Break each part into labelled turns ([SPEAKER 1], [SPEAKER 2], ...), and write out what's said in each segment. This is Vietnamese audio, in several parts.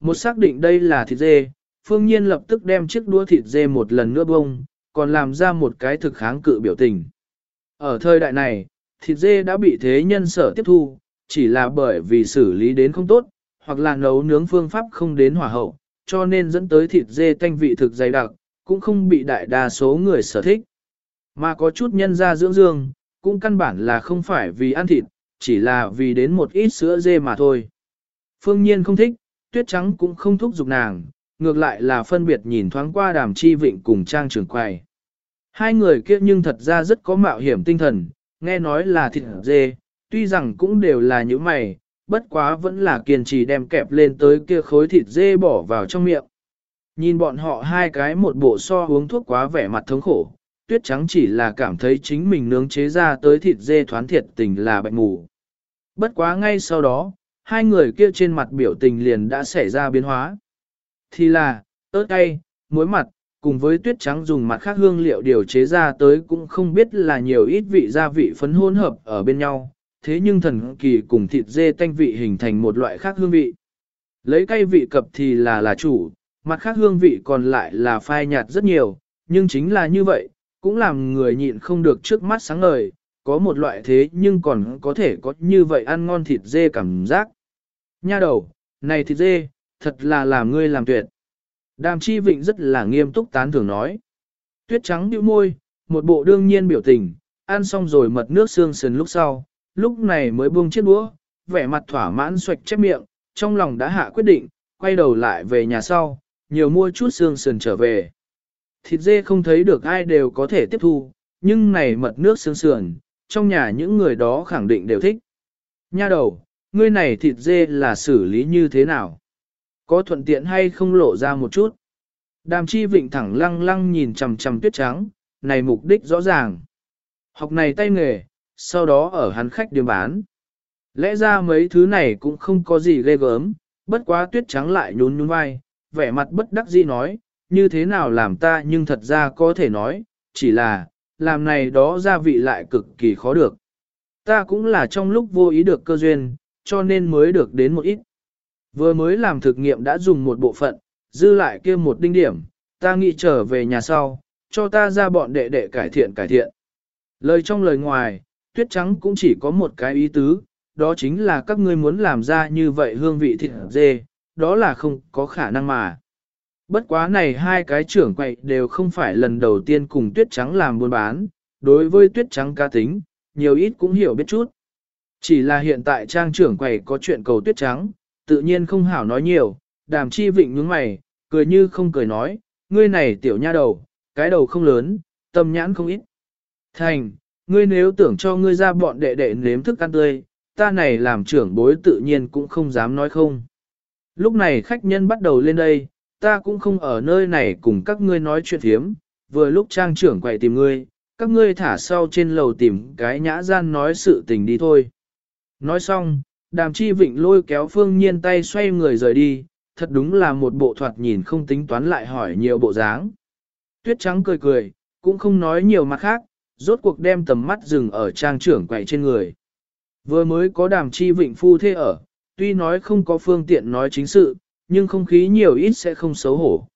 [SPEAKER 1] Một xác định đây là thịt dê, phương nhiên lập tức đem chiếc đũa thịt dê một lần nữa bông, còn làm ra một cái thực kháng cự biểu tình. Ở thời đại này, thịt dê đã bị thế nhân sở tiếp thu, chỉ là bởi vì xử lý đến không tốt, hoặc là nấu nướng phương pháp không đến hỏa hậu, cho nên dẫn tới thịt dê tanh vị thực dày đặc, cũng không bị đại đa số người sở thích. Mà có chút nhân ra dưỡng dương, cũng căn bản là không phải vì ăn thịt, chỉ là vì đến một ít sữa dê mà thôi. Phương Nhiên không thích, tuyết trắng cũng không thúc giục nàng, ngược lại là phân biệt nhìn thoáng qua đàm chi vịnh cùng trang trường quầy. Hai người kia nhưng thật ra rất có mạo hiểm tinh thần, nghe nói là thịt dê, tuy rằng cũng đều là những mày, bất quá vẫn là kiên trì đem kẹp lên tới kia khối thịt dê bỏ vào trong miệng. Nhìn bọn họ hai cái một bộ so uống thuốc quá vẻ mặt thống khổ, tuyết trắng chỉ là cảm thấy chính mình nướng chế ra tới thịt dê thoán thiệt tình là bệnh ngủ. Bất quá ngay sau đó, hai người kia trên mặt biểu tình liền đã xảy ra biến hóa. Thì là, ớt cay, muối mặt, cùng với tuyết trắng dùng mặt khác hương liệu điều chế ra tới cũng không biết là nhiều ít vị gia vị phấn hỗn hợp ở bên nhau, thế nhưng thần kỳ cùng thịt dê tanh vị hình thành một loại khác hương vị. Lấy cay vị cập thì là là chủ, mặt khác hương vị còn lại là phai nhạt rất nhiều, nhưng chính là như vậy, cũng làm người nhịn không được trước mắt sáng ngời, có một loại thế nhưng còn có thể có như vậy ăn ngon thịt dê cảm giác. Nha đầu, này thịt dê, thật là làm ngươi làm tuyệt. Đàm chi vịnh rất là nghiêm túc tán thưởng nói. Tuyết trắng điệu môi, một bộ đương nhiên biểu tình, ăn xong rồi mật nước xương sườn lúc sau, lúc này mới buông chiếc đũa, vẻ mặt thỏa mãn xoạch chép miệng, trong lòng đã hạ quyết định, quay đầu lại về nhà sau, nhiều mua chút xương sườn trở về. Thịt dê không thấy được ai đều có thể tiếp thu, nhưng này mật nước xương sườn, trong nhà những người đó khẳng định đều thích. Nha đầu, ngươi này thịt dê là xử lý như thế nào? Có thuận tiện hay không lộ ra một chút? Đàm chi vịnh thẳng lăng lăng nhìn chằm chằm tuyết trắng, này mục đích rõ ràng. Học này tay nghề, sau đó ở hắn khách điểm bán. Lẽ ra mấy thứ này cũng không có gì ghê gớm, bất quá tuyết trắng lại nhún nhún vai, vẻ mặt bất đắc dĩ nói, như thế nào làm ta nhưng thật ra có thể nói, chỉ là, làm này đó gia vị lại cực kỳ khó được. Ta cũng là trong lúc vô ý được cơ duyên, cho nên mới được đến một ít. Vừa mới làm thực nghiệm đã dùng một bộ phận, dư lại kia một đinh điểm, ta nghĩ trở về nhà sau, cho ta ra bọn đệ đệ cải thiện cải thiện. Lời trong lời ngoài, tuyết trắng cũng chỉ có một cái ý tứ, đó chính là các ngươi muốn làm ra như vậy hương vị thịt dê, đó là không có khả năng mà. Bất quá này hai cái trưởng quậy đều không phải lần đầu tiên cùng tuyết trắng làm buôn bán, đối với tuyết trắng ca tính, nhiều ít cũng hiểu biết chút. Chỉ là hiện tại trang trưởng quầy có chuyện cầu tuyết trắng, tự nhiên không hảo nói nhiều, đàm chi vịnh nhướng mày, cười như không cười nói, ngươi này tiểu nha đầu, cái đầu không lớn, tâm nhãn không ít. Thành, ngươi nếu tưởng cho ngươi ra bọn đệ đệ nếm thức ăn tươi, ta này làm trưởng bối tự nhiên cũng không dám nói không. Lúc này khách nhân bắt đầu lên đây, ta cũng không ở nơi này cùng các ngươi nói chuyện thiếm, vừa lúc trang trưởng quậy tìm ngươi, các ngươi thả sau trên lầu tìm cái nhã gian nói sự tình đi thôi. Nói xong, đàm chi vịnh lôi kéo phương nhiên tay xoay người rời đi, thật đúng là một bộ thoạt nhìn không tính toán lại hỏi nhiều bộ dáng. Tuyết trắng cười cười, cũng không nói nhiều mặt khác, rốt cuộc đem tầm mắt dừng ở trang trưởng quậy trên người. Vừa mới có đàm chi vịnh phu thế ở, tuy nói không có phương tiện nói chính sự, nhưng không khí nhiều ít sẽ không xấu hổ.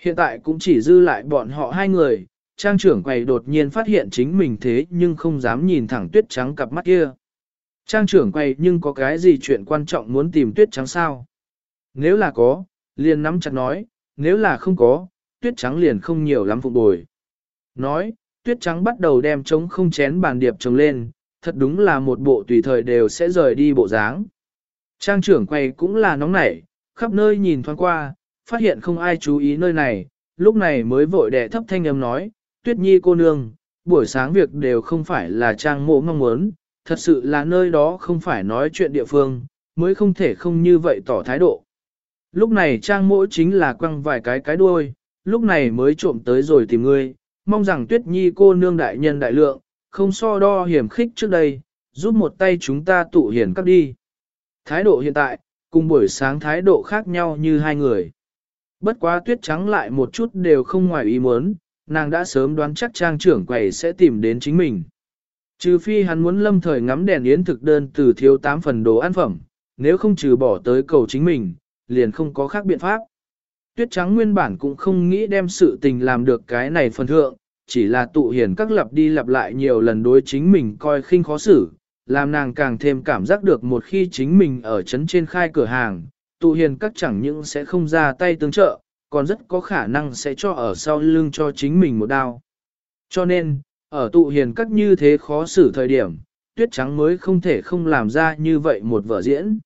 [SPEAKER 1] Hiện tại cũng chỉ dư lại bọn họ hai người, trang trưởng quầy đột nhiên phát hiện chính mình thế nhưng không dám nhìn thẳng tuyết trắng cặp mắt kia. Trang trưởng quay nhưng có cái gì chuyện quan trọng muốn tìm tuyết trắng sao? Nếu là có, liền nắm chặt nói, nếu là không có, tuyết trắng liền không nhiều lắm phục bồi. Nói, tuyết trắng bắt đầu đem trống không chén bàn điệp trồng lên, thật đúng là một bộ tùy thời đều sẽ rời đi bộ dáng. Trang trưởng quay cũng là nóng nảy, khắp nơi nhìn thoáng qua, phát hiện không ai chú ý nơi này, lúc này mới vội đẻ thấp thanh âm nói, tuyết nhi cô nương, buổi sáng việc đều không phải là trang mộ mong muốn, thật sự là nơi đó không phải nói chuyện địa phương, mới không thể không như vậy tỏ thái độ. Lúc này trang mỗi chính là quăng vài cái cái đuôi, lúc này mới trộm tới rồi tìm ngươi, mong rằng tuyết nhi cô nương đại nhân đại lượng, không so đo hiểm khích trước đây, giúp một tay chúng ta tụ hiển cấp đi. Thái độ hiện tại, cùng buổi sáng thái độ khác nhau như hai người. Bất quá tuyết trắng lại một chút đều không ngoài ý muốn, nàng đã sớm đoán chắc trang trưởng quầy sẽ tìm đến chính mình. Trừ phi hắn muốn lâm thời ngắm đèn yến thực đơn từ thiếu 8 phần đồ ăn phẩm, nếu không trừ bỏ tới cầu chính mình, liền không có khác biện pháp. Tuyết trắng nguyên bản cũng không nghĩ đem sự tình làm được cái này phần thượng, chỉ là tụ hiền các lặp đi lặp lại nhiều lần đối chính mình coi khinh khó xử, làm nàng càng thêm cảm giác được một khi chính mình ở chấn trên khai cửa hàng, tụ hiền các chẳng những sẽ không ra tay tương trợ, còn rất có khả năng sẽ cho ở sau lưng cho chính mình một đao. Cho nên, ở tụ hiền các như thế khó xử thời điểm, tuyết trắng mới không thể không làm ra như vậy một vở diễn.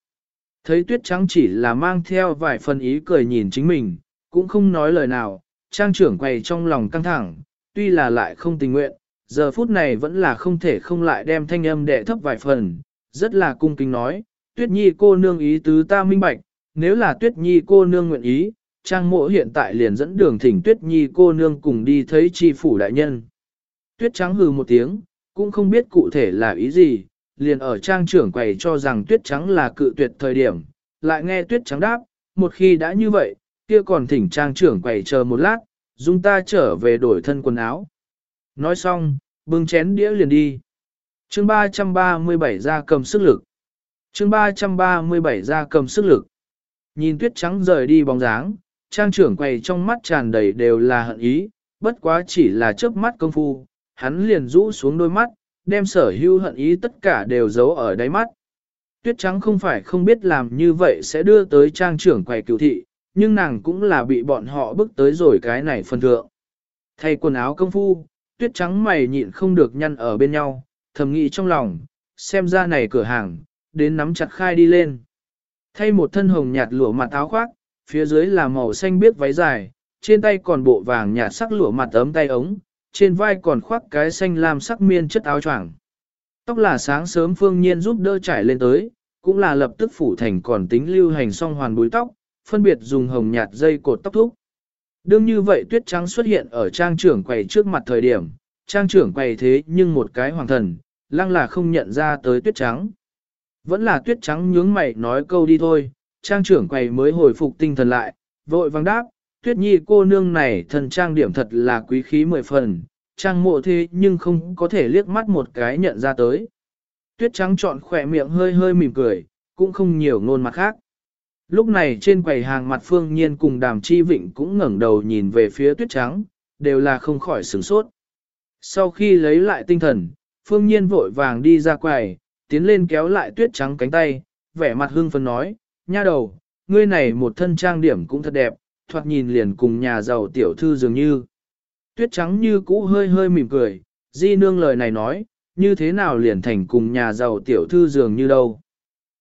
[SPEAKER 1] Thấy tuyết trắng chỉ là mang theo vài phần ý cười nhìn chính mình, cũng không nói lời nào, trang trưởng quầy trong lòng căng thẳng, tuy là lại không tình nguyện, giờ phút này vẫn là không thể không lại đem thanh âm đệ thấp vài phần, rất là cung kính nói, tuyết nhi cô nương ý tứ ta minh bạch, nếu là tuyết nhi cô nương nguyện ý, trang mộ hiện tại liền dẫn đường thỉnh tuyết nhi cô nương cùng đi thấy tri phủ đại nhân. Tuyết trắng hừ một tiếng, cũng không biết cụ thể là ý gì, liền ở trang trưởng quầy cho rằng tuyết trắng là cự tuyệt thời điểm, lại nghe tuyết trắng đáp, một khi đã như vậy, kia còn thỉnh trang trưởng quầy chờ một lát, dung ta trở về đổi thân quần áo. Nói xong, bưng chén đĩa liền đi. chương 337 ra cầm sức lực. chương 337 ra cầm sức lực. Nhìn tuyết trắng rời đi bóng dáng, trang trưởng quầy trong mắt tràn đầy đều là hận ý, bất quá chỉ là chớp mắt công phu, hắn liền rũ xuống đôi mắt, đem sở hữu hận ý tất cả đều giấu ở đáy mắt. Tuyết trắng không phải không biết làm như vậy sẽ đưa tới trang trưởng quầy cựu thị, nhưng nàng cũng là bị bọn họ bức tới rồi cái này phân thượng. Thay quần áo công phu, tuyết trắng mày nhịn không được nhăn ở bên nhau, thầm nghĩ trong lòng, xem ra này cửa hàng, đến nắm chặt khai đi lên. Thay một thân hồng nhạt lụa mặt áo khoác, phía dưới là màu xanh biếc váy dài, trên tay còn bộ vàng nhạt sắc lụa mặt ấm tay ống, trên vai còn khoác cái xanh lam sắc miên chất áo choàng. Tóc là sáng sớm phương nhiên giúp đỡ trải lên tới, cũng là lập tức phủ thành còn tính lưu hành song hoàn búi tóc, phân biệt dùng hồng nhạt dây cột tóc thúc. Đương như vậy tuyết trắng xuất hiện ở trang trưởng quầy trước mặt thời điểm, trang trưởng quầy thế nhưng một cái hoàng thần, lăng là không nhận ra tới tuyết trắng. Vẫn là tuyết trắng nhướng mày nói câu đi thôi, trang trưởng quầy mới hồi phục tinh thần lại, vội vàng đáp, tuyết nhi cô nương này thần trang điểm thật là quý khí mười phần, trang mộ thế nhưng không có thể liếc mắt một cái nhận ra tới. Tuyết trắng chọn khỏe miệng hơi hơi mỉm cười, cũng không nhiều ngôn mặt khác. Lúc này trên quầy hàng mặt phương nhiên cùng đàm chi vịnh cũng ngẩng đầu nhìn về phía tuyết trắng, đều là không khỏi sửng sốt. Sau khi lấy lại tinh thần, phương nhiên vội vàng đi ra quầy, tiến lên kéo lại tuyết trắng cánh tay, vẻ mặt hưng phấn nói, nha đầu, ngươi này một thân trang điểm cũng thật đẹp, thoạt nhìn liền cùng nhà giàu tiểu thư dường như. Tuyết trắng như cũ hơi hơi mỉm cười, di nương lời này nói, như thế nào liền thành cùng nhà giàu tiểu thư dường như đâu.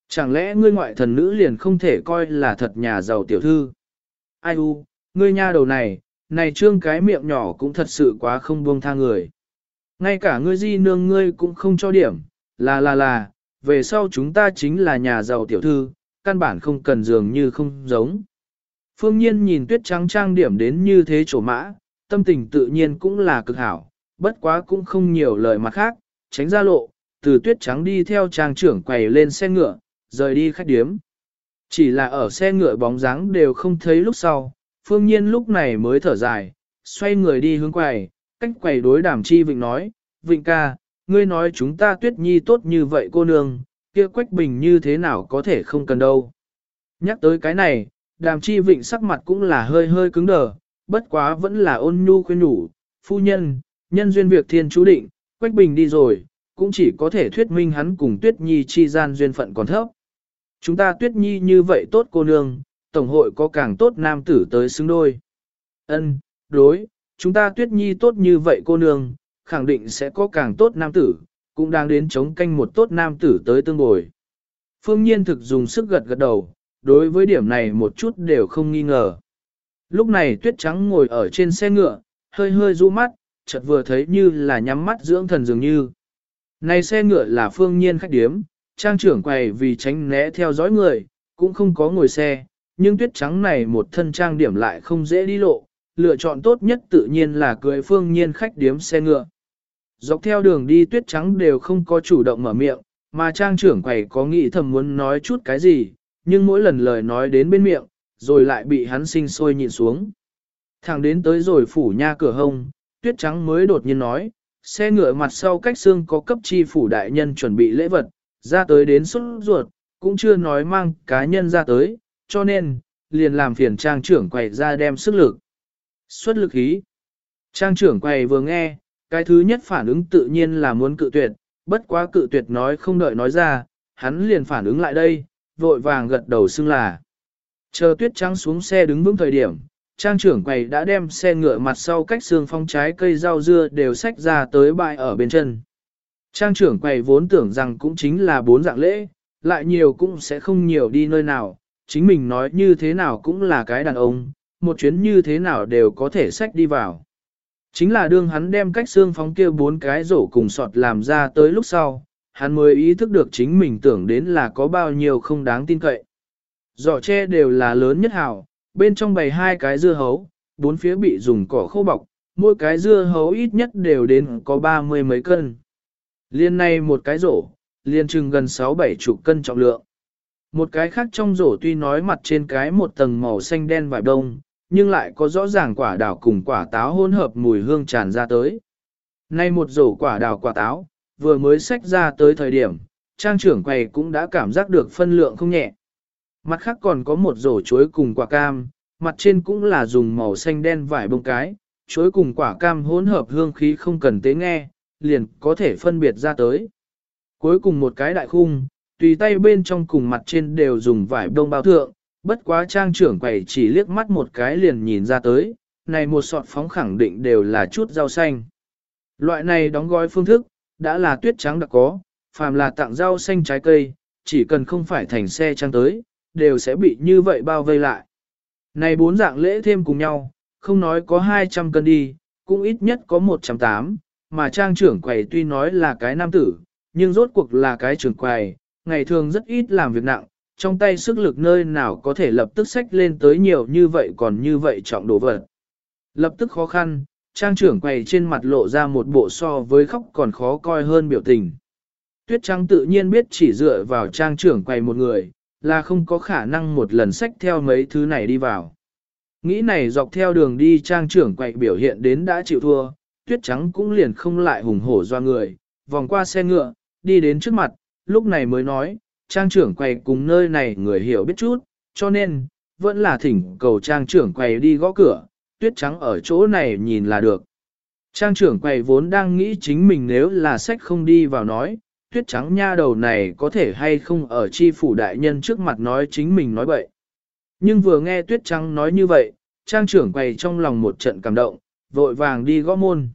[SPEAKER 1] Chẳng lẽ ngươi ngoại thần nữ liền không thể coi là thật nhà giàu tiểu thư? Ai u, ngươi nha đầu này, này trương cái miệng nhỏ cũng thật sự quá không buông tha người. Ngay cả ngươi di nương ngươi cũng không cho điểm, là là là, về sau chúng ta chính là nhà giàu tiểu thư, căn bản không cần dường như không giống. Phương Nhiên nhìn tuyết trắng trang điểm đến như thế chỗ mã, tâm tình tự nhiên cũng là cực hảo, bất quá cũng không nhiều lời mặt khác, tránh ra lộ, từ tuyết trắng đi theo trang trưởng quầy lên xe ngựa, rời đi khách điếm. Chỉ là ở xe ngựa bóng dáng đều không thấy lúc sau, Phương Nhiên lúc này mới thở dài, xoay người đi hướng quầy, cách quầy đối đàm chi Vịnh nói, Vịnh ca, ngươi nói chúng ta tuyết nhi tốt như vậy cô nương, kia quách bình như thế nào có thể không cần đâu. Nhắc tới cái này, đàm chi vịnh sắc mặt cũng là hơi hơi cứng đờ, bất quá vẫn là ôn nhu khuyên nhủ, phu nhân, nhân duyên việc thiên chú định, quách bình đi rồi, cũng chỉ có thể thuyết minh hắn cùng tuyết nhi chi gian duyên phận còn thấp. Chúng ta tuyết nhi như vậy tốt cô nương, tổng hội có càng tốt nam tử tới xứng đôi. Ân, đối, chúng ta tuyết nhi tốt như vậy cô nương, khẳng định sẽ có càng tốt nam tử, cũng đang đến chống canh một tốt nam tử tới tương bồi. Phương Nhiên thực dùng sức gật gật đầu, đối với điểm này một chút đều không nghi ngờ. Lúc này tuyết trắng ngồi ở trên xe ngựa, hơi hơi du mắt, chợt vừa thấy như là nhắm mắt dưỡng thần dường như. Này xe ngựa là Phương Nhiên khách điếm, trang trưởng quầy vì tránh né theo dõi người, cũng không có ngồi xe, nhưng tuyết trắng này một thân trang điểm lại không dễ đi lộ, lựa chọn tốt nhất tự nhiên là cưới Phương Nhiên khách điếm xe ngựa. Dọc theo đường đi tuyết trắng đều không có chủ động mở miệng, mà trang trưởng quầy có nghĩ thầm muốn nói chút cái gì, nhưng mỗi lần lời nói đến bên miệng, rồi lại bị hắn sinh sôi nhìn xuống. Thẳng đến tới rồi phủ nha cửa hông, tuyết trắng mới đột nhiên nói, xe ngựa mặt sau cách xương có cấp chi phủ đại nhân chuẩn bị lễ vật, ra tới đến xuất ruột, cũng chưa nói mang cá nhân ra tới, cho nên, liền làm phiền trang trưởng quầy ra đem sức lực. Xuất lực ý. Trang trưởng quầy vừa nghe, cái thứ nhất phản ứng tự nhiên là muốn cự tuyệt, bất quá cự tuyệt nói không đợi nói ra, hắn liền phản ứng lại đây, vội vàng gật đầu xưng là. Chờ tuyết trắng xuống xe đứng vững thời điểm, trang trưởng quầy đã đem xe ngựa mặt sau cách xương phong trái cây rau dưa đều xách ra tới bãi ở bên chân. Trang trưởng quầy vốn tưởng rằng cũng chính là bốn dạng lễ, lại nhiều cũng sẽ không nhiều đi nơi nào, chính mình nói như thế nào cũng là cái đàn ông, một chuyến như thế nào đều có thể xách đi vào. Chính là đương hắn đem cách xương phóng kia bốn cái rổ cùng sọt làm ra tới lúc sau, hắn mới ý thức được chính mình tưởng đến là có bao nhiêu không đáng tin cậy. Giỏ tre đều là lớn nhất hảo, bên trong bày hai cái dưa hấu, bốn phía bị dùng cỏ khô bọc, mỗi cái dưa hấu ít nhất đều đến có ba mươi mấy cân. Liên này một cái rổ, liên chừng gần sáu bảy chục cân trọng lượng. Một cái khác trong rổ tuy nói mặt trên cái một tầng màu xanh đen vải đông, nhưng lại có rõ ràng quả đào cùng quả táo hỗn hợp mùi hương tràn ra tới. Nay một rổ quả đào quả táo, vừa mới xách ra tới thời điểm, trang trưởng quầy cũng đã cảm giác được phân lượng không nhẹ. Mặt khác còn có một rổ chuối cùng quả cam, mặt trên cũng là dùng màu xanh đen vải bông cái, chuối cùng quả cam hỗn hợp hương khí không cần tế nghe, liền có thể phân biệt ra tới. Cuối cùng một cái đại khung, tùy tay bên trong cùng mặt trên đều dùng vải bông bao thượng, bất quá trang trưởng quầy chỉ liếc mắt một cái liền nhìn ra tới, này một sọt phóng khẳng định đều là chút rau xanh. Loại này đóng gói phương thức, đã là tuyết trắng đặc có, phàm là tặng rau xanh trái cây, chỉ cần không phải thành xe trang tới, đều sẽ bị như vậy bao vây lại. Này bốn dạng lễ thêm cùng nhau, không nói có 200 cân đi, cũng ít nhất có 108, mà trang trưởng quầy tuy nói là cái nam tử, nhưng rốt cuộc là cái trưởng quầy, ngày thường rất ít làm việc nặng, trong tay sức lực nơi nào có thể lập tức xách lên tới nhiều như vậy còn như vậy trọng đồ vật. Lập tức khó khăn, trang trưởng quầy trên mặt lộ ra một bộ so với khóc còn khó coi hơn biểu tình. Tuyết trắng tự nhiên biết chỉ dựa vào trang trưởng quầy một người, là không có khả năng một lần xách theo mấy thứ này đi vào. Nghĩ này dọc theo đường đi trang trưởng quậy biểu hiện đến đã chịu thua, tuyết trắng cũng liền không lại hùng hổ do người, vòng qua xe ngựa, đi đến trước mặt, lúc này mới nói, trang trưởng quầy cùng nơi này người hiểu biết chút, cho nên, vẫn là thỉnh cầu trang trưởng quầy đi gõ cửa, tuyết trắng ở chỗ này nhìn là được. Trang trưởng quầy vốn đang nghĩ chính mình nếu là sách không đi vào nói, tuyết trắng nha đầu này có thể hay không ở chi phủ đại nhân trước mặt nói chính mình nói bậy. Nhưng vừa nghe tuyết trắng nói như vậy, trang trưởng quầy trong lòng một trận cảm động, vội vàng đi gõ môn.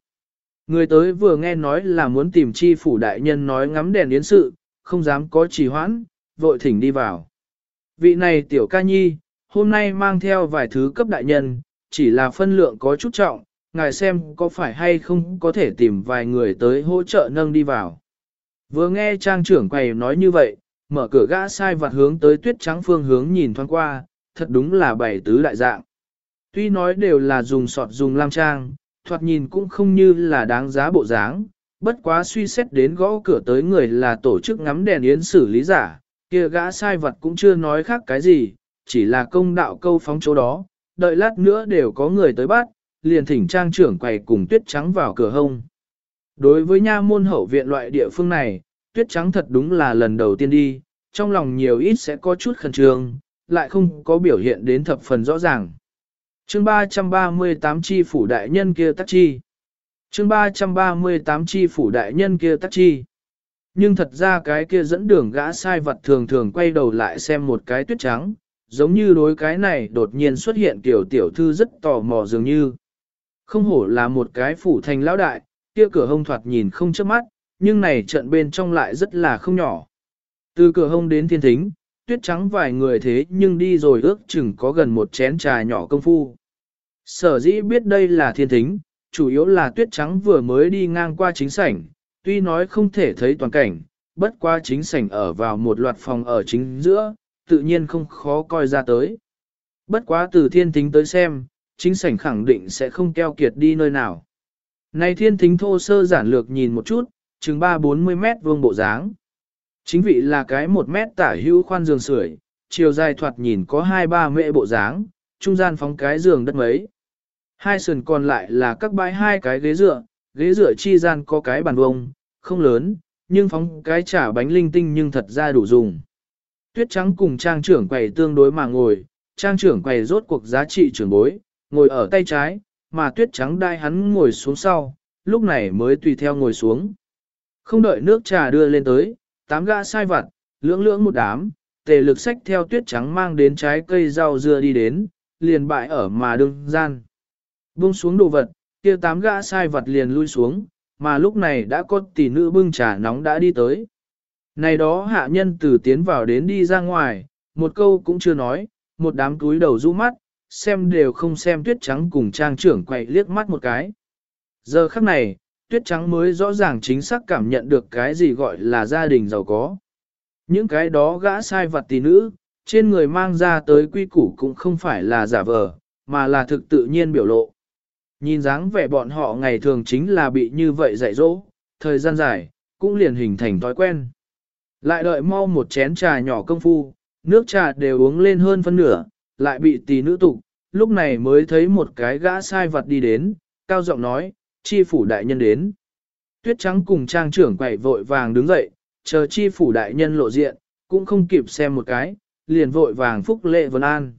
[SPEAKER 1] Người tới vừa nghe nói là muốn tìm chi phủ đại nhân nói ngắm đèn yến sự, không dám có trì hoãn, vội thỉnh đi vào. Vị này tiểu ca nhi, hôm nay mang theo vài thứ cấp đại nhân, chỉ là phân lượng có chút trọng, ngài xem có phải hay không có thể tìm vài người tới hỗ trợ nâng đi vào. Vừa nghe trang trưởng quầy nói như vậy, mở cửa gã sai vặt hướng tới tuyết trắng phương hướng nhìn thoáng qua, thật đúng là bảy tứ đại dạng. Tuy nói đều là dùng sọt dùng lam trang, thoạt nhìn cũng không như là đáng giá bộ dáng, bất quá suy xét đến gõ cửa tới người là tổ chức ngắm đèn yến xử lý giả, kia gã sai vật cũng chưa nói khác cái gì, chỉ là công đạo câu phóng chỗ đó, đợi lát nữa đều có người tới bắt, liền thỉnh trang trưởng quầy cùng tuyết trắng vào cửa hông. Đối với nha môn hậu viện loại địa phương này, tuyết trắng thật đúng là lần đầu tiên đi, trong lòng nhiều ít sẽ có chút khẩn trương, lại không có biểu hiện đến thập phần rõ ràng. chương 338 chi phủ đại nhân kia tắc chi. chương 338 chi phủ đại nhân kia tắc chi. Nhưng thật ra cái kia dẫn đường gã sai vật thường thường quay đầu lại xem một cái tuyết trắng, giống như đối cái này đột nhiên xuất hiện tiểu tiểu thư rất tò mò dường như. Không hổ là một cái phủ thành lão đại, kia cửa hông thoạt nhìn không chớp mắt, nhưng này trận bên trong lại rất là không nhỏ. Từ cửa hông đến thiên thính, tuyết trắng vài người thế nhưng đi rồi ước chừng có gần một chén trà nhỏ công phu. Sở dĩ biết đây là thiên thính, chủ yếu là tuyết trắng vừa mới đi ngang qua chính sảnh, tuy nói không thể thấy toàn cảnh, bất qua chính sảnh ở vào một loạt phòng ở chính giữa, tự nhiên không khó coi ra tới. Bất quá từ thiên thính tới xem, chính sảnh khẳng định sẽ không keo kiệt đi nơi nào. Này thiên thính thô sơ giản lược nhìn một chút, chừng 3-40 mét vuông bộ dáng. Chính vị là cái 1 mét tả hữu khoan giường sưởi, chiều dài thoạt nhìn có 2-3 mệ bộ dáng, trung gian phóng cái giường đất mấy. Hai sườn còn lại là các bãi hai cái ghế dựa, ghế dựa chi gian có cái bàn vuông, không lớn, nhưng phóng cái chả bánh linh tinh nhưng thật ra đủ dùng. Tuyết trắng cùng trang trưởng quầy tương đối mà ngồi, trang trưởng quầy rốt cuộc giá trị trưởng bối, ngồi ở tay trái, mà tuyết trắng đai hắn ngồi xuống sau, lúc này mới tùy theo ngồi xuống. Không đợi nước trà đưa lên tới, tám gã sai vặt, lưỡng lưỡng một đám, tề lực sách theo tuyết trắng mang đến trái cây rau dưa đi đến, liền bại ở mà đương gian. Buông xuống đồ vật, kia tám gã sai vặt liền lui xuống, mà lúc này đã có tỷ nữ bưng trà nóng đã đi tới. Này đó hạ nhân từ tiến vào đến đi ra ngoài, một câu cũng chưa nói, một đám túi đầu rũ mắt, xem đều không xem tuyết trắng cùng trang trưởng quậy liếc mắt một cái. Giờ khắc này, tuyết trắng mới rõ ràng chính xác cảm nhận được cái gì gọi là gia đình giàu có. Những cái đó gã sai vặt tỷ nữ, trên người mang ra tới quy củ cũng không phải là giả vờ, mà là thực tự nhiên biểu lộ. Nhìn dáng vẻ bọn họ ngày thường chính là bị như vậy dạy dỗ, thời gian dài, cũng liền hình thành thói quen. Lại đợi mau một chén trà nhỏ công phu, nước trà đều uống lên hơn phân nửa, lại bị tỷ nữ tục, lúc này mới thấy một cái gã sai vật đi đến, cao giọng nói, chi phủ đại nhân đến. Tuyết trắng cùng trang trưởng quậy vội vàng đứng dậy, chờ chi phủ đại nhân lộ diện, cũng không kịp xem một cái, liền vội vàng phúc lệ vân an.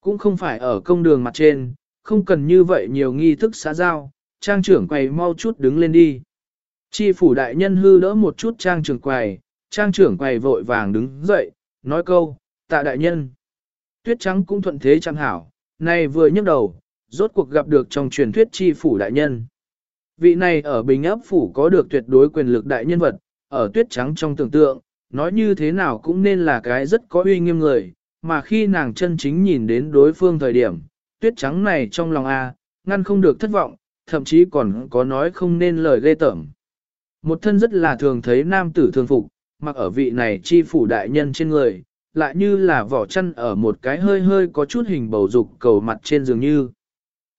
[SPEAKER 1] Cũng không phải ở công đường mặt trên, không cần như vậy nhiều nghi thức xã giao, trang trưởng quầy mau chút đứng lên đi. Chi phủ đại nhân hư đỡ một chút trang trưởng quầy, trang trưởng quầy vội vàng đứng dậy, nói câu, tạ đại nhân. Tuyết trắng cũng thuận thế trang hảo, này vừa nhấc đầu, rốt cuộc gặp được trong truyền thuyết chi phủ đại nhân. Vị này ở Bình ấp phủ có được tuyệt đối quyền lực đại nhân vật, ở tuyết trắng trong tưởng tượng, nói như thế nào cũng nên là cái rất có uy nghiêm người, mà khi nàng chân chính nhìn đến đối phương thời điểm, tuyết trắng này trong lòng A, ngăn không được thất vọng, thậm chí còn có nói không nên lời ghê tởm. Một thân rất là thường thấy nam tử thường phục, mặc ở vị này chi phủ đại nhân trên người, lại như là vỏ chăn ở một cái hơi hơi có chút hình bầu dục cầu mặt trên dường như.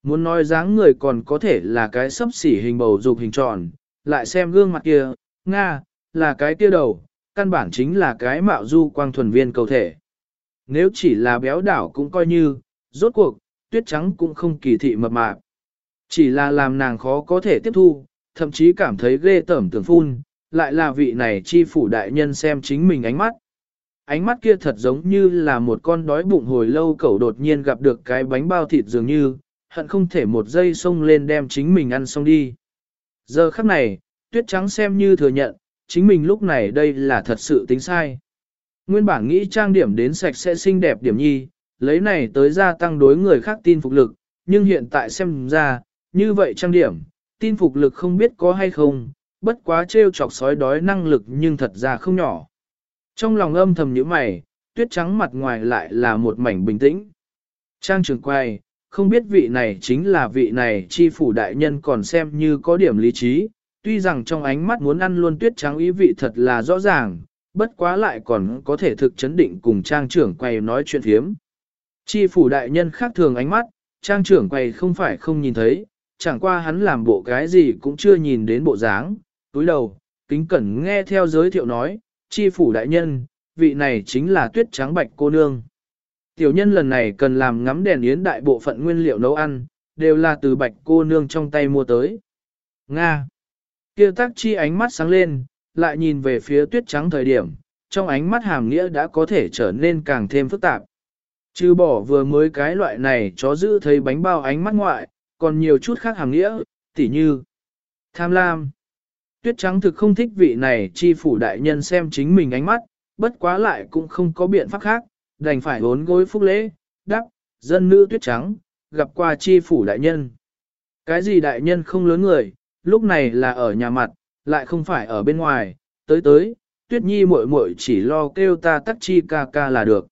[SPEAKER 1] Muốn nói dáng người còn có thể là cái sấp xỉ hình bầu dục hình tròn, lại xem gương mặt kia, Nga, là cái kia đầu, căn bản chính là cái mạo du quang thuần viên cầu thể. Nếu chỉ là béo đảo cũng coi như, rốt cuộc, tuyết trắng cũng không kỳ thị mập mạp. Chỉ là làm nàng khó có thể tiếp thu, thậm chí cảm thấy ghê tởm tưởng phun, lại là vị này chi phủ đại nhân xem chính mình ánh mắt. Ánh mắt kia thật giống như là một con đói bụng hồi lâu cẩu đột nhiên gặp được cái bánh bao thịt dường như, hận không thể một giây xông lên đem chính mình ăn xong đi. Giờ khắc này, tuyết trắng xem như thừa nhận, chính mình lúc này đây là thật sự tính sai. Nguyên bản nghĩ trang điểm đến sạch sẽ xinh đẹp điểm nhi, lấy này tới gia tăng đối người khác tin phục lực, nhưng hiện tại xem ra, như vậy trang điểm, tin phục lực không biết có hay không, bất quá trêu chọc sói đói năng lực nhưng thật ra không nhỏ. Trong lòng âm thầm như mày, tuyết trắng mặt ngoài lại là một mảnh bình tĩnh. Trang trường quay, không biết vị này chính là vị này chi phủ đại nhân còn xem như có điểm lý trí, tuy rằng trong ánh mắt muốn ăn luôn tuyết trắng ý vị thật là rõ ràng, bất quá lại còn có thể thực chấn định cùng trang trưởng quay nói chuyện thiếm. Chi phủ đại nhân khác thường ánh mắt, trang trưởng quay không phải không nhìn thấy, chẳng qua hắn làm bộ cái gì cũng chưa nhìn đến bộ dáng, túi đầu, kính cẩn nghe theo giới thiệu nói, chi phủ đại nhân, vị này chính là tuyết trắng bạch cô nương. Tiểu nhân lần này cần làm ngắm đèn yến đại bộ phận nguyên liệu nấu ăn, đều là từ bạch cô nương trong tay mua tới. Nga. Kia tác chi ánh mắt sáng lên, lại nhìn về phía tuyết trắng thời điểm, trong ánh mắt hàm nghĩa đã có thể trở nên càng thêm phức tạp. Trừ bỏ vừa mới cái loại này chó giữ thấy bánh bao ánh mắt ngoại, còn nhiều chút khác hàm nghĩa, tỉ như tham lam. Tuyết trắng thực không thích vị này chi phủ đại nhân xem chính mình ánh mắt, bất quá lại cũng không có biện pháp khác, đành phải hốn gối phúc lễ, đáp, dân nữ tuyết trắng, gặp qua chi phủ đại nhân. Cái gì đại nhân không lớn người, lúc này là ở nhà mặt, lại không phải ở bên ngoài, tới tới, tuyết nhi muội muội chỉ lo kêu ta tắc chi ca ca là được.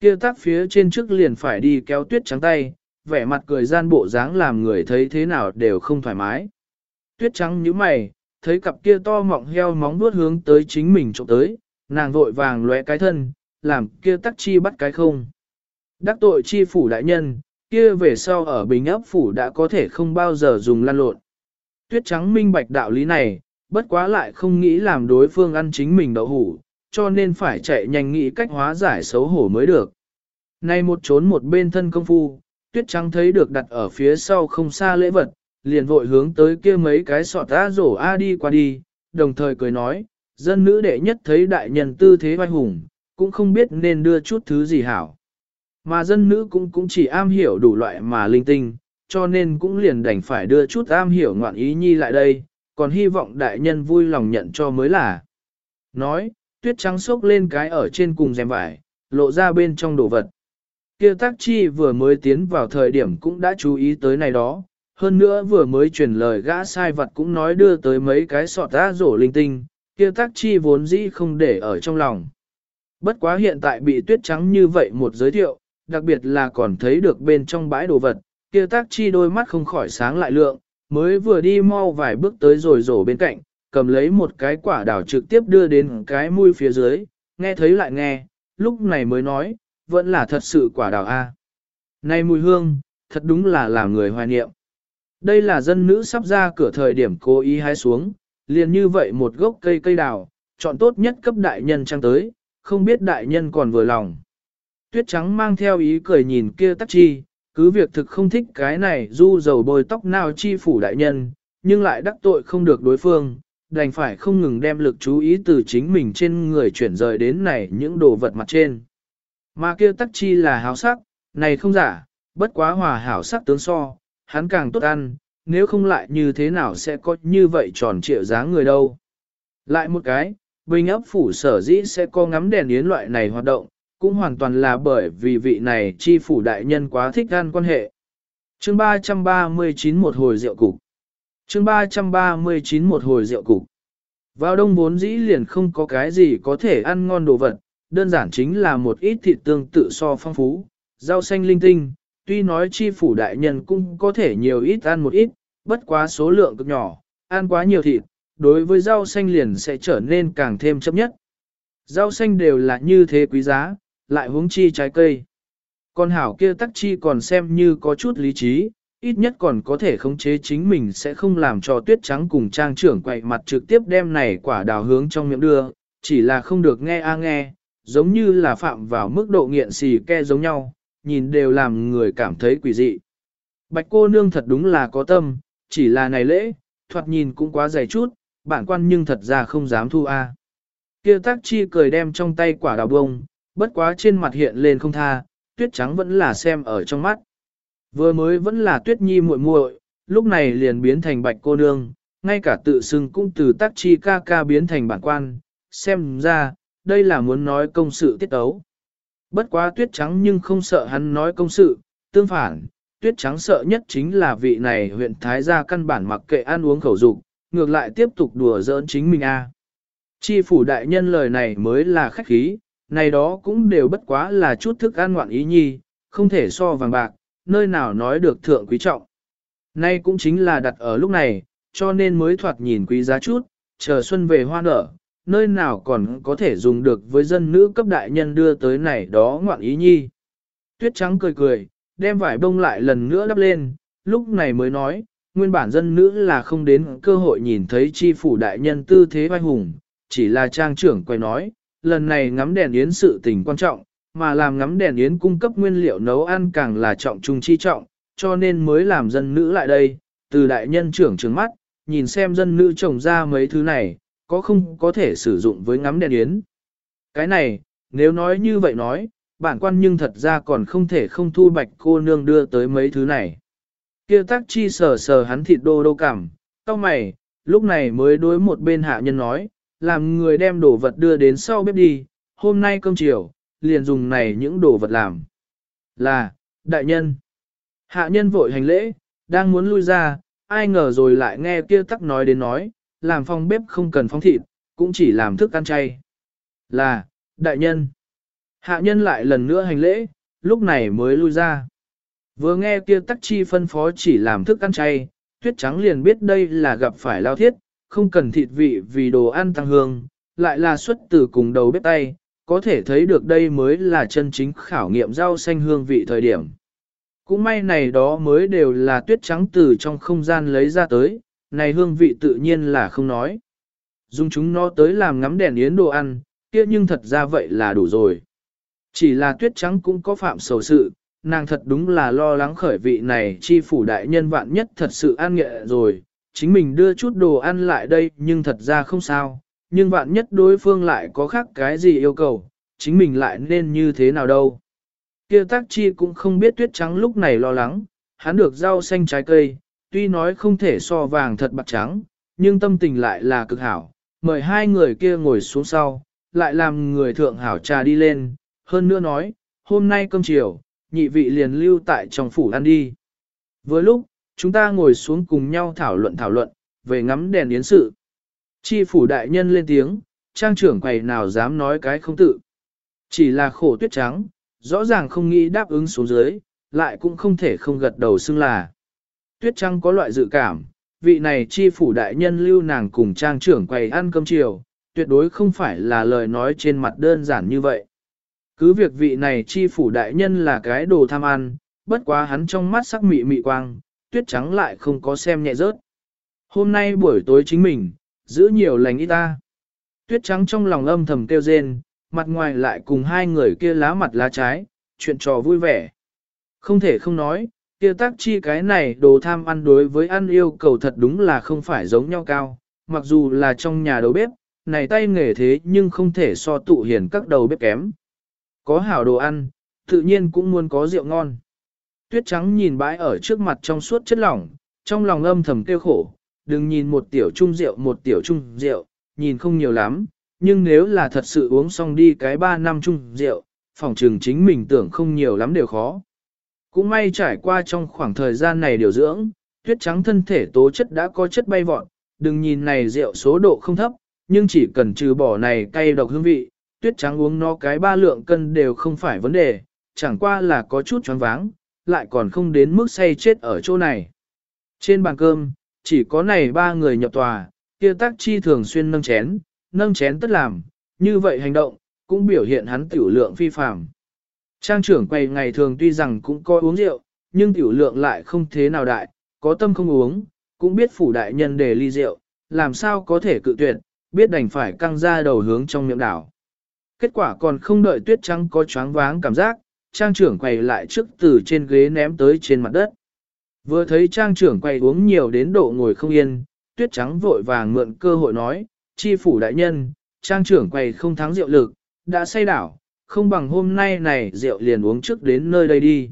[SPEAKER 1] Kia tắc phía trên trước liền phải đi kéo tuyết trắng tay, vẻ mặt cười gian bộ dáng làm người thấy thế nào đều không thoải mái. Tuyết trắng như mày, thấy cặp kia to mọng heo móng vuốt hướng tới chính mình trộm tới, nàng vội vàng lóe cái thân, làm kia tắc chi bắt cái không. Đắc tội chi phủ đại nhân, kia về sau ở bình ấp phủ đã có thể không bao giờ dùng lan lộn. Tuyết trắng minh bạch đạo lý này, bất quá lại không nghĩ làm đối phương ăn chính mình đậu hủ, cho nên phải chạy nhanh nghĩ cách hóa giải xấu hổ mới được. Nay một trốn một bên thân công phu, tuyết trắng thấy được đặt ở phía sau không xa lễ vật, liền vội hướng tới kia mấy cái sọt á rổ a đi qua đi, đồng thời cười nói, dân nữ đệ nhất thấy đại nhân tư thế vai hùng, cũng không biết nên đưa chút thứ gì hảo. mà dân nữ cũng cũng chỉ am hiểu đủ loại mà linh tinh, cho nên cũng liền đành phải đưa chút am hiểu ngoạn ý nhi lại đây, còn hy vọng đại nhân vui lòng nhận cho mới là. Nói, tuyết trắng sốc lên cái ở trên cùng rèm vải, lộ ra bên trong đồ vật. Kia tác chi vừa mới tiến vào thời điểm cũng đã chú ý tới này đó, hơn nữa vừa mới truyền lời gã sai vật cũng nói đưa tới mấy cái sọt ra rổ linh tinh, kia tác chi vốn dĩ không để ở trong lòng. Bất quá hiện tại bị tuyết trắng như vậy một giới thiệu, đặc biệt là còn thấy được bên trong bãi đồ vật, kia tác chi đôi mắt không khỏi sáng lại lượng, mới vừa đi mau vài bước tới rồi rổ bên cạnh, cầm lấy một cái quả đào trực tiếp đưa đến cái mũi phía dưới, nghe thấy lại nghe, lúc này mới nói, vẫn là thật sự quả đào A. Này mùi hương, thật đúng là làm người hoài niệm. Đây là dân nữ sắp ra cửa thời điểm cố ý hái xuống, liền như vậy một gốc cây cây đào, chọn tốt nhất cấp đại nhân trang tới, không biết đại nhân còn vừa lòng. Tuyết trắng mang theo ý cười nhìn kia tắc chi, cứ việc thực không thích cái này du dầu bôi tóc nào chi phủ đại nhân, nhưng lại đắc tội không được đối phương, đành phải không ngừng đem lực chú ý từ chính mình trên người chuyển rời đến này những đồ vật mặt trên. Mà kia tắc chi là háo sắc, này không giả, bất quá hòa hảo sắc tướng so, hắn càng tốt ăn, nếu không lại như thế nào sẽ có như vậy tròn triệu dáng người đâu. Lại một cái, bình ấp phủ sở dĩ sẽ có ngắm đèn yến loại này hoạt động, cũng hoàn toàn là bởi vì vị này chi phủ đại nhân quá thích ăn quan hệ. Chương 339 một hồi rượu cục. Chương 339 một hồi rượu cục. Vào đông vốn dĩ liền không có cái gì có thể ăn ngon đồ vật, đơn giản chính là một ít thịt tương tự so phong phú, rau xanh linh tinh, tuy nói chi phủ đại nhân cũng có thể nhiều ít ăn một ít, bất quá số lượng cực nhỏ, ăn quá nhiều thịt, đối với rau xanh liền sẽ trở nên càng thêm chấp nhất. Rau xanh đều là như thế quý giá, lại huống chi trái cây. Con hảo kia tắc chi còn xem như có chút lý trí, ít nhất còn có thể khống chế chính mình sẽ không làm cho tuyết trắng cùng trang trưởng quậy mặt trực tiếp đem này quả đào hướng trong miệng đưa, chỉ là không được nghe a nghe, giống như là phạm vào mức độ nghiện xì ke giống nhau, nhìn đều làm người cảm thấy quỷ dị. Bạch cô nương thật đúng là có tâm, chỉ là này lễ, thoạt nhìn cũng quá dày chút, bản quan nhưng thật ra không dám thu a. Kia tác chi cười đem trong tay quả đào bông, bất quá trên mặt hiện lên không tha, tuyết trắng vẫn là xem ở trong mắt. Vừa mới vẫn là tuyết nhi muội muội, lúc này liền biến thành bạch cô nương, ngay cả tự xưng cũng từ tác chi ca ca biến thành bản quan, xem ra, đây là muốn nói công sự tiết tấu. Bất quá tuyết trắng nhưng không sợ hắn nói công sự, tương phản, tuyết trắng sợ nhất chính là vị này huyện Thái gia căn bản mặc kệ ăn uống khẩu dục, ngược lại tiếp tục đùa giỡn chính mình a. À. Chi phủ đại nhân lời này mới là khách khí, này đó cũng đều bất quá là chút thức ăn ngoạn ý nhi, không thể so vàng bạc, nơi nào nói được thượng quý trọng. Nay cũng chính là đặt ở lúc này, cho nên mới thoạt nhìn quý giá chút, chờ xuân về hoa nở, nơi nào còn có thể dùng được với dân nữ cấp đại nhân đưa tới này đó ngoạn ý nhi. Tuyết trắng cười cười, đem vải bông lại lần nữa đắp lên, lúc này mới nói, nguyên bản dân nữ là không đến cơ hội nhìn thấy chi phủ đại nhân tư thế vai hùng, chỉ là trang trưởng quay nói, lần này ngắm đèn yến sự tình quan trọng, mà làm ngắm đèn yến cung cấp nguyên liệu nấu ăn càng là trọng trung chi trọng, cho nên mới làm dân nữ lại đây, từ đại nhân trưởng trứng mắt, nhìn xem dân nữ trồng ra mấy thứ này, có không có thể sử dụng với ngắm đèn yến. Cái này, nếu nói như vậy nói, bản quan nhưng thật ra còn không thể không thu bạch cô nương đưa tới mấy thứ này. Kia tác chi sờ sờ hắn thịt đô đô cảm, tao mày, lúc này mới đối một bên hạ nhân nói, làm người đem đồ vật đưa đến sau bếp đi, hôm nay cơm chiều, liền dùng này những đồ vật làm. Là, đại nhân. Hạ nhân vội hành lễ, đang muốn lui ra, ai ngờ rồi lại nghe kia tắc nói đến nói, làm phòng bếp không cần phong thịt, cũng chỉ làm thức ăn chay. Là, đại nhân. Hạ nhân lại lần nữa hành lễ, lúc này mới lui ra. Vừa nghe kia tắc chi phân phó chỉ làm thức ăn chay, tuyết trắng liền biết đây là gặp phải lao thiết, không cần thịt vị vì đồ ăn tăng hương, lại là xuất từ cùng đầu bếp tay, có thể thấy được đây mới là chân chính khảo nghiệm rau xanh hương vị thời điểm. Cũng may này đó mới đều là tuyết trắng từ trong không gian lấy ra tới, này hương vị tự nhiên là không nói. Dùng chúng nó tới làm ngắm đèn yến đồ ăn, kia nhưng thật ra vậy là đủ rồi. Chỉ là tuyết trắng cũng có phạm sầu sự, nàng thật đúng là lo lắng khởi vị này chi phủ đại nhân vạn nhất thật sự an nghệ rồi, chính mình đưa chút đồ ăn lại đây nhưng thật ra không sao, nhưng vạn nhất đối phương lại có khác cái gì yêu cầu, chính mình lại nên như thế nào đâu. kia tác chi cũng không biết tuyết trắng lúc này lo lắng, hắn được rau xanh trái cây, tuy nói không thể so vàng thật bạc trắng, nhưng tâm tình lại là cực hảo, mời hai người kia ngồi xuống sau, lại làm người thượng hảo trà đi lên, hơn nữa nói, hôm nay cơm chiều, nhị vị liền lưu tại trong phủ ăn đi. Với lúc, chúng ta ngồi xuống cùng nhau thảo luận thảo luận, về ngắm đèn yến sự. Chi phủ đại nhân lên tiếng, trang trưởng quầy nào dám nói cái không tự. Chỉ là khổ tuyết trắng, rõ ràng không nghĩ đáp ứng xuống dưới, lại cũng không thể không gật đầu xưng là. Tuyết Trăng có loại dự cảm, vị này chi phủ đại nhân lưu nàng cùng trang trưởng quầy ăn cơm chiều, tuyệt đối không phải là lời nói trên mặt đơn giản như vậy. Cứ việc vị này chi phủ đại nhân là cái đồ tham ăn, bất quá hắn trong mắt sắc mị mị quang, tuyết trắng lại không có xem nhẹ rớt. Hôm nay buổi tối chính mình, giữ nhiều lành ít ta. Tuyết trắng trong lòng âm thầm kêu rên, mặt ngoài lại cùng hai người kia lá mặt lá trái, chuyện trò vui vẻ. Không thể không nói, kia tác chi cái này đồ tham ăn đối với ăn yêu cầu thật đúng là không phải giống nhau cao, mặc dù là trong nhà đầu bếp, này tay nghề thế nhưng không thể so tụ hiền các đầu bếp kém. Có hảo đồ ăn, tự nhiên cũng muốn có rượu ngon. Tuyết trắng nhìn bãi ở trước mặt trong suốt chất lỏng, trong lòng âm thầm kêu khổ, đừng nhìn một tiểu chung rượu một tiểu chung rượu, nhìn không nhiều lắm, nhưng nếu là thật sự uống xong đi cái ba năm chung rượu, phòng trường chính mình tưởng không nhiều lắm đều khó. Cũng may trải qua trong khoảng thời gian này điều dưỡng, tuyết trắng thân thể tố chất đã có chất bay vọt, đừng nhìn này rượu số độ không thấp, nhưng chỉ cần trừ bỏ này cay độc hương vị, tuyết trắng uống nó cái ba lượng cân đều không phải vấn đề, chẳng qua là có chút choáng váng, lại còn không đến mức say chết ở chỗ này. Trên bàn cơm, chỉ có này ba người nhập tòa, kia tác chi thường xuyên nâng chén, nâng chén tất làm, như vậy hành động, cũng biểu hiện hắn tiểu lượng phi phàm. Trang trưởng quầy ngày thường tuy rằng cũng có uống rượu, nhưng tiểu lượng lại không thế nào đại, có tâm không uống, cũng biết phủ đại nhân để ly rượu, làm sao có thể cự tuyệt, biết đành phải căng ra đầu hướng trong miệng đảo. Kết quả còn không đợi tuyết trắng có choáng váng cảm giác, trang trưởng quầy lại trước từ trên ghế ném tới trên mặt đất. Vừa thấy trang trưởng quầy uống nhiều đến độ ngồi không yên, tuyết trắng vội vàng mượn cơ hội nói, chi phủ đại nhân, trang trưởng quầy không thắng rượu lực, đã say đảo, không bằng hôm nay này rượu liền uống trước đến nơi đây đi.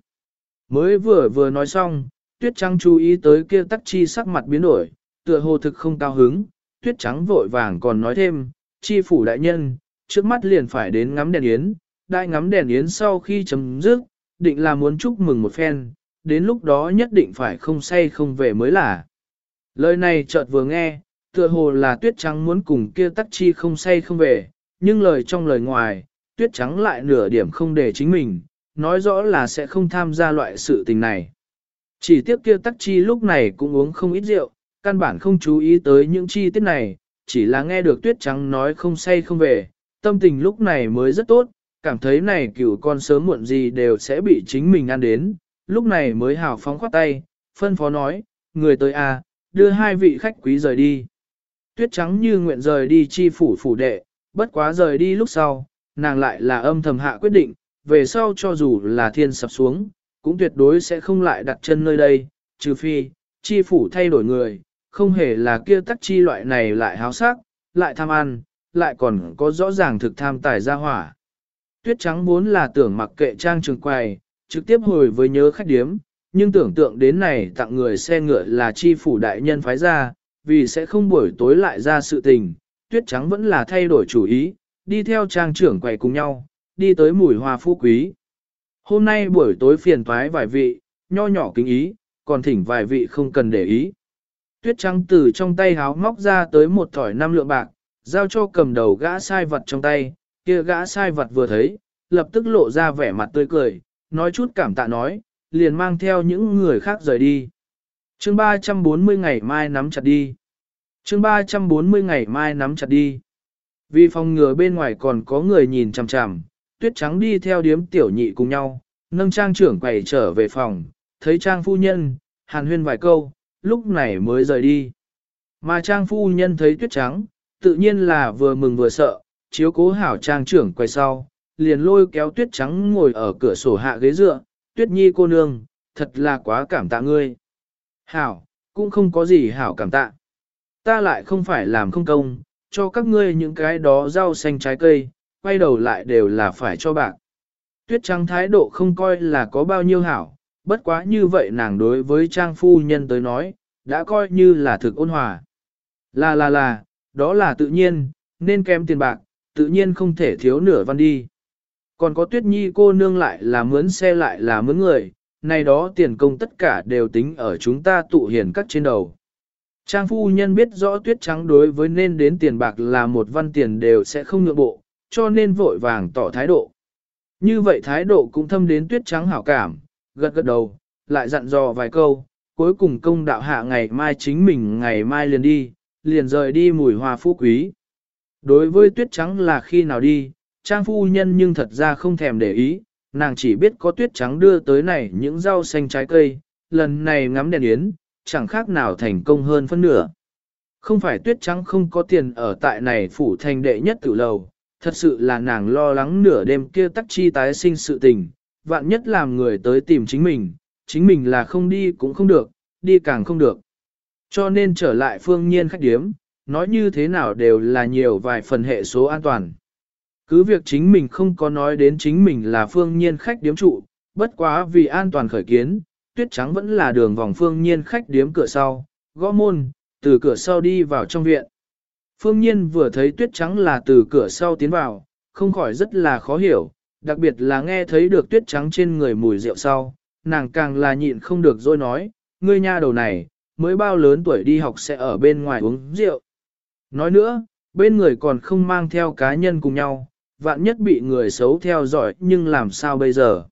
[SPEAKER 1] Mới vừa vừa nói xong, tuyết trắng chú ý tới kia tắc chi sắc mặt biến đổi, tựa hồ thực không cao hứng, tuyết trắng vội vàng còn nói thêm, chi phủ đại nhân, trước mắt liền phải đến ngắm đèn yến, đại ngắm đèn yến sau khi chấm dứt, định là muốn chúc mừng một phen, đến lúc đó nhất định phải không say không về mới là. Lời này chợt vừa nghe, tựa hồ là tuyết trắng muốn cùng kia tắc chi không say không về, nhưng lời trong lời ngoài, tuyết trắng lại nửa điểm không để chính mình, nói rõ là sẽ không tham gia loại sự tình này. Chỉ tiếc kia tắc chi lúc này cũng uống không ít rượu, căn bản không chú ý tới những chi tiết này, chỉ là nghe được tuyết trắng nói không say không về, tâm tình lúc này mới rất tốt, cảm thấy này cựu con sớm muộn gì đều sẽ bị chính mình ăn đến, lúc này mới hào phóng khoát tay, phân phó nói, người tới a, à, đưa hai vị khách quý rời đi. Tuyết trắng như nguyện rời đi chi phủ phủ đệ, bất quá rời đi lúc sau, nàng lại là âm thầm hạ quyết định, về sau cho dù là thiên sập xuống, cũng tuyệt đối sẽ không lại đặt chân nơi đây, trừ phi, chi phủ thay đổi người, không hề là kia tắc chi loại này lại háo sắc, lại tham ăn, lại còn có rõ ràng thực tham tài gia hỏa. Tuyết trắng vốn là tưởng mặc kệ trang trường quầy, trực tiếp hồi với nhớ khách điếm, nhưng tưởng tượng đến này tặng người xe ngựa là chi phủ đại nhân phái ra, vì sẽ không buổi tối lại ra sự tình, tuyết trắng vẫn là thay đổi chủ ý, đi theo trang trưởng quầy cùng nhau, đi tới mùi hoa phú quý. Hôm nay buổi tối phiền toái vài vị, nho nhỏ kính ý, còn thỉnh vài vị không cần để ý. Tuyết trắng từ trong tay háo móc ra tới một thỏi năm lượng bạc, giao cho cầm đầu gã sai vật trong tay, kia gã sai vật vừa thấy, lập tức lộ ra vẻ mặt tươi cười, nói chút cảm tạ nói, liền mang theo những người khác rời đi. chương 340 ngày mai nắm chặt đi. chương 340 ngày mai nắm chặt đi. Vì phòng ngừa bên ngoài còn có người nhìn chằm chằm, tuyết trắng đi theo điếm tiểu nhị cùng nhau, nâng trang trưởng quầy trở về phòng, thấy trang phu nhân, hàn huyên vài câu, lúc này mới rời đi. Mà trang phu nhân thấy tuyết trắng, tự nhiên là vừa mừng vừa sợ, chiếu cố hảo trang trưởng quay sau, liền lôi kéo tuyết trắng ngồi ở cửa sổ hạ ghế dựa, tuyết nhi cô nương, thật là quá cảm tạ ngươi. Hảo, cũng không có gì hảo cảm tạ. Ta lại không phải làm không công, cho các ngươi những cái đó rau xanh trái cây, quay đầu lại đều là phải cho bạc. Tuyết trắng thái độ không coi là có bao nhiêu hảo, bất quá như vậy nàng đối với trang phu nhân tới nói, đã coi như là thực ôn hòa. Là là là, đó là tự nhiên, nên kém tiền bạc, tự nhiên không thể thiếu nửa văn đi. Còn có tuyết nhi cô nương lại là mướn xe lại là mướn người, này đó tiền công tất cả đều tính ở chúng ta tụ hiền các trên đầu. Trang phu nhân biết rõ tuyết trắng đối với nên đến tiền bạc là một văn tiền đều sẽ không nhượng bộ, cho nên vội vàng tỏ thái độ. Như vậy thái độ cũng thâm đến tuyết trắng hảo cảm, gật gật đầu, lại dặn dò vài câu, cuối cùng công đạo hạ ngày mai chính mình ngày mai liền đi, liền rời đi mùi hoa phú quý. Đối với tuyết trắng là khi nào đi, trang phu nhân nhưng thật ra không thèm để ý, nàng chỉ biết có tuyết trắng đưa tới này những rau xanh trái cây, lần này ngắm đèn yến, chẳng khác nào thành công hơn phân nửa. Không phải tuyết trắng không có tiền ở tại này phủ thành đệ nhất tử lầu, thật sự là nàng lo lắng nửa đêm kia tắc chi tái sinh sự tình, vạn nhất làm người tới tìm chính mình, chính mình là không đi cũng không được, đi càng không được. Cho nên trở lại phương nhiên khách điếm, nói như thế nào đều là nhiều vài phần hệ số an toàn. Cứ việc chính mình không có nói đến chính mình là phương nhiên khách điếm trụ, bất quá vì an toàn khởi kiến, tuyết trắng vẫn là đường vòng phương nhiên khách điếm cửa sau, gõ môn, từ cửa sau đi vào trong viện. Phương nhiên vừa thấy tuyết trắng là từ cửa sau tiến vào, không khỏi rất là khó hiểu, đặc biệt là nghe thấy được tuyết trắng trên người mùi rượu sau, nàng càng là nhịn không được rồi nói, ngươi nha đầu này, mới bao lớn tuổi đi học sẽ ở bên ngoài uống rượu. Nói nữa, bên người còn không mang theo cá nhân cùng nhau, vạn nhất bị người xấu theo dõi nhưng làm sao bây giờ.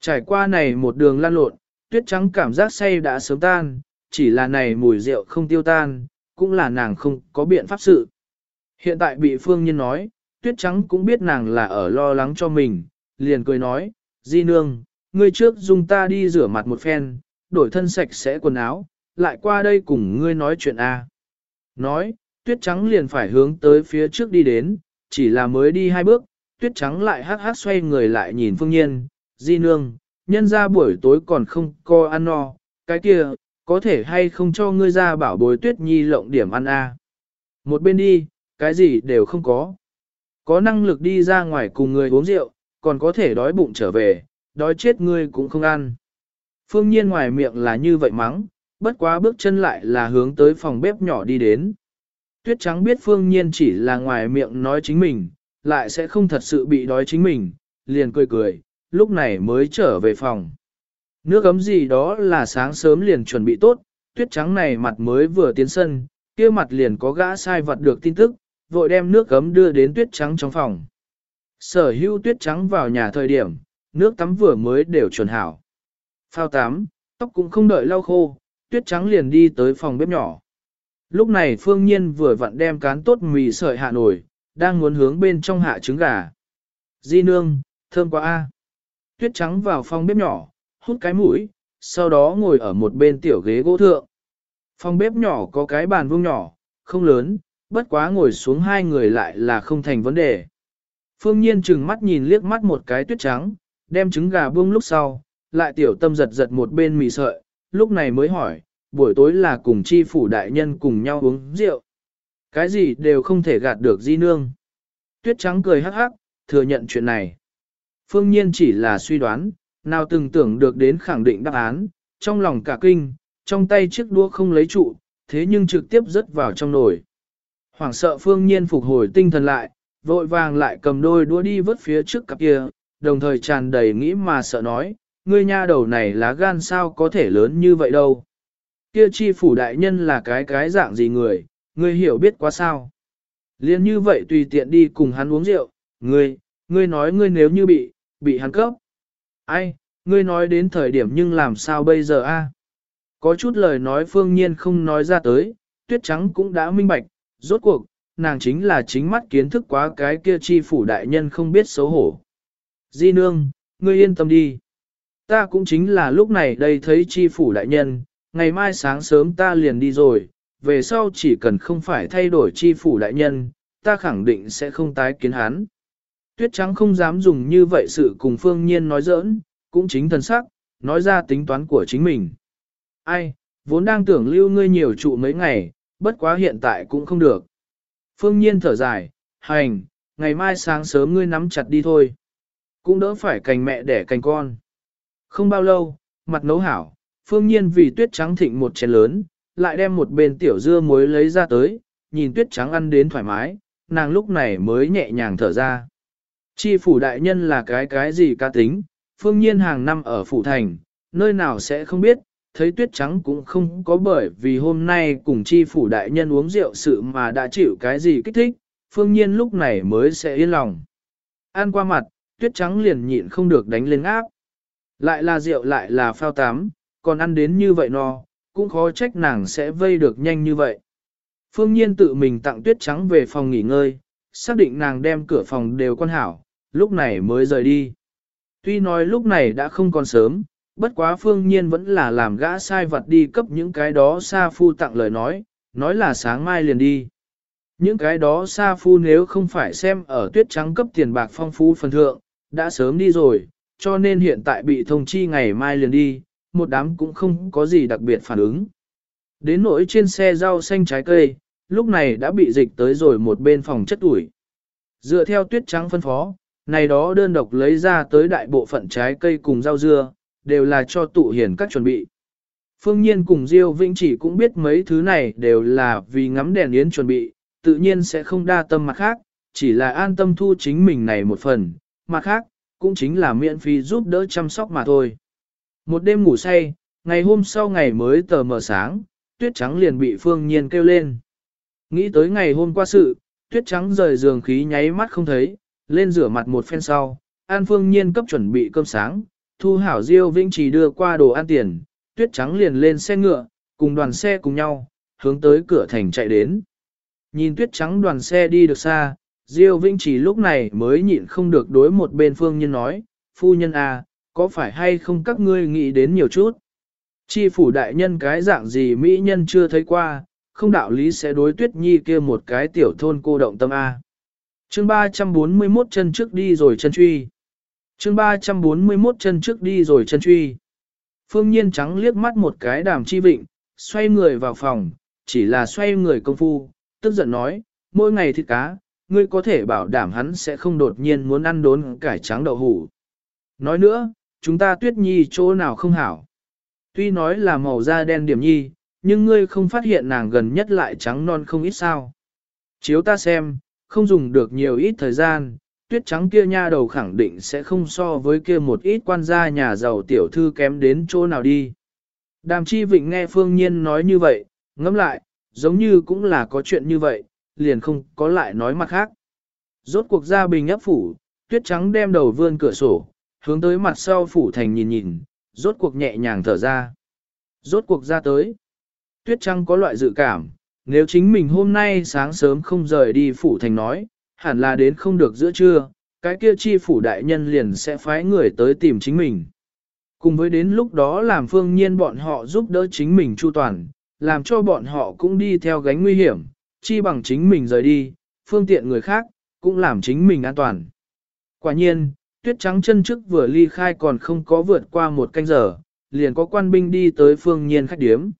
[SPEAKER 1] Trải qua này một đường lan lộn, tuyết trắng cảm giác say đã sớm tan, chỉ là này mùi rượu không tiêu tan, cũng là nàng không có biện pháp sự. Hiện tại bị phương nhân nói, tuyết trắng cũng biết nàng là ở lo lắng cho mình, liền cười nói, di nương, ngươi trước dùng ta đi rửa mặt một phen, đổi thân sạch sẽ quần áo, lại qua đây cùng ngươi nói chuyện A. Nói, tuyết trắng liền phải hướng tới phía trước đi đến, chỉ là mới đi hai bước, tuyết trắng lại hát hát xoay người lại nhìn phương nhiên, di nương, nhân ra buổi tối còn không co ăn no, cái kia, có thể hay không cho ngươi ra bảo bối tuyết nhi lộng điểm ăn a Một bên đi, cái gì đều không có. Có năng lực đi ra ngoài cùng người uống rượu, còn có thể đói bụng trở về, đói chết ngươi cũng không ăn. Phương nhiên ngoài miệng là như vậy mắng, bất quá bước chân lại là hướng tới phòng bếp nhỏ đi đến. Tuyết trắng biết phương nhiên chỉ là ngoài miệng nói chính mình, lại sẽ không thật sự bị đói chính mình, liền cười cười, lúc này mới trở về phòng. Nước ấm gì đó là sáng sớm liền chuẩn bị tốt, tuyết trắng này mặt mới vừa tiến sân, kia mặt liền có gã sai vật được tin tức, vội đem nước ấm đưa đến tuyết trắng trong phòng. Sở hữu tuyết trắng vào nhà thời điểm, nước tắm vừa mới đều chuẩn hảo. Phao tắm, tóc cũng không đợi lau khô, tuyết trắng liền đi tới phòng bếp nhỏ. Lúc này phương nhiên vừa vặn đem cán tốt mì sợi hạ nổi, đang muốn hướng bên trong hạ trứng gà. Di nương, thơm quá a. Tuyết trắng vào phòng bếp nhỏ, hút cái mũi, sau đó ngồi ở một bên tiểu ghế gỗ thượng. Phòng bếp nhỏ có cái bàn vuông nhỏ, không lớn, bất quá ngồi xuống hai người lại là không thành vấn đề. Phương Nhiên chừng mắt nhìn liếc mắt một cái tuyết trắng, đem trứng gà buông lúc sau, lại tiểu tâm giật giật một bên mì sợi, lúc này mới hỏi, buổi tối là cùng chi phủ đại nhân cùng nhau uống rượu. Cái gì đều không thể gạt được di nương. Tuyết trắng cười hắc hắc, thừa nhận chuyện này. Phương Nhiên chỉ là suy đoán, nào từng tưởng được đến khẳng định đáp án, trong lòng cả kinh, trong tay chiếc đũa không lấy trụ, thế nhưng trực tiếp rớt vào trong nồi. Hoảng sợ phương nhiên phục hồi tinh thần lại, vội vàng lại cầm đôi đũa đi vớt phía trước cặp kia, đồng thời tràn đầy nghĩ mà sợ nói, ngươi nha đầu này lá gan sao có thể lớn như vậy đâu. Kia chi phủ đại nhân là cái cái dạng gì người, ngươi hiểu biết quá sao. Liên như vậy tùy tiện đi cùng hắn uống rượu, ngươi, ngươi nói ngươi nếu như bị, bị hắn cấp. Ai, ngươi nói đến thời điểm nhưng làm sao bây giờ a? Có chút lời nói phương nhiên không nói ra tới, tuyết trắng cũng đã minh bạch, rốt cuộc, nàng chính là chính mắt kiến thức quá cái kia chi phủ đại nhân không biết xấu hổ. Di nương, ngươi yên tâm đi. Ta cũng chính là lúc này đây thấy chi phủ đại nhân, ngày mai sáng sớm ta liền đi rồi, về sau chỉ cần không phải thay đổi chi phủ đại nhân, ta khẳng định sẽ không tái kiến hắn. Tuyết trắng không dám dùng như vậy sự cùng phương nhiên nói giỡn, cũng chính thần sắc, nói ra tính toán của chính mình. Ai, vốn đang tưởng lưu ngươi nhiều trụ mấy ngày, bất quá hiện tại cũng không được. Phương nhiên thở dài, hành, ngày mai sáng sớm ngươi nắm chặt đi thôi. Cũng đỡ phải cành mẹ đẻ cành con. Không bao lâu, mặt nấu hảo, phương nhiên vì tuyết trắng thịnh một chén lớn, lại đem một bên tiểu dưa muối lấy ra tới, nhìn tuyết trắng ăn đến thoải mái, nàng lúc này mới nhẹ nhàng thở ra. Chi phủ đại nhân là cái cái gì ca tính, phương nhiên hàng năm ở phủ thành, nơi nào sẽ không biết, thấy tuyết trắng cũng không có bởi vì hôm nay cùng chi phủ đại nhân uống rượu sự mà đã chịu cái gì kích thích, phương nhiên lúc này mới sẽ yên lòng. An qua mặt, tuyết trắng liền nhịn không được đánh lên áp. Lại là rượu lại là phao tám, còn ăn đến như vậy no, cũng khó trách nàng sẽ vây được nhanh như vậy. Phương Nhiên tự mình tặng tuyết trắng về phòng nghỉ ngơi, xác định nàng đem cửa phòng đều quan hảo, lúc này mới rời đi. Tuy nói lúc này đã không còn sớm, bất quá Phương Nhiên vẫn là làm gã sai vật đi cấp những cái đó xa phu tặng lời nói, nói là sáng mai liền đi. Những cái đó xa phu nếu không phải xem ở tuyết trắng cấp tiền bạc phong phú phần thượng, đã sớm đi rồi, cho nên hiện tại bị thông chi ngày mai liền đi, một đám cũng không có gì đặc biệt phản ứng. Đến nỗi trên xe rau xanh trái cây, lúc này đã bị dịch tới rồi một bên phòng chất ủi. Dựa theo tuyết trắng phân phó, này đó đơn độc lấy ra tới đại bộ phận trái cây cùng rau dưa, đều là cho tụ hiền các chuẩn bị. Phương Nhiên cùng Diêu Vĩnh chỉ cũng biết mấy thứ này đều là vì ngắm đèn yến chuẩn bị, tự nhiên sẽ không đa tâm mặt khác, chỉ là an tâm thu chính mình này một phần, mặt khác, cũng chính là miễn phí giúp đỡ chăm sóc mà thôi. Một đêm ngủ say, ngày hôm sau ngày mới tờ mờ sáng, tuyết trắng liền bị Phương Nhiên kêu lên. Nghĩ tới ngày hôm qua sự, tuyết trắng rời giường khí nháy mắt không thấy, lên rửa mặt một phen sau, An Phương Nhiên cấp chuẩn bị cơm sáng, Thu Hảo Diêu Vĩnh Trì đưa qua đồ ăn tiền, tuyết trắng liền lên xe ngựa, cùng đoàn xe cùng nhau, hướng tới cửa thành chạy đến. Nhìn tuyết trắng đoàn xe đi được xa, Diêu Vĩnh Trì lúc này mới nhịn không được đối một bên Phương Nhiên nói, Phu nhân à, có phải hay không các ngươi nghĩ đến nhiều chút? Chi phủ đại nhân cái dạng gì Mỹ nhân chưa thấy qua, không đạo lý sẽ đối tuyết nhi kia một cái tiểu thôn cô động tâm A chương 341 chân trước đi rồi chân truy. chương 341 chân trước đi rồi chân truy. Phương nhiên trắng liếc mắt một cái đàm chi vịnh, xoay người vào phòng, chỉ là xoay người công phu, tức giận nói, mỗi ngày thịt cá, ngươi có thể bảo đảm hắn sẽ không đột nhiên muốn ăn đốn cải trắng đậu hủ. Nói nữa, chúng ta tuyết nhi chỗ nào không hảo. Tuy nói là màu da đen điểm nhi, nhưng ngươi không phát hiện nàng gần nhất lại trắng non không ít sao. Chiếu ta xem, không dùng được nhiều ít thời gian, tuyết trắng kia nha đầu khẳng định sẽ không so với kia một ít quan gia nhà giàu tiểu thư kém đến chỗ nào đi. Đàm chi vịnh nghe phương nhiên nói như vậy, ngẫm lại, giống như cũng là có chuyện như vậy, liền không có lại nói mặt khác. Rốt cuộc ra bình ấp phủ, tuyết trắng đem đầu vươn cửa sổ, hướng tới mặt sau phủ thành nhìn nhìn, rốt cuộc nhẹ nhàng thở ra. Rốt cuộc ra tới. Tuyết trắng có loại dự cảm, nếu chính mình hôm nay sáng sớm không rời đi phủ thành nói, hẳn là đến không được giữa trưa, cái kia chi phủ đại nhân liền sẽ phái người tới tìm chính mình. Cùng với đến lúc đó làm phương nhiên bọn họ giúp đỡ chính mình chu toàn, làm cho bọn họ cũng đi theo gánh nguy hiểm, chi bằng chính mình rời đi, phương tiện người khác, cũng làm chính mình an toàn. Quả nhiên, tuyết trắng chân trước vừa ly khai còn không có vượt qua một canh giờ, liền có quan binh đi tới phương nhiên khách điếm.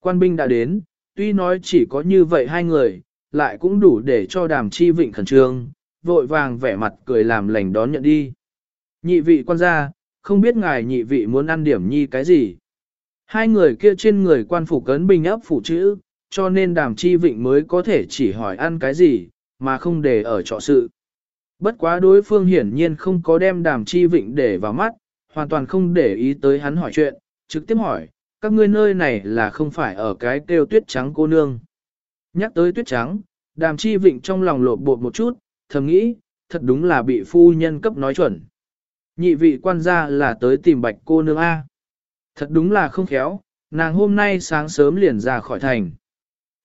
[SPEAKER 1] Quan binh đã đến, tuy nói chỉ có như vậy hai người, lại cũng đủ để cho đàm chi vịnh khẩn trương, vội vàng vẻ mặt cười làm lành đón nhận đi. Nhị vị quan gia, không biết ngài nhị vị muốn ăn điểm nhi cái gì. Hai người kia trên người quan phủ cấn bình ấp phủ chữ, cho nên đàm chi vịnh mới có thể chỉ hỏi ăn cái gì, mà không để ở trọ sự. Bất quá đối phương hiển nhiên không có đem đàm chi vịnh để vào mắt, hoàn toàn không để ý tới hắn hỏi chuyện, trực tiếp hỏi, các ngươi nơi này là không phải ở cái kêu tuyết trắng cô nương. Nhắc tới tuyết trắng, đàm chi vịnh trong lòng lộn bột một chút, thầm nghĩ, thật đúng là bị phu nhân cấp nói chuẩn. Nhị vị quan gia là tới tìm bạch cô nương A. Thật đúng là không khéo, nàng hôm nay sáng sớm liền ra khỏi thành.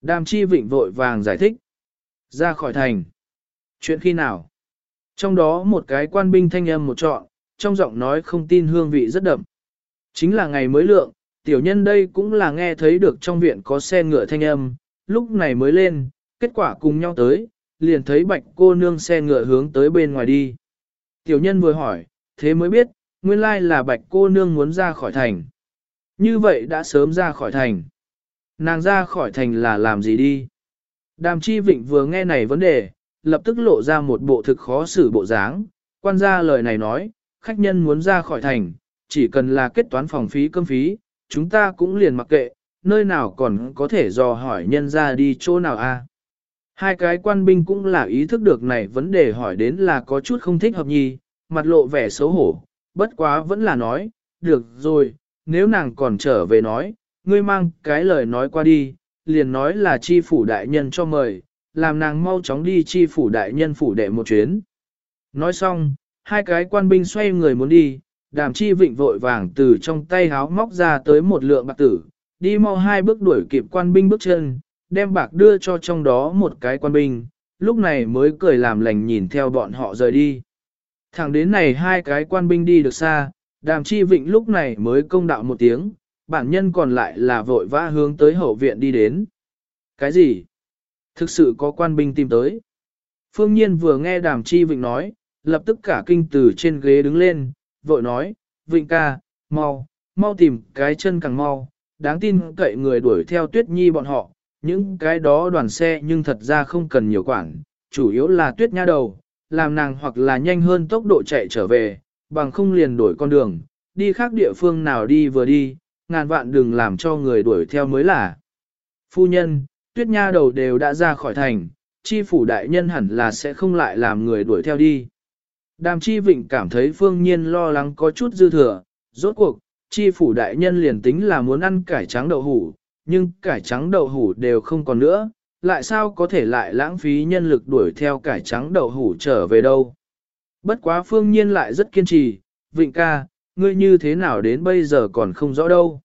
[SPEAKER 1] Đàm chi vịnh vội vàng giải thích. Ra khỏi thành. Chuyện khi nào? Trong đó một cái quan binh thanh âm một trọn, trong giọng nói không tin hương vị rất đậm. Chính là ngày mới lượng, tiểu nhân đây cũng là nghe thấy được trong viện có xe ngựa thanh âm, lúc này mới lên, kết quả cùng nhau tới, liền thấy bạch cô nương xe ngựa hướng tới bên ngoài đi. Tiểu nhân vừa hỏi, thế mới biết, nguyên lai là bạch cô nương muốn ra khỏi thành. Như vậy đã sớm ra khỏi thành. Nàng ra khỏi thành là làm gì đi? Đàm chi vịnh vừa nghe này vấn đề, lập tức lộ ra một bộ thực khó xử bộ dáng, quan gia lời này nói, khách nhân muốn ra khỏi thành, chỉ cần là kết toán phòng phí cơm phí, chúng ta cũng liền mặc kệ, nơi nào còn có thể dò hỏi nhân ra đi chỗ nào a? Hai cái quan binh cũng là ý thức được này vấn đề hỏi đến là có chút không thích hợp nhi, mặt lộ vẻ xấu hổ, bất quá vẫn là nói, được rồi, nếu nàng còn trở về nói, ngươi mang cái lời nói qua đi, liền nói là chi phủ đại nhân cho mời, làm nàng mau chóng đi chi phủ đại nhân phủ đệ một chuyến. Nói xong, hai cái quan binh xoay người muốn đi, đàm chi vịnh vội vàng từ trong tay háo móc ra tới một lượng bạc tử, đi mau hai bước đuổi kịp quan binh bước chân, đem bạc đưa cho trong đó một cái quan binh, lúc này mới cười làm lành nhìn theo bọn họ rời đi. Thẳng đến này hai cái quan binh đi được xa, đàm chi vịnh lúc này mới công đạo một tiếng, bản nhân còn lại là vội vã hướng tới hậu viện đi đến. Cái gì? Thực sự có quan binh tìm tới. Phương Nhiên vừa nghe đàm chi vịnh nói, lập tức cả kinh từ trên ghế đứng lên, vội nói, vịnh ca, mau, mau tìm cái chân càng mau, đáng tin cậy người đuổi theo tuyết nhi bọn họ, những cái đó đoàn xe nhưng thật ra không cần nhiều quản, chủ yếu là tuyết nha đầu, làm nàng hoặc là nhanh hơn tốc độ chạy trở về, bằng không liền đổi con đường, đi khác địa phương nào đi vừa đi, ngàn vạn đừng làm cho người đuổi theo mới là. Phu nhân, tuyết nha đầu đều đã ra khỏi thành, chi phủ đại nhân hẳn là sẽ không lại làm người đuổi theo đi. Đàm chi vịnh cảm thấy phương nhiên lo lắng có chút dư thừa, rốt cuộc, chi phủ đại nhân liền tính là muốn ăn cải trắng đậu hủ, nhưng cải trắng đậu hủ đều không còn nữa, lại sao có thể lại lãng phí nhân lực đuổi theo cải trắng đậu hủ trở về đâu. Bất quá phương nhiên lại rất kiên trì, vịnh ca, ngươi như thế nào đến bây giờ còn không rõ đâu.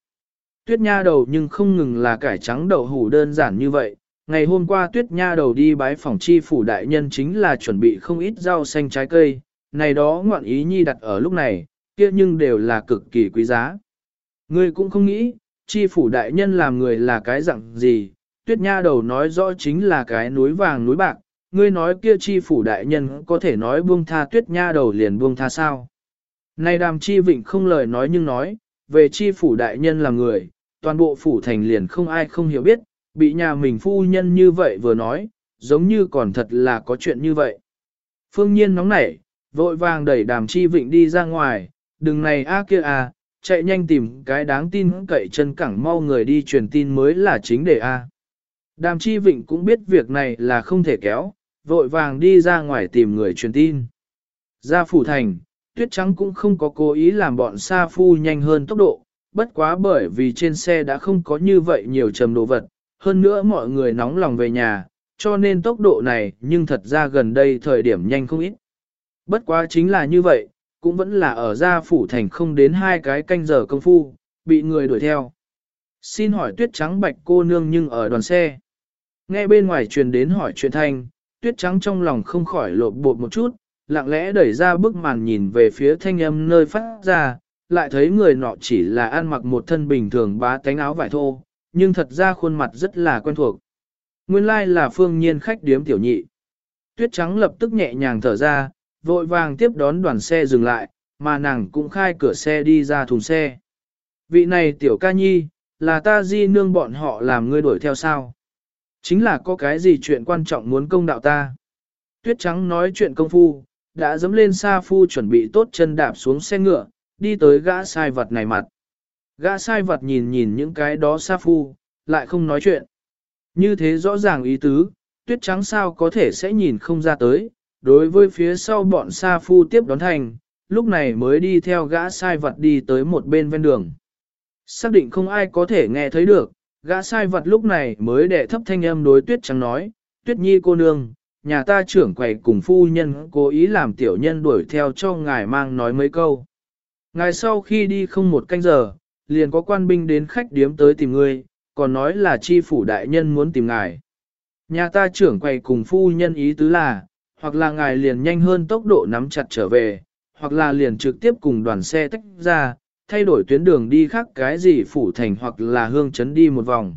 [SPEAKER 1] Tuyết nha đầu nhưng không ngừng là cải trắng đậu hủ đơn giản như vậy. Ngày hôm qua tuyết nha đầu đi bái phòng chi phủ đại nhân chính là chuẩn bị không ít rau xanh trái cây, này đó ngoạn ý nhi đặt ở lúc này, kia nhưng đều là cực kỳ quý giá. Ngươi cũng không nghĩ, chi phủ đại nhân làm người là cái dạng gì, tuyết nha đầu nói rõ chính là cái núi vàng núi bạc, ngươi nói kia chi phủ đại nhân có thể nói buông tha tuyết nha đầu liền buông tha sao. Này đàm chi vịnh không lời nói nhưng nói, về chi phủ đại nhân là người, toàn bộ phủ thành liền không ai không hiểu biết, bị nhà mình phu nhân như vậy vừa nói, giống như còn thật là có chuyện như vậy. Phương nhiên nóng nảy, vội vàng đẩy đàm chi vịnh đi ra ngoài, đừng này a kia a, chạy nhanh tìm cái đáng tin cậy chân cẳng mau người đi truyền tin mới là chính đề a. Đàm chi vịnh cũng biết việc này là không thể kéo, vội vàng đi ra ngoài tìm người truyền tin. Ra phủ thành, tuyết trắng cũng không có cố ý làm bọn sa phu nhanh hơn tốc độ, bất quá bởi vì trên xe đã không có như vậy nhiều trầm đồ vật, hơn nữa mọi người nóng lòng về nhà, cho nên tốc độ này nhưng thật ra gần đây thời điểm nhanh không ít. Bất quá chính là như vậy, cũng vẫn là ở gia phủ thành không đến hai cái canh giờ công phu, bị người đuổi theo. Xin hỏi tuyết trắng bạch cô nương nhưng ở đoàn xe. Nghe bên ngoài truyền đến hỏi chuyện thanh, tuyết trắng trong lòng không khỏi lộn bột một chút, lặng lẽ đẩy ra bức màn nhìn về phía thanh âm nơi phát ra, lại thấy người nọ chỉ là ăn mặc một thân bình thường bá tánh áo vải thô, nhưng thật ra khuôn mặt rất là quen thuộc. Nguyên lai là phương nhiên khách điếm tiểu nhị. Tuyết trắng lập tức nhẹ nhàng thở ra, vội vàng tiếp đón đoàn xe dừng lại, mà nàng cũng khai cửa xe đi ra thùng xe. Vị này tiểu ca nhi, là ta di nương bọn họ làm ngươi đuổi theo sao? Chính là có cái gì chuyện quan trọng muốn công đạo ta? Tuyết trắng nói chuyện công phu, đã dấm lên xa phu chuẩn bị tốt chân đạp xuống xe ngựa, đi tới gã sai vật này mặt. Gã sai vật nhìn nhìn những cái đó xa phu, lại không nói chuyện. Như thế rõ ràng ý tứ, tuyết trắng sao có thể sẽ nhìn không ra tới, đối với phía sau bọn sa phu tiếp đón thành, lúc này mới đi theo gã sai vật đi tới một bên ven đường. Xác định không ai có thể nghe thấy được, gã sai vật lúc này mới đệ thấp thanh âm đối tuyết trắng nói, tuyết nhi cô nương, nhà ta trưởng quầy cùng phu nhân cố ý làm tiểu nhân đuổi theo cho ngài mang nói mấy câu. Ngài sau khi đi không một canh giờ, liền có quan binh đến khách điếm tới tìm ngươi, còn nói là chi phủ đại nhân muốn tìm ngài. Nhà ta trưởng quầy cùng phu nhân ý tứ là, hoặc là ngài liền nhanh hơn tốc độ nắm chặt trở về, hoặc là liền trực tiếp cùng đoàn xe tách ra, thay đổi tuyến đường đi khác cái gì phủ thành hoặc là hương chấn đi một vòng.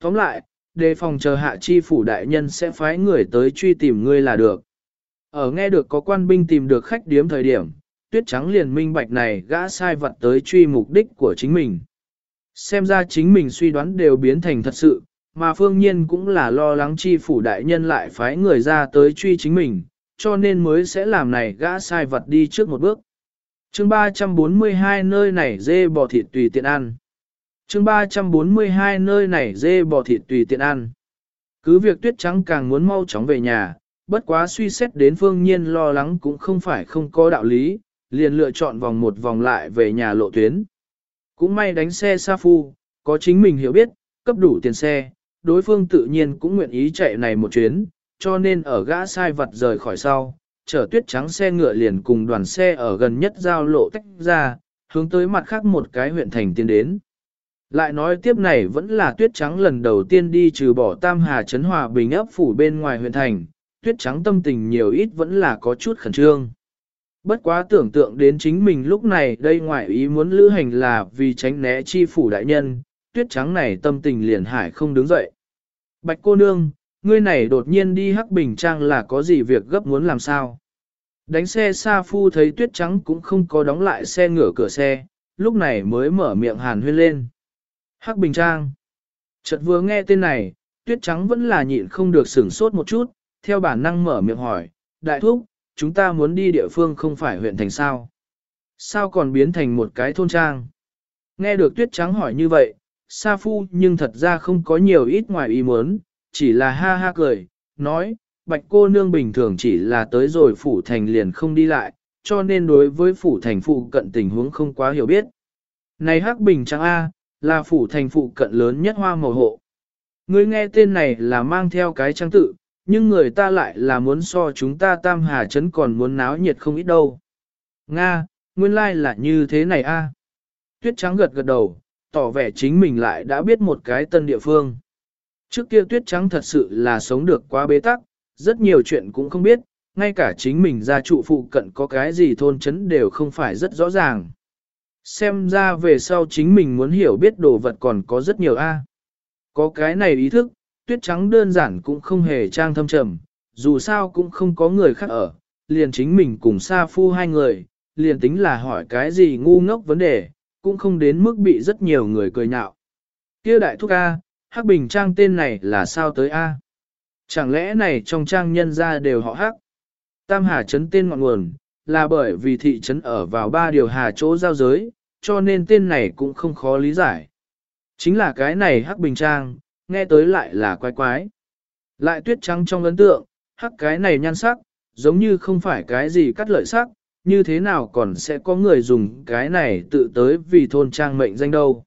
[SPEAKER 1] Tóm lại, đề phòng chờ hạ chi phủ đại nhân sẽ phái người tới truy tìm ngươi là được. Ở nghe được có quan binh tìm được khách điếm thời điểm, tuyết trắng liền minh bạch này gã sai vật tới truy mục đích của chính mình. Xem ra chính mình suy đoán đều biến thành thật sự, mà phương nhiên cũng là lo lắng chi phủ đại nhân lại phái người ra tới truy chính mình, cho nên mới sẽ làm này gã sai vật đi trước một bước. chương 342 nơi này dê bò thịt tùy tiện ăn. chương 342 nơi này dê bò thịt tùy tiện ăn. Cứ việc tuyết trắng càng muốn mau chóng về nhà, bất quá suy xét đến phương nhiên lo lắng cũng không phải không có đạo lý, liền lựa chọn vòng một vòng lại về nhà lộ tuyến. Cũng may đánh xe xa phu, có chính mình hiểu biết, cấp đủ tiền xe, đối phương tự nhiên cũng nguyện ý chạy này một chuyến, cho nên ở gã sai vật rời khỏi sau, chở tuyết trắng xe ngựa liền cùng đoàn xe ở gần nhất giao lộ tách ra, hướng tới mặt khác một cái huyện thành tiến đến. Lại nói tiếp này vẫn là tuyết trắng lần đầu tiên đi trừ bỏ Tam Hà Trấn Hòa Bình ấp phủ bên ngoài huyện thành, tuyết trắng tâm tình nhiều ít vẫn là có chút khẩn trương. Bất quá tưởng tượng đến chính mình lúc này đây ngoại ý muốn lữ hành là vì tránh né chi phủ đại nhân, tuyết trắng này tâm tình liền hải không đứng dậy. Bạch cô nương, ngươi này đột nhiên đi hắc bình trang là có gì việc gấp muốn làm sao? Đánh xe xa phu thấy tuyết trắng cũng không có đóng lại xe ngửa cửa xe, lúc này mới mở miệng hàn huyên lên. Hắc bình trang. Chợt vừa nghe tên này, tuyết trắng vẫn là nhịn không được sửng sốt một chút, theo bản năng mở miệng hỏi, đại thúc, chúng ta muốn đi địa phương không phải huyện thành sao? Sao còn biến thành một cái thôn trang? Nghe được tuyết trắng hỏi như vậy, Sa Phu nhưng thật ra không có nhiều ít ngoài ý muốn, chỉ là ha ha cười, nói, bạch cô nương bình thường chỉ là tới rồi phủ thành liền không đi lại, cho nên đối với phủ thành phụ cận tình huống không quá hiểu biết. Này Hắc Bình Trang A, là phủ thành phụ cận lớn nhất hoa màu hộ. Ngươi nghe tên này là mang theo cái trang tự, nhưng người ta lại là muốn so chúng ta tam hà chấn còn muốn náo nhiệt không ít đâu. Nga, nguyên lai like là như thế này a. Tuyết trắng gật gật đầu, tỏ vẻ chính mình lại đã biết một cái tân địa phương. Trước kia tuyết trắng thật sự là sống được quá bế tắc, rất nhiều chuyện cũng không biết, ngay cả chính mình gia trụ phụ cận có cái gì thôn chấn đều không phải rất rõ ràng. Xem ra về sau chính mình muốn hiểu biết đồ vật còn có rất nhiều a. Có cái này ý thức, tuyết trắng đơn giản cũng không hề trang thâm trầm, dù sao cũng không có người khác ở, liền chính mình cùng Sa Phu hai người, liền tính là hỏi cái gì ngu ngốc vấn đề, cũng không đến mức bị rất nhiều người cười nhạo. Kia đại thúc A, Hắc Bình Trang tên này là sao tới A? Chẳng lẽ này trong trang nhân ra đều họ Hắc? Tam Hà Trấn tên ngọn nguồn, là bởi vì thị trấn ở vào ba điều hà chỗ giao giới, cho nên tên này cũng không khó lý giải. Chính là cái này Hắc Bình Trang, nghe tới lại là quái quái. Lại tuyết trắng trong ấn tượng, hắc cái này nhan sắc, giống như không phải cái gì cắt lợi sắc, như thế nào còn sẽ có người dùng cái này tự tới vì thôn trang mệnh danh đâu.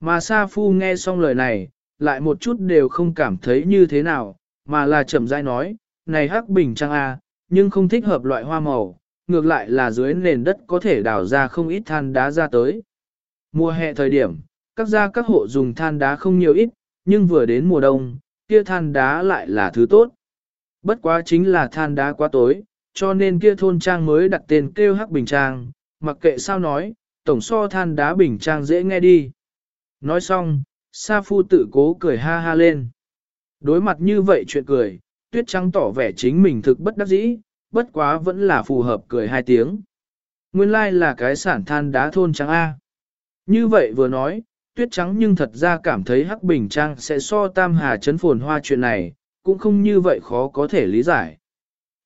[SPEAKER 1] Mà Sa Phu nghe xong lời này, lại một chút đều không cảm thấy như thế nào, mà là chậm rãi nói, này hắc bình trang A, nhưng không thích hợp loại hoa màu, ngược lại là dưới nền đất có thể đào ra không ít than đá ra tới. Mùa hè thời điểm, các gia các hộ dùng than đá không nhiều ít, nhưng vừa đến mùa đông, kia than đá lại là thứ tốt. Bất quá chính là than đá quá tối, cho nên kia thôn trang mới đặt tên kêu hắc bình trang, mặc kệ sao nói, tổng so than đá bình trang dễ nghe đi. Nói xong, Sa Phu tự cố cười ha ha lên. Đối mặt như vậy chuyện cười, tuyết trắng tỏ vẻ chính mình thực bất đắc dĩ, bất quá vẫn là phù hợp cười hai tiếng. Nguyên lai like là cái sản than đá thôn trắng A. Như vậy vừa nói, tuyết trắng nhưng thật ra cảm thấy Hắc Bình Trang sẽ so tam hà chấn phồn hoa chuyện này, cũng không như vậy khó có thể lý giải.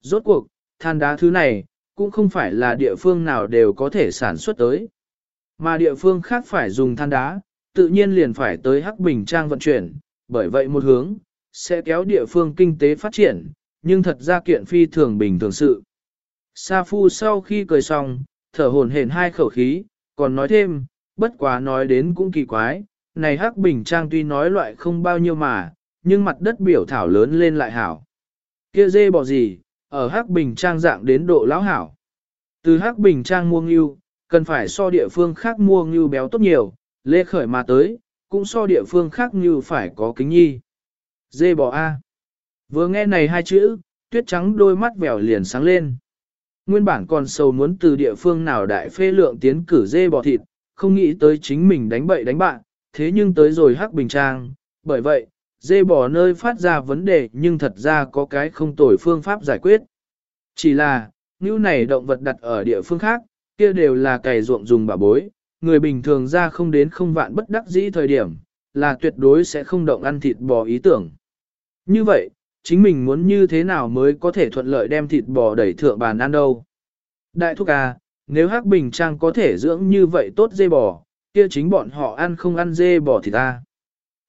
[SPEAKER 1] Rốt cuộc, than đá thứ này, cũng không phải là địa phương nào đều có thể sản xuất tới. Mà địa phương khác phải dùng than đá, tự nhiên liền phải tới Hắc Bình Trang vận chuyển, bởi vậy một hướng, sẽ kéo địa phương kinh tế phát triển, nhưng thật ra kiện phi thường bình thường sự. Sa Phu sau khi cười xong, thở hồn hển hai khẩu khí, còn nói thêm, bất quá nói đến cũng kỳ quái, này hắc bình trang tuy nói loại không bao nhiêu mà, nhưng mặt đất biểu thảo lớn lên lại hảo. Kia dê bỏ gì, ở hắc bình trang dạng đến độ lão hảo. Từ hắc bình trang mua ngưu, cần phải so địa phương khác mua ngưu béo tốt nhiều, lê khởi mà tới, cũng so địa phương khác ngưu phải có kính nhi. Dê bò A. Vừa nghe này hai chữ, tuyết trắng đôi mắt vẻo liền sáng lên. Nguyên bản còn sầu muốn từ địa phương nào đại phê lượng tiến cử dê bò thịt, không nghĩ tới chính mình đánh bậy đánh bạn, thế nhưng tới rồi hắc bình trang, bởi vậy, dê bò nơi phát ra vấn đề nhưng thật ra có cái không tồi phương pháp giải quyết. Chỉ là, như này động vật đặt ở địa phương khác, kia đều là cày ruộng dùng bà bối, người bình thường ra không đến không vạn bất đắc dĩ thời điểm, là tuyệt đối sẽ không động ăn thịt bò ý tưởng. Như vậy, chính mình muốn như thế nào mới có thể thuận lợi đem thịt bò đẩy thượng bàn ăn đâu. Đại thúc à, nếu Hắc Bình Trang có thể dưỡng như vậy tốt dê bò, kia chính bọn họ ăn không ăn dê bò thì ta.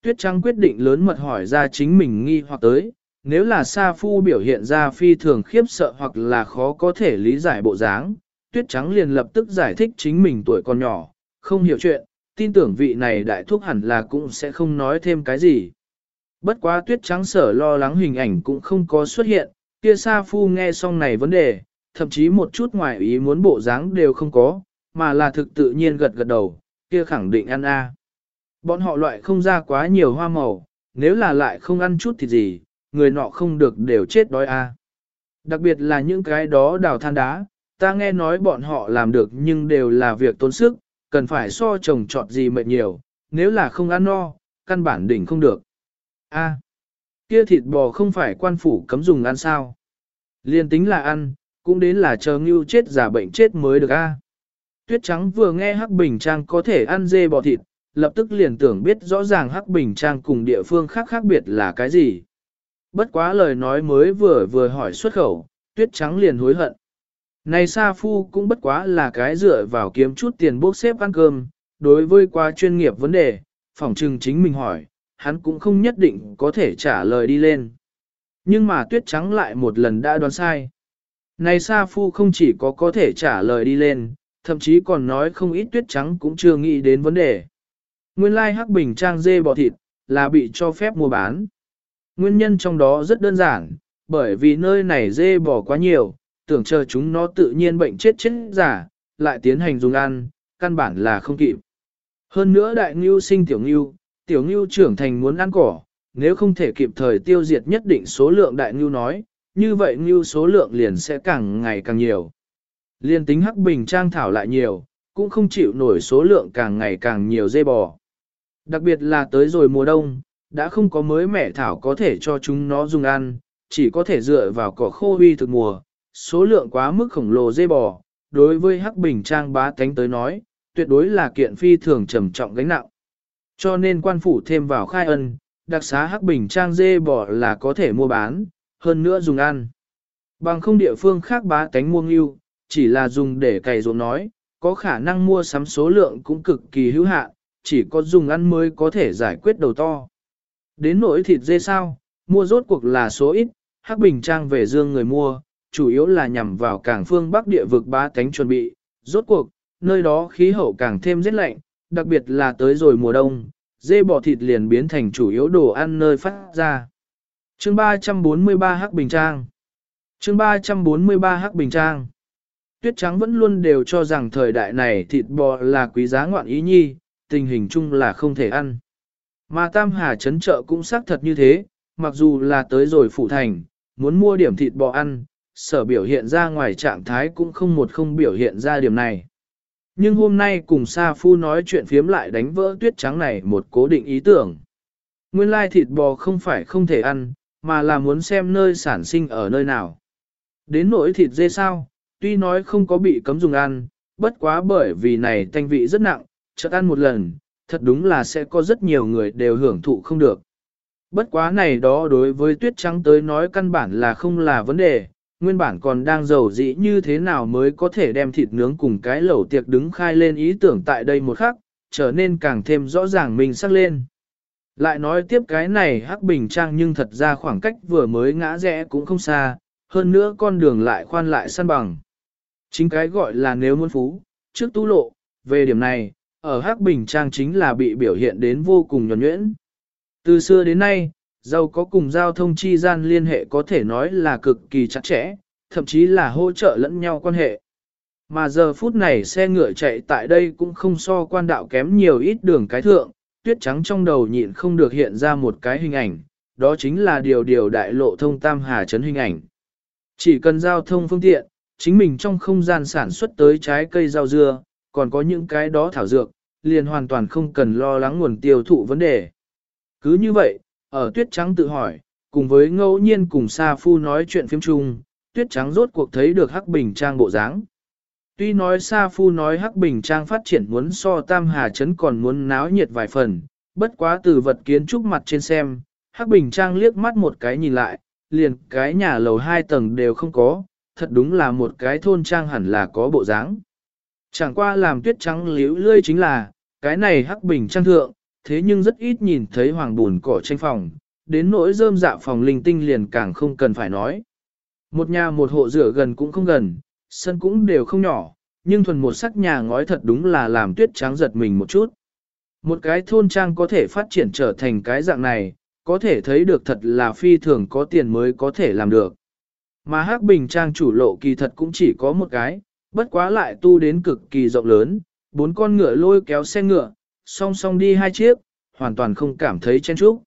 [SPEAKER 1] Tuyết Trắng quyết định lớn mật hỏi ra chính mình nghi hoặc tới, nếu là Sa Phu biểu hiện ra phi thường khiếp sợ hoặc là khó có thể lý giải bộ dáng, Tuyết Trắng liền lập tức giải thích chính mình tuổi còn nhỏ, không hiểu chuyện, tin tưởng vị này đại thúc hẳn là cũng sẽ không nói thêm cái gì. Bất quá Tuyết Trắng sở lo lắng hình ảnh cũng không có xuất hiện, kia Sa Phu nghe xong này vấn đề, thậm chí một chút ngoài ý muốn bộ dáng đều không có, mà là thực tự nhiên gật gật đầu, kia khẳng định ăn a. Bọn họ loại không ra quá nhiều hoa màu, nếu là lại không ăn chút thì gì, người nọ không được đều chết đói a. Đặc biệt là những cái đó đào than đá, ta nghe nói bọn họ làm được nhưng đều là việc tốn sức, cần phải so trồng trọt gì mệt nhiều, nếu là không ăn no, căn bản đỉnh không được. A, kia thịt bò không phải quan phủ cấm dùng ăn sao? Liên tính là ăn, cũng đến là chờ ngưu chết giả bệnh chết mới được a. Tuyết trắng vừa nghe Hắc Bình Trang có thể ăn dê bò thịt, lập tức liền tưởng biết rõ ràng Hắc Bình Trang cùng địa phương khác khác biệt là cái gì. Bất quá lời nói mới vừa vừa hỏi xuất khẩu, tuyết trắng liền hối hận. Này Sa Phu cũng bất quá là cái dựa vào kiếm chút tiền bốc xếp ăn cơm, đối với qua chuyên nghiệp vấn đề, phỏng trừng chính mình hỏi, hắn cũng không nhất định có thể trả lời đi lên. Nhưng mà tuyết trắng lại một lần đã đoán sai. Này Sa Phu không chỉ có có thể trả lời đi lên, thậm chí còn nói không ít tuyết trắng cũng chưa nghĩ đến vấn đề. Nguyên lai like hắc bình trang dê bò thịt, là bị cho phép mua bán. Nguyên nhân trong đó rất đơn giản, bởi vì nơi này dê bò quá nhiều, tưởng chờ chúng nó tự nhiên bệnh chết chết giả, lại tiến hành dùng ăn, căn bản là không kịp. Hơn nữa đại ngưu sinh tiểu ngưu, tiểu ngưu trưởng thành muốn ăn cỏ, nếu không thể kịp thời tiêu diệt nhất định số lượng đại ngưu nói, như vậy ngưu số lượng liền sẽ càng ngày càng nhiều. Liên tính hắc bình trang thảo lại nhiều, cũng không chịu nổi số lượng càng ngày càng nhiều dê bò. Đặc biệt là tới rồi mùa đông, đã không có mới mẻ thảo có thể cho chúng nó dùng ăn, chỉ có thể dựa vào cỏ khô huy thực mùa, số lượng quá mức khổng lồ dê bò, đối với hắc bình trang bá tánh tới nói, tuyệt đối là kiện phi thường trầm trọng gánh nặng. Cho nên quan phủ thêm vào khai ân, đặc xá hắc bình trang dê bò là có thể mua bán, hơn nữa dùng ăn. Bằng không địa phương khác bá tánh mua ngưu, chỉ là dùng để cày ruộng nói, có khả năng mua sắm số lượng cũng cực kỳ hữu hạn, chỉ có dùng ăn mới có thể giải quyết đầu to. Đến nỗi thịt dê sao, mua rốt cuộc là số ít, Hắc Bình Trang về dương người mua, chủ yếu là nhằm vào cảng phương Bắc địa vực ba cánh chuẩn bị, rốt cuộc, nơi đó khí hậu càng thêm rét lạnh, đặc biệt là tới rồi mùa đông, dê bò thịt liền biến thành chủ yếu đồ ăn nơi phát ra. Chương 343 Hắc Bình Trang Chương 343 Hắc Bình Trang Tuyết Trắng vẫn luôn đều cho rằng thời đại này thịt bò là quý giá ngoạn ý nhi, tình hình chung là không thể ăn. Mà Tam Hà chấn chợ cũng xác thật như thế, mặc dù là tới rồi phủ thành, muốn mua điểm thịt bò ăn, sở biểu hiện ra ngoài trạng thái cũng không một không biểu hiện ra điểm này. Nhưng hôm nay cùng Sa Phu nói chuyện phiếm lại đánh vỡ tuyết trắng này một cố định ý tưởng. Nguyên lai thịt bò không phải không thể ăn, mà là muốn xem nơi sản sinh ở nơi nào. Đến nỗi thịt dê sao, tuy nói không có bị cấm dùng ăn, bất quá bởi vì này thanh vị rất nặng, chợt ăn một lần, thật đúng là sẽ có rất nhiều người đều hưởng thụ không được. Bất quá này đó đối với tuyết trắng tới nói căn bản là không là vấn đề, nguyên bản còn đang giàu dĩ như thế nào mới có thể đem thịt nướng cùng cái lẩu tiệc đứng khai lên ý tưởng tại đây một khắc, trở nên càng thêm rõ ràng mình sắc lên. Lại nói tiếp cái này hắc bình trang nhưng thật ra khoảng cách vừa mới ngã rẽ cũng không xa, hơn nữa con đường lại khoan lại săn bằng. Chính cái gọi là nếu muốn phú, trước tu lộ, về điểm này, ở Hắc Bình Trang chính là bị biểu hiện đến vô cùng nhuẩn nhuyễn. Từ xưa đến nay, giàu có cùng giao thông chi gian liên hệ có thể nói là cực kỳ chặt chẽ, thậm chí là hỗ trợ lẫn nhau quan hệ. Mà giờ phút này xe ngựa chạy tại đây cũng không so quan đạo kém nhiều ít đường cái thượng, tuyết trắng trong đầu nhịn không được hiện ra một cái hình ảnh, đó chính là điều điều đại lộ thông tam hà chấn hình ảnh. Chỉ cần giao thông phương tiện, chính mình trong không gian sản xuất tới trái cây rau dưa, còn có những cái đó thảo dược, liền hoàn toàn không cần lo lắng nguồn tiêu thụ vấn đề. Cứ như vậy, ở tuyết trắng tự hỏi, cùng với ngẫu nhiên cùng Sa Phu nói chuyện phim chung, tuyết trắng rốt cuộc thấy được Hắc Bình Trang bộ dáng. Tuy nói Sa Phu nói Hắc Bình Trang phát triển muốn so Tam Hà Trấn còn muốn náo nhiệt vài phần, bất quá từ vật kiến trúc mặt trên xem, Hắc Bình Trang liếc mắt một cái nhìn lại, liền cái nhà lầu hai tầng đều không có, thật đúng là một cái thôn trang hẳn là có bộ dáng. Chẳng qua làm tuyết trắng liễu lươi chính là, cái này hắc bình trang thượng, thế nhưng rất ít nhìn thấy hoàng bùn cỏ tranh phòng, đến nỗi rơm dạ phòng linh tinh liền càng không cần phải nói. Một nhà một hộ rửa gần cũng không gần, sân cũng đều không nhỏ, nhưng thuần một sắc nhà ngói thật đúng là làm tuyết trắng giật mình một chút. Một cái thôn trang có thể phát triển trở thành cái dạng này, có thể thấy được thật là phi thường có tiền mới có thể làm được. Mà Hắc Bình Trang chủ lộ kỳ thật cũng chỉ có một cái, bất quá lại tu đến cực kỳ rộng lớn, bốn con ngựa lôi kéo xe ngựa, song song đi hai chiếc, hoàn toàn không cảm thấy chen chúc.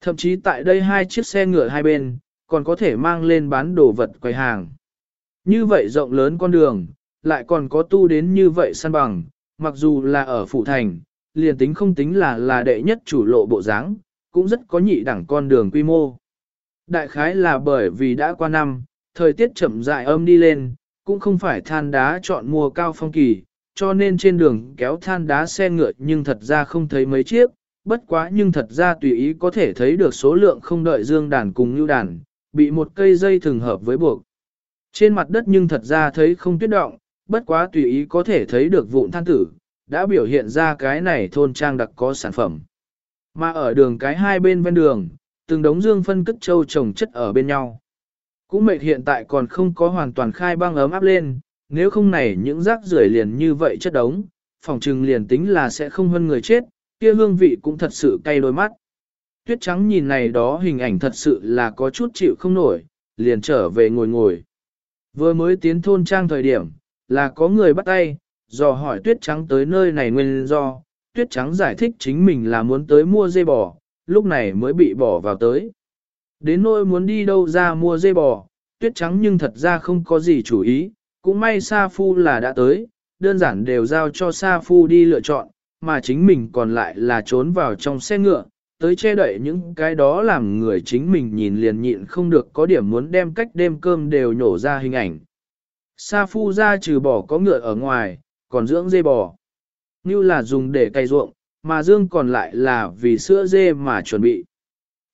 [SPEAKER 1] Thậm chí tại đây hai chiếc xe ngựa hai bên, còn có thể mang lên bán đồ vật quầy hàng. Như vậy rộng lớn con đường, lại còn có tu đến như vậy săn bằng, mặc dù là ở phủ thành, liền tính không tính là là đệ nhất chủ lộ bộ dáng, cũng rất có nhị đẳng con đường quy mô. Đại khái là bởi vì đã qua năm, thời tiết chậm dại âm đi lên, cũng không phải than đá chọn mua cao phong kỳ, cho nên trên đường kéo than đá xe ngựa nhưng thật ra không thấy mấy chiếc, bất quá nhưng thật ra tùy ý có thể thấy được số lượng không đợi dương đàn cùng lưu đàn, bị một cây dây thường hợp với buộc. Trên mặt đất nhưng thật ra thấy không tuyết động, bất quá tùy ý có thể thấy được vụn than tử, đã biểu hiện ra cái này thôn trang đặc có sản phẩm. Mà ở đường cái hai bên ven đường, từng đống dương phân cất châu trồng chất ở bên nhau. Cũng mệt hiện tại còn không có hoàn toàn khai băng ấm áp lên, nếu không này những rác rưởi liền như vậy chất đống, phòng trừng liền tính là sẽ không hơn người chết, kia hương vị cũng thật sự cay đôi mắt. Tuyết trắng nhìn này đó hình ảnh thật sự là có chút chịu không nổi, liền trở về ngồi ngồi. Vừa mới tiến thôn trang thời điểm, là có người bắt tay, dò hỏi tuyết trắng tới nơi này nguyên do, tuyết trắng giải thích chính mình là muốn tới mua dây bò, lúc này mới bị bỏ vào tới. Đến nỗi muốn đi đâu ra mua dê bò, tuyết trắng nhưng thật ra không có gì chủ ý, cũng may Sa Phu là đã tới, đơn giản đều giao cho Sa Phu đi lựa chọn, mà chính mình còn lại là trốn vào trong xe ngựa, tới che đậy những cái đó làm người chính mình nhìn liền nhịn không được có điểm muốn đem cách đêm cơm đều nhổ ra hình ảnh. Sa Phu ra trừ bỏ có ngựa ở ngoài, còn dưỡng dê bò. Như là dùng để cày ruộng, mà dương còn lại là vì sữa dê mà chuẩn bị.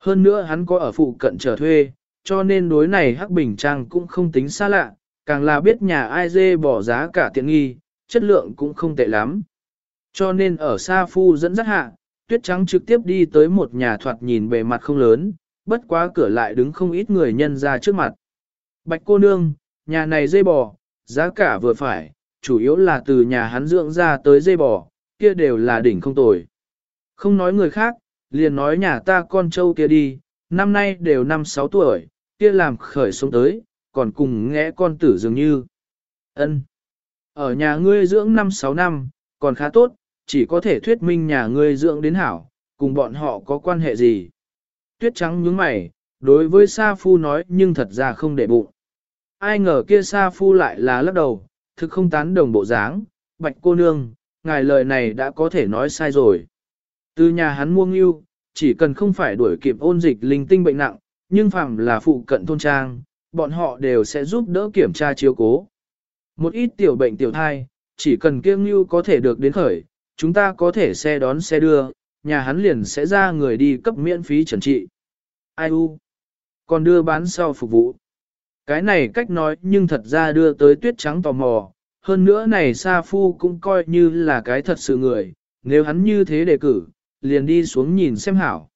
[SPEAKER 1] Hơn nữa hắn có ở phụ cận trở thuê, cho nên đối này Hắc Bình Trang cũng không tính xa lạ, càng là biết nhà ai dê bỏ giá cả tiện nghi, chất lượng cũng không tệ lắm. Cho nên ở Sa Phu dẫn dắt hạ, Tuyết Trắng trực tiếp đi tới một nhà thoạt nhìn bề mặt không lớn, bất quá cửa lại đứng không ít người nhân ra trước mặt. Bạch cô nương, nhà này dê bò, giá cả vừa phải, chủ yếu là từ nhà hắn dưỡng ra tới dê bò, kia đều là đỉnh không tồi. Không nói người khác, liền nói nhà ta con trâu kia đi, năm nay đều năm sáu tuổi, kia làm khởi sống tới, còn cùng ngẽ con tử dường như. ân Ở nhà ngươi dưỡng năm sáu năm, còn khá tốt, chỉ có thể thuyết minh nhà ngươi dưỡng đến hảo, cùng bọn họ có quan hệ gì. Tuyết trắng nhướng mày, đối với Sa Phu nói nhưng thật ra không để bụng. Ai ngờ kia Sa Phu lại là lắc đầu, thực không tán đồng bộ dáng, bạch cô nương, ngài lời này đã có thể nói sai rồi. Từ nhà hắn mua ngưu, chỉ cần không phải đuổi kịp ôn dịch linh tinh bệnh nặng, nhưng phàm là phụ cận thôn trang, bọn họ đều sẽ giúp đỡ kiểm tra chiếu cố. Một ít tiểu bệnh tiểu thai, chỉ cần kiêng ngưu có thể được đến khởi, chúng ta có thể xe đón xe đưa, nhà hắn liền sẽ ra người đi cấp miễn phí trần trị. Ai u? Còn đưa bán sau phục vụ. Cái này cách nói nhưng thật ra đưa tới tuyết trắng tò mò, hơn nữa này Sa Phu cũng coi như là cái thật sự người, nếu hắn như thế đề cử, liền đi xuống nhìn xem hảo.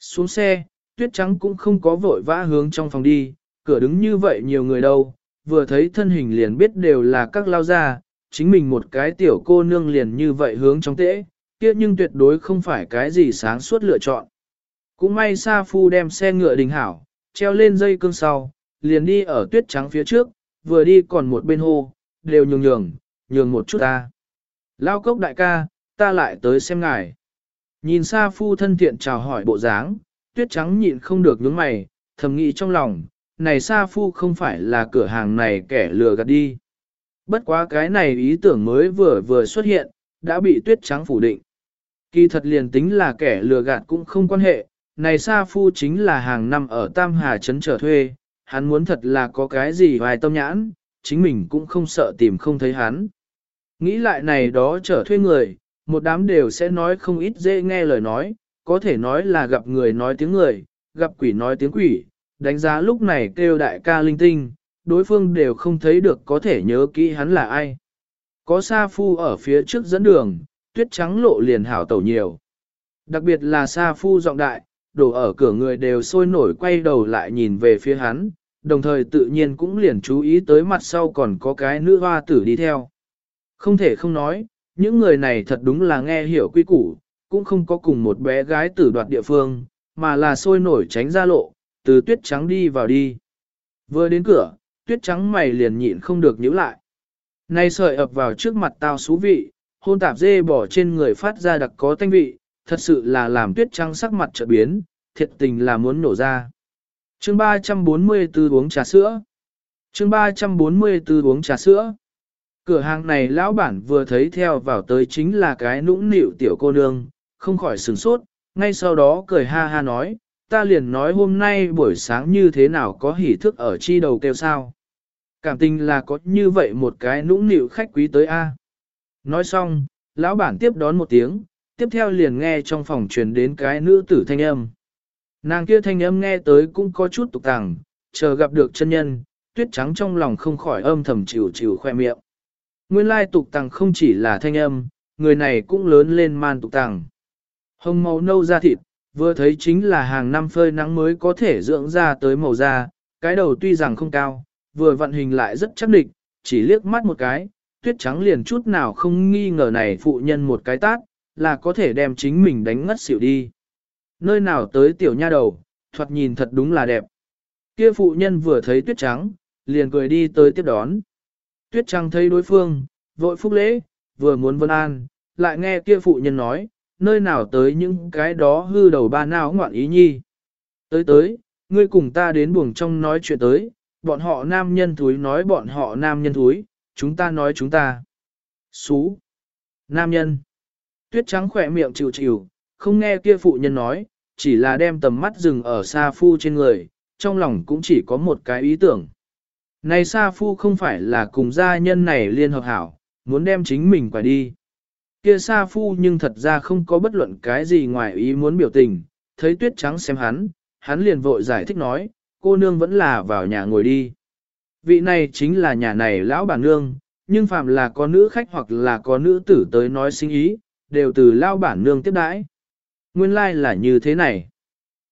[SPEAKER 1] Xuống xe, tuyết trắng cũng không có vội vã hướng trong phòng đi, cửa đứng như vậy nhiều người đâu, vừa thấy thân hình liền biết đều là các lao gia, chính mình một cái tiểu cô nương liền như vậy hướng trong tễ, kia nhưng tuyệt đối không phải cái gì sáng suốt lựa chọn. Cũng may Sa Phu đem xe ngựa đình hảo, treo lên dây cương sau, liền đi ở tuyết trắng phía trước, vừa đi còn một bên hô, đều nhường nhường, nhường một chút ta. Lao cốc đại ca, ta lại tới xem ngài. Nhìn Sa Phu thân thiện chào hỏi bộ dáng, tuyết trắng nhịn không được nhướng mày, thầm nghĩ trong lòng, này Sa Phu không phải là cửa hàng này kẻ lừa gạt đi. Bất quá cái này ý tưởng mới vừa vừa xuất hiện, đã bị tuyết trắng phủ định. Kỳ thật liền tính là kẻ lừa gạt cũng không quan hệ, này Sa Phu chính là hàng năm ở Tam Hà Trấn trở thuê, hắn muốn thật là có cái gì vài tâm nhãn, chính mình cũng không sợ tìm không thấy hắn. Nghĩ lại này đó trở thuê người, một đám đều sẽ nói không ít dễ nghe lời nói, có thể nói là gặp người nói tiếng người, gặp quỷ nói tiếng quỷ, đánh giá lúc này kêu đại ca linh tinh, đối phương đều không thấy được có thể nhớ kỹ hắn là ai. Có Sa Phu ở phía trước dẫn đường, tuyết trắng lộ liền hảo tẩu nhiều. Đặc biệt là Sa Phu giọng đại, đổ ở cửa người đều sôi nổi quay đầu lại nhìn về phía hắn, đồng thời tự nhiên cũng liền chú ý tới mặt sau còn có cái nữ hoa tử đi theo. Không thể không nói, những người này thật đúng là nghe hiểu quy củ, cũng không có cùng một bé gái tử đoạt địa phương, mà là sôi nổi tránh ra lộ, từ tuyết trắng đi vào đi. Vừa đến cửa, tuyết trắng mày liền nhịn không được nhíu lại. Nay sợi ập vào trước mặt tao xú vị, hôn tạp dê bỏ trên người phát ra đặc có thanh vị, thật sự là làm tuyết trắng sắc mặt trợ biến, thiệt tình là muốn nổ ra. chương 344 uống trà sữa. chương 344 uống trà sữa. Cửa hàng này lão bản vừa thấy theo vào tới chính là cái nũng nịu tiểu cô nương, không khỏi sửng sốt, ngay sau đó cười ha ha nói, ta liền nói hôm nay buổi sáng như thế nào có hỉ thức ở chi đầu kêu sao. Cảm tình là có như vậy một cái nũng nịu khách quý tới A. Nói xong, lão bản tiếp đón một tiếng, tiếp theo liền nghe trong phòng truyền đến cái nữ tử thanh âm. Nàng kia thanh âm nghe tới cũng có chút tục tàng, chờ gặp được chân nhân, tuyết trắng trong lòng không khỏi âm thầm chịu chịu khoe miệng. Nguyên lai tục tàng không chỉ là thanh âm, người này cũng lớn lên man tục tàng. Hồng màu nâu da thịt, vừa thấy chính là hàng năm phơi nắng mới có thể dưỡng ra tới màu da, cái đầu tuy rằng không cao, vừa vận hình lại rất chắc địch, chỉ liếc mắt một cái, tuyết trắng liền chút nào không nghi ngờ này phụ nhân một cái tát, là có thể đem chính mình đánh ngất xỉu đi. Nơi nào tới tiểu nha đầu, thoạt nhìn thật đúng là đẹp. Kia phụ nhân vừa thấy tuyết trắng, liền cười đi tới tiếp đón. Tuyết Trăng thấy đối phương, vội phúc lễ, vừa muốn vân an, lại nghe kia phụ nhân nói, nơi nào tới những cái đó hư đầu ba nào ngoạn ý nhi. Tới tới, ngươi cùng ta đến buồng trong nói chuyện tới, bọn họ nam nhân thúi nói bọn họ nam nhân thúi, chúng ta nói chúng ta. Xú. Nam nhân. Tuyết trắng khỏe miệng chịu chịu, không nghe kia phụ nhân nói, chỉ là đem tầm mắt dừng ở Sa Phu trên người, trong lòng cũng chỉ có một cái ý tưởng. Này Sa Phu không phải là cùng gia nhân này liên hợp hảo, muốn đem chính mình quả đi. Kia Sa Phu nhưng thật ra không có bất luận cái gì ngoài ý muốn biểu tình, thấy tuyết trắng xem hắn, hắn liền vội giải thích nói, cô nương vẫn là vào nhà ngồi đi. Vị này chính là nhà này lão bản nương, nhưng phạm là có nữ khách hoặc là có nữ tử tới nói sinh ý, đều từ lão bản nương tiếp đãi. Nguyên lai like là như thế này.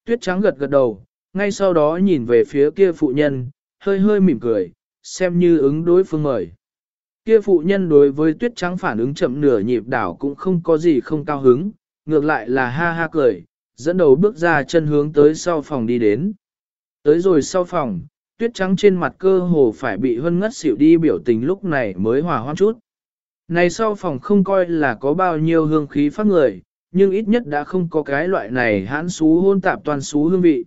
[SPEAKER 1] Tuyết trắng gật gật đầu, ngay sau đó nhìn về phía kia phụ nhân, hơi hơi mỉm cười, xem như ứng đối phương mời. Kia phụ nhân đối với tuyết trắng phản ứng chậm nửa nhịp đảo cũng không có gì không cao hứng, ngược lại là ha ha cười, dẫn đầu bước ra chân hướng tới sau phòng đi đến. Tới rồi sau phòng, tuyết trắng trên mặt cơ hồ phải bị hân ngất xỉu đi biểu tình lúc này mới hòa hoãn chút. Này sau phòng không coi là có bao nhiêu hương khí phát người, nhưng ít nhất đã không có cái loại này hãn xú hôn tạp toàn xú hương vị.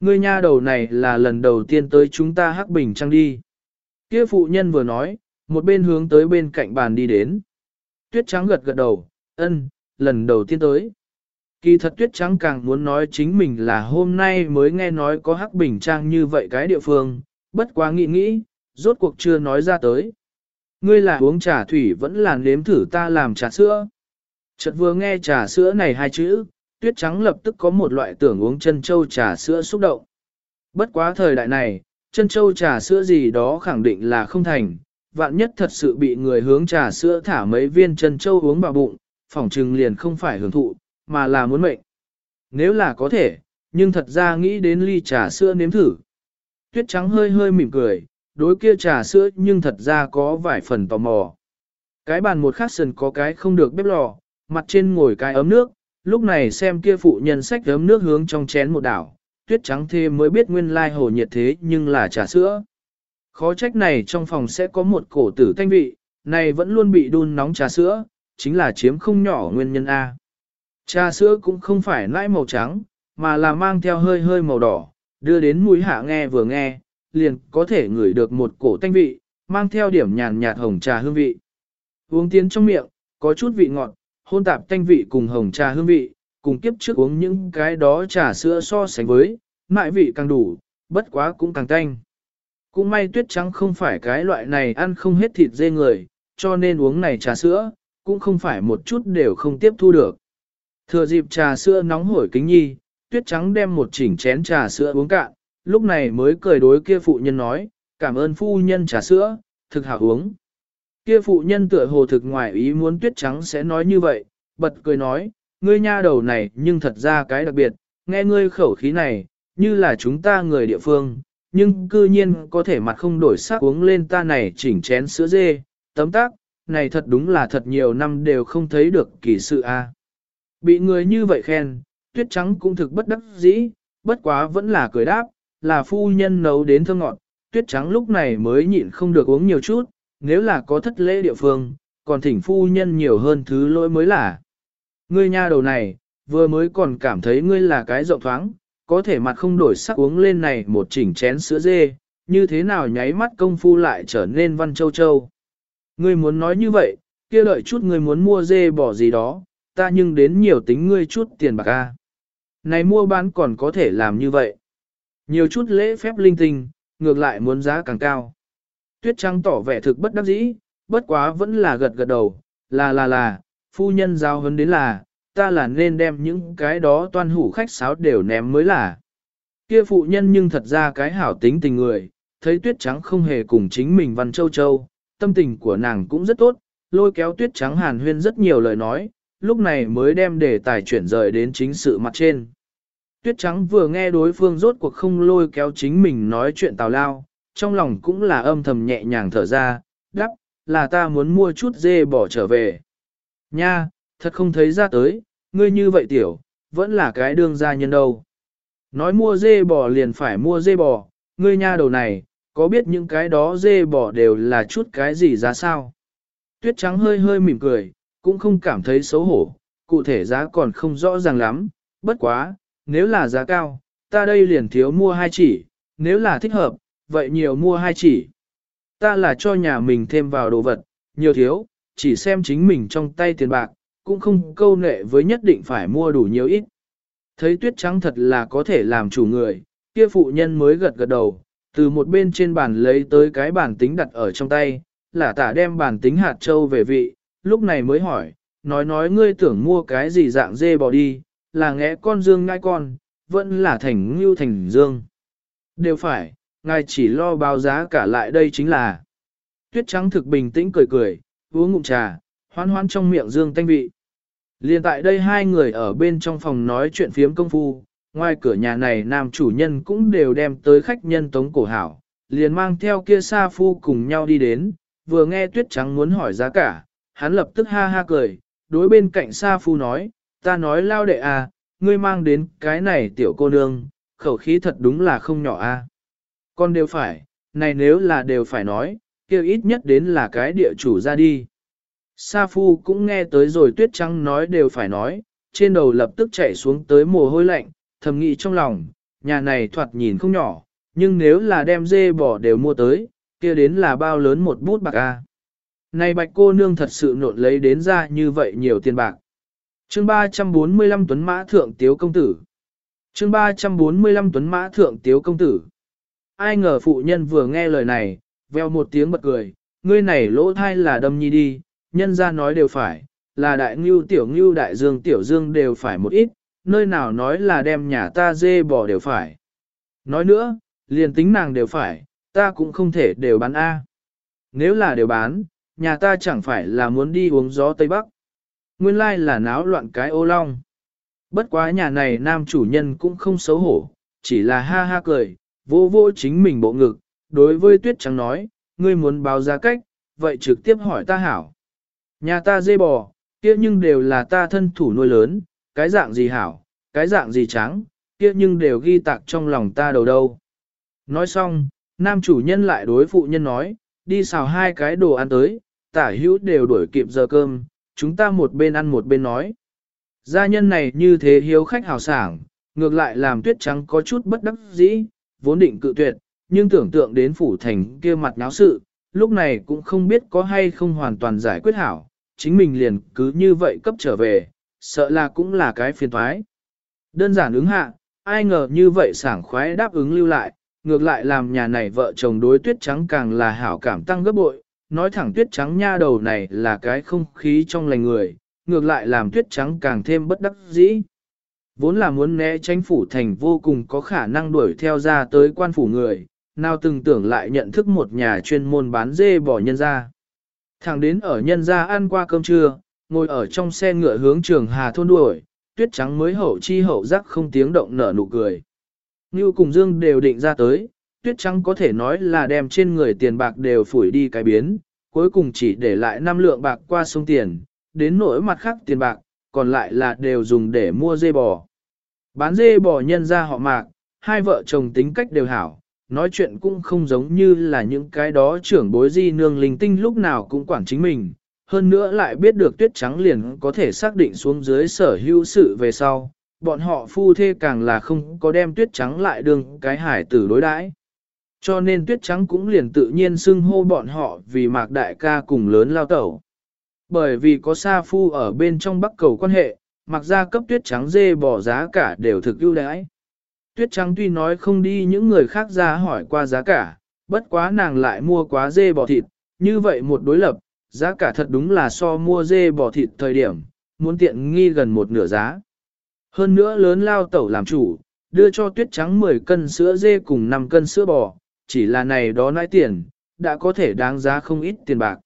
[SPEAKER 1] Ngươi nha đầu này là lần đầu tiên tới chúng ta hắc bình trăng đi. Kia phụ nhân vừa nói, một bên hướng tới bên cạnh bàn đi đến. Tuyết trắng gật gật đầu, ân, lần đầu tiên tới. Kỳ thật tuyết trắng càng muốn nói chính mình là hôm nay mới nghe nói có hắc bình trang như vậy cái địa phương, bất quá nghĩ nghĩ, rốt cuộc chưa nói ra tới. Ngươi là uống trà thủy vẫn là nếm thử ta làm trà sữa. Chợt vừa nghe trà sữa này hai chữ, tuyết trắng lập tức có một loại tưởng uống chân châu trà sữa xúc động. Bất quá thời đại này, chân châu trà sữa gì đó khẳng định là không thành, vạn nhất thật sự bị người hướng trà sữa thả mấy viên chân châu uống vào bụng, phỏng trừng liền không phải hưởng thụ, mà là muốn mệnh. Nếu là có thể, nhưng thật ra nghĩ đến ly trà sữa nếm thử. Tuyết trắng hơi hơi mỉm cười, đối kia trà sữa nhưng thật ra có vài phần tò mò. Cái bàn một khắc sần có cái không được bếp lò, mặt trên ngồi cái ấm nước, lúc này xem kia phụ nhân sách ấm nước hướng trong chén một đảo, tuyết trắng thêm mới biết nguyên lai hồ nhiệt thế nhưng là trà sữa. Khó trách này trong phòng sẽ có một cổ tử thanh vị, này vẫn luôn bị đun nóng trà sữa, chính là chiếm không nhỏ nguyên nhân A. Trà sữa cũng không phải nãi màu trắng, mà là mang theo hơi hơi màu đỏ, đưa đến mũi hạ nghe vừa nghe, liền có thể ngửi được một cổ thanh vị, mang theo điểm nhàn nhạt hồng trà hương vị. Uống tiến trong miệng, có chút vị ngọt, hôn tạp thanh vị cùng hồng trà hương vị, cùng kiếp trước uống những cái đó trà sữa so sánh với, mại vị càng đủ, bất quá cũng càng tanh. Cũng may tuyết trắng không phải cái loại này ăn không hết thịt dê người, cho nên uống này trà sữa, cũng không phải một chút đều không tiếp thu được. Thừa dịp trà sữa nóng hổi kính nhi, tuyết trắng đem một chỉnh chén trà sữa uống cạn, lúc này mới cười đối kia phụ nhân nói, cảm ơn phu nhân trà sữa, thực hảo uống. Kia phụ nhân tựa hồ thực ngoài ý muốn tuyết trắng sẽ nói như vậy, bật cười nói, ngươi nha đầu này nhưng thật ra cái đặc biệt, nghe ngươi khẩu khí này, như là chúng ta người địa phương, nhưng cư nhiên có thể mặt không đổi sắc uống lên ta này chỉnh chén sữa dê, tấm tác, này thật đúng là thật nhiều năm đều không thấy được kỳ sự a. Bị người như vậy khen, tuyết trắng cũng thực bất đắc dĩ, bất quá vẫn là cười đáp, là phu nhân nấu đến thơ ngọt, tuyết trắng lúc này mới nhịn không được uống nhiều chút, nếu là có thất lễ địa phương, còn thỉnh phu nhân nhiều hơn thứ lỗi mới là. Ngươi nha đầu này, vừa mới còn cảm thấy ngươi là cái rộng thoáng, có thể mặt không đổi sắc uống lên này một chỉnh chén sữa dê, như thế nào nháy mắt công phu lại trở nên văn châu châu. Ngươi muốn nói như vậy, kia lợi chút ngươi muốn mua dê bỏ gì đó, ta nhưng đến nhiều tính ngươi chút tiền bạc a. Này mua bán còn có thể làm như vậy. Nhiều chút lễ phép linh tinh, ngược lại muốn giá càng cao. Tuyết trắng tỏ vẻ thực bất đắc dĩ, bất quá vẫn là gật gật đầu, là là là, phu nhân giao hấn đến là, ta là nên đem những cái đó toan hủ khách sáo đều ném mới là. Kia phụ nhân nhưng thật ra cái hảo tính tình người, thấy tuyết trắng không hề cùng chính mình văn châu châu, tâm tình của nàng cũng rất tốt, lôi kéo tuyết trắng hàn huyên rất nhiều lời nói, lúc này mới đem đề tài chuyển rời đến chính sự mặt trên. Tuyết trắng vừa nghe đối phương rốt cuộc không lôi kéo chính mình nói chuyện tào lao, trong lòng cũng là âm thầm nhẹ nhàng thở ra, đắp, là ta muốn mua chút dê bỏ trở về. Nha, thật không thấy ra tới, ngươi như vậy tiểu, vẫn là cái đương gia nhân đâu. Nói mua dê bò liền phải mua dê bò, ngươi nha đầu này, có biết những cái đó dê bò đều là chút cái gì giá sao? Tuyết trắng hơi hơi mỉm cười, cũng không cảm thấy xấu hổ, cụ thể giá còn không rõ ràng lắm, bất quá, nếu là giá cao, ta đây liền thiếu mua hai chỉ, nếu là thích hợp, vậy nhiều mua hai chỉ. Ta là cho nhà mình thêm vào đồ vật, nhiều thiếu, chỉ xem chính mình trong tay tiền bạc, cũng không câu nệ với nhất định phải mua đủ nhiều ít. Thấy tuyết trắng thật là có thể làm chủ người, kia phụ nhân mới gật gật đầu, từ một bên trên bàn lấy tới cái bản tính đặt ở trong tay, là tả đem bản tính hạt châu về vị, lúc này mới hỏi, nói nói ngươi tưởng mua cái gì dạng dê bò đi, là ngẽ con dương ngai con, vẫn là thành ngưu thành dương. Đều phải, ngài chỉ lo báo giá cả lại đây chính là. Tuyết trắng thực bình tĩnh cười cười, uống ngụm trà, hoan hoan trong miệng dương tanh vị. Liên tại đây hai người ở bên trong phòng nói chuyện phiếm công phu, ngoài cửa nhà này nam chủ nhân cũng đều đem tới khách nhân tống cổ hảo, liền mang theo kia sa phu cùng nhau đi đến, vừa nghe tuyết trắng muốn hỏi giá cả, hắn lập tức ha ha cười, đối bên cạnh sa phu nói, ta nói lao đệ à, ngươi mang đến cái này tiểu cô nương, khẩu khí thật đúng là không nhỏ a. À. Con đều phải, này nếu là đều phải nói, kêu ít nhất đến là cái địa chủ ra đi. Sa Phu cũng nghe tới rồi tuyết trắng nói đều phải nói, trên đầu lập tức chạy xuống tới mồ hôi lạnh, thầm nghĩ trong lòng, nhà này thoạt nhìn không nhỏ, nhưng nếu là đem dê bỏ đều mua tới, kia đến là bao lớn một bút bạc a. Này bạch cô nương thật sự nộn lấy đến ra như vậy nhiều tiền bạc. chương 345 tuấn mã thượng tiếu công tử. chương 345 tuấn mã thượng tiếu công tử. Ai ngờ phụ nhân vừa nghe lời này, veo một tiếng bật cười, ngươi này lỗ thai là đâm nhi đi, nhân ra nói đều phải, là đại ngưu tiểu ngưu đại dương tiểu dương đều phải một ít, nơi nào nói là đem nhà ta dê bò đều phải. Nói nữa, liền tính nàng đều phải, ta cũng không thể đều bán A. Nếu là đều bán, nhà ta chẳng phải là muốn đi uống gió Tây Bắc. Nguyên lai là náo loạn cái ô long. Bất quá nhà này nam chủ nhân cũng không xấu hổ, chỉ là ha ha cười, vô vô chính mình bộ ngực, đối với tuyết trắng nói, ngươi muốn báo giá cách, vậy trực tiếp hỏi ta hảo. Nhà ta dê bò, kia nhưng đều là ta thân thủ nuôi lớn, cái dạng gì hảo, cái dạng gì trắng, kia nhưng đều ghi tạc trong lòng ta đầu đâu. Nói xong, nam chủ nhân lại đối phụ nhân nói, đi xào hai cái đồ ăn tới, tả hữu đều đuổi kịp giờ cơm, chúng ta một bên ăn một bên nói. Gia nhân này như thế hiếu khách hào sảng, ngược lại làm tuyết trắng có chút bất đắc dĩ, vốn định cự tuyệt, nhưng tưởng tượng đến phủ thành kia mặt náo sự, lúc này cũng không biết có hay không hoàn toàn giải quyết hảo, chính mình liền cứ như vậy cấp trở về, sợ là cũng là cái phiền thoái. Đơn giản ứng hạ, ai ngờ như vậy sảng khoái đáp ứng lưu lại, ngược lại làm nhà này vợ chồng đối tuyết trắng càng là hảo cảm tăng gấp bội, nói thẳng tuyết trắng nha đầu này là cái không khí trong lành người, ngược lại làm tuyết trắng càng thêm bất đắc dĩ. Vốn là muốn né tránh phủ thành vô cùng có khả năng đuổi theo ra tới quan phủ người, nào từng tưởng lại nhận thức một nhà chuyên môn bán dê bỏ nhân ra. Thẳng đến ở nhân ra ăn qua cơm trưa, ngồi ở trong xe ngựa hướng trường Hà thôn đuổi, tuyết trắng mới hậu chi hậu giác không tiếng động nở nụ cười. Như cùng Dương đều định ra tới, tuyết trắng có thể nói là đem trên người tiền bạc đều phủi đi cái biến, cuối cùng chỉ để lại năm lượng bạc qua sông tiền, đến nỗi mặt khác tiền bạc, còn lại là đều dùng để mua dê bò. Bán dê bò nhân ra họ mạc, hai vợ chồng tính cách đều hảo, nói chuyện cũng không giống như là những cái đó trưởng bối di nương linh tinh lúc nào cũng quản chính mình, hơn nữa lại biết được tuyết trắng liền có thể xác định xuống dưới sở hữu sự về sau, bọn họ phu thê càng là không có đem tuyết trắng lại đường cái hải tử đối đãi. Cho nên tuyết trắng cũng liền tự nhiên xưng hô bọn họ vì mạc đại ca cùng lớn lao tẩu. Bởi vì có sa phu ở bên trong bắc cầu quan hệ, mặc ra cấp tuyết trắng dê bỏ giá cả đều thực ưu đãi. Tuyết trắng tuy nói không đi những người khác ra hỏi qua giá cả, bất quá nàng lại mua quá dê bò thịt, như vậy một đối lập, giá cả thật đúng là so mua dê bò thịt thời điểm, muốn tiện nghi gần một nửa giá. Hơn nữa lớn lao tẩu làm chủ, đưa cho tuyết trắng 10 cân sữa dê cùng 5 cân sữa bò, chỉ là này đó nãi tiền, đã có thể đáng giá không ít tiền bạc.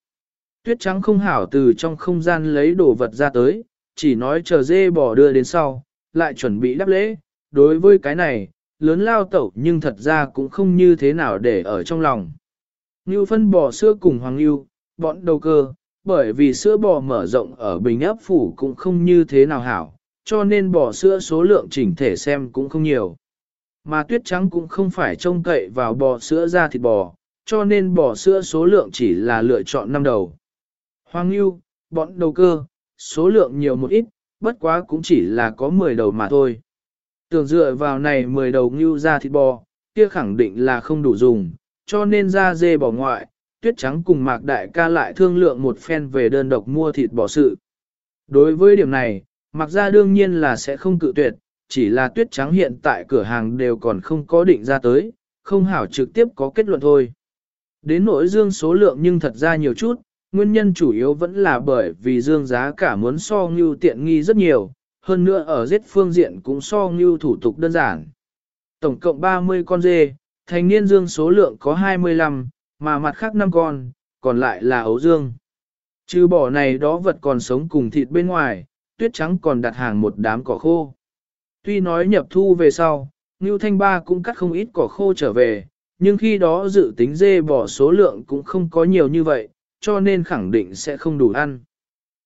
[SPEAKER 1] Tuyết trắng không hảo từ trong không gian lấy đồ vật ra tới, chỉ nói chờ dê bò đưa đến sau, lại chuẩn bị đáp lễ. Đối với cái này, lớn lao tẩu nhưng thật ra cũng không như thế nào để ở trong lòng. Như phân bò sữa cùng hoàng lưu, bọn đầu cơ, bởi vì sữa bò mở rộng ở bình ấp phủ cũng không như thế nào hảo, cho nên bò sữa số lượng chỉnh thể xem cũng không nhiều. Mà tuyết trắng cũng không phải trông cậy vào bò sữa ra thịt bò, cho nên bò sữa số lượng chỉ là lựa chọn năm đầu. Hoàng lưu, bọn đầu cơ, số lượng nhiều một ít, bất quá cũng chỉ là có 10 đầu mà thôi. Tưởng dựa vào này 10 đầu ngưu ra thịt bò, kia khẳng định là không đủ dùng, cho nên ra dê bỏ ngoại, tuyết trắng cùng mạc đại ca lại thương lượng một phen về đơn độc mua thịt bò sự. Đối với điểm này, mặc ra đương nhiên là sẽ không cự tuyệt, chỉ là tuyết trắng hiện tại cửa hàng đều còn không có định ra tới, không hảo trực tiếp có kết luận thôi. Đến nỗi dương số lượng nhưng thật ra nhiều chút, nguyên nhân chủ yếu vẫn là bởi vì dương giá cả muốn so ngưu tiện nghi rất nhiều, hơn nữa ở giết phương diện cũng so ngưu thủ tục đơn giản. Tổng cộng 30 con dê, thành niên dương số lượng có 25, mà mặt khác 5 con, còn lại là ấu dương. Trừ bỏ này đó vật còn sống cùng thịt bên ngoài, tuyết trắng còn đặt hàng một đám cỏ khô. Tuy nói nhập thu về sau, Ngưu Thanh Ba cũng cắt không ít cỏ khô trở về, nhưng khi đó dự tính dê bỏ số lượng cũng không có nhiều như vậy, cho nên khẳng định sẽ không đủ ăn.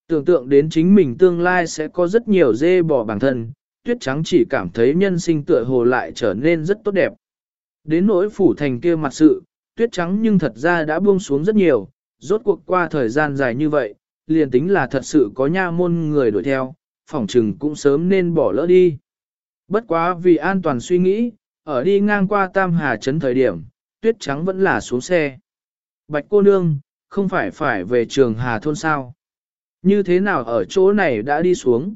[SPEAKER 1] Tưởng tượng đến chính mình tương lai sẽ có rất nhiều dê bò bản thân, tuyết trắng chỉ cảm thấy nhân sinh tựa hồ lại trở nên rất tốt đẹp. Đến nỗi phủ thành kia mặt sự, tuyết trắng nhưng thật ra đã buông xuống rất nhiều, rốt cuộc qua thời gian dài như vậy, liền tính là thật sự có nha môn người đuổi theo, phỏng trừng cũng sớm nên bỏ lỡ đi. Bất quá vì an toàn suy nghĩ, ở đi ngang qua Tam Hà Trấn thời điểm, tuyết trắng vẫn là xuống xe. Bạch cô nương, không phải phải về trường Hà Thôn sao. Như thế nào ở chỗ này đã đi xuống?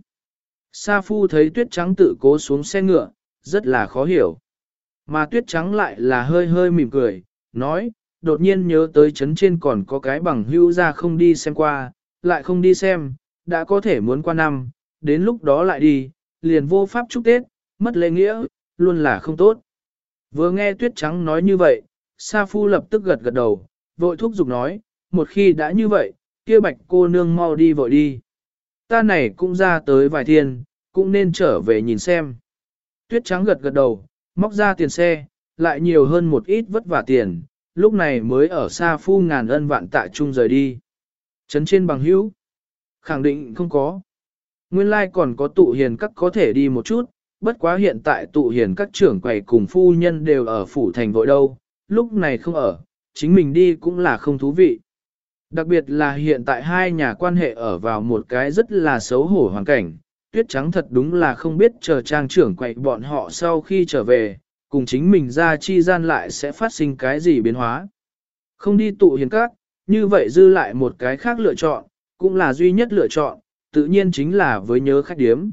[SPEAKER 1] Sa Phu thấy tuyết trắng tự cố xuống xe ngựa, rất là khó hiểu. Mà tuyết trắng lại là hơi hơi mỉm cười, nói, đột nhiên nhớ tới chấn trên còn có cái bằng hữu ra không đi xem qua, lại không đi xem, đã có thể muốn qua năm, đến lúc đó lại đi, liền vô pháp chúc Tết, mất lễ nghĩa, luôn là không tốt. Vừa nghe tuyết trắng nói như vậy, Sa Phu lập tức gật gật đầu, vội thúc giục nói, một khi đã như vậy, kia bạch cô nương mau đi vội đi. Ta này cũng ra tới vài thiên, cũng nên trở về nhìn xem. Tuyết trắng gật gật đầu, móc ra tiền xe, lại nhiều hơn một ít vất vả tiền, lúc này mới ở xa phu ngàn ân vạn tạ chung rời đi. Trấn trên bằng hữu, khẳng định không có. Nguyên lai like còn có tụ hiền các có thể đi một chút, bất quá hiện tại tụ hiền các trưởng quầy cùng phu nhân đều ở phủ thành vội đâu, lúc này không ở, chính mình đi cũng là không thú vị. Đặc biệt là hiện tại hai nhà quan hệ ở vào một cái rất là xấu hổ hoàn cảnh, tuyết trắng thật đúng là không biết chờ trang trưởng quậy bọn họ sau khi trở về, cùng chính mình ra chi gian lại sẽ phát sinh cái gì biến hóa. Không đi tụ hiền các, như vậy dư lại một cái khác lựa chọn, cũng là duy nhất lựa chọn, tự nhiên chính là với nhớ khách điếm.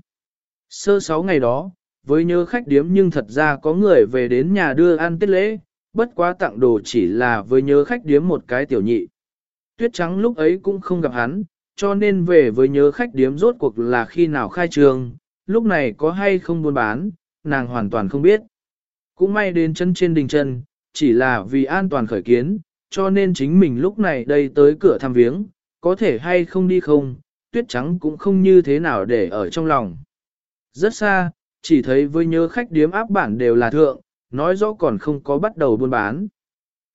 [SPEAKER 1] Sơ sáu ngày đó, với nhớ khách điếm nhưng thật ra có người về đến nhà đưa ăn tết lễ, bất quá tặng đồ chỉ là với nhớ khách điếm một cái tiểu nhị. Tuyết trắng lúc ấy cũng không gặp hắn, cho nên về với nhớ khách điếm rốt cuộc là khi nào khai trường, lúc này có hay không buôn bán, nàng hoàn toàn không biết. Cũng may đến chân trên đình chân, chỉ là vì an toàn khởi kiến, cho nên chính mình lúc này đây tới cửa thăm viếng, có thể hay không đi không, tuyết trắng cũng không như thế nào để ở trong lòng. Rất xa, chỉ thấy với nhớ khách điếm áp bản đều là thượng, nói rõ còn không có bắt đầu buôn bán.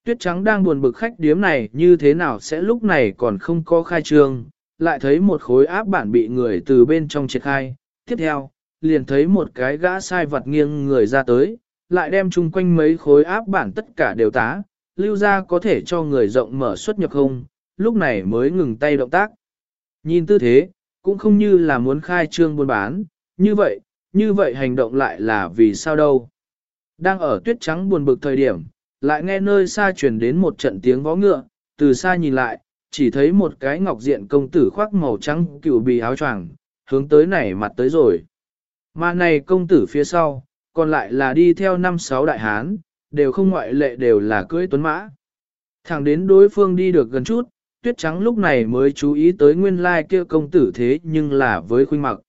[SPEAKER 1] Tuyết trắng đang buồn bực khách điếm này như thế nào sẽ lúc này còn không có khai trương, lại thấy một khối áp bản bị người từ bên trong triệt khai. Tiếp theo, liền thấy một cái gã sai vật nghiêng người ra tới, lại đem chung quanh mấy khối áp bản tất cả đều tá, lưu ra có thể cho người rộng mở xuất nhập không, lúc này mới ngừng tay động tác. Nhìn tư thế, cũng không như là muốn khai trương buôn bán, như vậy, như vậy hành động lại là vì sao đâu. Đang ở tuyết trắng buồn bực thời điểm, lại nghe nơi xa truyền đến một trận tiếng vó ngựa, từ xa nhìn lại, chỉ thấy một cái ngọc diện công tử khoác màu trắng cựu bì áo choàng, hướng tới này mặt tới rồi. Mà này công tử phía sau, còn lại là đi theo năm sáu đại hán, đều không ngoại lệ đều là cưỡi tuấn mã. Thẳng đến đối phương đi được gần chút, tuyết trắng lúc này mới chú ý tới nguyên lai kia công tử thế nhưng là với khuynh mặc.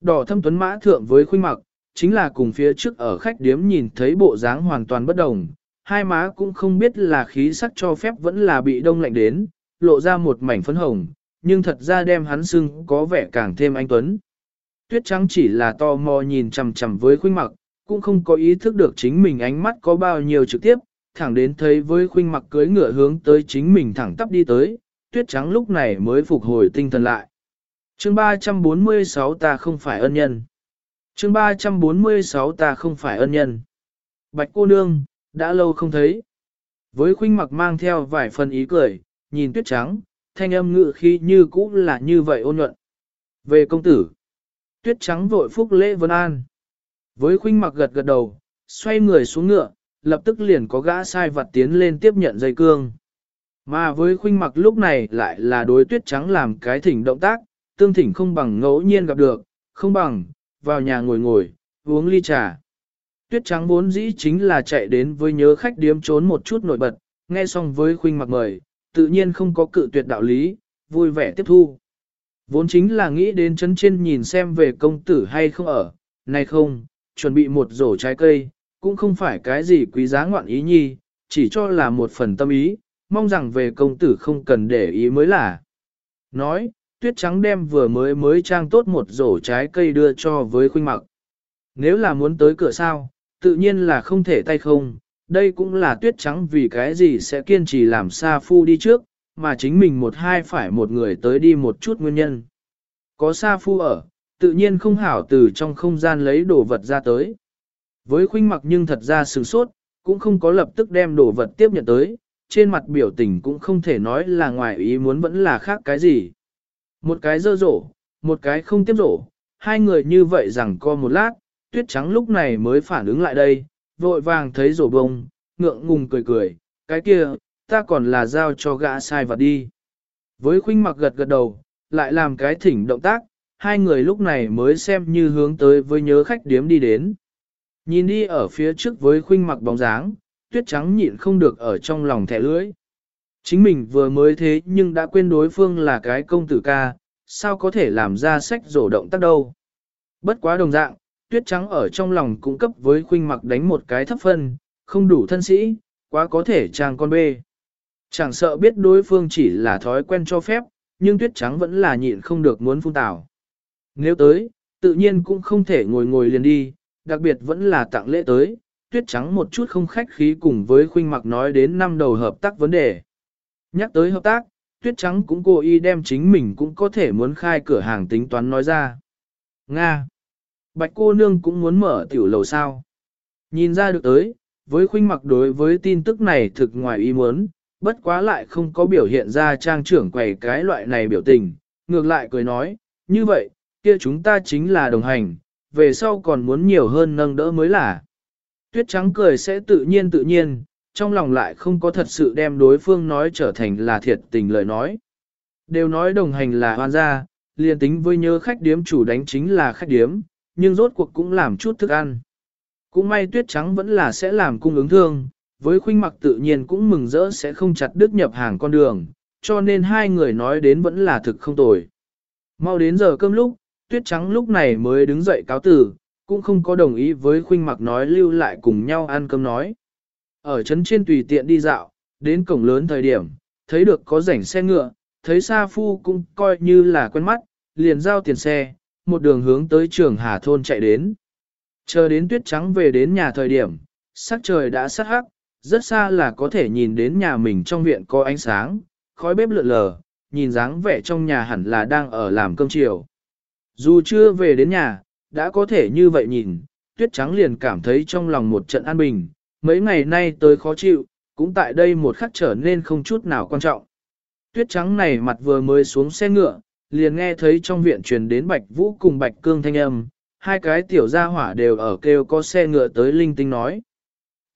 [SPEAKER 1] Đỏ thâm tuấn mã thượng với khuynh mặc, chính là cùng phía trước ở khách điếm nhìn thấy bộ dáng hoàn toàn bất đồng, hai má cũng không biết là khí sắc cho phép vẫn là bị đông lạnh đến, lộ ra một mảnh phấn hồng, nhưng thật ra đem hắn sưng có vẻ càng thêm anh tuấn. Tuyết trắng chỉ là to mò nhìn chằm chằm với khuynh mặc, cũng không có ý thức được chính mình ánh mắt có bao nhiêu trực tiếp, thẳng đến thấy với khuynh mặc cưới ngựa hướng tới chính mình thẳng tắp đi tới, tuyết trắng lúc này mới phục hồi tinh thần lại. Chương 346 ta không phải ân nhân. Chương 346 ta không phải ân nhân. Bạch cô nương, đã lâu không thấy. Với khuynh mặc mang theo vài phần ý cười, nhìn tuyết trắng, thanh âm ngự khi như cũ là như vậy ôn nhuận. Về công tử, tuyết trắng vội phúc lễ vân an. Với khuynh mặc gật gật đầu, xoay người xuống ngựa, lập tức liền có gã sai vặt tiến lên tiếp nhận dây cương. Mà với khuynh mặc lúc này lại là đối tuyết trắng làm cái thỉnh động tác, tương thỉnh không bằng ngẫu nhiên gặp được, không bằng, vào nhà ngồi ngồi, uống ly trà. Tuyết trắng vốn dĩ chính là chạy đến với nhớ khách điếm trốn một chút nổi bật, nghe xong với khuynh mặc mời, tự nhiên không có cự tuyệt đạo lý, vui vẻ tiếp thu. Vốn chính là nghĩ đến chân trên nhìn xem về công tử hay không ở, nay không, chuẩn bị một rổ trái cây, cũng không phải cái gì quý giá ngoạn ý nhi, chỉ cho là một phần tâm ý, mong rằng về công tử không cần để ý mới là. Nói, tuyết trắng đem vừa mới mới trang tốt một rổ trái cây đưa cho với khuynh mặc. Nếu là muốn tới cửa sao, tự nhiên là không thể tay không, đây cũng là tuyết trắng vì cái gì sẽ kiên trì làm xa phu đi trước, mà chính mình một hai phải một người tới đi một chút nguyên nhân. Có xa phu ở, tự nhiên không hảo từ trong không gian lấy đồ vật ra tới. Với khuynh mặc nhưng thật ra sử sốt, cũng không có lập tức đem đồ vật tiếp nhận tới, trên mặt biểu tình cũng không thể nói là ngoài ý muốn vẫn là khác cái gì. Một cái dơ rổ, một cái không tiếp rổ, hai người như vậy rằng co một lát, tuyết trắng lúc này mới phản ứng lại đây, vội vàng thấy rổ bông, ngượng ngùng cười cười, cái kia, ta còn là giao cho gã sai vật đi. Với khuynh mặc gật gật đầu, lại làm cái thỉnh động tác, hai người lúc này mới xem như hướng tới với nhớ khách điếm đi đến. Nhìn đi ở phía trước với khuynh mặc bóng dáng, tuyết trắng nhịn không được ở trong lòng thẻ lưỡi. Chính mình vừa mới thế nhưng đã quên đối phương là cái công tử ca, sao có thể làm ra sách rổ động tác đâu. Bất quá đồng dạng, tuyết trắng ở trong lòng cũng cấp với khuynh mặc đánh một cái thấp phân, không đủ thân sĩ, quá có thể trang con bê. Chẳng sợ biết đối phương chỉ là thói quen cho phép, nhưng tuyết trắng vẫn là nhịn không được muốn phun tảo. Nếu tới, tự nhiên cũng không thể ngồi ngồi liền đi, đặc biệt vẫn là tặng lễ tới, tuyết trắng một chút không khách khí cùng với khuynh mặc nói đến năm đầu hợp tác vấn đề. Nhắc tới hợp tác, tuyết trắng cũng cố ý đem chính mình cũng có thể muốn khai cửa hàng tính toán nói ra. Nga! Bạch cô nương cũng muốn mở tiểu lầu sao. Nhìn ra được tới, với khuynh mặc đối với tin tức này thực ngoài ý muốn, bất quá lại không có biểu hiện ra trang trưởng quầy cái loại này biểu tình, ngược lại cười nói, như vậy, kia chúng ta chính là đồng hành, về sau còn muốn nhiều hơn nâng đỡ mới là. Tuyết trắng cười sẽ tự nhiên tự nhiên, trong lòng lại không có thật sự đem đối phương nói trở thành là thiệt tình lời nói. Đều nói đồng hành là hoan gia, liền tính với nhớ khách điếm chủ đánh chính là khách điếm, nhưng rốt cuộc cũng làm chút thức ăn. Cũng may tuyết trắng vẫn là sẽ làm cung ứng thương, với khuynh mặc tự nhiên cũng mừng rỡ sẽ không chặt đứt nhập hàng con đường, cho nên hai người nói đến vẫn là thực không tồi. Mau đến giờ cơm lúc, tuyết trắng lúc này mới đứng dậy cáo tử, cũng không có đồng ý với khuynh mặc nói lưu lại cùng nhau ăn cơm nói. Ở trấn trên tùy tiện đi dạo, đến cổng lớn thời điểm, thấy được có rảnh xe ngựa, thấy Sa Phu cũng coi như là quen mắt, liền giao tiền xe, một đường hướng tới trường Hà Thôn chạy đến. Chờ đến tuyết trắng về đến nhà thời điểm, sắc trời đã sắt hắc, rất xa là có thể nhìn đến nhà mình trong viện có ánh sáng, khói bếp lượn lờ, nhìn dáng vẻ trong nhà hẳn là đang ở làm cơm chiều. Dù chưa về đến nhà, đã có thể như vậy nhìn, tuyết trắng liền cảm thấy trong lòng một trận an bình, mấy ngày nay tới khó chịu, cũng tại đây một khắc trở nên không chút nào quan trọng. Tuyết trắng này mặt vừa mới xuống xe ngựa, liền nghe thấy trong viện truyền đến Bạch Vũ cùng Bạch Cương thanh âm, hai cái tiểu gia hỏa đều ở kêu có xe ngựa tới linh tinh nói.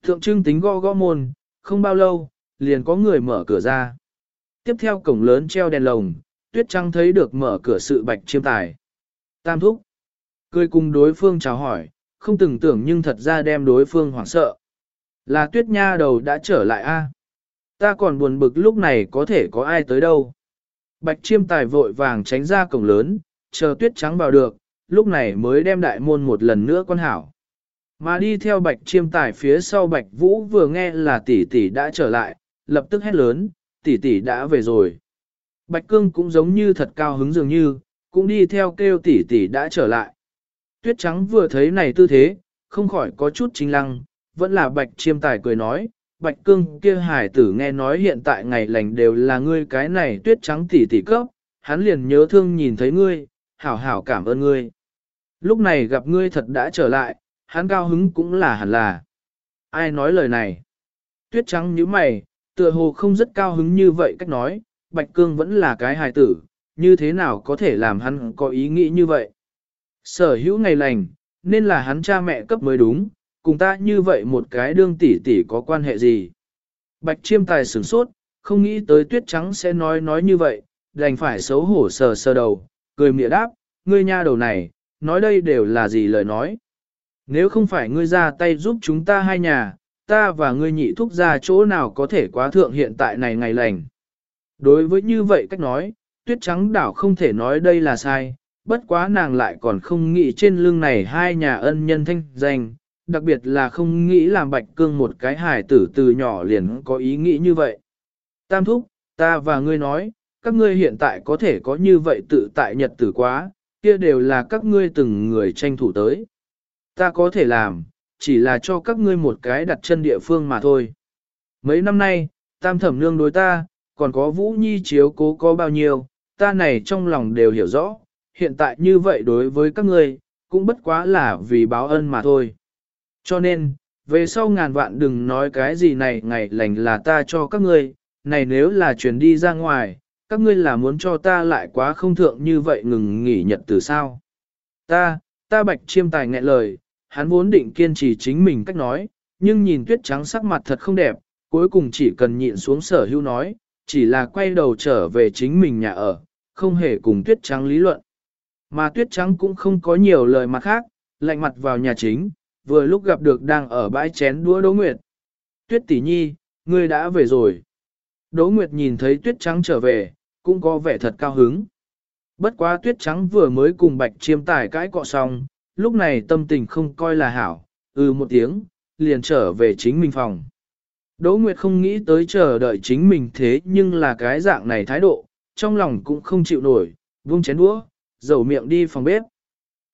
[SPEAKER 1] Thượng trưng tính gõ gõ môn, không bao lâu, liền có người mở cửa ra. Tiếp theo cổng lớn treo đèn lồng, tuyết trăng thấy được mở cửa sự bạch chiêm tài. Tam thúc. Cười cùng đối phương chào hỏi, không từng tưởng nhưng thật ra đem đối phương hoảng sợ. Là tuyết nha đầu đã trở lại a Ta còn buồn bực lúc này có thể có ai tới đâu. Bạch chiêm tài vội vàng tránh ra cổng lớn, chờ tuyết trắng vào được, lúc này mới đem đại môn một lần nữa con hảo. Mà đi theo bạch chiêm tài phía sau bạch vũ vừa nghe là tỷ tỷ đã trở lại, lập tức hét lớn, tỷ tỷ đã về rồi. Bạch cương cũng giống như thật cao hứng dường như, cũng đi theo kêu tỷ tỷ đã trở lại. Tuyết trắng vừa thấy này tư thế, không khỏi có chút chính lăng, vẫn là bạch chiêm tài cười nói, bạch cương kia hải tử nghe nói hiện tại ngày lành đều là ngươi cái này tuyết trắng tỷ tỷ cấp, hắn liền nhớ thương nhìn thấy ngươi, hảo hảo cảm ơn ngươi. Lúc này gặp ngươi thật đã trở lại, hắn cao hứng cũng là hẳn là. Ai nói lời này? Tuyết trắng như mày, tựa hồ không rất cao hứng như vậy cách nói, Bạch Cương vẫn là cái hài tử, như thế nào có thể làm hắn có ý nghĩ như vậy? Sở hữu ngày lành, nên là hắn cha mẹ cấp mới đúng, cùng ta như vậy một cái đương tỷ tỷ có quan hệ gì? Bạch chiêm tài sửng sốt, không nghĩ tới tuyết trắng sẽ nói nói như vậy, đành phải xấu hổ sờ sờ đầu, cười mỉa đáp, ngươi nha đầu này, nói đây đều là gì lời nói. Nếu không phải ngươi ra tay giúp chúng ta hai nhà, ta và ngươi nhị thúc ra chỗ nào có thể quá thượng hiện tại này ngày lành. Đối với như vậy cách nói, tuyết trắng đảo không thể nói đây là sai, bất quá nàng lại còn không nghĩ trên lưng này hai nhà ân nhân thanh danh, đặc biệt là không nghĩ làm bạch cương một cái hài tử từ nhỏ liền có ý nghĩ như vậy. Tam thúc, ta và ngươi nói, các ngươi hiện tại có thể có như vậy tự tại nhật tử quá, kia đều là các ngươi từng người tranh thủ tới. Ta có thể làm, chỉ là cho các ngươi một cái đặt chân địa phương mà thôi. Mấy năm nay, tam thẩm nương đối ta, còn có Vũ Nhi chiếu cố có bao nhiêu, ta này trong lòng đều hiểu rõ, hiện tại như vậy đối với các ngươi, cũng bất quá là vì báo ân mà thôi. Cho nên, về sau ngàn vạn đừng nói cái gì này ngày lành là ta cho các ngươi, này nếu là chuyển đi ra ngoài, các ngươi là muốn cho ta lại quá không thượng như vậy ngừng nghỉ nhật từ sao. Ta, ta bạch chiêm tài nghẹn lời, hắn vốn định kiên trì chính mình cách nói, nhưng nhìn tuyết trắng sắc mặt thật không đẹp, cuối cùng chỉ cần nhịn xuống sở hưu nói, chỉ là quay đầu trở về chính mình nhà ở, không hề cùng tuyết trắng lý luận. Mà tuyết trắng cũng không có nhiều lời mặt khác, lạnh mặt vào nhà chính, vừa lúc gặp được đang ở bãi chén đũa Đỗ Nguyệt. Tuyết tỷ nhi, ngươi đã về rồi. Đỗ Nguyệt nhìn thấy tuyết trắng trở về, cũng có vẻ thật cao hứng. Bất quá tuyết trắng vừa mới cùng bạch chiêm tài cãi cọ xong, lúc này tâm tình không coi là hảo, ừ một tiếng, liền trở về chính mình phòng. Đỗ Nguyệt không nghĩ tới chờ đợi chính mình thế nhưng là cái dạng này thái độ, trong lòng cũng không chịu nổi, vung chén đũa, dầu miệng đi phòng bếp.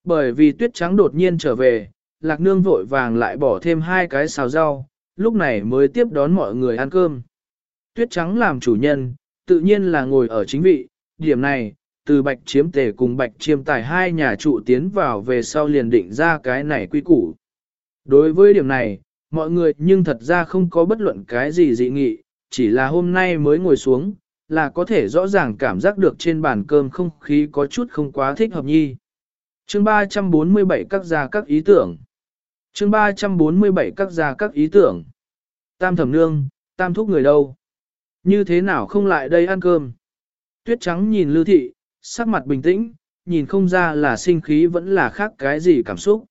[SPEAKER 1] Bởi vì tuyết trắng đột nhiên trở về, lạc nương vội vàng lại bỏ thêm hai cái xào rau, lúc này mới tiếp đón mọi người ăn cơm. Tuyết trắng làm chủ nhân, tự nhiên là ngồi ở chính vị, điểm này, từ bạch chiếm tề cùng bạch chiêm tài hai nhà trụ tiến vào về sau liền định ra cái này quy củ. Đối với điểm này, mọi người nhưng thật ra không có bất luận cái gì dị nghị, chỉ là hôm nay mới ngồi xuống, là có thể rõ ràng cảm giác được trên bàn cơm không khí có chút không quá thích hợp nhi. Chương 347 các gia các ý tưởng. Chương 347 các gia các ý tưởng. Tam thẩm nương, tam thúc người đâu? Như thế nào không lại đây ăn cơm? Tuyết trắng nhìn lưu thị, sắc mặt bình tĩnh, nhìn không ra là sinh khí vẫn là khác cái gì cảm xúc.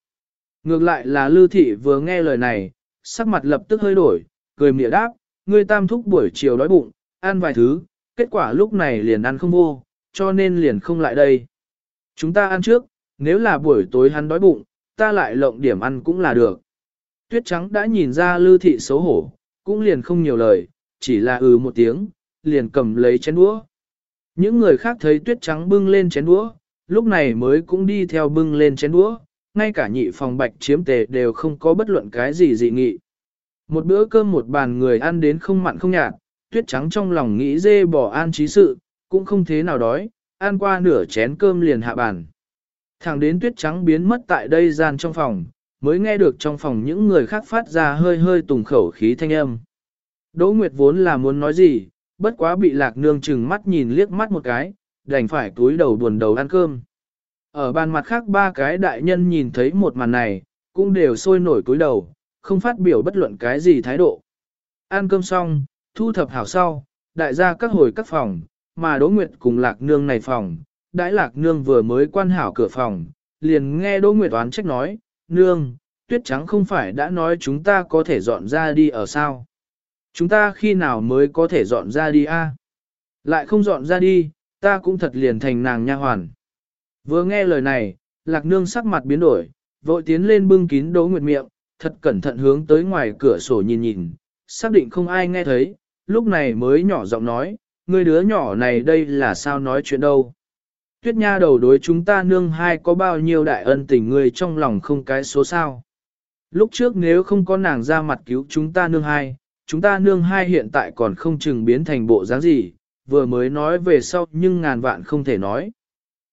[SPEAKER 1] Ngược lại là lưu thị vừa nghe lời này, sắc mặt lập tức hơi đổi, cười mỉa đáp, ngươi tam thúc buổi chiều đói bụng, ăn vài thứ, kết quả lúc này liền ăn không vô, cho nên liền không lại đây. Chúng ta ăn trước, Nếu là buổi tối hắn đói bụng, ta lại lộng điểm ăn cũng là được. Tuyết trắng đã nhìn ra lư thị xấu hổ, cũng liền không nhiều lời, chỉ là ừ một tiếng, liền cầm lấy chén đũa. Những người khác thấy tuyết trắng bưng lên chén đũa, lúc này mới cũng đi theo bưng lên chén đũa, ngay cả nhị phòng bạch chiếm tề đều không có bất luận cái gì dị nghị. Một bữa cơm một bàn người ăn đến không mặn không nhạt, tuyết trắng trong lòng nghĩ dê bỏ an trí sự, cũng không thế nào đói, ăn qua nửa chén cơm liền hạ bàn. Thẳng đến tuyết trắng biến mất tại đây gian trong phòng, mới nghe được trong phòng những người khác phát ra hơi hơi tùng khẩu khí thanh âm. Đỗ Nguyệt vốn là muốn nói gì, bất quá bị lạc nương chừng mắt nhìn liếc mắt một cái, đành phải túi đầu buồn đầu ăn cơm. Ở bàn mặt khác ba cái đại nhân nhìn thấy một màn này, cũng đều sôi nổi túi đầu, không phát biểu bất luận cái gì thái độ. Ăn cơm xong, thu thập hảo sau, đại gia các hồi các phòng, mà Đỗ Nguyệt cùng Lạc Nương này phòng, đãi Lạc Nương vừa mới quan hảo cửa phòng, liền nghe Đỗ Nguyệt oán trách nói, Nương, tuyết trắng không phải đã nói chúng ta có thể dọn ra đi ở sao? Chúng ta khi nào mới có thể dọn ra đi a? Lại không dọn ra đi, ta cũng thật liền thành nàng nha hoàn. Vừa nghe lời này, Lạc Nương sắc mặt biến đổi, vội tiến lên bưng kín Đỗ Nguyệt miệng, thật cẩn thận hướng tới ngoài cửa sổ nhìn nhìn, xác định không ai nghe thấy, lúc này mới nhỏ giọng nói, người đứa nhỏ này đây là sao nói chuyện đâu. Tuyết nha đầu đối chúng ta nương hai có bao nhiêu đại ân tình người trong lòng không cái số sao. Lúc trước nếu không có nàng ra mặt cứu chúng ta nương hai, chúng ta nương hai hiện tại còn không chừng biến thành bộ dáng gì, vừa mới nói về sau nhưng ngàn vạn không thể nói.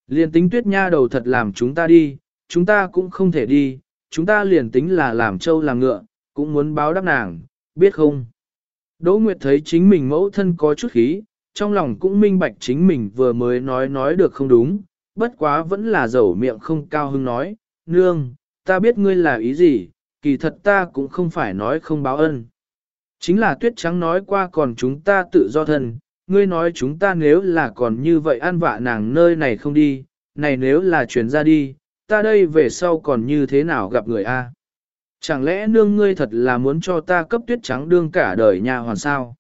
[SPEAKER 1] Liên tính tuyết nha đầu thật làm chúng ta đi, chúng ta cũng không thể đi, chúng ta liền tính là làm trâu làm ngựa, cũng muốn báo đáp nàng, biết không? Đỗ Nguyệt thấy chính mình mẫu thân có chút khí, trong lòng cũng minh bạch chính mình vừa mới nói nói được không đúng, bất quá vẫn là dầu miệng không cao hứng nói, nương, ta biết ngươi là ý gì, kỳ thật ta cũng không phải nói không báo ân. Chính là tuyết trắng nói qua còn chúng ta tự do thân, ngươi nói chúng ta nếu là còn như vậy an vạ nàng nơi này không đi, này nếu là chuyển ra đi, ta đây về sau còn như thế nào gặp người a? Chẳng lẽ nương ngươi thật là muốn cho ta cấp tuyết trắng đương cả đời nhà hoàn sao?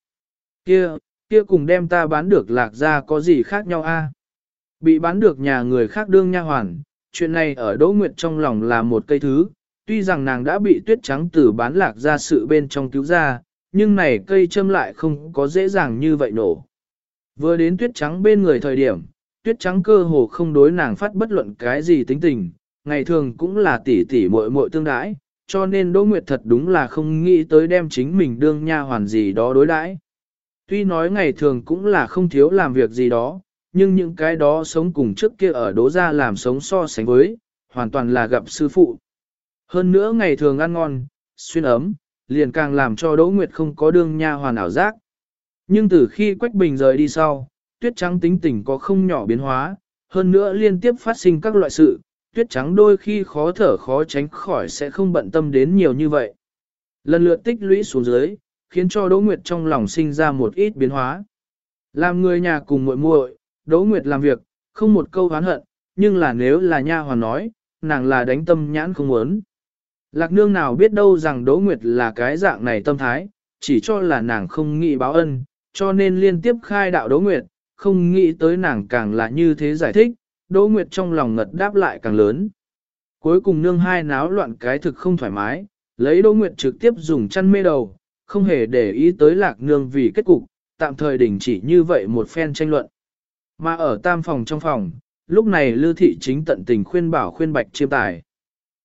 [SPEAKER 1] Kia, kia cùng đem ta bán được lạc ra có gì khác nhau a? Bị bán được nhà người khác đương nha hoàn, chuyện này ở Đỗ Nguyệt trong lòng là một cây thứ, tuy rằng nàng đã bị tuyết trắng tử bán lạc ra sự bên trong cứu ra, nhưng này cây châm lại không có dễ dàng như vậy nổ. Vừa đến tuyết trắng bên người thời điểm, tuyết trắng cơ hồ không đối nàng phát bất luận cái gì tính tình, ngày thường cũng là tỷ tỷ muội muội tương đãi, cho nên Đỗ Nguyệt thật đúng là không nghĩ tới đem chính mình đương nha hoàn gì đó đối đãi. Tuy nói ngày thường cũng là không thiếu làm việc gì đó, nhưng những cái đó sống cùng trước kia ở đố ra làm sống so sánh với, hoàn toàn là gặp sư phụ. Hơn nữa ngày thường ăn ngon, xuyên ấm, liền càng làm cho Đỗ Nguyệt không có đương nha hoàn ảo giác. Nhưng từ khi Quách Bình rời đi sau, tuyết trắng tính tình có không nhỏ biến hóa, hơn nữa liên tiếp phát sinh các loại sự, tuyết trắng đôi khi khó thở khó tránh khỏi sẽ không bận tâm đến nhiều như vậy. Lần lượt tích lũy xuống dưới, khiến cho Đỗ Nguyệt trong lòng sinh ra một ít biến hóa. Làm người nhà cùng muội muội, Đỗ Nguyệt làm việc, không một câu oán hận, nhưng là nếu là nha hoàn nói, nàng là đánh tâm nhãn không muốn. Lạc nương nào biết đâu rằng Đỗ Nguyệt là cái dạng này tâm thái, chỉ cho là nàng không nghĩ báo ân, cho nên liên tiếp khai đạo Đỗ Nguyệt, không nghĩ tới nàng càng là như thế giải thích, Đỗ Nguyệt trong lòng ngật đáp lại càng lớn. Cuối cùng nương hai náo loạn cái thực không thoải mái, lấy Đỗ Nguyệt trực tiếp dùng chăn mê đầu, không hề để ý tới lạc nương vì kết cục, tạm thời đình chỉ như vậy một phen tranh luận. Mà ở tam phòng trong phòng, lúc này Lư Thị chính tận tình khuyên bảo khuyên bạch chiêm tài.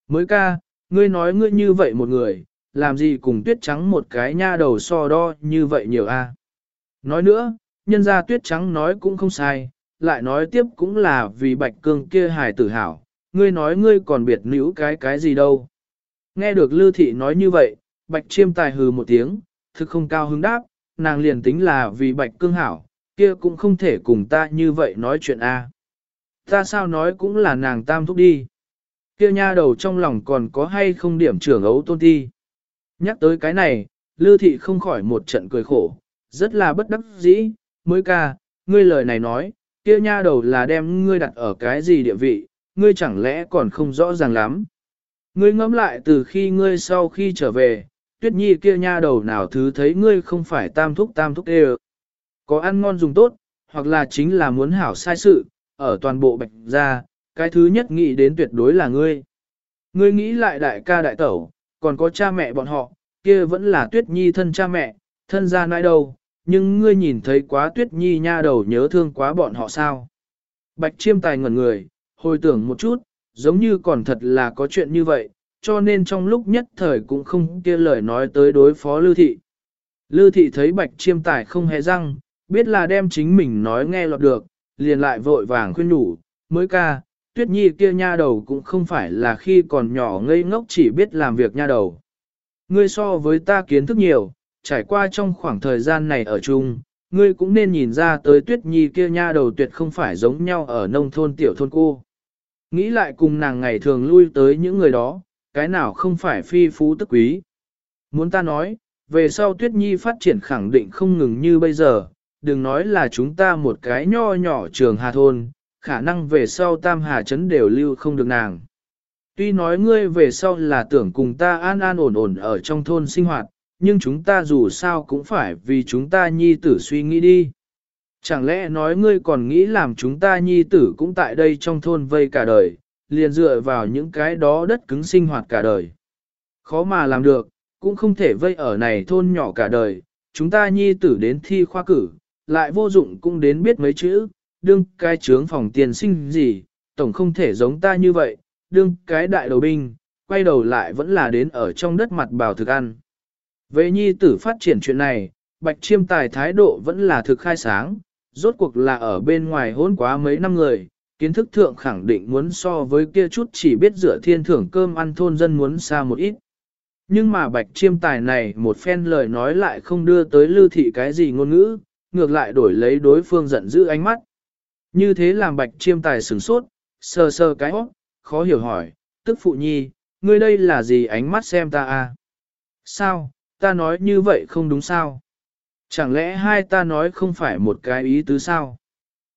[SPEAKER 1] Mới ca, ngươi nói ngươi như vậy một người, làm gì cùng tuyết trắng một cái nha đầu so đo như vậy nhiều a? Nói nữa, nhân gia tuyết trắng nói cũng không sai, lại nói tiếp cũng là vì bạch cương kia hài tử hảo, ngươi nói ngươi còn biệt nữ cái cái gì đâu. Nghe được Lư Thị nói như vậy, bạch chiêm tài hừ một tiếng, thực không cao hứng đáp, nàng liền tính là vì bạch cương hảo, kia cũng không thể cùng ta như vậy nói chuyện a. Ta sao nói cũng là nàng tam thúc đi. Kia nha đầu trong lòng còn có hay không điểm trưởng ấu tôn ti. Nhắc tới cái này, Lư Thị không khỏi một trận cười khổ, rất là bất đắc dĩ, mới ca, ngươi lời này nói, kia nha đầu là đem ngươi đặt ở cái gì địa vị, ngươi chẳng lẽ còn không rõ ràng lắm. Ngươi ngẫm lại từ khi ngươi sau khi trở về, tuyết nhi kia nha đầu nào thứ thấy ngươi không phải tam thúc tam thúc đê Có ăn ngon dùng tốt, hoặc là chính là muốn hảo sai sự, ở toàn bộ bạch gia, cái thứ nhất nghĩ đến tuyệt đối là ngươi. Ngươi nghĩ lại đại ca đại tẩu, còn có cha mẹ bọn họ, kia vẫn là tuyết nhi thân cha mẹ, thân gia nãi đâu, nhưng ngươi nhìn thấy quá tuyết nhi nha đầu nhớ thương quá bọn họ sao. Bạch chiêm tài ngẩn người, hồi tưởng một chút, giống như còn thật là có chuyện như vậy, cho nên trong lúc nhất thời cũng không kia lời nói tới đối phó lưu thị. Lưu thị thấy bạch chiêm tài không hề răng, biết là đem chính mình nói nghe lọt được, liền lại vội vàng khuyên nhủ, mới ca, tuyết nhi kia nha đầu cũng không phải là khi còn nhỏ ngây ngốc chỉ biết làm việc nha đầu. Ngươi so với ta kiến thức nhiều, trải qua trong khoảng thời gian này ở chung, ngươi cũng nên nhìn ra tới tuyết nhi kia nha đầu tuyệt không phải giống nhau ở nông thôn tiểu thôn cô. Nghĩ lại cùng nàng ngày thường lui tới những người đó, cái nào không phải phi phú tức quý. Muốn ta nói, về sau tuyết nhi phát triển khẳng định không ngừng như bây giờ, đừng nói là chúng ta một cái nho nhỏ trường hà thôn, khả năng về sau tam hà chấn đều lưu không được nàng. Tuy nói ngươi về sau là tưởng cùng ta an an ổn ổn ở trong thôn sinh hoạt, nhưng chúng ta dù sao cũng phải vì chúng ta nhi tử suy nghĩ đi. Chẳng lẽ nói ngươi còn nghĩ làm chúng ta nhi tử cũng tại đây trong thôn vây cả đời, liền dựa vào những cái đó đất cứng sinh hoạt cả đời. Khó mà làm được, cũng không thể vây ở này thôn nhỏ cả đời, chúng ta nhi tử đến thi khoa cử, lại vô dụng cũng đến biết mấy chữ, đương cái trướng phòng tiền sinh gì, tổng không thể giống ta như vậy, đương cái đại đầu binh, quay đầu lại vẫn là đến ở trong đất mặt bào thực ăn. Về nhi tử phát triển chuyện này, bạch chiêm tài thái độ vẫn là thực khai sáng, rốt cuộc là ở bên ngoài hôn quá mấy năm người, kiến thức thượng khẳng định muốn so với kia chút chỉ biết dựa thiên thưởng cơm ăn thôn dân muốn xa một ít. Nhưng mà bạch chiêm tài này một phen lời nói lại không đưa tới lưu thị cái gì ngôn ngữ, ngược lại đổi lấy đối phương giận dữ ánh mắt. Như thế làm bạch chiêm tài sửng sốt, sờ sờ cái óc, khó hiểu hỏi, tức phụ nhi, ngươi đây là gì ánh mắt xem ta à? Sao, ta nói như vậy không đúng sao? Chẳng lẽ hai ta nói không phải một cái ý tứ sao?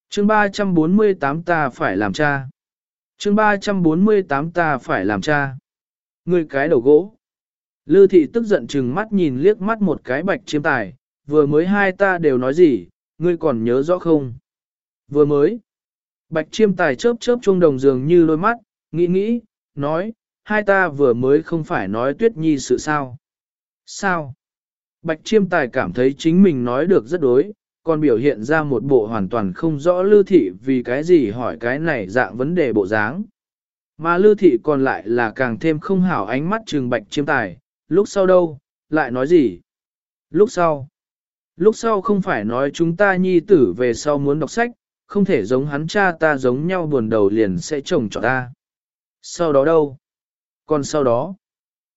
[SPEAKER 1] Chương 348 ta phải làm cha. Chương 348 ta phải làm cha. người cái đầu gỗ. Lư thị tức giận chừng mắt nhìn liếc mắt một cái bạch chiêm tài, vừa mới hai ta đều nói gì, ngươi còn nhớ rõ không? Vừa mới. Bạch chiêm tài chớp chớp chuông đồng dường như đôi mắt, nghĩ nghĩ, nói, hai ta vừa mới không phải nói tuyết nhi sự sao. Sao? Bạch chiêm tài cảm thấy chính mình nói được rất đối, còn biểu hiện ra một bộ hoàn toàn không rõ lưu thị vì cái gì hỏi cái này dạng vấn đề bộ dáng. Mà lưu thị còn lại là càng thêm không hảo ánh mắt trừng bạch chiêm tài, lúc sau đâu, lại nói gì? Lúc sau. Lúc sau không phải nói chúng ta nhi tử về sau muốn đọc sách, không thể giống hắn cha ta giống nhau buồn đầu liền sẽ chồng cho ta. Sau đó đâu? Còn sau đó?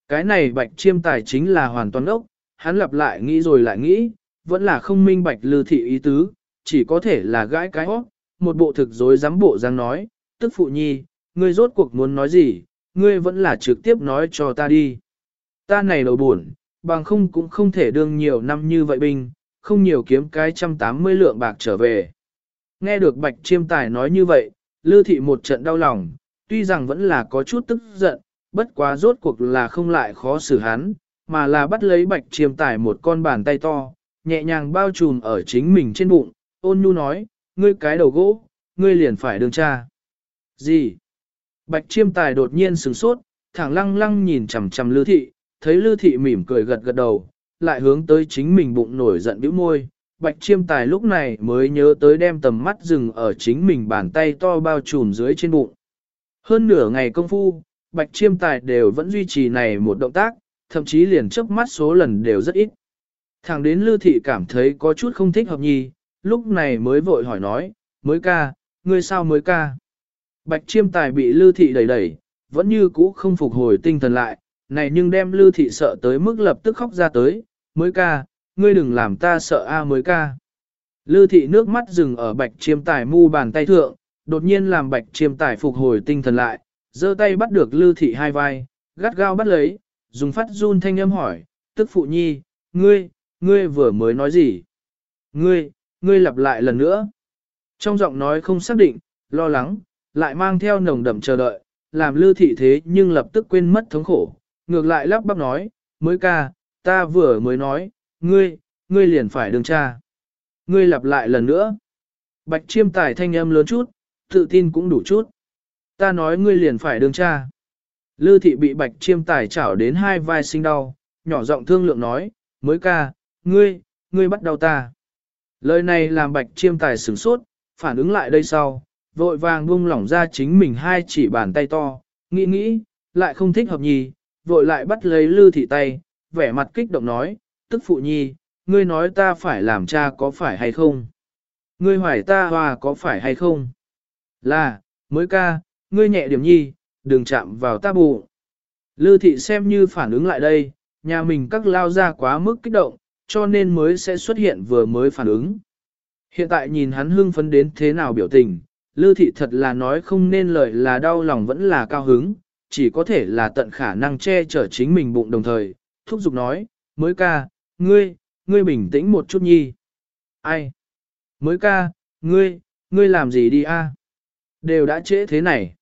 [SPEAKER 1] Cái này bạch chiêm tài chính là hoàn toàn ốc, hắn lặp lại nghĩ rồi lại nghĩ, vẫn là không minh bạch lư thị ý tứ, chỉ có thể là gãi cái óc, một bộ thực dối dám bộ dáng nói, tức phụ nhi, ngươi rốt cuộc muốn nói gì, ngươi vẫn là trực tiếp nói cho ta đi. Ta này đầu buồn, bằng không cũng không thể đương nhiều năm như vậy binh, không nhiều kiếm cái trăm tám mươi lượng bạc trở về. Nghe được bạch chiêm tài nói như vậy, lư thị một trận đau lòng, tuy rằng vẫn là có chút tức giận, bất quá rốt cuộc là không lại khó xử hắn, mà là bắt lấy bạch chiêm tài một con bàn tay to, nhẹ nhàng bao trùm ở chính mình trên bụng, ôn nhu nói, ngươi cái đầu gỗ, ngươi liền phải đường cha. Gì? Bạch chiêm tài đột nhiên sửng sốt, thẳng lăng lăng nhìn chằm chằm lư thị, thấy lư thị mỉm cười gật gật đầu, lại hướng tới chính mình bụng nổi giận bĩu môi. Bạch chiêm tài lúc này mới nhớ tới đem tầm mắt dừng ở chính mình bàn tay to bao trùm dưới trên bụng. Hơn nửa ngày công phu, bạch chiêm tài đều vẫn duy trì này một động tác, thậm chí liền chớp mắt số lần đều rất ít. Thẳng đến Lư Thị cảm thấy có chút không thích hợp nhi, lúc này mới vội hỏi nói, mới ca, ngươi sao mới ca. Bạch chiêm tài bị Lư Thị đẩy đẩy, vẫn như cũ không phục hồi tinh thần lại, này nhưng đem Lư Thị sợ tới mức lập tức khóc ra tới, mới ca, ngươi đừng làm ta sợ a mới ca. Lư Thị nước mắt dừng ở bạch chiêm tài mu bàn tay thượng, đột nhiên làm bạch chiêm tài phục hồi tinh thần lại, giơ tay bắt được Lư Thị hai vai, gắt gao bắt lấy, dùng phát run thanh âm hỏi, tức phụ nhi, ngươi, ngươi vừa mới nói gì? Ngươi, ngươi lặp lại lần nữa. Trong giọng nói không xác định, lo lắng, lại mang theo nồng đậm chờ đợi, làm lưu thị thế nhưng lập tức quên mất thống khổ. Ngược lại lắp bắp nói, mới ca, ta vừa mới nói, ngươi, ngươi liền phải đường cha. Ngươi lặp lại lần nữa. Bạch chiêm tải thanh âm lớn chút, tự tin cũng đủ chút. Ta nói ngươi liền phải đương cha. Lư thị bị bạch chiêm tài chảo đến hai vai sinh đau, nhỏ giọng thương lượng nói, mới ca, ngươi, ngươi bắt đầu ta. Lời này làm bạch chiêm tài sửng sốt, phản ứng lại đây sau, vội vàng buông lỏng ra chính mình hai chỉ bàn tay to, nghĩ nghĩ, lại không thích hợp nhì, vội lại bắt lấy lư thị tay, vẻ mặt kích động nói, tức phụ nhi, ngươi nói ta phải làm cha có phải hay không? Ngươi hỏi ta hòa có phải hay không? Là, mới ca, ngươi nhẹ điểm nhi, đừng chạm vào ta bụng. Lư thị xem như phản ứng lại đây, nhà mình các lao ra quá mức kích động, cho nên mới sẽ xuất hiện vừa mới phản ứng. Hiện tại nhìn hắn hưng phấn đến thế nào biểu tình, Lư thị thật là nói không nên lời là đau lòng vẫn là cao hứng, chỉ có thể là tận khả năng che chở chính mình bụng đồng thời, thúc giục nói, mới ca, ngươi, ngươi bình tĩnh một chút nhi. Ai? Mới ca, ngươi, ngươi làm gì đi a? Đều đã trễ thế này.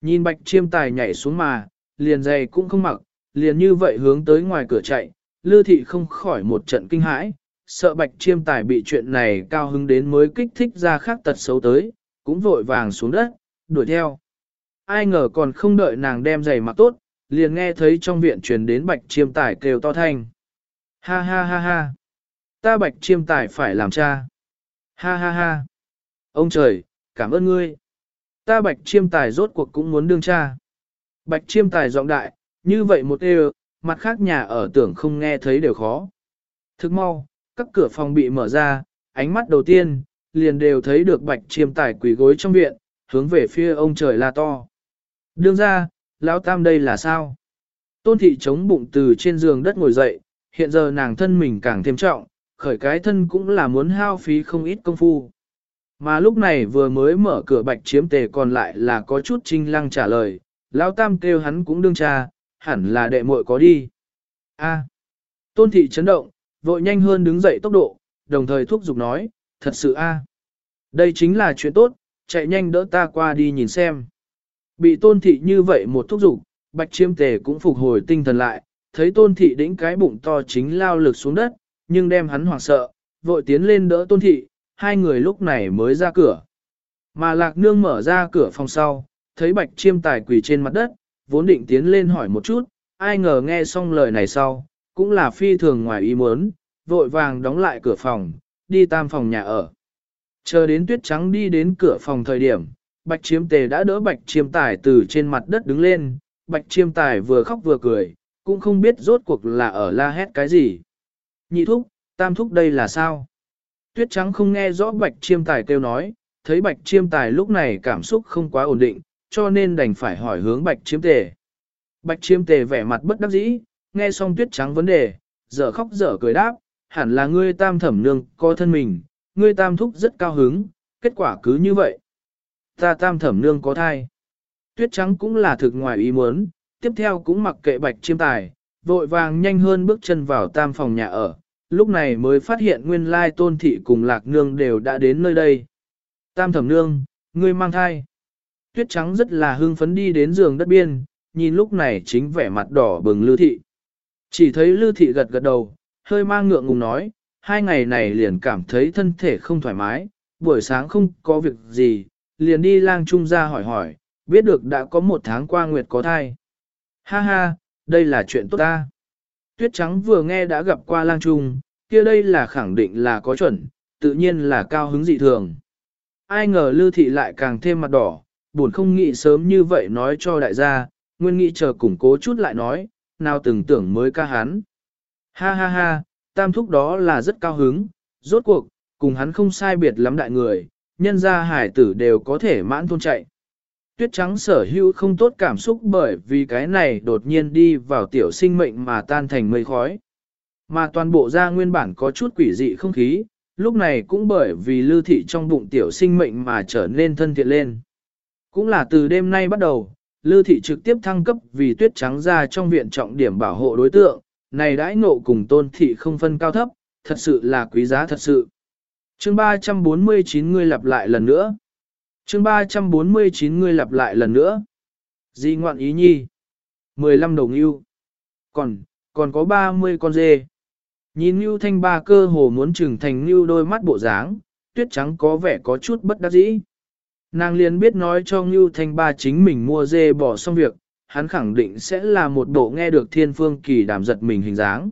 [SPEAKER 1] Nhìn bạch chiêm tài nhảy xuống mà, liền giày cũng không mặc, liền như vậy hướng tới ngoài cửa chạy, lư thị không khỏi một trận kinh hãi, sợ bạch chiêm tài bị chuyện này cao hứng đến mới kích thích ra khác tật xấu tới, cũng vội vàng xuống đất, đuổi theo. Ai ngờ còn không đợi nàng đem giày mặc tốt, liền nghe thấy trong viện truyền đến bạch chiêm tài kêu to thanh. Ha ha ha ha. Ta bạch chiêm tài phải làm cha. Ha ha ha. Ông trời, cảm ơn ngươi. Ta bạch chiêm tài rốt cuộc cũng muốn đương cha. Bạch chiêm tài giọng đại, như vậy một đều, mặt khác nhà ở tưởng không nghe thấy đều khó. Thức mau, các cửa phòng bị mở ra, ánh mắt đầu tiên, liền đều thấy được bạch chiêm tải quỷ gối trong viện, hướng về phía ông trời la to. Đương ra, lão tam đây là sao? Tôn thị chống bụng từ trên giường đất ngồi dậy, hiện giờ nàng thân mình càng thêm trọng, khởi cái thân cũng là muốn hao phí không ít công phu. Mà lúc này vừa mới mở cửa bạch chiếm tề còn lại là có chút trinh lăng trả lời, lão tam kêu hắn cũng đương cha, hẳn là đệ muội có đi. A. Tôn thị chấn động, vội nhanh hơn đứng dậy tốc độ, đồng thời thúc giục nói, thật sự a, Đây chính là chuyện tốt, chạy nhanh đỡ ta qua đi nhìn xem. Bị tôn thị như vậy một thúc giục, bạch chiêm tề cũng phục hồi tinh thần lại, thấy tôn thị đĩnh cái bụng to chính lao lực xuống đất, nhưng đem hắn hoảng sợ, vội tiến lên đỡ tôn thị, hai người lúc này mới ra cửa. Mà lạc nương mở ra cửa phòng sau, thấy bạch chiêm tài quỳ trên mặt đất, vốn định tiến lên hỏi một chút, ai ngờ nghe xong lời này sau, cũng là phi thường ngoài ý muốn, vội vàng đóng lại cửa phòng, đi tam phòng nhà ở. Chờ đến tuyết trắng đi đến cửa phòng thời điểm, bạch chiêm tề đã đỡ bạch chiêm tài từ trên mặt đất đứng lên, bạch chiêm tài vừa khóc vừa cười, cũng không biết rốt cuộc là ở la hét cái gì. Nhị thúc, tam thúc đây là sao? Tuyết trắng không nghe rõ bạch chiêm tài kêu nói, thấy bạch chiêm tài lúc này cảm xúc không quá ổn định, cho nên đành phải hỏi hướng bạch chiêm tề. Bạch chiêm tề vẻ mặt bất đắc dĩ, nghe xong tuyết trắng vấn đề, dở khóc dở cười đáp, hẳn là ngươi tam thẩm nương có thân mình, ngươi tam thúc rất cao hứng, kết quả cứ như vậy. Ta tam thẩm nương có thai. Tuyết trắng cũng là thực ngoài ý muốn, tiếp theo cũng mặc kệ bạch chiêm tài, vội vàng nhanh hơn bước chân vào tam phòng nhà ở, lúc này mới phát hiện nguyên lai tôn thị cùng lạc nương đều đã đến nơi đây. Tam thẩm nương, ngươi mang thai. Tuyết trắng rất là hưng phấn đi đến giường đất biên, nhìn lúc này chính vẻ mặt đỏ bừng lưu thị. Chỉ thấy lưu thị gật gật đầu, hơi mang ngượng ngùng nói, hai ngày này liền cảm thấy thân thể không thoải mái, buổi sáng không có việc gì, liền đi lang trung ra hỏi hỏi, biết được đã có một tháng qua Nguyệt có thai. Ha ha, đây là chuyện tốt ta. Tuyết trắng vừa nghe đã gặp qua lang trung, kia đây là khẳng định là có chuẩn, tự nhiên là cao hứng dị thường. Ai ngờ lưu thị lại càng thêm mặt đỏ, buồn không nghĩ sớm như vậy nói cho đại gia, nguyên nghĩ chờ củng cố chút lại nói, nào từng tưởng mới ca hắn. Ha ha ha, tam thúc đó là rất cao hứng, rốt cuộc, cùng hắn không sai biệt lắm đại người, nhân gia hải tử đều có thể mãn thôn chạy. Tuyết trắng sở hữu không tốt cảm xúc bởi vì cái này đột nhiên đi vào tiểu sinh mệnh mà tan thành mây khói. Mà toàn bộ gia nguyên bản có chút quỷ dị không khí, lúc này cũng bởi vì lưu thị trong bụng tiểu sinh mệnh mà trở nên thân thiện lên. Cũng là từ đêm nay bắt đầu, lưu thị trực tiếp thăng cấp vì tuyết trắng ra trong viện trọng điểm bảo hộ đối tượng, này đãi ngộ cùng tôn thị không phân cao thấp, thật sự là quý giá thật sự. chương 349 ngươi lặp lại lần nữa. chương 349 ngươi lặp lại lần nữa. Di ngoạn ý nhi. 15 đồng yêu. Còn, còn có 30 con dê. Nhìn Nưu Thanh ba cơ hồ muốn trừng thành Nưu đôi mắt bộ dáng, tuyết trắng có vẻ có chút bất đắc dĩ. Nàng liền biết nói cho Ngưu Thanh Ba chính mình mua dê bỏ xong việc, hắn khẳng định sẽ là một bộ nghe được thiên phương kỳ đàm giật mình hình dáng.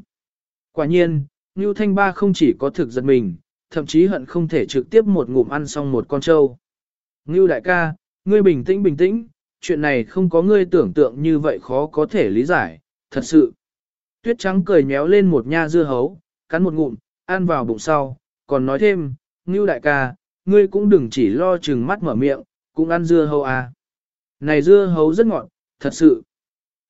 [SPEAKER 1] Quả nhiên, Ngưu Thanh Ba không chỉ có thực giật mình, thậm chí hận không thể trực tiếp một ngụm ăn xong một con trâu. Ngưu đại ca, ngươi bình tĩnh bình tĩnh, chuyện này không có ngươi tưởng tượng như vậy khó có thể lý giải, thật sự. Tuyết trắng cười nhéo lên một nha dưa hấu, cắn một ngụm, ăn vào bụng sau, còn nói thêm, Ngưu đại ca, ngươi cũng đừng chỉ lo chừng mắt mở miệng, cũng ăn dưa hấu à. Này dưa hấu rất ngọt, thật sự.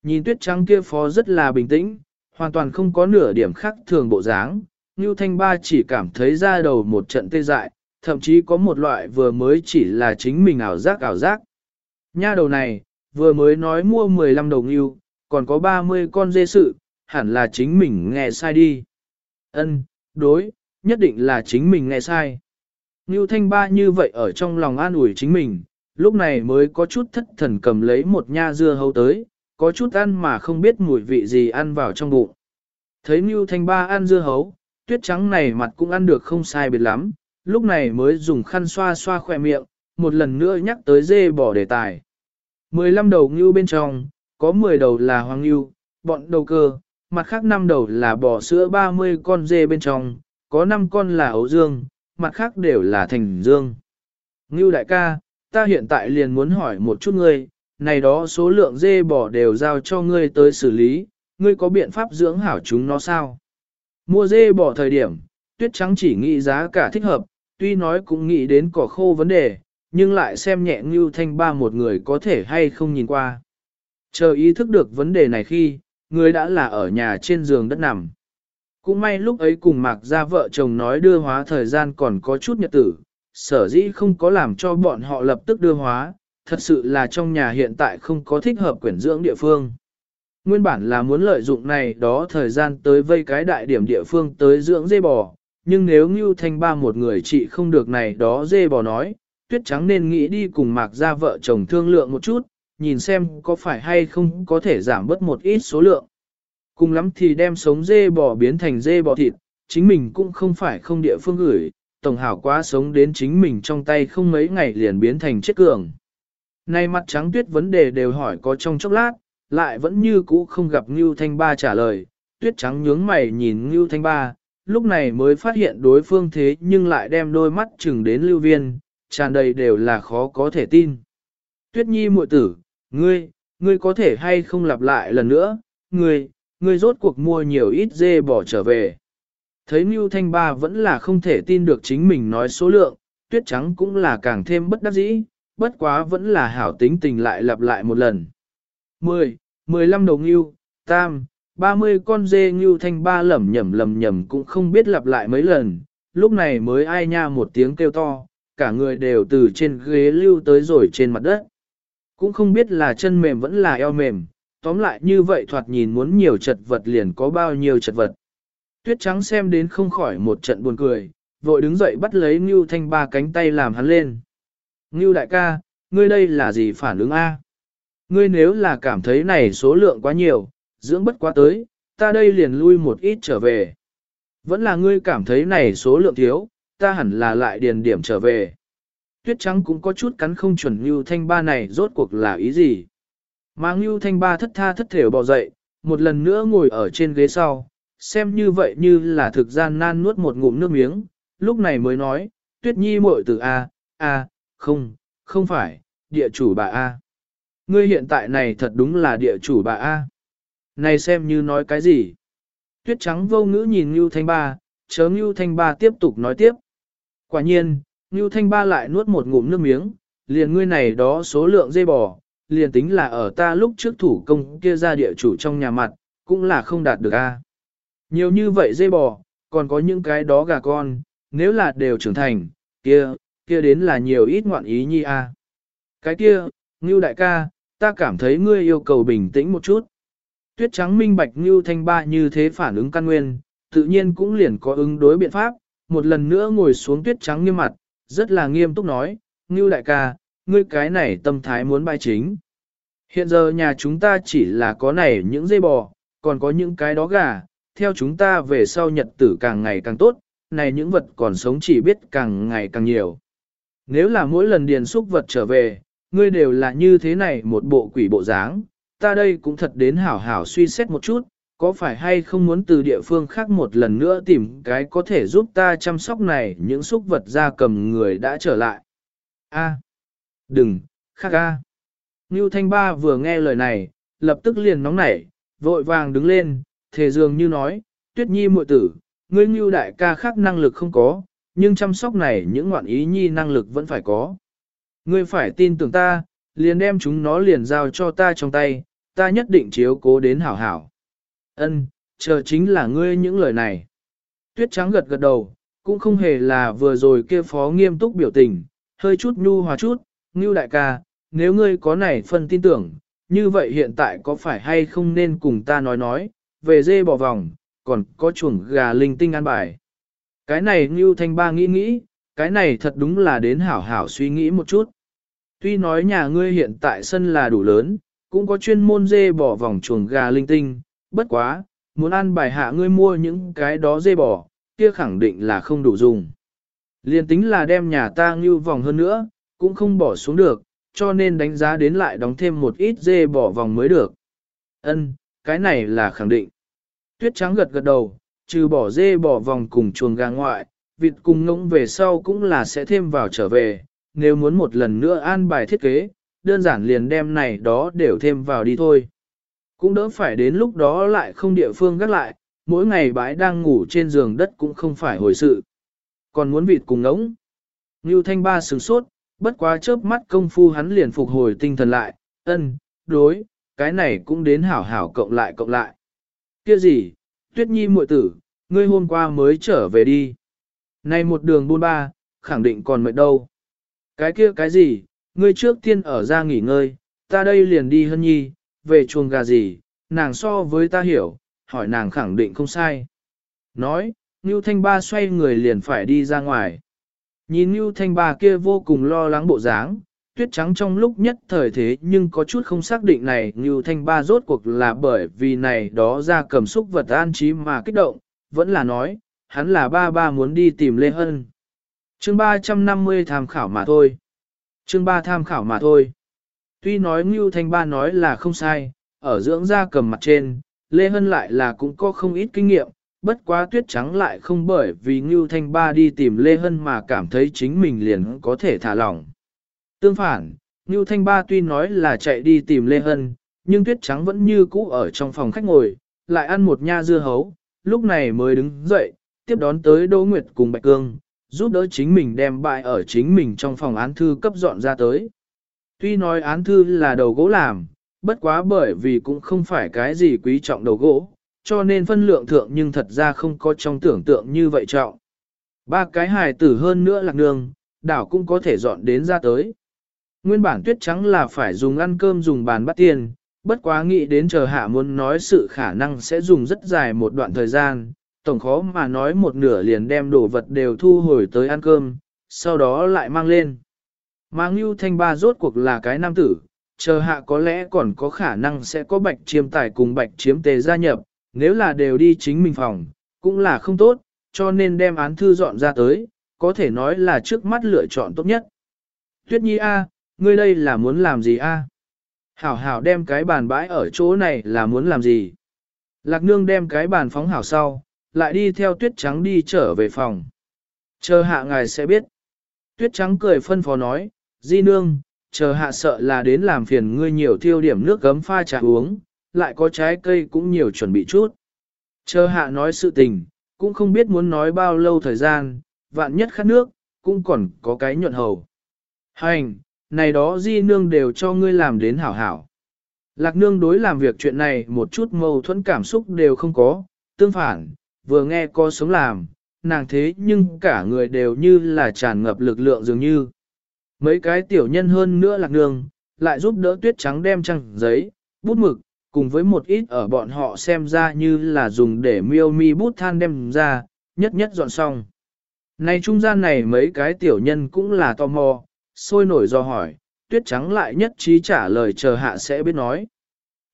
[SPEAKER 1] Nhìn tuyết trắng kia phó rất là bình tĩnh, hoàn toàn không có nửa điểm khác thường bộ dáng. Ngưu Thanh Ba chỉ cảm thấy ra đầu một trận tê dại, thậm chí có một loại vừa mới chỉ là chính mình ảo giác ảo giác. Nha đầu này, vừa mới nói mua 15 đầu ngưu, còn có 30 con dê sự, hẳn là chính mình nghe sai đi. Ân, đối, nhất định là chính mình nghe sai. Ngưu Thanh Ba như vậy ở trong lòng an ủi chính mình, lúc này mới có chút thất thần cầm lấy một nha dưa hấu tới, có chút ăn mà không biết mùi vị gì ăn vào trong bụng. Thấy Ngưu Thanh Ba ăn dưa hấu, tuyết trắng này mặt cũng ăn được không sai biệt lắm, lúc này mới dùng khăn xoa xoa khỏe miệng, một lần nữa nhắc tới dê bỏ đề tài. 15 đầu ngưu bên trong, có 10 đầu là hoàng ngưu, bọn đầu cơ, mặt khác 5 đầu là bò sữa 30 con dê bên trong, có 5 con là ấu dương, mặt khác đều là thành dương. Ngưu đại ca, ta hiện tại liền muốn hỏi một chút ngươi, này đó số lượng dê bò đều giao cho ngươi tới xử lý, ngươi có biện pháp dưỡng hảo chúng nó sao? Mua dê bò thời điểm, tuyết trắng chỉ nghĩ giá cả thích hợp, tuy nói cũng nghĩ đến cỏ khô vấn đề, nhưng lại xem nhẹ Ngưu Thanh Ba một người có thể hay không nhìn qua. Chờ ý thức được vấn đề này khi, người đã là ở nhà trên giường đất nằm. Cũng may lúc ấy cùng mạc ra vợ chồng nói đưa hóa thời gian còn có chút nhật tử, sở dĩ không có làm cho bọn họ lập tức đưa hóa, thật sự là trong nhà hiện tại không có thích hợp quyển dưỡng địa phương. Nguyên bản là muốn lợi dụng này đó thời gian tới vây cái đại điểm địa phương tới dưỡng dê bò, nhưng nếu Ngưu Thanh Ba một người chị không được này đó dê bò nói, tuyết trắng nên nghĩ đi cùng mạc ra vợ chồng thương lượng một chút, nhìn xem có phải hay không có thể giảm bớt một ít số lượng. Cùng lắm thì đem sống dê bò biến thành dê bò thịt, chính mình cũng không phải không địa phương gửi, tổng hảo quá sống đến chính mình trong tay không mấy ngày liền biến thành chết cường. Nay mặt trắng tuyết vấn đề đều hỏi có trong chốc lát, lại vẫn như cũ không gặp Ngưu Thanh Ba trả lời, tuyết trắng nhướng mày nhìn Ngưu Thanh Ba, lúc này mới phát hiện đối phương thế nhưng lại đem đôi mắt chừng đến lưu viên, tràn đầy đều là khó có thể tin. Tuyết nhi muội tử, ngươi, ngươi có thể hay không lặp lại lần nữa, ngươi, ngươi rốt cuộc mua nhiều ít dê bỏ trở về. Thấy Mưu Thanh Ba vẫn là không thể tin được chính mình nói số lượng, tuyết trắng cũng là càng thêm bất đắc dĩ, bất quá vẫn là hảo tính tình lại lặp lại một lần. 10, 15 đầu ngưu, tam, 30 con dê ngưu thanh ba lẩm nhẩm lẩm nhẩm cũng không biết lặp lại mấy lần, lúc này mới ai nha một tiếng kêu to, cả người đều từ trên ghế lưu tới rồi trên mặt đất. Cũng không biết là chân mềm vẫn là eo mềm, tóm lại như vậy thoạt nhìn muốn nhiều chật vật liền có bao nhiêu chật vật. Tuyết trắng xem đến không khỏi một trận buồn cười, vội đứng dậy bắt lấy Ngưu Thanh ba cánh tay làm hắn lên. Ngưu đại ca, ngươi đây là gì phản ứng A? Ngươi nếu là cảm thấy này số lượng quá nhiều, dưỡng bất quá tới, ta đây liền lui một ít trở về. Vẫn là ngươi cảm thấy này số lượng thiếu, ta hẳn là lại điền điểm trở về. Tuyết trắng cũng có chút cắn không chuẩn Ngưu Thanh ba này rốt cuộc là ý gì. Mà Ngưu Thanh ba thất tha thất thểu bò dậy, một lần nữa ngồi ở trên ghế sau, xem như vậy như là thực gian nan nuốt một ngụm nước miếng, lúc này mới nói, Tuyết Nhi muội từ A, A, không, không phải, địa chủ bà A. Ngươi hiện tại này thật đúng là địa chủ bà A. Này xem như nói cái gì? Tuyết trắng vô ngữ nhìn Ngưu Thanh Ba, chớ Ngưu Thanh Ba tiếp tục nói tiếp. Quả nhiên, Ngưu Thanh Ba lại nuốt một ngụm nước miếng, liền ngươi này đó số lượng dây bò, liền tính là ở ta lúc trước thủ công kia ra địa chủ trong nhà mặt, cũng là không đạt được A. Nhiều như vậy dây bò, còn có những cái đó gà con, nếu là đều trưởng thành, kia, kia đến là nhiều ít ngoạn ý nhi A. Cái kia, Ngưu đại ca, ta cảm thấy ngươi yêu cầu bình tĩnh một chút. Tuyết trắng minh bạch Ngưu thanh ba như thế phản ứng căn nguyên, tự nhiên cũng liền có ứng đối biện pháp, một lần nữa ngồi xuống tuyết trắng nghiêm mặt, rất là nghiêm túc nói, Ngưu đại ca, ngươi cái này tâm thái muốn bài chính. Hiện giờ nhà chúng ta chỉ là có này những dây bò, còn có những cái đó gà, theo chúng ta về sau nhật tử càng ngày càng tốt, này những vật còn sống chỉ biết càng ngày càng nhiều. Nếu là mỗi lần điền xúc vật trở về, ngươi đều là như thế này một bộ quỷ bộ dáng, ta đây cũng thật đến hảo hảo suy xét một chút, có phải hay không muốn từ địa phương khác một lần nữa tìm cái có thể giúp ta chăm sóc này những xúc vật ra cầm người đã trở lại. A, đừng, khắc ca. Ngưu Thanh Ba vừa nghe lời này, lập tức liền nóng nảy, vội vàng đứng lên, thề dường như nói, tuyết nhi muội tử, ngươi Ngưu đại ca khác năng lực không có, nhưng chăm sóc này những ngoạn ý nhi năng lực vẫn phải có. Ngươi phải tin tưởng ta, liền đem chúng nó liền giao cho ta trong tay, ta nhất định chiếu cố đến hảo hảo. Ân, chờ chính là ngươi những lời này. Tuyết trắng gật gật đầu, cũng không hề là vừa rồi kia phó nghiêm túc biểu tình, hơi chút nhu hòa chút, ngưu đại ca, nếu ngươi có này phân tin tưởng, như vậy hiện tại có phải hay không nên cùng ta nói nói, về dê bỏ vòng, còn có chuồng gà linh tinh ăn bài. Cái này ngưu thanh ba nghĩ nghĩ, cái này thật đúng là đến hảo hảo suy nghĩ một chút. Tuy nói nhà ngươi hiện tại sân là đủ lớn, cũng có chuyên môn dê bỏ vòng chuồng gà linh tinh, bất quá, muốn ăn bài hạ ngươi mua những cái đó dê bò, kia khẳng định là không đủ dùng. Liên tính là đem nhà ta ngưu vòng hơn nữa, cũng không bỏ xuống được, cho nên đánh giá đến lại đóng thêm một ít dê bỏ vòng mới được. Ân, cái này là khẳng định. Tuyết trắng gật gật đầu, trừ bỏ dê bỏ vòng cùng chuồng gà ngoại, vịt cùng ngỗng về sau cũng là sẽ thêm vào trở về, nếu muốn một lần nữa an bài thiết kế, đơn giản liền đem này đó đều thêm vào đi thôi. Cũng đỡ phải đến lúc đó lại không địa phương gác lại, mỗi ngày bãi đang ngủ trên giường đất cũng không phải hồi sự. Còn muốn vịt cùng ngỗng. Ngưu Thanh Ba sửng sốt, bất quá chớp mắt công phu hắn liền phục hồi tinh thần lại, ân, đối, cái này cũng đến hảo hảo cộng lại cộng lại. Kia gì, Tuyết Nhi muội tử, ngươi hôm qua mới trở về đi. Này một đường buôn ba, khẳng định còn mệt đâu. Cái kia cái gì, ngươi trước tiên ở ra nghỉ ngơi, ta đây liền đi hân nhi, về chuồng gà gì, nàng so với ta hiểu, hỏi nàng khẳng định không sai. Nói, Ngưu Thanh Ba xoay người liền phải đi ra ngoài. Nhìn Ngưu Thanh Ba kia vô cùng lo lắng bộ dáng, tuyết trắng trong lúc nhất thời thế nhưng có chút không xác định này Ngưu Thanh Ba rốt cuộc là bởi vì này đó ra cầm xúc vật an trí mà kích động, vẫn là nói, hắn là ba ba muốn đi tìm Lê Hân. Chương 350 tham khảo mà thôi. Chương 3 tham khảo mà thôi. Tuy nói Ngưu Thanh Ba nói là không sai, ở dưỡng ra cầm mặt trên, Lê Hân lại là cũng có không ít kinh nghiệm, bất quá tuyết trắng lại không bởi vì Ngưu Thanh Ba đi tìm Lê Hân mà cảm thấy chính mình liền có thể thả lỏng. Tương phản, Ngưu Thanh Ba tuy nói là chạy đi tìm Lê Hân, nhưng tuyết trắng vẫn như cũ ở trong phòng khách ngồi, lại ăn một nha dưa hấu, lúc này mới đứng dậy, tiếp đón tới Đỗ Nguyệt cùng Bạch Cương, giúp đỡ chính mình đem bại ở chính mình trong phòng án thư cấp dọn ra tới. Tuy nói án thư là đầu gỗ làm, bất quá bởi vì cũng không phải cái gì quý trọng đầu gỗ, cho nên phân lượng thượng nhưng thật ra không có trong tưởng tượng như vậy trọng. Ba cái hài tử hơn nữa lạc nương, đảo cũng có thể dọn đến ra tới. Nguyên bản tuyết trắng là phải dùng ăn cơm dùng bàn bắt tiền, bất quá nghĩ đến chờ hạ muốn nói sự khả năng sẽ dùng rất dài một đoạn thời gian, tổng khó mà nói một nửa liền đem đồ vật đều thu hồi tới ăn cơm, sau đó lại mang lên. Mà Ngưu Thanh Ba rốt cuộc là cái nam tử, chờ hạ có lẽ còn có khả năng sẽ có bạch chiếm tài cùng bạch chiếm tề gia nhập, nếu là đều đi chính mình phòng, cũng là không tốt, cho nên đem án thư dọn ra tới, có thể nói là trước mắt lựa chọn tốt nhất. Tuyết Nhi A, ngươi đây là muốn làm gì A? Hảo hảo đem cái bàn bãi ở chỗ này là muốn làm gì? Lạc nương đem cái bàn phóng hảo sau, lại đi theo tuyết trắng đi trở về phòng. Chờ hạ ngài sẽ biết. Tuyết trắng cười phân phó nói, Di nương, chờ hạ sợ là đến làm phiền ngươi nhiều thiêu điểm nước gấm pha trà uống, lại có trái cây cũng nhiều chuẩn bị chút. Chờ hạ nói sự tình, cũng không biết muốn nói bao lâu thời gian, vạn nhất khát nước, cũng còn có cái nhuận hầu. Hành, này đó di nương đều cho ngươi làm đến hảo hảo. Lạc nương đối làm việc chuyện này một chút mâu thuẫn cảm xúc đều không có, tương phản, vừa nghe có sống làm, nàng thế nhưng cả người đều như là tràn ngập lực lượng dường như. Mấy cái tiểu nhân hơn nữa lạc nương, lại giúp đỡ tuyết trắng đem trăng giấy, bút mực, cùng với một ít ở bọn họ xem ra như là dùng để miêu mi bút than đem ra, nhất nhất dọn xong. Này trung gian này mấy cái tiểu nhân cũng là tò mò, sôi nổi do hỏi, tuyết trắng lại nhất trí trả lời chờ hạ sẽ biết nói.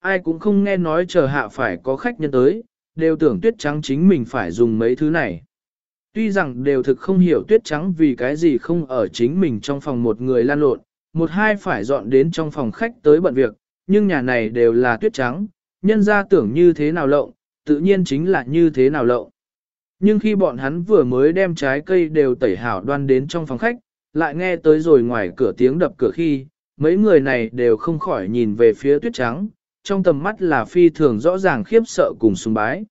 [SPEAKER 1] Ai cũng không nghe nói chờ hạ phải có khách nhân tới, đều tưởng tuyết trắng chính mình phải dùng mấy thứ này. Tuy rằng đều thực không hiểu tuyết trắng vì cái gì không ở chính mình trong phòng một người lan lộn, một hai phải dọn đến trong phòng khách tới bận việc, nhưng nhà này đều là tuyết trắng, nhân ra tưởng như thế nào lộng, tự nhiên chính là như thế nào lộng. Nhưng khi bọn hắn vừa mới đem trái cây đều tẩy hảo đoan đến trong phòng khách, lại nghe tới rồi ngoài cửa tiếng đập cửa khi, mấy người này đều không khỏi nhìn về phía tuyết trắng, trong tầm mắt là phi thường rõ ràng khiếp sợ cùng sùng bái.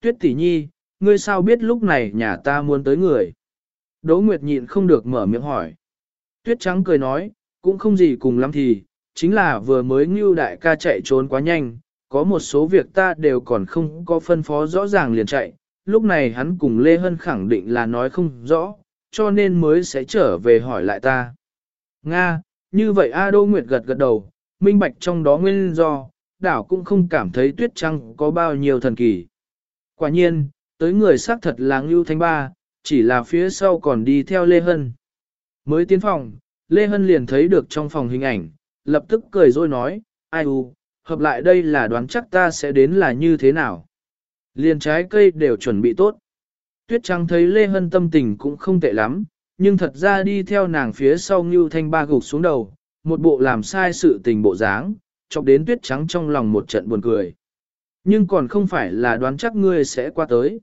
[SPEAKER 1] Tuyết tỷ nhi, ngươi sao biết lúc này nhà ta muốn tới người? Đỗ Nguyệt nhịn không được mở miệng hỏi. Tuyết trắng cười nói, cũng không gì cùng lắm thì, chính là vừa mới ngưu đại ca chạy trốn quá nhanh, có một số việc ta đều còn không có phân phó rõ ràng liền chạy, lúc này hắn cùng Lê Hân khẳng định là nói không rõ, cho nên mới sẽ trở về hỏi lại ta. Nga, như vậy A Đô Nguyệt gật gật đầu, minh bạch trong đó nguyên do, đảo cũng không cảm thấy tuyết trăng có bao nhiêu thần kỳ. Quả nhiên, tới người xác thật là Ngưu Thanh Ba, chỉ là phía sau còn đi theo Lê Hân. Mới tiến phòng, Lê Hân liền thấy được trong phòng hình ảnh, lập tức cười rồi nói, ai u, hợp lại đây là đoán chắc ta sẽ đến là như thế nào. Liền trái cây đều chuẩn bị tốt. Tuyết Trắng thấy Lê Hân tâm tình cũng không tệ lắm, nhưng thật ra đi theo nàng phía sau Ngưu Thanh Ba gục xuống đầu, một bộ làm sai sự tình bộ dáng, chọc đến Tuyết Trắng trong lòng một trận buồn cười. Nhưng còn không phải là đoán chắc ngươi sẽ qua tới.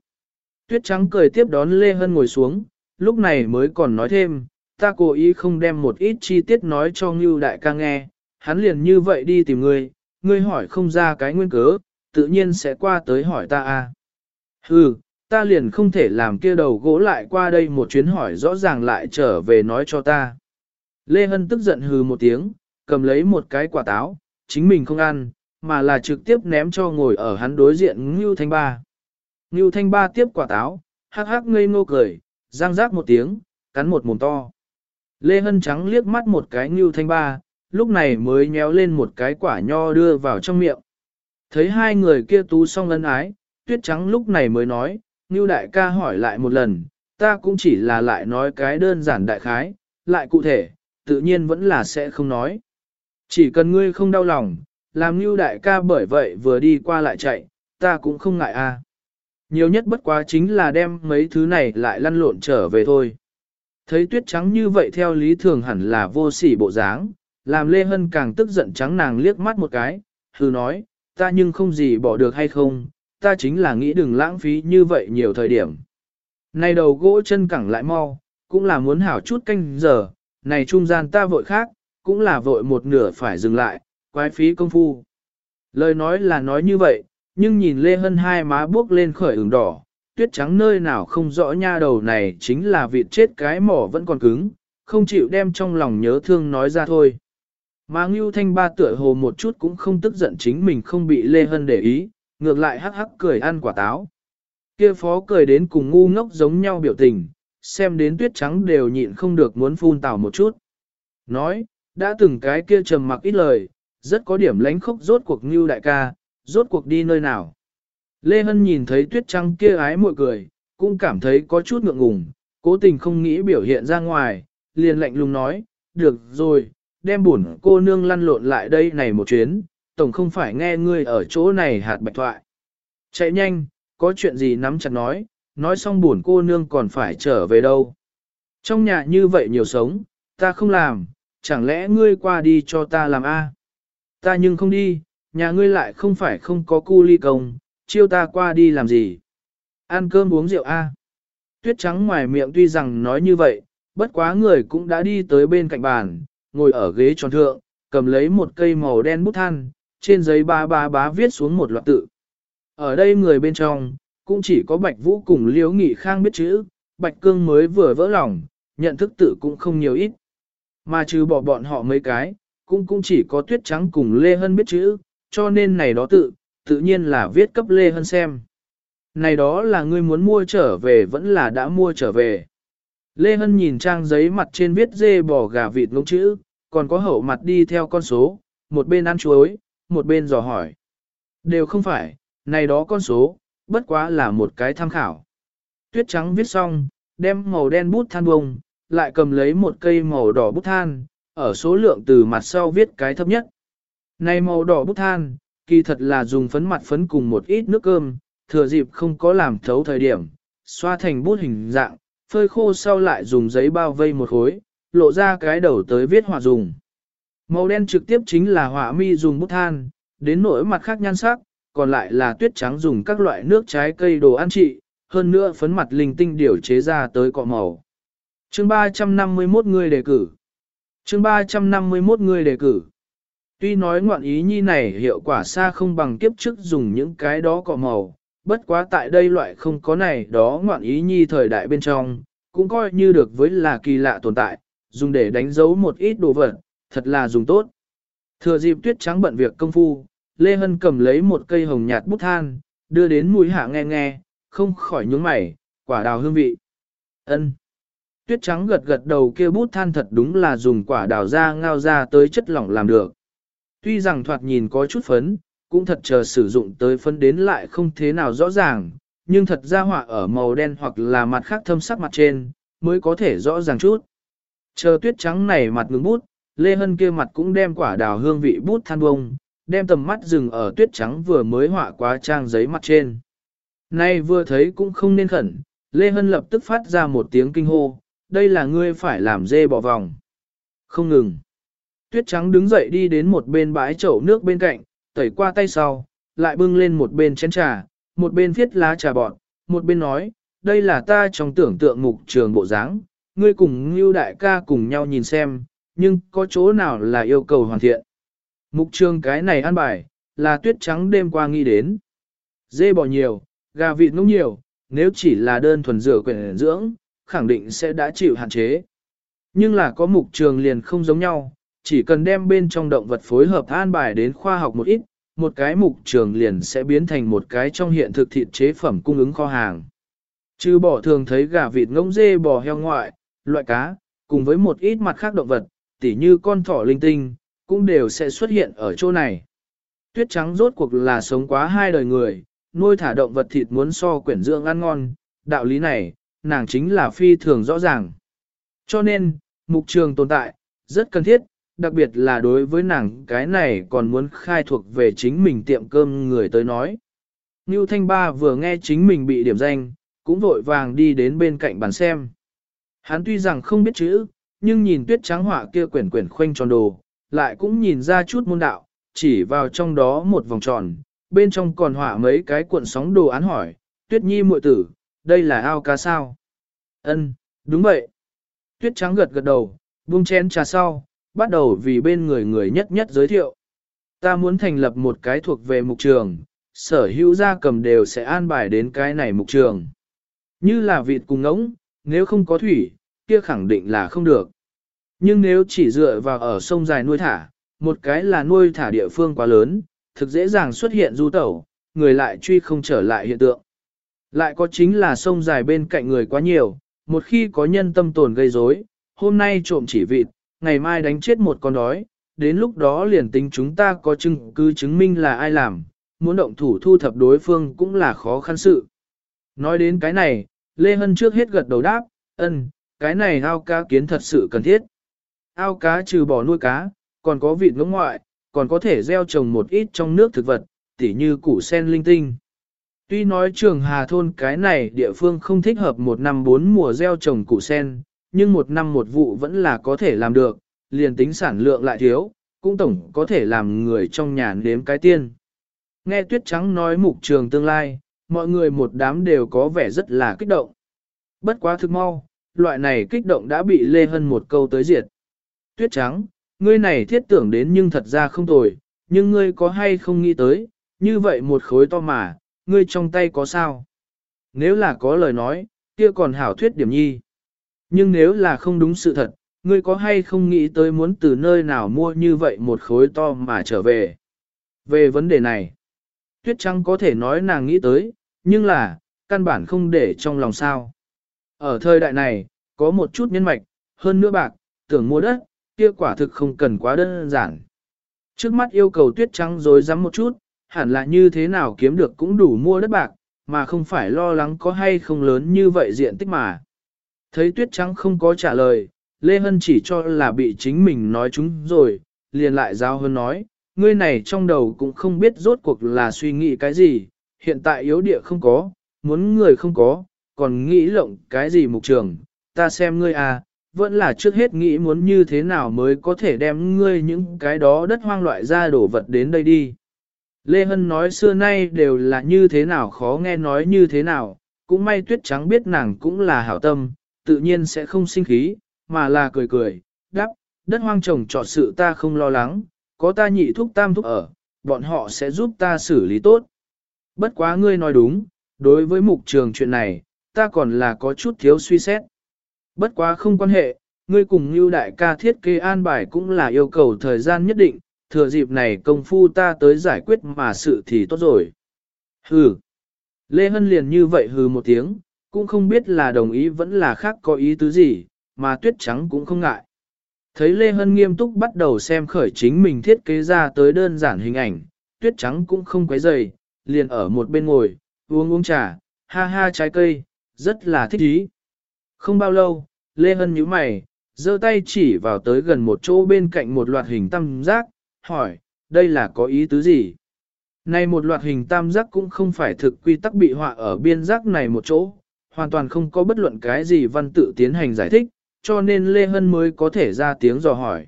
[SPEAKER 1] Tuyết Trắng cười tiếp đón Lê Hân ngồi xuống, lúc này mới còn nói thêm, ta cố ý không đem một ít chi tiết nói cho Ngưu Đại ca nghe, hắn liền như vậy đi tìm ngươi, ngươi hỏi không ra cái nguyên cớ, tự nhiên sẽ qua tới hỏi ta a. À. Hừ, ta liền không thể làm kia đầu gỗ lại qua đây một chuyến hỏi rõ ràng lại trở về nói cho ta. Lê Hân tức giận hừ một tiếng, cầm lấy một cái quả táo, chính mình không ăn, mà là trực tiếp ném cho ngồi ở hắn đối diện Ngưu Thanh Ba. Ngưu Thanh Ba tiếp quả táo, hắc hắc ngây ngô cười, răng rác một tiếng, cắn một mồm to. Lê Hân trắng liếc mắt một cái Ngưu Thanh Ba, lúc này mới nhéo lên một cái quả nho đưa vào trong miệng. Thấy hai người kia tú song ân ái, tuyết trắng lúc này mới nói, Ngưu đại ca hỏi lại một lần, ta cũng chỉ là lại nói cái đơn giản đại khái, lại cụ thể, tự nhiên vẫn là sẽ không nói. Chỉ cần ngươi không đau lòng, làm Ngưu đại ca bởi vậy vừa đi qua lại chạy, ta cũng không ngại a. À. Nhiều nhất bất quá chính là đem mấy thứ này lại lăn lộn trở về thôi. Thấy tuyết trắng như vậy theo lý thường hẳn là vô sỉ bộ dáng, làm Lê Hân càng tức giận trắng nàng liếc mắt một cái, hừ nói, ta nhưng không gì bỏ được hay không, ta chính là nghĩ đừng lãng phí như vậy nhiều thời điểm. Này đầu gỗ chân cẳng lại mau, cũng là muốn hảo chút canh giờ, này trung gian ta vội khác, cũng là vội một nửa phải dừng lại, quái phí công phu. Lời nói là nói như vậy, nhưng nhìn Lê Hân hai má bước lên khởi ửng đỏ, tuyết trắng nơi nào không rõ nha đầu này chính là vịt chết cái mỏ vẫn còn cứng, không chịu đem trong lòng nhớ thương nói ra thôi. Mà Ngưu Thanh Ba tựa hồ một chút cũng không tức giận chính mình không bị Lê Hân để ý, ngược lại hắc hắc cười ăn quả táo. Kia phó cười đến cùng ngu ngốc giống nhau biểu tình, xem đến tuyết trắng đều nhịn không được muốn phun tào một chút. Nói, đã từng cái kia trầm mặc ít lời, rất có điểm lánh khốc rốt cuộc Ngưu đại ca, rốt cuộc đi nơi nào. Lê Hân nhìn thấy tuyết trắng kia ái mội cười, cũng cảm thấy có chút ngượng ngùng, cố tình không nghĩ biểu hiện ra ngoài, liền lạnh lùng nói, được rồi, đem bổn cô nương lăn lộn lại đây này một chuyến, tổng không phải nghe ngươi ở chỗ này hạt bạch thoại. Chạy nhanh, có chuyện gì nắm chặt nói, nói xong bổn cô nương còn phải trở về đâu. Trong nhà như vậy nhiều sống, ta không làm, chẳng lẽ ngươi qua đi cho ta làm a? Ta nhưng không đi, nhà ngươi lại không phải không có cu ly công, chiêu ta qua đi làm gì. Ăn cơm uống rượu a. Tuyết trắng ngoài miệng tuy rằng nói như vậy, bất quá người cũng đã đi tới bên cạnh bàn, ngồi ở ghế tròn thượng, cầm lấy một cây màu đen bút than, trên giấy ba ba bá viết xuống một loạt tự. Ở đây người bên trong, cũng chỉ có Bạch Vũ cùng Liễu Nghị Khang biết chữ, Bạch Cương mới vừa vỡ lòng, nhận thức tự cũng không nhiều ít. Mà trừ bỏ bọn họ mấy cái, cũng cũng chỉ có Tuyết Trắng cùng Lê Hân biết chữ, cho nên này đó tự, tự nhiên là viết cấp Lê Hân xem. Này đó là ngươi muốn mua trở về vẫn là đã mua trở về. Lê Hân nhìn trang giấy mặt trên viết dê bò gà vịt ngỗng chữ, còn có hậu mặt đi theo con số, một bên ăn chuối, một bên dò hỏi. Đều không phải, này đó con số, bất quá là một cái tham khảo. Tuyết trắng viết xong, đem màu đen bút than bông, lại cầm lấy một cây màu đỏ bút than, ở số lượng từ mặt sau viết cái thấp nhất. Này màu đỏ bút than, kỳ thật là dùng phấn mặt phấn cùng một ít nước cơm, thừa dịp không có làm thấu thời điểm, xoa thành bút hình dạng, phơi khô sau lại dùng giấy bao vây một khối, lộ ra cái đầu tới viết họa dùng. Màu đen trực tiếp chính là họa mi dùng bút than, đến nỗi mặt khác nhan sắc, còn lại là tuyết trắng dùng các loại nước trái cây đồ ăn trị, hơn nữa phấn mặt linh tinh điều chế ra tới cọ màu. Chương 351 người đề cử Chương 351 người đề cử Tuy nói ngoạn ý nhi này hiệu quả xa không bằng kiếp trước dùng những cái đó cọ màu, bất quá tại đây loại không có này đó ngoạn ý nhi thời đại bên trong, cũng coi như được với là kỳ lạ tồn tại, dùng để đánh dấu một ít đồ vật, thật là dùng tốt. Thừa dịp tuyết trắng bận việc công phu, Lê Hân cầm lấy một cây hồng nhạt bút than, đưa đến mũi hạ nghe nghe, không khỏi nhướng mày, quả đào hương vị. ân Tuyết trắng gật gật đầu kia bút than thật đúng là dùng quả đào ra ngao ra tới chất lỏng làm được. Tuy rằng thoạt nhìn có chút phấn, cũng thật chờ sử dụng tới phân đến lại không thế nào rõ ràng, nhưng thật ra họa ở màu đen hoặc là mặt khác thâm sắc mặt trên, mới có thể rõ ràng chút. Chờ tuyết trắng này mặt ngừng bút, Lê Hân kia mặt cũng đem quả đào hương vị bút than bông, đem tầm mắt dừng ở tuyết trắng vừa mới họa quá trang giấy mặt trên. Nay vừa thấy cũng không nên khẩn, Lê Hân lập tức phát ra một tiếng kinh hô, đây là ngươi phải làm dê bỏ vòng. Không ngừng. Tuyết trắng đứng dậy đi đến một bên bãi chậu nước bên cạnh, tẩy qua tay sau, lại bưng lên một bên chén trà, một bên viết lá trà bọn, một bên nói, đây là ta trong tưởng tượng mục trường bộ dáng, ngươi cùng Ngưu đại ca cùng nhau nhìn xem, nhưng có chỗ nào là yêu cầu hoàn thiện. Mục trường cái này ăn bài, là tuyết trắng đêm qua nghĩ đến. Dê bò nhiều, gà vịt ngốc nhiều, nếu chỉ là đơn thuần rửa quyển dưỡng, khẳng định sẽ đã chịu hạn chế. Nhưng là có mục trường liền không giống nhau, chỉ cần đem bên trong động vật phối hợp an bài đến khoa học một ít, một cái mục trường liền sẽ biến thành một cái trong hiện thực thịt chế phẩm cung ứng kho hàng. Chứ bỏ thường thấy gà vịt ngỗng dê bò heo ngoại, loại cá, cùng với một ít mặt khác động vật, tỉ như con thỏ linh tinh, cũng đều sẽ xuất hiện ở chỗ này. Tuyết trắng rốt cuộc là sống quá hai đời người, nuôi thả động vật thịt muốn so quyển dưỡng ăn ngon, đạo lý này, nàng chính là phi thường rõ ràng. Cho nên, mục trường tồn tại, rất cần thiết, đặc biệt là đối với nàng cái này còn muốn khai thuộc về chính mình tiệm cơm người tới nói. Ngưu Thanh Ba vừa nghe chính mình bị điểm danh, cũng vội vàng đi đến bên cạnh bàn xem. Hắn tuy rằng không biết chữ, nhưng nhìn tuyết trắng họa kia quyển quyển khoanh tròn đồ, lại cũng nhìn ra chút môn đạo, chỉ vào trong đó một vòng tròn, bên trong còn họa mấy cái cuộn sóng đồ án hỏi, tuyết nhi muội tử, đây là ao cá sao? Ân, đúng vậy. Tuyết trắng gật gật đầu, buông chén trà sau, bắt đầu vì bên người người nhất nhất giới thiệu. Ta muốn thành lập một cái thuộc về mục trường, sở hữu gia cầm đều sẽ an bài đến cái này mục trường. Như là vịt cùng ngỗng, nếu không có thủy, kia khẳng định là không được. Nhưng nếu chỉ dựa vào ở sông dài nuôi thả, một cái là nuôi thả địa phương quá lớn, thực dễ dàng xuất hiện du tẩu, người lại truy không trở lại hiện tượng. Lại có chính là sông dài bên cạnh người quá nhiều, một khi có nhân tâm tồn gây rối, hôm nay trộm chỉ vịt, ngày mai đánh chết một con đói, đến lúc đó liền tính chúng ta có chứng cứ chứng minh là ai làm, muốn động thủ thu thập đối phương cũng là khó khăn sự. Nói đến cái này, Lê Hân trước hết gật đầu đáp, ân, cái này ao cá kiến thật sự cần thiết. Ao cá trừ bỏ nuôi cá, còn có vịt ngỗng ngoại, còn có thể gieo trồng một ít trong nước thực vật, tỉ như củ sen linh tinh. Tuy nói trường Hà Thôn cái này địa phương không thích hợp một năm bốn mùa gieo trồng củ sen, nhưng một năm một vụ vẫn là có thể làm được, liền tính sản lượng lại thiếu, cũng tổng có thể làm người trong nhà nếm cái tiên. Nghe Tuyết Trắng nói mục trường tương lai, mọi người một đám đều có vẻ rất là kích động. Bất quá thực mau, loại này kích động đã bị Lê Hân một câu tới diệt. Tuyết Trắng, ngươi này thiết tưởng đến nhưng thật ra không tồi, nhưng ngươi có hay không nghĩ tới, như vậy một khối to mà, ngươi trong tay có sao? Nếu là có lời nói, kia còn hảo thuyết điểm nhi. Nhưng nếu là không đúng sự thật, ngươi có hay không nghĩ tới muốn từ nơi nào mua như vậy một khối to mà trở về? Về vấn đề này, Tuyết Trăng có thể nói nàng nghĩ tới, nhưng là, căn bản không để trong lòng sao. Ở thời đại này, có một chút nhân mạch, hơn nữa bạc, tưởng mua đất, kia quả thực không cần quá đơn giản. Trước mắt yêu cầu Tuyết Trăng rồi dám một chút, hẳn là như thế nào kiếm được cũng đủ mua đất bạc, mà không phải lo lắng có hay không lớn như vậy diện tích mà. Thấy tuyết trắng không có trả lời, Lê Hân chỉ cho là bị chính mình nói chúng rồi, liền lại giao hơn nói, ngươi này trong đầu cũng không biết rốt cuộc là suy nghĩ cái gì, hiện tại yếu địa không có, muốn người không có, còn nghĩ lộng cái gì mục trường, ta xem ngươi à, vẫn là trước hết nghĩ muốn như thế nào mới có thể đem ngươi những cái đó đất hoang loại ra đổ vật đến đây đi. Lê Hân nói xưa nay đều là như thế nào khó nghe nói như thế nào, cũng may tuyết trắng biết nàng cũng là hảo tâm, tự nhiên sẽ không sinh khí, mà là cười cười, đáp, đất hoang trồng trọt sự ta không lo lắng, có ta nhị thúc tam thúc ở, bọn họ sẽ giúp ta xử lý tốt. Bất quá ngươi nói đúng, đối với mục trường chuyện này, ta còn là có chút thiếu suy xét. Bất quá không quan hệ, ngươi cùng như đại ca thiết kế an bài cũng là yêu cầu thời gian nhất định, thừa dịp này công phu ta tới giải quyết mà sự thì tốt rồi. Hừ. Lê Hân liền như vậy hừ một tiếng, cũng không biết là đồng ý vẫn là khác có ý tứ gì, mà tuyết trắng cũng không ngại. Thấy Lê Hân nghiêm túc bắt đầu xem khởi chính mình thiết kế ra tới đơn giản hình ảnh, tuyết trắng cũng không quấy dày, liền ở một bên ngồi, uống uống trà, ha ha trái cây, rất là thích ý. Không bao lâu, Lê Hân nhíu mày, giơ tay chỉ vào tới gần một chỗ bên cạnh một loạt hình tam giác, hỏi, đây là có ý tứ gì? Này một loạt hình tam giác cũng không phải thực quy tắc bị họa ở biên giác này một chỗ, hoàn toàn không có bất luận cái gì văn tự tiến hành giải thích, cho nên Lê Hân mới có thể ra tiếng dò hỏi.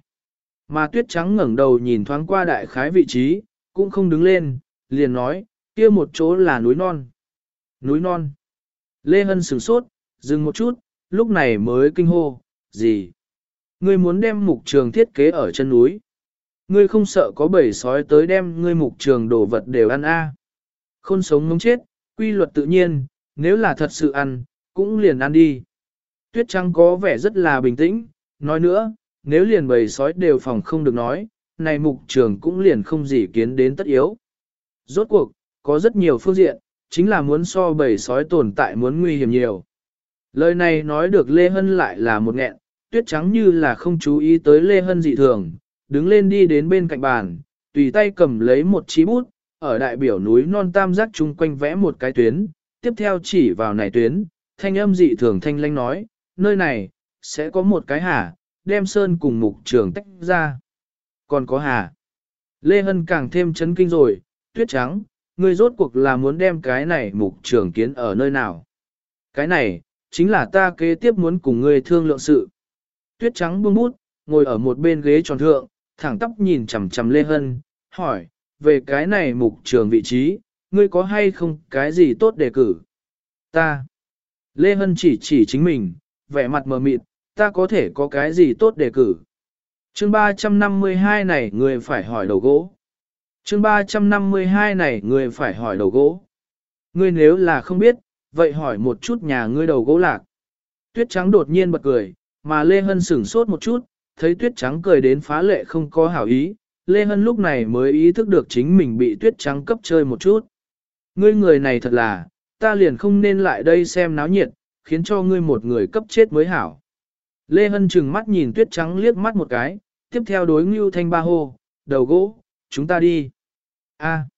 [SPEAKER 1] Mà tuyết trắng ngẩng đầu nhìn thoáng qua đại khái vị trí, cũng không đứng lên, liền nói, kia một chỗ là núi non. Núi non. Lê Hân sửng sốt, dừng một chút, lúc này mới kinh hô, gì? Ngươi muốn đem mục trường thiết kế ở chân núi. Ngươi không sợ có bầy sói tới đem ngươi mục trường đồ vật đều ăn a? À. Không sống ngống chết, quy luật tự nhiên, nếu là thật sự ăn, cũng liền ăn đi. Tuyết trắng có vẻ rất là bình tĩnh, nói nữa, nếu liền bầy sói đều phòng không được nói, này mục trường cũng liền không gì kiến đến tất yếu. Rốt cuộc, có rất nhiều phương diện, chính là muốn so bầy sói tồn tại muốn nguy hiểm nhiều. Lời này nói được Lê Hân lại là một nghẹn, tuyết trắng như là không chú ý tới Lê Hân dị thường, đứng lên đi đến bên cạnh bàn, tùy tay cầm lấy một chí bút, ở đại biểu núi non tam giác chung quanh vẽ một cái tuyến, tiếp theo chỉ vào này tuyến, thanh âm dị thường thanh lanh nói, nơi này, sẽ có một cái hà, đem sơn cùng mục trường tách ra. Còn có hà. Lê Hân càng thêm chấn kinh rồi, tuyết trắng, ngươi rốt cuộc là muốn đem cái này mục trường kiến ở nơi nào. Cái này, chính là ta kế tiếp muốn cùng ngươi thương lượng sự. Tuyết trắng buông bút, ngồi ở một bên ghế tròn thượng, thẳng tóc nhìn chằm chằm Lê Hân, hỏi, về cái này mục trường vị trí, ngươi có hay không cái gì tốt đề cử? Ta. Lê Hân chỉ chỉ chính mình, vẻ mặt mờ mịt, ta có thể có cái gì tốt đề cử? chương 352 này người phải hỏi đầu gỗ. chương 352 này người phải hỏi đầu gỗ. Ngươi nếu là không biết, vậy hỏi một chút nhà ngươi đầu gỗ lạc. Tuyết trắng đột nhiên bật cười, mà Lê Hân sửng sốt một chút, thấy tuyết trắng cười đến phá lệ không có hảo ý, Lê Hân lúc này mới ý thức được chính mình bị tuyết trắng cấp chơi một chút. Ngươi người này thật là, ta liền không nên lại đây xem náo nhiệt, khiến cho ngươi một người cấp chết mới hảo. Lê Hân chừng mắt nhìn tuyết trắng liếc mắt một cái, tiếp theo đối Ngưu Thanh Ba hô, đầu gỗ, chúng ta đi. A. À,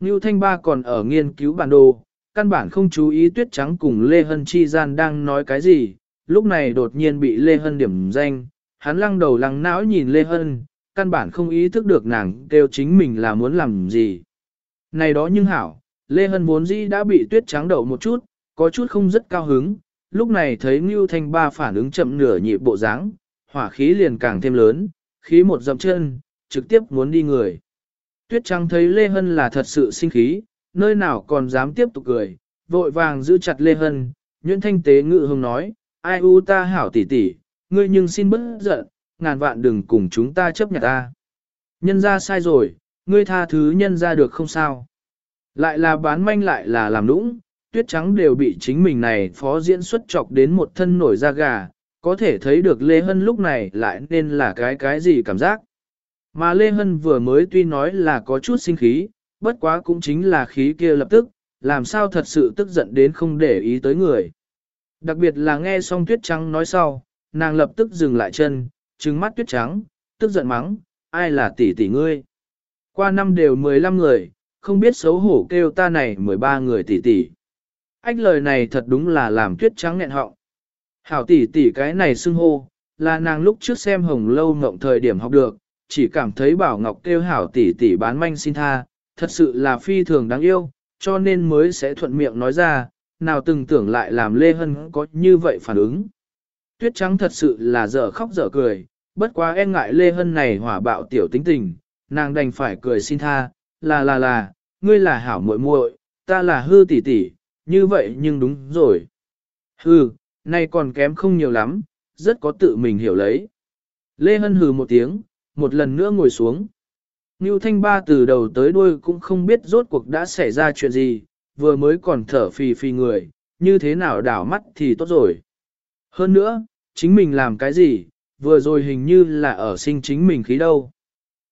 [SPEAKER 1] Ngưu Thanh Ba còn ở nghiên cứu bản đồ, căn bản không chú ý tuyết trắng cùng Lê Hân chi gian đang nói cái gì, lúc này đột nhiên bị Lê Hân điểm danh, hắn lăng đầu lăng não nhìn Lê Hân, căn bản không ý thức được nàng kêu chính mình là muốn làm gì. Này đó nhưng hảo, Lê Hân vốn dĩ đã bị tuyết trắng đậu một chút, có chút không rất cao hứng, lúc này thấy Ngưu Thanh Ba phản ứng chậm nửa nhịp bộ dáng, hỏa khí liền càng thêm lớn, khí một dậm chân, trực tiếp muốn đi người. Tuyết trắng thấy Lê Hân là thật sự sinh khí, nơi nào còn dám tiếp tục cười, vội vàng giữ chặt Lê Hân, Nguyễn Thanh Tế ngự hùng nói, ai u ta hảo tỷ tỷ, ngươi nhưng xin bớt giận, ngàn vạn đừng cùng chúng ta chấp nhận ta. Nhân ra sai rồi, ngươi tha thứ nhân ra được không sao. Lại là bán manh lại là làm nũng, tuyết trắng đều bị chính mình này phó diễn xuất chọc đến một thân nổi da gà, có thể thấy được Lê Hân lúc này lại nên là cái cái gì cảm giác. Mà Lê Hân vừa mới tuy nói là có chút sinh khí, bất quá cũng chính là khí kia lập tức, làm sao thật sự tức giận đến không để ý tới người. Đặc biệt là nghe xong tuyết trắng nói sau, nàng lập tức dừng lại chân, trừng mắt tuyết trắng, tức giận mắng, ai là tỷ tỷ ngươi. Qua năm đều 15 người, không biết xấu hổ kêu ta này 13 người tỷ tỷ. Ách lời này thật đúng là làm tuyết trắng nghẹn họng. Hảo tỷ tỷ cái này xưng hô, là nàng lúc trước xem hồng lâu ngộng thời điểm học được, chỉ cảm thấy bảo ngọc kêu hảo tỷ tỷ bán manh xin tha, thật sự là phi thường đáng yêu, cho nên mới sẽ thuận miệng nói ra, nào từng tưởng lại làm Lê Hân có như vậy phản ứng. Tuyết trắng thật sự là dở khóc dở cười, bất quá e ngại Lê Hân này hỏa bạo tiểu tính tình, nàng đành phải cười xin tha, là là là, ngươi là hảo muội muội, ta là hư tỷ tỷ, như vậy nhưng đúng rồi. Hư, nay còn kém không nhiều lắm, rất có tự mình hiểu lấy. Lê Hân hừ một tiếng, một lần nữa ngồi xuống. Ngưu Thanh Ba từ đầu tới đuôi cũng không biết rốt cuộc đã xảy ra chuyện gì, vừa mới còn thở phì phì người, như thế nào đảo mắt thì tốt rồi. Hơn nữa, chính mình làm cái gì, vừa rồi hình như là ở sinh chính mình khí đâu.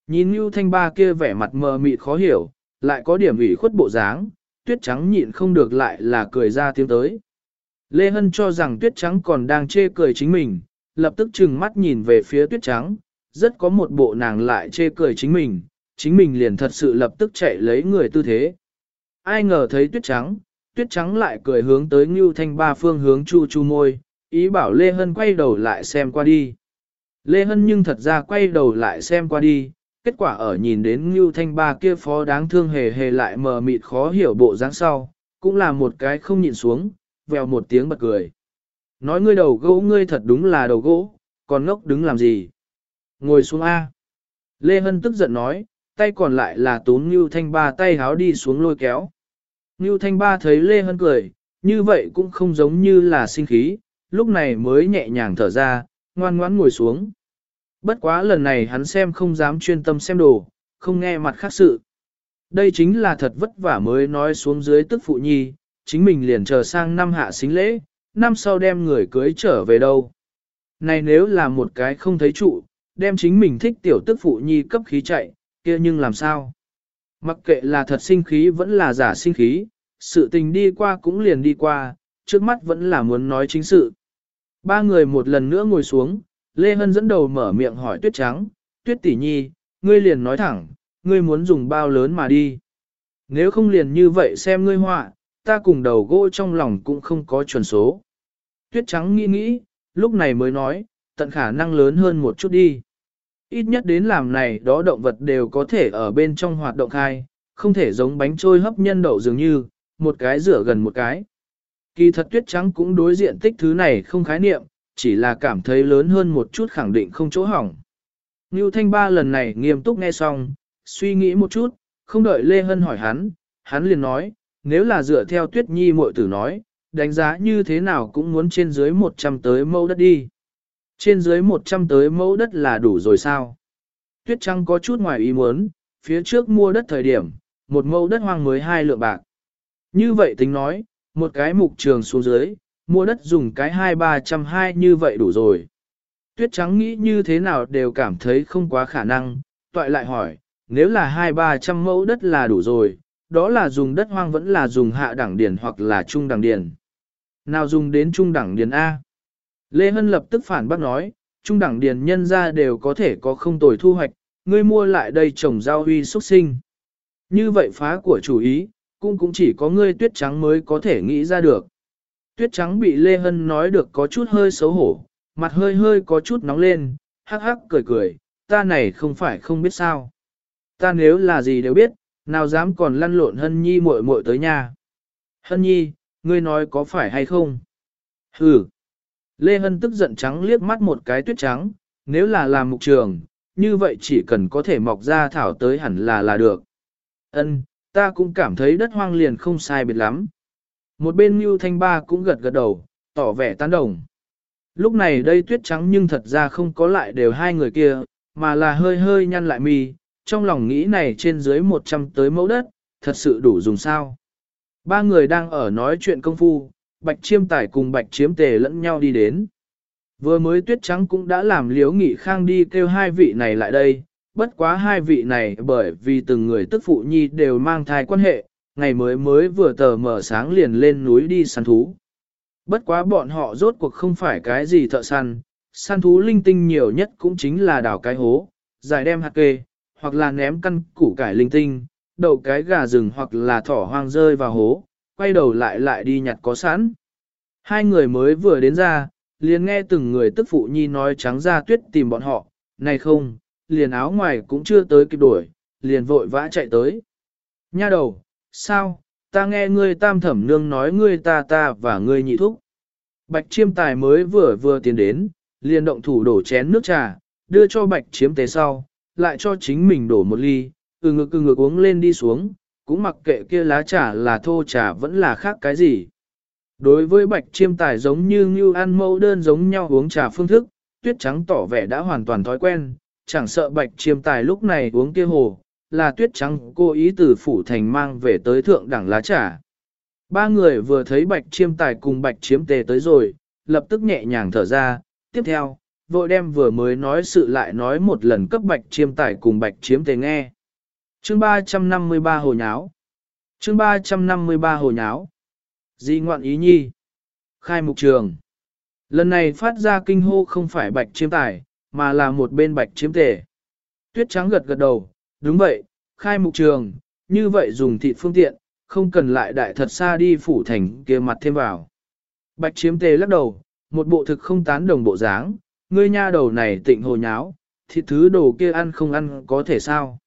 [SPEAKER 1] Nhìn Nưu Thanh Ba kia vẻ mặt mờ mịt khó hiểu, lại có điểm ủy khuất bộ dáng, tuyết trắng nhịn không được lại là cười ra tiếng tới. Lê Hân cho rằng tuyết trắng còn đang chê cười chính mình, lập tức trừng mắt nhìn về phía tuyết trắng, rất có một bộ nàng lại chê cười chính mình, chính mình liền thật sự lập tức chạy lấy người tư thế. Ai ngờ thấy tuyết trắng, tuyết trắng lại cười hướng tới Ngưu Thanh ba phương hướng chu chu môi, ý bảo Lê Hân quay đầu lại xem qua đi. Lê Hân nhưng thật ra quay đầu lại xem qua đi, kết quả ở nhìn đến Ngưu Thanh ba kia phó đáng thương hề hề lại mờ mịt khó hiểu bộ dáng sau, cũng là một cái không nhịn xuống, vèo một tiếng bật cười. Nói ngươi đầu gỗ ngươi thật đúng là đầu gỗ, còn ngốc đứng làm gì? Ngồi xuống A. Lê Hân tức giận nói, tay còn lại là tốn Ngưu Thanh Ba tay háo đi xuống lôi kéo. Ngưu Thanh Ba thấy Lê Hân cười, như vậy cũng không giống như là sinh khí, lúc này mới nhẹ nhàng thở ra, ngoan ngoãn ngồi xuống. Bất quá lần này hắn xem không dám chuyên tâm xem đồ, không nghe mặt khác sự. Đây chính là thật vất vả mới nói xuống dưới tức phụ nhi, chính mình liền chờ sang năm hạ xính lễ, năm sau đem người cưới trở về đâu. Này nếu là một cái không thấy trụ, đem chính mình thích tiểu tức phụ nhi cấp khí chạy, kia nhưng làm sao? Mặc kệ là thật sinh khí vẫn là giả sinh khí, sự tình đi qua cũng liền đi qua, trước mắt vẫn là muốn nói chính sự. Ba người một lần nữa ngồi xuống, Lê Hân dẫn đầu mở miệng hỏi Tuyết Trắng, Tuyết tỷ nhi, ngươi liền nói thẳng, ngươi muốn dùng bao lớn mà đi. Nếu không liền như vậy xem ngươi họa, ta cùng đầu gỗ trong lòng cũng không có chuẩn số. Tuyết Trắng nghĩ nghĩ, lúc này mới nói, tận khả năng lớn hơn một chút đi. Ít nhất đến làm này đó động vật đều có thể ở bên trong hoạt động khai, không thể giống bánh trôi hấp nhân đậu dường như, một cái rửa gần một cái. Kỳ thật tuyết trắng cũng đối diện tích thứ này không khái niệm, chỉ là cảm thấy lớn hơn một chút khẳng định không chỗ hỏng. Ngưu Thanh Ba lần này nghiêm túc nghe xong, suy nghĩ một chút, không đợi Lê Hân hỏi hắn, hắn liền nói, nếu là dựa theo tuyết nhi muội tử nói, đánh giá như thế nào cũng muốn trên dưới 100 tới mẫu đất đi. Trên dưới 100 tới mẫu đất là đủ rồi sao? Tuyết Trăng có chút ngoài ý muốn, phía trước mua đất thời điểm, một mẫu đất hoang mới hai lượng bạc. Như vậy tính nói, một cái mục trường xuống dưới, mua đất dùng cái hai ba trăm hai như vậy đủ rồi. Tuyết Trắng nghĩ như thế nào đều cảm thấy không quá khả năng, toại lại hỏi, nếu là hai ba trăm mẫu đất là đủ rồi, đó là dùng đất hoang vẫn là dùng hạ đẳng điền hoặc là trung đẳng điền. Nào dùng đến trung đẳng điền A? Lê Hân lập tức phản bác nói, trung đẳng điền nhân ra đều có thể có không tồi thu hoạch, ngươi mua lại đây trồng rau huy xuất sinh. Như vậy phá của chủ ý, cũng cũng chỉ có ngươi tuyết trắng mới có thể nghĩ ra được. Tuyết trắng bị Lê Hân nói được có chút hơi xấu hổ, mặt hơi hơi có chút nóng lên, hắc hắc cười cười, ta này không phải không biết sao. Ta nếu là gì đều biết, nào dám còn lăn lộn Hân Nhi muội muội tới nhà. Hân Nhi, ngươi nói có phải hay không? Hừ. Lê Hân tức giận trắng liếc mắt một cái tuyết trắng, nếu là làm mục trường, như vậy chỉ cần có thể mọc ra thảo tới hẳn là là được. Ân, ta cũng cảm thấy đất hoang liền không sai biệt lắm. Một bên Ngưu Thanh Ba cũng gật gật đầu, tỏ vẻ tán đồng. Lúc này đây tuyết trắng nhưng thật ra không có lại đều hai người kia, mà là hơi hơi nhăn lại mi, trong lòng nghĩ này trên dưới 100 tới mẫu đất, thật sự đủ dùng sao. Ba người đang ở nói chuyện công phu, bạch chiêm tải cùng bạch chiếm tề lẫn nhau đi đến. Vừa mới tuyết trắng cũng đã làm liếu nghị khang đi kêu hai vị này lại đây, bất quá hai vị này bởi vì từng người tức phụ nhi đều mang thai quan hệ, ngày mới mới vừa tờ mở sáng liền lên núi đi săn thú. Bất quá bọn họ rốt cuộc không phải cái gì thợ săn, săn thú linh tinh nhiều nhất cũng chính là đào cái hố, giải đem hạt kê, hoặc là ném căn củ cải linh tinh, đậu cái gà rừng hoặc là thỏ hoang rơi vào hố, quay đầu lại lại đi nhặt có sẵn. Hai người mới vừa đến ra, liền nghe từng người tức phụ nhi nói trắng ra tuyết tìm bọn họ, này không, liền áo ngoài cũng chưa tới kịp đuổi, liền vội vã chạy tới. Nha đầu, sao, ta nghe ngươi tam thẩm nương nói ngươi ta ta và ngươi nhị thúc. Bạch chiêm tài mới vừa vừa tiến đến, liền động thủ đổ chén nước trà, đưa cho bạch chiếm tế sau, lại cho chính mình đổ một ly, từ ngực từ ngực uống lên đi xuống, cũng mặc kệ kia lá trà là thô trà vẫn là khác cái gì. Đối với bạch chiêm tài giống như như ăn mẫu đơn giống nhau uống trà phương thức, tuyết trắng tỏ vẻ đã hoàn toàn thói quen, chẳng sợ bạch chiêm tài lúc này uống kia hồ, là tuyết trắng cô ý từ phủ thành mang về tới thượng đẳng lá trà. Ba người vừa thấy bạch chiêm tài cùng bạch chiếm tề tới rồi, lập tức nhẹ nhàng thở ra, tiếp theo, vội đem vừa mới nói sự lại nói một lần cấp bạch chiêm tài cùng bạch chiếm tề nghe. Chương 353 hồ nháo Chương 353 hồ nháo Di ngoạn ý nhi Khai mục trường Lần này phát ra kinh hô không phải bạch chiêm tài, mà là một bên bạch chiếm tề. Tuyết trắng gật gật đầu, đúng vậy, khai mục trường, như vậy dùng thịt phương tiện, không cần lại đại thật xa đi phủ thành kia mặt thêm vào. Bạch chiếm tề lắc đầu, một bộ thực không tán đồng bộ dáng, ngươi nha đầu này tịnh hồ nháo, thịt thứ đồ kia ăn không ăn có thể sao.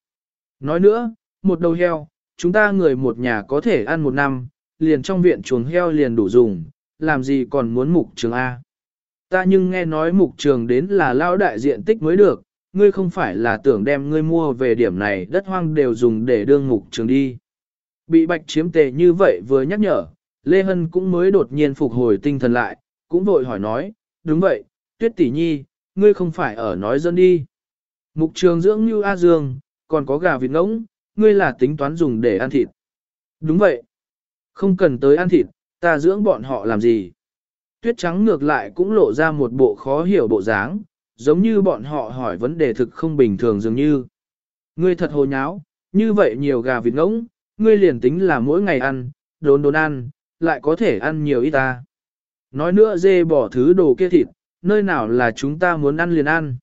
[SPEAKER 1] Nói nữa, một đầu heo, chúng ta người một nhà có thể ăn một năm, liền trong viện chuồng heo liền đủ dùng, làm gì còn muốn mục trường A. Ta nhưng nghe nói mục trường đến là lao đại diện tích mới được, ngươi không phải là tưởng đem ngươi mua về điểm này đất hoang đều dùng để đương mục trường đi. Bị bạch chiếm tề như vậy vừa nhắc nhở, Lê Hân cũng mới đột nhiên phục hồi tinh thần lại, cũng vội hỏi nói, đúng vậy, tuyết tỷ nhi, ngươi không phải ở nói dân đi. Mục trường dưỡng như A Dương, còn có gà vịt ngỗng, ngươi là tính toán dùng để ăn thịt. Đúng vậy. Không cần tới ăn thịt, ta dưỡng bọn họ làm gì. Tuyết trắng ngược lại cũng lộ ra một bộ khó hiểu bộ dáng, giống như bọn họ hỏi vấn đề thực không bình thường dường như. Ngươi thật hồ nháo, như vậy nhiều gà vịt ngỗng, ngươi liền tính là mỗi ngày ăn, đốn đốn ăn, lại có thể ăn nhiều ít ta. Nói nữa dê bỏ thứ đồ kia thịt, nơi nào là chúng ta muốn ăn liền ăn.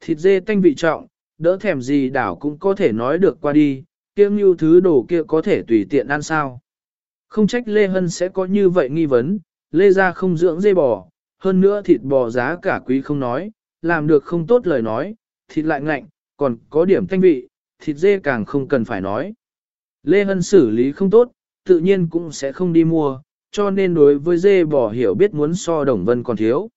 [SPEAKER 1] Thịt dê tanh vị trọng, đỡ thèm gì đảo cũng có thể nói được qua đi, kiêng như thứ đồ kia có thể tùy tiện ăn sao. Không trách Lê Hân sẽ có như vậy nghi vấn, Lê ra không dưỡng dê bò, hơn nữa thịt bò giá cả quý không nói, làm được không tốt lời nói, thịt lại ngạnh, còn có điểm thanh vị, thịt dê càng không cần phải nói. Lê Hân xử lý không tốt, tự nhiên cũng sẽ không đi mua, cho nên đối với dê bò hiểu biết muốn so đồng vân còn thiếu.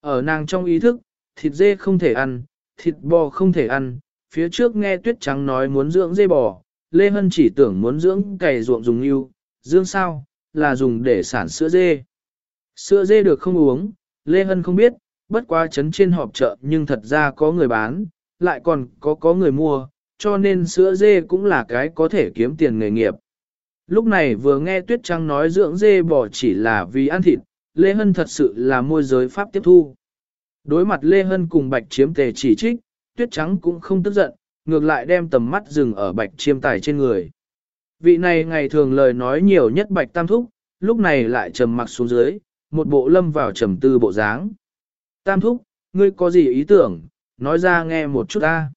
[SPEAKER 1] Ở nàng trong ý thức, thịt dê không thể ăn, thịt bò không thể ăn, phía trước nghe tuyết trắng nói muốn dưỡng dê bò, Lê Hân chỉ tưởng muốn dưỡng cày ruộng dùng yêu, dưỡng sao, là dùng để sản sữa dê. Sữa dê được không uống, Lê Hân không biết, bất quá chấn trên họp chợ nhưng thật ra có người bán, lại còn có có người mua, cho nên sữa dê cũng là cái có thể kiếm tiền nghề nghiệp. Lúc này vừa nghe Tuyết Trăng nói dưỡng dê bò chỉ là vì ăn thịt, Lê Hân thật sự là môi giới pháp tiếp thu. Đối mặt Lê Hân cùng Bạch Chiếm Tề chỉ trích, Tuyết Trắng cũng không tức giận, ngược lại đem tầm mắt dừng ở Bạch Chiêm Tài trên người. Vị này ngày thường lời nói nhiều nhất Bạch Tam Thúc, lúc này lại trầm mặc xuống dưới, một bộ lâm vào trầm tư bộ dáng. Tam Thúc, ngươi có gì ý tưởng, nói ra nghe một chút ta.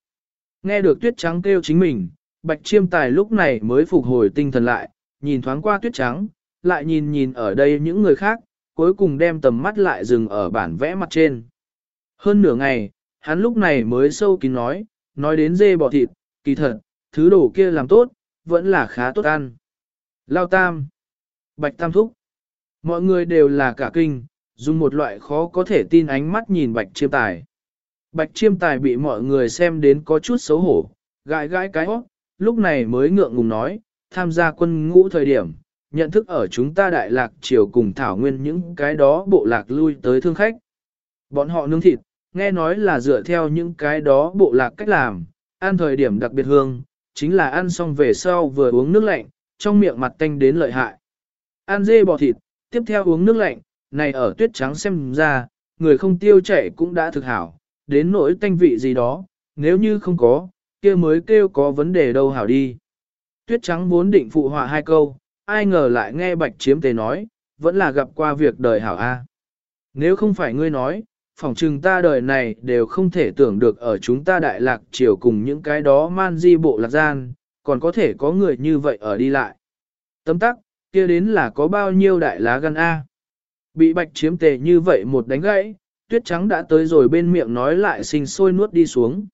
[SPEAKER 1] Nghe được Tuyết Trắng kêu chính mình, Bạch Chiêm Tài lúc này mới phục hồi tinh thần lại, nhìn thoáng qua Tuyết Trắng, lại nhìn nhìn ở đây những người khác, cuối cùng đem tầm mắt lại dừng ở bản vẽ mặt trên. Hơn nửa ngày, hắn lúc này mới sâu kín nói, nói đến dê bò thịt, kỳ thật, thứ đồ kia làm tốt, vẫn là khá tốt ăn. Lao tam, bạch tam thúc, mọi người đều là cả kinh, dùng một loại khó có thể tin ánh mắt nhìn bạch chiêm tài. Bạch chiêm tài bị mọi người xem đến có chút xấu hổ, gãi gãi cái hót, lúc này mới ngượng ngùng nói, tham gia quân ngũ thời điểm, nhận thức ở chúng ta đại lạc triều cùng thảo nguyên những cái đó bộ lạc lui tới thương khách. Bọn họ nướng thịt, nghe nói là dựa theo những cái đó bộ lạc cách làm, ăn thời điểm đặc biệt hương, chính là ăn xong về sau vừa uống nước lạnh, trong miệng mặt tanh đến lợi hại. Ăn dê bò thịt, tiếp theo uống nước lạnh, này ở tuyết trắng xem ra, người không tiêu chảy cũng đã thực hảo, đến nỗi tanh vị gì đó, nếu như không có, kia mới kêu có vấn đề đâu hảo đi. Tuyết trắng vốn định phụ họa hai câu, ai ngờ lại nghe bạch chiếm tề nói, vẫn là gặp qua việc đời hảo A. Nếu không phải ngươi nói, phỏng chừng ta đời này đều không thể tưởng được ở chúng ta đại lạc triều cùng những cái đó man di bộ lạc gian, còn có thể có người như vậy ở đi lại. Tấm tắc, kia đến là có bao nhiêu đại lá gan A. Bị bạch chiếm tề như vậy một đánh gãy, tuyết trắng đã tới rồi bên miệng nói lại sinh sôi nuốt đi xuống.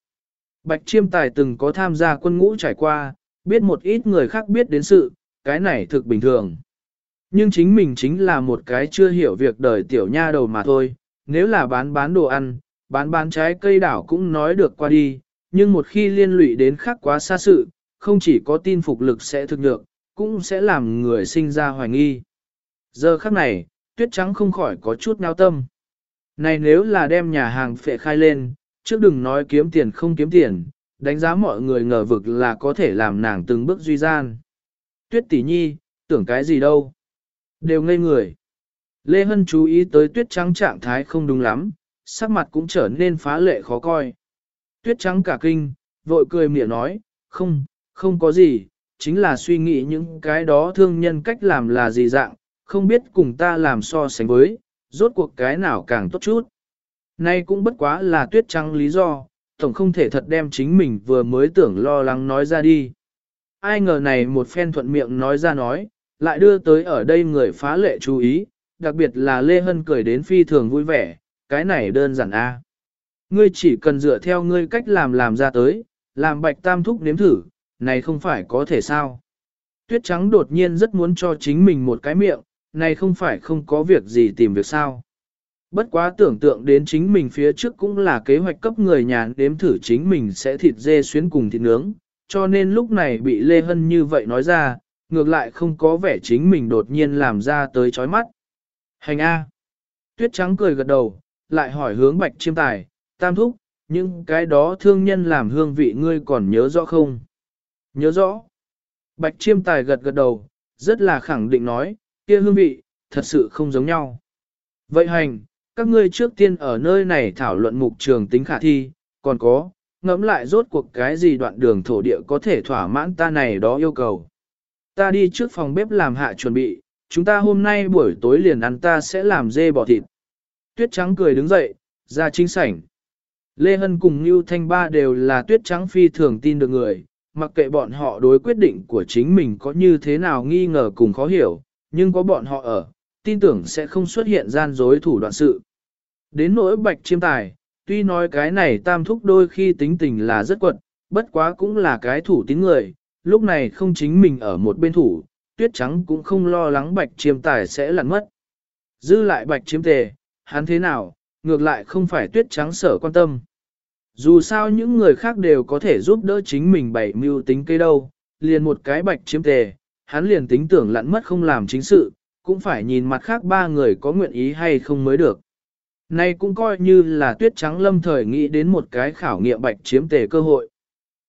[SPEAKER 1] Bạch chiêm tài từng có tham gia quân ngũ trải qua, biết một ít người khác biết đến sự, cái này thực bình thường. Nhưng chính mình chính là một cái chưa hiểu việc đời tiểu nha đầu mà thôi, nếu là bán bán đồ ăn, bán bán trái cây đảo cũng nói được qua đi, nhưng một khi liên lụy đến khác quá xa sự, không chỉ có tin phục lực sẽ thực nhược, cũng sẽ làm người sinh ra hoài nghi. Giờ khắc này, tuyết trắng không khỏi có chút nao tâm. Này nếu là đem nhà hàng phệ khai lên, trước đừng nói kiếm tiền không kiếm tiền, đánh giá mọi người ngờ vực là có thể làm nàng từng bước duy gian. Tuyết tỷ nhi, tưởng cái gì đâu. Đều ngây người. Lê Hân chú ý tới tuyết trắng trạng thái không đúng lắm, sắc mặt cũng trở nên phá lệ khó coi. Tuyết trắng cả kinh, vội cười miệng nói, không, không có gì, chính là suy nghĩ những cái đó thương nhân cách làm là gì dạng, không biết cùng ta làm so sánh với, rốt cuộc cái nào càng tốt chút. Nay cũng bất quá là tuyết trắng lý do, tổng không thể thật đem chính mình vừa mới tưởng lo lắng nói ra đi. Ai ngờ này một phen thuận miệng nói ra nói, lại đưa tới ở đây người phá lệ chú ý, đặc biệt là Lê Hân cười đến phi thường vui vẻ, cái này đơn giản a. Ngươi chỉ cần dựa theo ngươi cách làm làm ra tới, làm bạch tam thúc nếm thử, này không phải có thể sao. Tuyết trắng đột nhiên rất muốn cho chính mình một cái miệng, này không phải không có việc gì tìm việc sao. Bất quá tưởng tượng đến chính mình phía trước cũng là kế hoạch cấp người nhà đếm thử chính mình sẽ thịt dê xuyến cùng thịt nướng, cho nên lúc này bị Lê Hân như vậy nói ra, ngược lại không có vẻ chính mình đột nhiên làm ra tới chói mắt. Hành A. Tuyết trắng cười gật đầu, lại hỏi hướng bạch chiêm tài, tam thúc, những cái đó thương nhân làm hương vị ngươi còn nhớ rõ không? Nhớ rõ. Bạch chiêm tài gật gật đầu, rất là khẳng định nói, kia hương vị, thật sự không giống nhau. Vậy hành, các ngươi trước tiên ở nơi này thảo luận mục trường tính khả thi, còn có, ngẫm lại rốt cuộc cái gì đoạn đường thổ địa có thể thỏa mãn ta này đó yêu cầu. Ta đi trước phòng bếp làm hạ chuẩn bị, chúng ta hôm nay buổi tối liền ăn ta sẽ làm dê bò thịt. Tuyết trắng cười đứng dậy, ra chính sảnh. Lê Hân cùng Ngưu Thanh Ba đều là tuyết trắng phi thường tin được người, mặc kệ bọn họ đối quyết định của chính mình có như thế nào nghi ngờ cùng khó hiểu, nhưng có bọn họ ở, tin tưởng sẽ không xuất hiện gian dối thủ đoạn sự. Đến nỗi bạch chiêm tài, tuy nói cái này tam thúc đôi khi tính tình là rất quật, bất quá cũng là cái thủ tín người, lúc này không chính mình ở một bên thủ, tuyết trắng cũng không lo lắng bạch chiêm tài sẽ lặn mất. Dư lại bạch chiêm tề, hắn thế nào, ngược lại không phải tuyết trắng sở quan tâm. Dù sao những người khác đều có thể giúp đỡ chính mình bảy mưu tính cây đâu, liền một cái bạch chiếm tề, hắn liền tính tưởng lặn mất không làm chính sự, cũng phải nhìn mặt khác ba người có nguyện ý hay không mới được. Này cũng coi như là tuyết trắng lâm thời nghĩ đến một cái khảo nghiệm bạch chiếm tề cơ hội.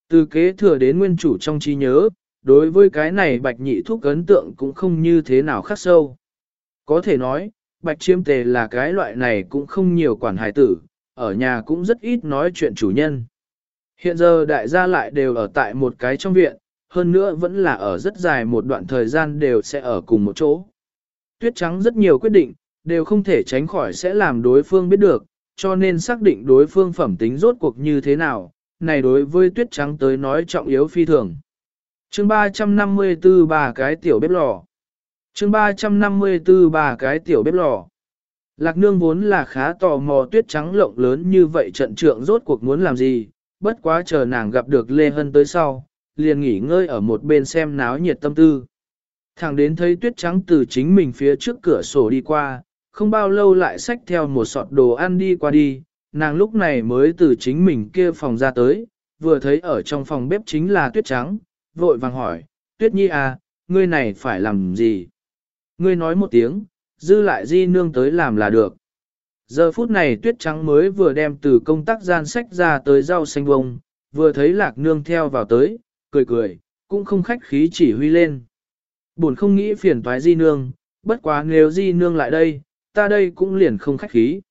[SPEAKER 1] Từ kế thừa đến nguyên chủ trong trí nhớ, đối với cái này bạch nhị thuốc ấn tượng cũng không như thế nào khắc sâu. Có thể nói, bạch chiêm tề là cái loại này cũng không nhiều quản hài tử, ở nhà cũng rất ít nói chuyện chủ nhân. Hiện giờ đại gia lại đều ở tại một cái trong viện, hơn nữa vẫn là ở rất dài một đoạn thời gian đều sẽ ở cùng một chỗ. Tuyết trắng rất nhiều quyết định, đều không thể tránh khỏi sẽ làm đối phương biết được, cho nên xác định đối phương phẩm tính rốt cuộc như thế nào, này đối với tuyết trắng tới nói trọng yếu phi thường. chương 354 bà cái tiểu bếp lò. chương 354 bà cái tiểu bếp lò. Lạc nương vốn là khá tò mò tuyết trắng lộng lớn như vậy trận trượng rốt cuộc muốn làm gì, bất quá chờ nàng gặp được Lê Hân tới sau, liền nghỉ ngơi ở một bên xem náo nhiệt tâm tư. Thẳng đến thấy tuyết trắng từ chính mình phía trước cửa sổ đi qua, không bao lâu lại xách theo một sọt đồ ăn đi qua đi, nàng lúc này mới từ chính mình kia phòng ra tới, vừa thấy ở trong phòng bếp chính là tuyết trắng, vội vàng hỏi, tuyết nhi à, ngươi này phải làm gì? Ngươi nói một tiếng, dư lại di nương tới làm là được. Giờ phút này tuyết trắng mới vừa đem từ công tác gian sách ra tới rau xanh bông, vừa thấy lạc nương theo vào tới, cười cười, cũng không khách khí chỉ huy lên. Buồn không nghĩ phiền toái di nương, bất quá nếu di nương lại đây, ta đây cũng liền không khách khí.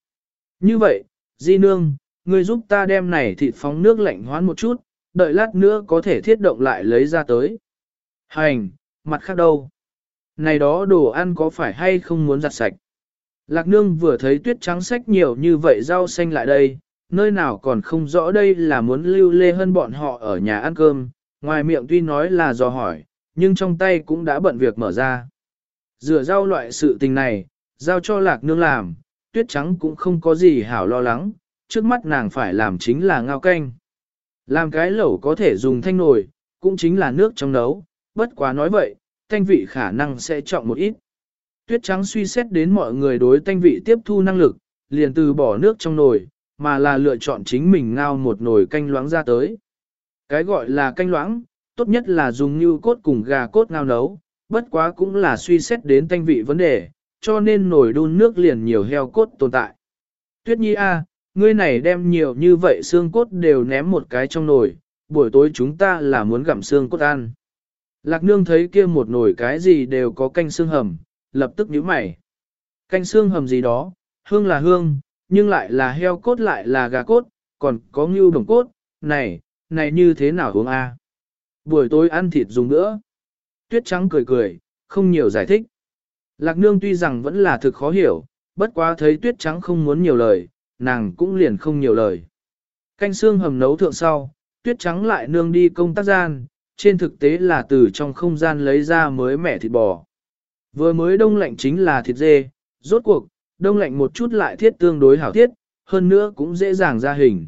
[SPEAKER 1] Như vậy, di nương, ngươi giúp ta đem này thịt phóng nước lạnh hoán một chút, đợi lát nữa có thể thiết động lại lấy ra tới. Hành, mặt khác đâu? Này đó đồ ăn có phải hay không muốn giặt sạch? Lạc nương vừa thấy tuyết trắng sách nhiều như vậy rau xanh lại đây, nơi nào còn không rõ đây là muốn lưu lê hơn bọn họ ở nhà ăn cơm, ngoài miệng tuy nói là dò hỏi, nhưng trong tay cũng đã bận việc mở ra. Rửa rau loại sự tình này, giao cho lạc nương làm, tuyết trắng cũng không có gì hảo lo lắng, trước mắt nàng phải làm chính là ngao canh. Làm cái lẩu có thể dùng thanh nồi, cũng chính là nước trong nấu, bất quá nói vậy, thanh vị khả năng sẽ trọng một ít. Tuyết trắng suy xét đến mọi người đối thanh vị tiếp thu năng lực, liền từ bỏ nước trong nồi, mà là lựa chọn chính mình ngao một nồi canh loãng ra tới. Cái gọi là canh loãng, tốt nhất là dùng như cốt cùng gà cốt ngao nấu, bất quá cũng là suy xét đến thanh vị vấn đề, cho nên nồi đun nước liền nhiều heo cốt tồn tại. Tuyết nhi a, ngươi này đem nhiều như vậy xương cốt đều ném một cái trong nồi, buổi tối chúng ta là muốn gặm xương cốt ăn. Lạc nương thấy kia một nồi cái gì đều có canh xương hầm, lập tức nhíu mày. Canh xương hầm gì đó, hương là hương, nhưng lại là heo cốt lại là gà cốt, còn có ngưu đồng cốt, này, này như thế nào uống a? Buổi tối ăn thịt dùng nữa. Tuyết trắng cười cười, không nhiều giải thích. Lạc nương tuy rằng vẫn là thực khó hiểu, bất quá thấy tuyết trắng không muốn nhiều lời, nàng cũng liền không nhiều lời. Canh xương hầm nấu thượng sau, tuyết trắng lại nương đi công tác gian, trên thực tế là từ trong không gian lấy ra mới mẻ thịt bò. Vừa mới đông lạnh chính là thịt dê, rốt cuộc, đông lạnh một chút lại thiết tương đối hảo thiết, hơn nữa cũng dễ dàng ra hình.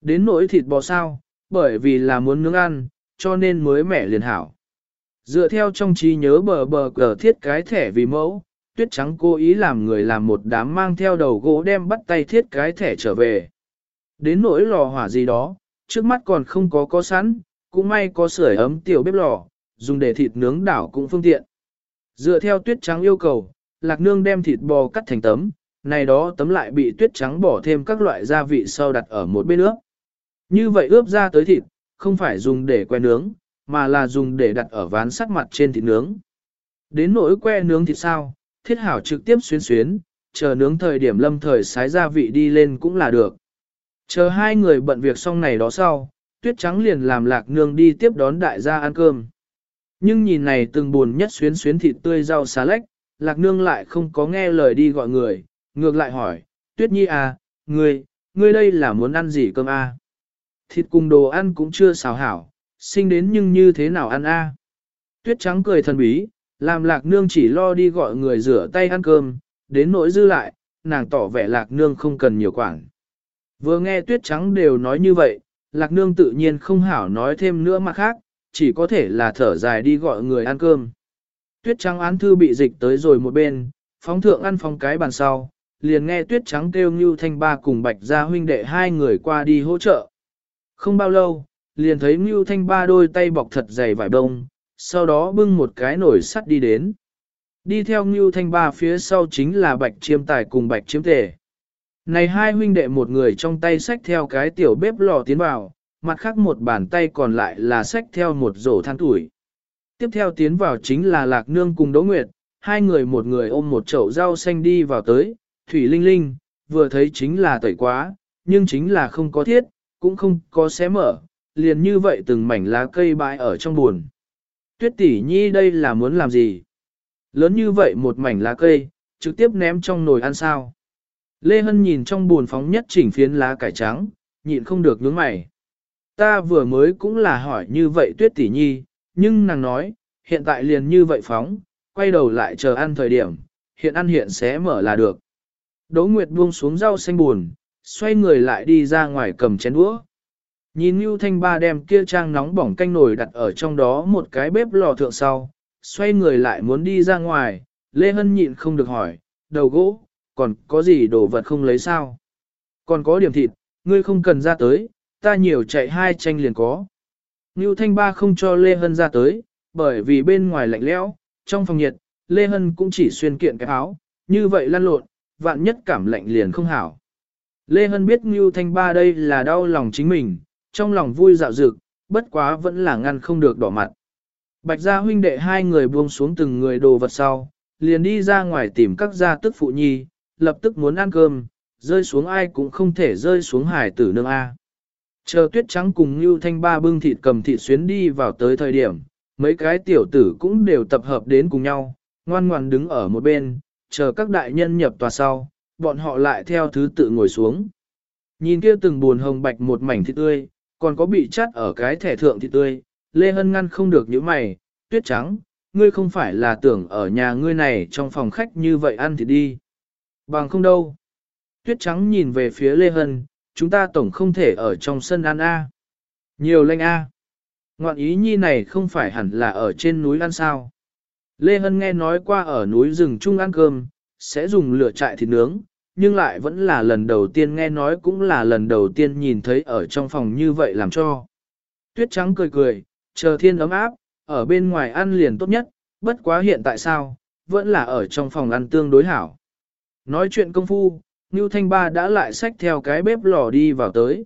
[SPEAKER 1] Đến nỗi thịt bò sao, bởi vì là muốn nướng ăn, cho nên mới mẻ liền hảo. Dựa theo trong trí nhớ bờ bờ cờ thiết cái thẻ vì mẫu, tuyết trắng cố ý làm người làm một đám mang theo đầu gỗ đem bắt tay thiết cái thẻ trở về. Đến nỗi lò hỏa gì đó, trước mắt còn không có có sẵn, cũng may có sưởi ấm tiểu bếp lò, dùng để thịt nướng đảo cũng phương tiện. Dựa theo tuyết trắng yêu cầu, lạc nương đem thịt bò cắt thành tấm, này đó tấm lại bị tuyết trắng bỏ thêm các loại gia vị sau đặt ở một bên nước. Như vậy ướp ra tới thịt, không phải dùng để que nướng, mà là dùng để đặt ở ván sắt mặt trên thịt nướng. Đến nỗi que nướng thịt sao, thiết hảo trực tiếp xuyến xuyến, chờ nướng thời điểm lâm thời sái gia vị đi lên cũng là được. Chờ hai người bận việc xong này đó sau, tuyết trắng liền làm lạc nương đi tiếp đón đại gia ăn cơm. Nhưng nhìn này từng buồn nhất xuyến xuyến thịt tươi rau xá lách, lạc nương lại không có nghe lời đi gọi người, ngược lại hỏi, tuyết nhi à, ngươi, ngươi đây là muốn ăn gì cơm à? Thịt cùng đồ ăn cũng chưa xào hảo, sinh đến nhưng như thế nào ăn a? Tuyết trắng cười thần bí, làm lạc nương chỉ lo đi gọi người rửa tay ăn cơm, đến nỗi dư lại, nàng tỏ vẻ lạc nương không cần nhiều quản. Vừa nghe tuyết trắng đều nói như vậy, lạc nương tự nhiên không hảo nói thêm nữa mà khác, chỉ có thể là thở dài đi gọi người ăn cơm. Tuyết trắng án thư bị dịch tới rồi một bên, phóng thượng ăn phong cái bàn sau, liền nghe tuyết trắng kêu như thanh ba cùng bạch gia huynh đệ hai người qua đi hỗ trợ. Không bao lâu, liền thấy Ngưu Thanh ba đôi tay bọc thật dày vải bông, sau đó bưng một cái nồi sắt đi đến. Đi theo Ngưu Thanh ba phía sau chính là Bạch Chiêm Tài cùng Bạch Chiêm Tề. Này hai huynh đệ một người trong tay xách theo cái tiểu bếp lò tiến vào, mặt khác một bàn tay còn lại là xách theo một rổ than tuổi. Tiếp theo tiến vào chính là Lạc Nương cùng Đỗ Nguyệt, hai người một người ôm một chậu rau xanh đi vào tới, Thủy Linh Linh, vừa thấy chính là tẩy quá, nhưng chính là không có thiết, cũng không có xé mở, liền như vậy từng mảnh lá cây bãi ở trong buồn. Tuyết tỷ nhi đây là muốn làm gì? Lớn như vậy một mảnh lá cây, trực tiếp ném trong nồi ăn sao? Lê Hân nhìn trong buồn phóng nhất chỉnh phiến lá cải trắng, nhịn không được nhướng mày. Ta vừa mới cũng là hỏi như vậy tuyết tỷ nhi, nhưng nàng nói, hiện tại liền như vậy phóng, quay đầu lại chờ ăn thời điểm, hiện ăn hiện sẽ mở là được. Đỗ Nguyệt buông xuống rau xanh buồn, xoay người lại đi ra ngoài cầm chén đũa. Nhìn Nưu Thanh Ba đem kia trang nóng bỏng canh nồi đặt ở trong đó một cái bếp lò thượng sau, xoay người lại muốn đi ra ngoài, Lê Hân nhịn không được hỏi, đầu gỗ, còn có gì đồ vật không lấy sao? Còn có điểm thịt, ngươi không cần ra tới, ta nhiều chạy hai tranh liền có. Nưu Thanh Ba không cho Lê Hân ra tới, bởi vì bên ngoài lạnh lẽo, trong phòng nhiệt, Lê Hân cũng chỉ xuyên kiện cái áo, như vậy lăn lộn, vạn nhất cảm lạnh liền không hảo. Lê Hân biết Ngưu Thanh Ba đây là đau lòng chính mình, trong lòng vui dạo dực, bất quá vẫn là ngăn không được đỏ mặt. Bạch gia huynh đệ hai người buông xuống từng người đồ vật sau, liền đi ra ngoài tìm các gia tức phụ nhi, lập tức muốn ăn cơm, rơi xuống ai cũng không thể rơi xuống hải tử nương A. Chờ tuyết trắng cùng Ngưu Thanh Ba bưng thịt cầm thịt xuyến đi vào tới thời điểm, mấy cái tiểu tử cũng đều tập hợp đến cùng nhau, ngoan ngoan đứng ở một bên, chờ các đại nhân nhập tòa sau, bọn họ lại theo thứ tự ngồi xuống. Nhìn kia từng buồn hồng bạch một mảnh thịt tươi, còn có bị chắt ở cái thẻ thượng thịt tươi, Lê Hân ngăn không được những mày, tuyết trắng, ngươi không phải là tưởng ở nhà ngươi này trong phòng khách như vậy ăn thì đi. Bằng không đâu. Tuyết trắng nhìn về phía Lê Hân, chúng ta tổng không thể ở trong sân ăn A. Nhiều lanh A. Ngoạn ý nhi này không phải hẳn là ở trên núi ăn sao. Lê Hân nghe nói qua ở núi rừng chung ăn cơm, sẽ dùng lửa trại thịt nướng, nhưng lại vẫn là lần đầu tiên nghe nói cũng là lần đầu tiên nhìn thấy ở trong phòng như vậy làm cho. Tuyết trắng cười cười, chờ thiên ấm áp, ở bên ngoài ăn liền tốt nhất, bất quá hiện tại sao, vẫn là ở trong phòng ăn tương đối hảo. Nói chuyện công phu, Ngưu Thanh Ba đã lại xách theo cái bếp lò đi vào tới.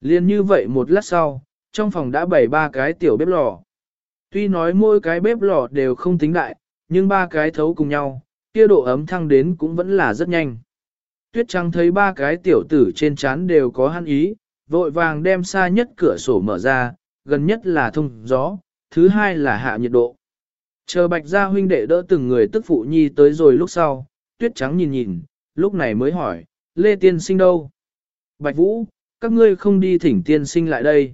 [SPEAKER 1] Liên như vậy một lát sau, trong phòng đã bày ba cái tiểu bếp lò. Tuy nói mỗi cái bếp lò đều không tính đại, nhưng ba cái thấu cùng nhau, kia độ ấm thăng đến cũng vẫn là rất nhanh. Tuyết Trắng thấy ba cái tiểu tử trên chán đều có hăn ý, vội vàng đem xa nhất cửa sổ mở ra, gần nhất là thông gió, thứ hai là hạ nhiệt độ. Chờ bạch gia huynh đệ đỡ từng người tức phụ nhi tới rồi lúc sau, tuyết trắng nhìn nhìn, lúc này mới hỏi, Lê Tiên Sinh đâu? Bạch Vũ, các ngươi không đi thỉnh tiên sinh lại đây.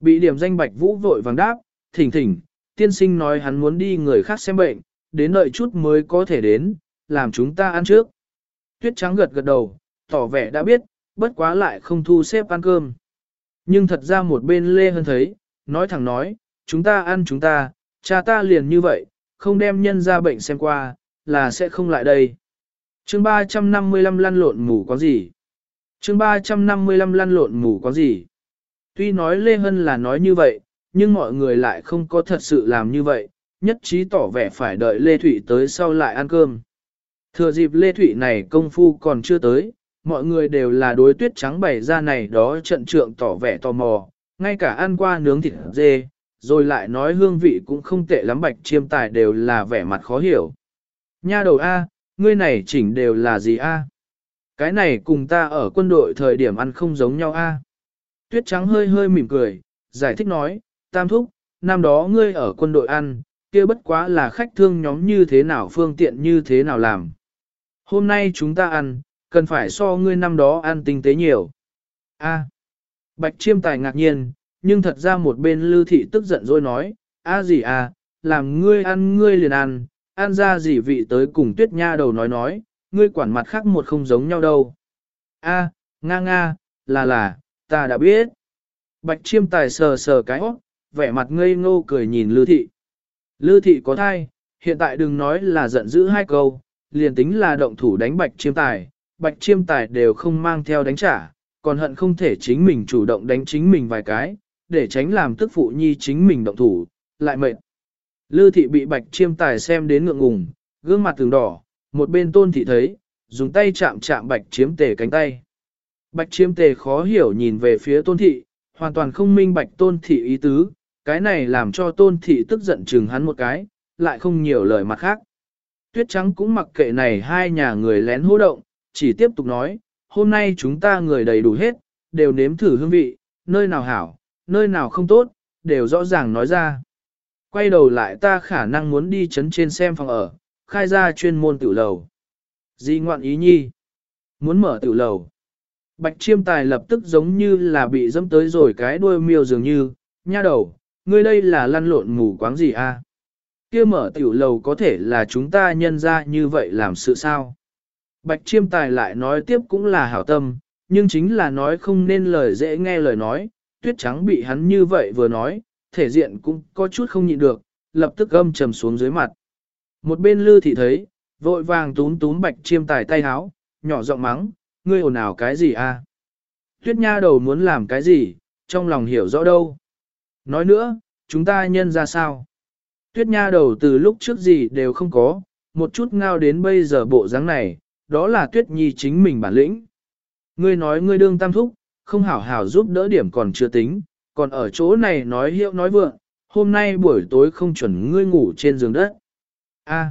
[SPEAKER 1] Bị điểm danh Bạch Vũ vội vàng đáp, thỉnh thỉnh, tiên sinh nói hắn muốn đi người khác xem bệnh, đến đợi chút mới có thể đến, làm chúng ta ăn trước. Tuyết trắng gật gật đầu, tỏ vẻ đã biết, bất quá lại không thu xếp ăn cơm. Nhưng thật ra một bên Lê Hân thấy, nói thẳng nói, chúng ta ăn chúng ta, cha ta liền như vậy, không đem nhân ra bệnh xem qua, là sẽ không lại đây. chương 355 lăn lộn mù có gì? chương 355 lăn lộn mù có gì? Tuy nói Lê Hân là nói như vậy, nhưng mọi người lại không có thật sự làm như vậy, nhất trí tỏ vẻ phải đợi Lê Thụy tới sau lại ăn cơm. Thừa dịp Lê Thụy này công phu còn chưa tới, mọi người đều là đối tuyết trắng bày ra này đó trận trượng tỏ vẻ tò mò, ngay cả ăn qua nướng thịt dê, rồi lại nói hương vị cũng không tệ lắm bạch chiêm tài đều là vẻ mặt khó hiểu. Nha đầu A, ngươi này chỉnh đều là gì A? Cái này cùng ta ở quân đội thời điểm ăn không giống nhau A. Tuyết trắng hơi hơi mỉm cười, giải thích nói, tam thúc, năm đó ngươi ở quân đội ăn, kia bất quá là khách thương nhóm như thế nào phương tiện như thế nào làm. Hôm nay chúng ta ăn, cần phải so ngươi năm đó ăn tinh tế nhiều. A. Bạch chiêm tài ngạc nhiên, nhưng thật ra một bên lưu thị tức giận rồi nói, a gì à, làm ngươi ăn ngươi liền ăn, ăn ra gì vị tới cùng tuyết nha đầu nói nói, ngươi quản mặt khác một không giống nhau đâu. A, nga nga, là là, ta đã biết. Bạch chiêm tài sờ sờ cái óc, vẻ mặt ngây ngô cười nhìn lưu thị. Lưu thị có thai, hiện tại đừng nói là giận dữ hai câu, liền tính là động thủ đánh bạch chiêm tài, bạch chiêm tài đều không mang theo đánh trả, còn hận không thể chính mình chủ động đánh chính mình vài cái, để tránh làm tức phụ nhi chính mình động thủ, lại mệt. Lư thị bị bạch chiêm tài xem đến ngượng ngùng, gương mặt từng đỏ, một bên tôn thị thấy, dùng tay chạm chạm bạch chiếm tề cánh tay. Bạch chiêm tề khó hiểu nhìn về phía tôn thị, hoàn toàn không minh bạch tôn thị ý tứ, cái này làm cho tôn thị tức giận chừng hắn một cái, lại không nhiều lời mặt khác. Tuyết trắng cũng mặc kệ này hai nhà người lén hô động, chỉ tiếp tục nói, hôm nay chúng ta người đầy đủ hết, đều nếm thử hương vị, nơi nào hảo, nơi nào không tốt, đều rõ ràng nói ra. Quay đầu lại ta khả năng muốn đi chấn trên xem phòng ở, khai ra chuyên môn tiểu lầu. Di ngoạn ý nhi. Muốn mở tiểu lầu. Bạch chiêm tài lập tức giống như là bị dẫm tới rồi cái đuôi miêu dường như, nha đầu, ngươi đây là lăn lộn mù quáng gì a? À? Kia mở tiểu lầu có thể là chúng ta nhân ra như vậy làm sự sao? Bạch chiêm tài lại nói tiếp cũng là hảo tâm, nhưng chính là nói không nên lời dễ nghe lời nói, tuyết trắng bị hắn như vậy vừa nói, thể diện cũng có chút không nhịn được, lập tức âm trầm xuống dưới mặt. Một bên lư thị thấy, vội vàng túm túm bạch chiêm tài tay háo, nhỏ giọng mắng, ngươi ồn ào cái gì a? Tuyết nha đầu muốn làm cái gì, trong lòng hiểu rõ đâu. Nói nữa, chúng ta nhân ra sao? Tuyết nha đầu từ lúc trước gì đều không có, một chút ngao đến bây giờ bộ dáng này, đó là tuyết nhi chính mình bản lĩnh. Ngươi nói ngươi đương tam thúc, không hảo hảo giúp đỡ điểm còn chưa tính, còn ở chỗ này nói hiệu nói vượng, hôm nay buổi tối không chuẩn ngươi ngủ trên giường đất. A,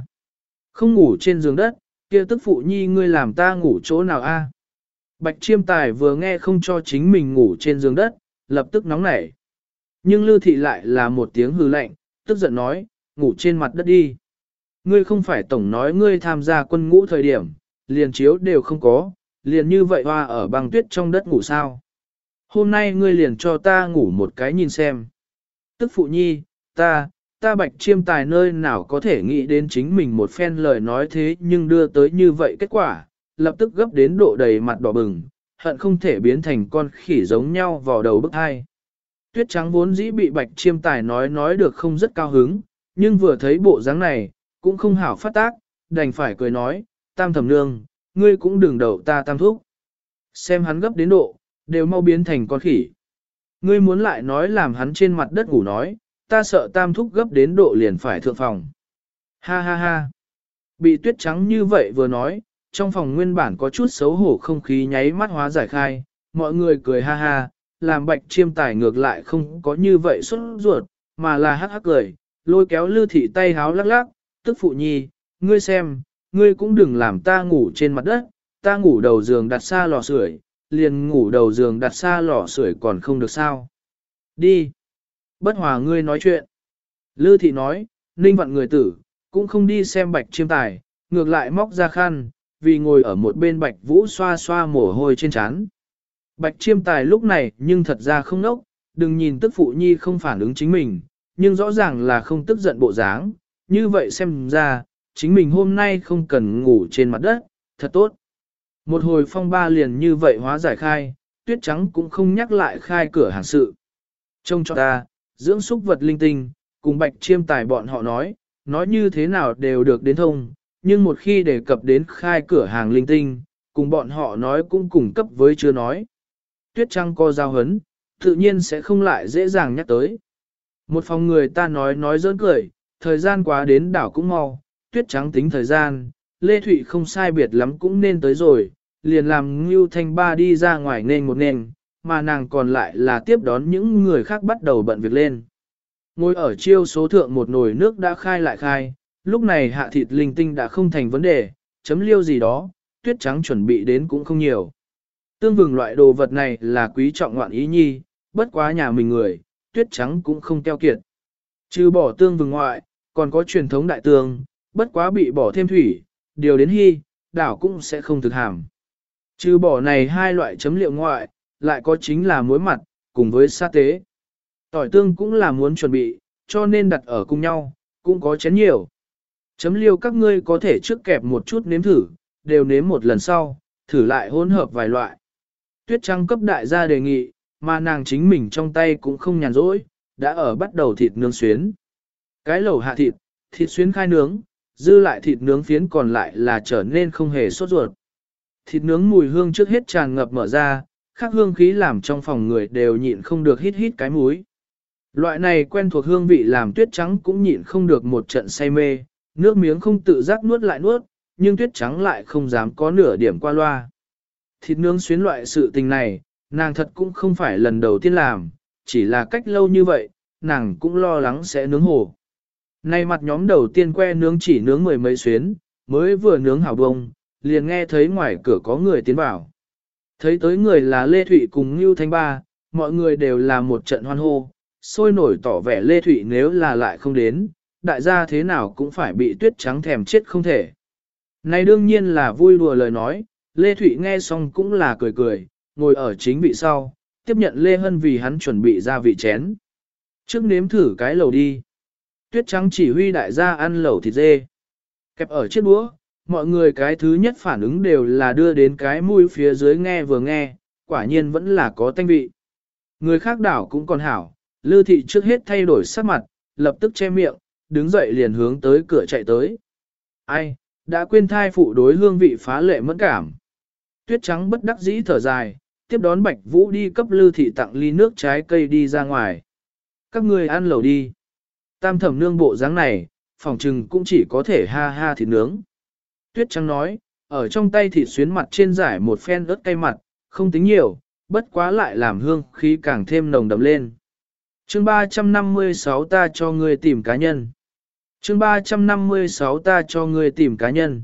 [SPEAKER 1] không ngủ trên giường đất, kia tức phụ nhi ngươi làm ta ngủ chỗ nào a? Bạch chiêm tài vừa nghe không cho chính mình ngủ trên giường đất, lập tức nóng nảy. Nhưng lưu thị lại là một tiếng hư lạnh, tức giận nói, ngủ trên mặt đất đi. Ngươi không phải tổng nói ngươi tham gia quân ngũ thời điểm, liền chiếu đều không có, liền như vậy hoa ở băng tuyết trong đất ngủ sao. Hôm nay ngươi liền cho ta ngủ một cái nhìn xem. Tức phụ nhi, ta, ta bạch chiêm tài nơi nào có thể nghĩ đến chính mình một phen lời nói thế nhưng đưa tới như vậy kết quả, lập tức gấp đến độ đầy mặt đỏ bừng, hận không thể biến thành con khỉ giống nhau vào đầu bức hai. Tuyết trắng vốn dĩ bị bạch chiêm tài nói nói được không rất cao hứng, nhưng vừa thấy bộ dáng này, cũng không hảo phát tác, đành phải cười nói, tam thẩm nương, ngươi cũng đừng đậu ta tam thúc. Xem hắn gấp đến độ, đều mau biến thành con khỉ. Ngươi muốn lại nói làm hắn trên mặt đất ngủ nói, ta sợ tam thúc gấp đến độ liền phải thượng phòng. Ha ha ha. Bị tuyết trắng như vậy vừa nói, trong phòng nguyên bản có chút xấu hổ không khí nháy mắt hóa giải khai, mọi người cười ha ha, làm bạch chiêm tài ngược lại không có như vậy xuất ruột, mà là hắc hắc cười, lôi kéo lư thị tay háo lắc lắc, tức phụ nhi, ngươi xem, ngươi cũng đừng làm ta ngủ trên mặt đất, ta ngủ đầu giường đặt xa lò sưởi, liền ngủ đầu giường đặt xa lò sưởi còn không được sao. Đi. Bất hòa ngươi nói chuyện. Lư thị nói, ninh vận người tử, cũng không đi xem bạch chiêm tài, ngược lại móc ra khăn, vì ngồi ở một bên bạch vũ xoa xoa mồ hôi trên trán. Bạch chiêm tài lúc này nhưng thật ra không nốc, đừng nhìn tức phụ nhi không phản ứng chính mình, nhưng rõ ràng là không tức giận bộ dáng, như vậy xem ra, chính mình hôm nay không cần ngủ trên mặt đất, thật tốt. Một hồi phong ba liền như vậy hóa giải khai, tuyết trắng cũng không nhắc lại khai cửa hàng sự. Trông cho ta, dưỡng súc vật linh tinh, cùng bạch chiêm tài bọn họ nói, nói như thế nào đều được đến thông, nhưng một khi đề cập đến khai cửa hàng linh tinh, cùng bọn họ nói cũng cùng cấp với chưa nói. Tuyết trăng co giao hấn, tự nhiên sẽ không lại dễ dàng nhắc tới. Một phòng người ta nói nói dỡn cười, thời gian quá đến đảo cũng mau, tuyết trắng tính thời gian, Lê Thụy không sai biệt lắm cũng nên tới rồi, liền làm Ngưu Thanh Ba đi ra ngoài nên một nền, mà nàng còn lại là tiếp đón những người khác bắt đầu bận việc lên. Ngồi ở chiêu số thượng một nồi nước đã khai lại khai, lúc này hạ thịt linh tinh đã không thành vấn đề, chấm liêu gì đó, tuyết trắng chuẩn bị đến cũng không nhiều. Tương vừng loại đồ vật này là quý trọng ngoạn ý nhi, bất quá nhà mình người, tuyết trắng cũng không keo kiệt. Trừ bỏ tương vừng ngoại, còn có truyền thống đại tương, bất quá bị bỏ thêm thủy, điều đến hy, đảo cũng sẽ không thực hàm. Trừ bỏ này hai loại chấm liệu ngoại, lại có chính là muối mặt, cùng với sa tế. Tỏi tương cũng là muốn chuẩn bị, cho nên đặt ở cùng nhau, cũng có chén nhiều. Chấm liêu các ngươi có thể trước kẹp một chút nếm thử, đều nếm một lần sau, thử lại hỗn hợp vài loại. Tuyết trăng cấp đại gia đề nghị, mà nàng chính mình trong tay cũng không nhàn rỗi, đã ở bắt đầu thịt nướng xuyến. Cái lẩu hạ thịt, thịt xuyến khai nướng, dư lại thịt nướng phiến còn lại là trở nên không hề sốt ruột. Thịt nướng mùi hương trước hết tràn ngập mở ra, khác hương khí làm trong phòng người đều nhịn không được hít hít cái mũi. Loại này quen thuộc hương vị làm tuyết trắng cũng nhịn không được một trận say mê, nước miếng không tự giác nuốt lại nuốt, nhưng tuyết trắng lại không dám có nửa điểm qua loa. Thịt nướng xuyến loại sự tình này, nàng thật cũng không phải lần đầu tiên làm, chỉ là cách lâu như vậy, nàng cũng lo lắng sẽ nướng hồ. Nay mặt nhóm đầu tiên que nướng chỉ nướng mười mấy xuyến, mới vừa nướng hảo bông, liền nghe thấy ngoài cửa có người tiến vào. Thấy tới người là Lê Thụy cùng Ngưu Thanh Ba, mọi người đều là một trận hoan hô, sôi nổi tỏ vẻ Lê Thụy nếu là lại không đến, đại gia thế nào cũng phải bị tuyết trắng thèm chết không thể. Này đương nhiên là vui đùa lời nói, Lê Thụy nghe xong cũng là cười cười, ngồi ở chính vị sau, tiếp nhận Lê Hân vì hắn chuẩn bị ra vị chén. Trước nếm thử cái lẩu đi. Tuyết trắng chỉ huy đại gia ăn lẩu thịt dê. Kẹp ở chiếc đũa, mọi người cái thứ nhất phản ứng đều là đưa đến cái mũi phía dưới nghe vừa nghe, quả nhiên vẫn là có thanh vị. Người khác đảo cũng còn hảo, Lư thị trước hết thay đổi sắc mặt, lập tức che miệng, đứng dậy liền hướng tới cửa chạy tới. Ai, đã quên thai phụ đối hương vị phá lệ mẫn cảm. Tuyết trắng bất đắc dĩ thở dài, tiếp đón Bạch Vũ đi cấp Lư thị tặng ly nước trái cây đi ra ngoài. Các người ăn lẩu đi. Tam thẩm nương bộ dáng này, phòng trừng cũng chỉ có thể ha ha thịt nướng. Tuyết trắng nói, ở trong tay thịt xuyến mặt trên giải một phen ớt cay mặt, không tính nhiều, bất quá lại làm hương khí càng thêm nồng đậm lên. Chương 356 ta cho ngươi tìm cá nhân. Chương 356 ta cho ngươi tìm cá nhân.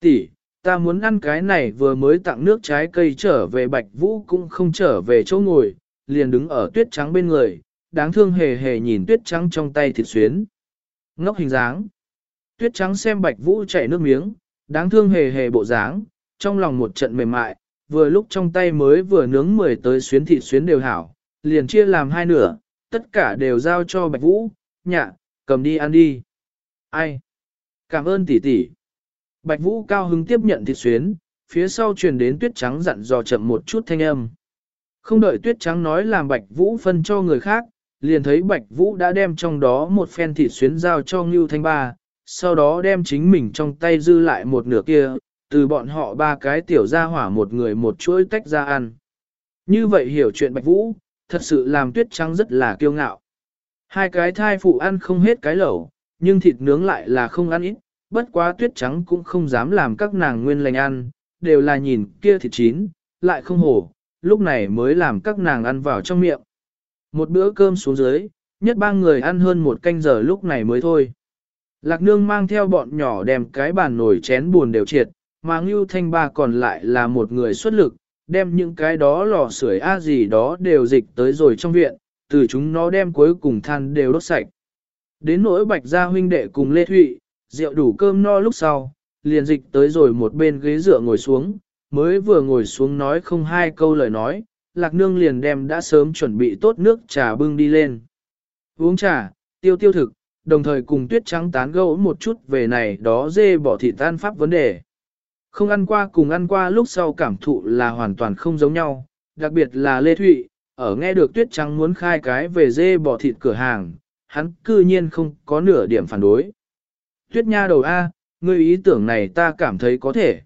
[SPEAKER 1] Tỷ, ta muốn ăn cái này vừa mới tặng nước trái cây trở về Bạch Vũ cũng không trở về chỗ ngồi, liền đứng ở tuyết trắng bên người, đáng thương hề hề nhìn tuyết trắng trong tay thịt xuyến. Ngốc hình dáng. Tuyết trắng xem Bạch Vũ chảy nước miếng, đáng thương hề hề bộ dáng, trong lòng một trận mềm mại, vừa lúc trong tay mới vừa nướng mười tới xuyến thịt xuyến đều hảo, liền chia làm hai nửa, tất cả đều giao cho Bạch Vũ, nhạ, cầm đi ăn đi. Ai? Cảm ơn tỷ tỷ. Bạch Vũ cao hứng tiếp nhận thịt xuyến, phía sau truyền đến tuyết trắng dặn dò chậm một chút thanh âm. Không đợi tuyết trắng nói làm Bạch Vũ phân cho người khác, liền thấy Bạch Vũ đã đem trong đó một phen thịt xuyến giao cho Ngưu Thanh Ba, sau đó đem chính mình trong tay dư lại một nửa kia, từ bọn họ ba cái tiểu ra hỏa một người một chuỗi tách ra ăn. Như vậy hiểu chuyện Bạch Vũ, thật sự làm tuyết trắng rất là kiêu ngạo. Hai cái thai phụ ăn không hết cái lẩu, nhưng thịt nướng lại là không ăn ít, bất quá tuyết trắng cũng không dám làm các nàng nguyên lành ăn, đều là nhìn kia thịt chín, lại không hổ, lúc này mới làm các nàng ăn vào trong miệng. Một bữa cơm xuống dưới, nhất ba người ăn hơn một canh giờ lúc này mới thôi. Lạc nương mang theo bọn nhỏ đem cái bàn nồi chén buồn đều triệt, mà Ngưu Thanh Ba còn lại là một người xuất lực, đem những cái đó lò sưởi a gì đó đều dịch tới rồi trong viện, từ chúng nó đem cuối cùng than đều đốt sạch. Đến nỗi bạch gia huynh đệ cùng Lê Thụy, rượu đủ cơm no lúc sau, liền dịch tới rồi một bên ghế dựa ngồi xuống, mới vừa ngồi xuống nói không hai câu lời nói, lạc nương liền đem đã sớm chuẩn bị tốt nước trà bưng đi lên. Uống trà, tiêu tiêu thực, đồng thời cùng tuyết trắng tán gẫu một chút về này đó dê bỏ thịt tan pháp vấn đề. Không ăn qua cùng ăn qua lúc sau cảm thụ là hoàn toàn không giống nhau, đặc biệt là Lê Thụy, ở nghe được tuyết trắng muốn khai cái về dê bỏ thịt cửa hàng, hắn cư nhiên không có nửa điểm phản đối. Tuyết nha đầu A, ngươi ý tưởng này ta cảm thấy có thể.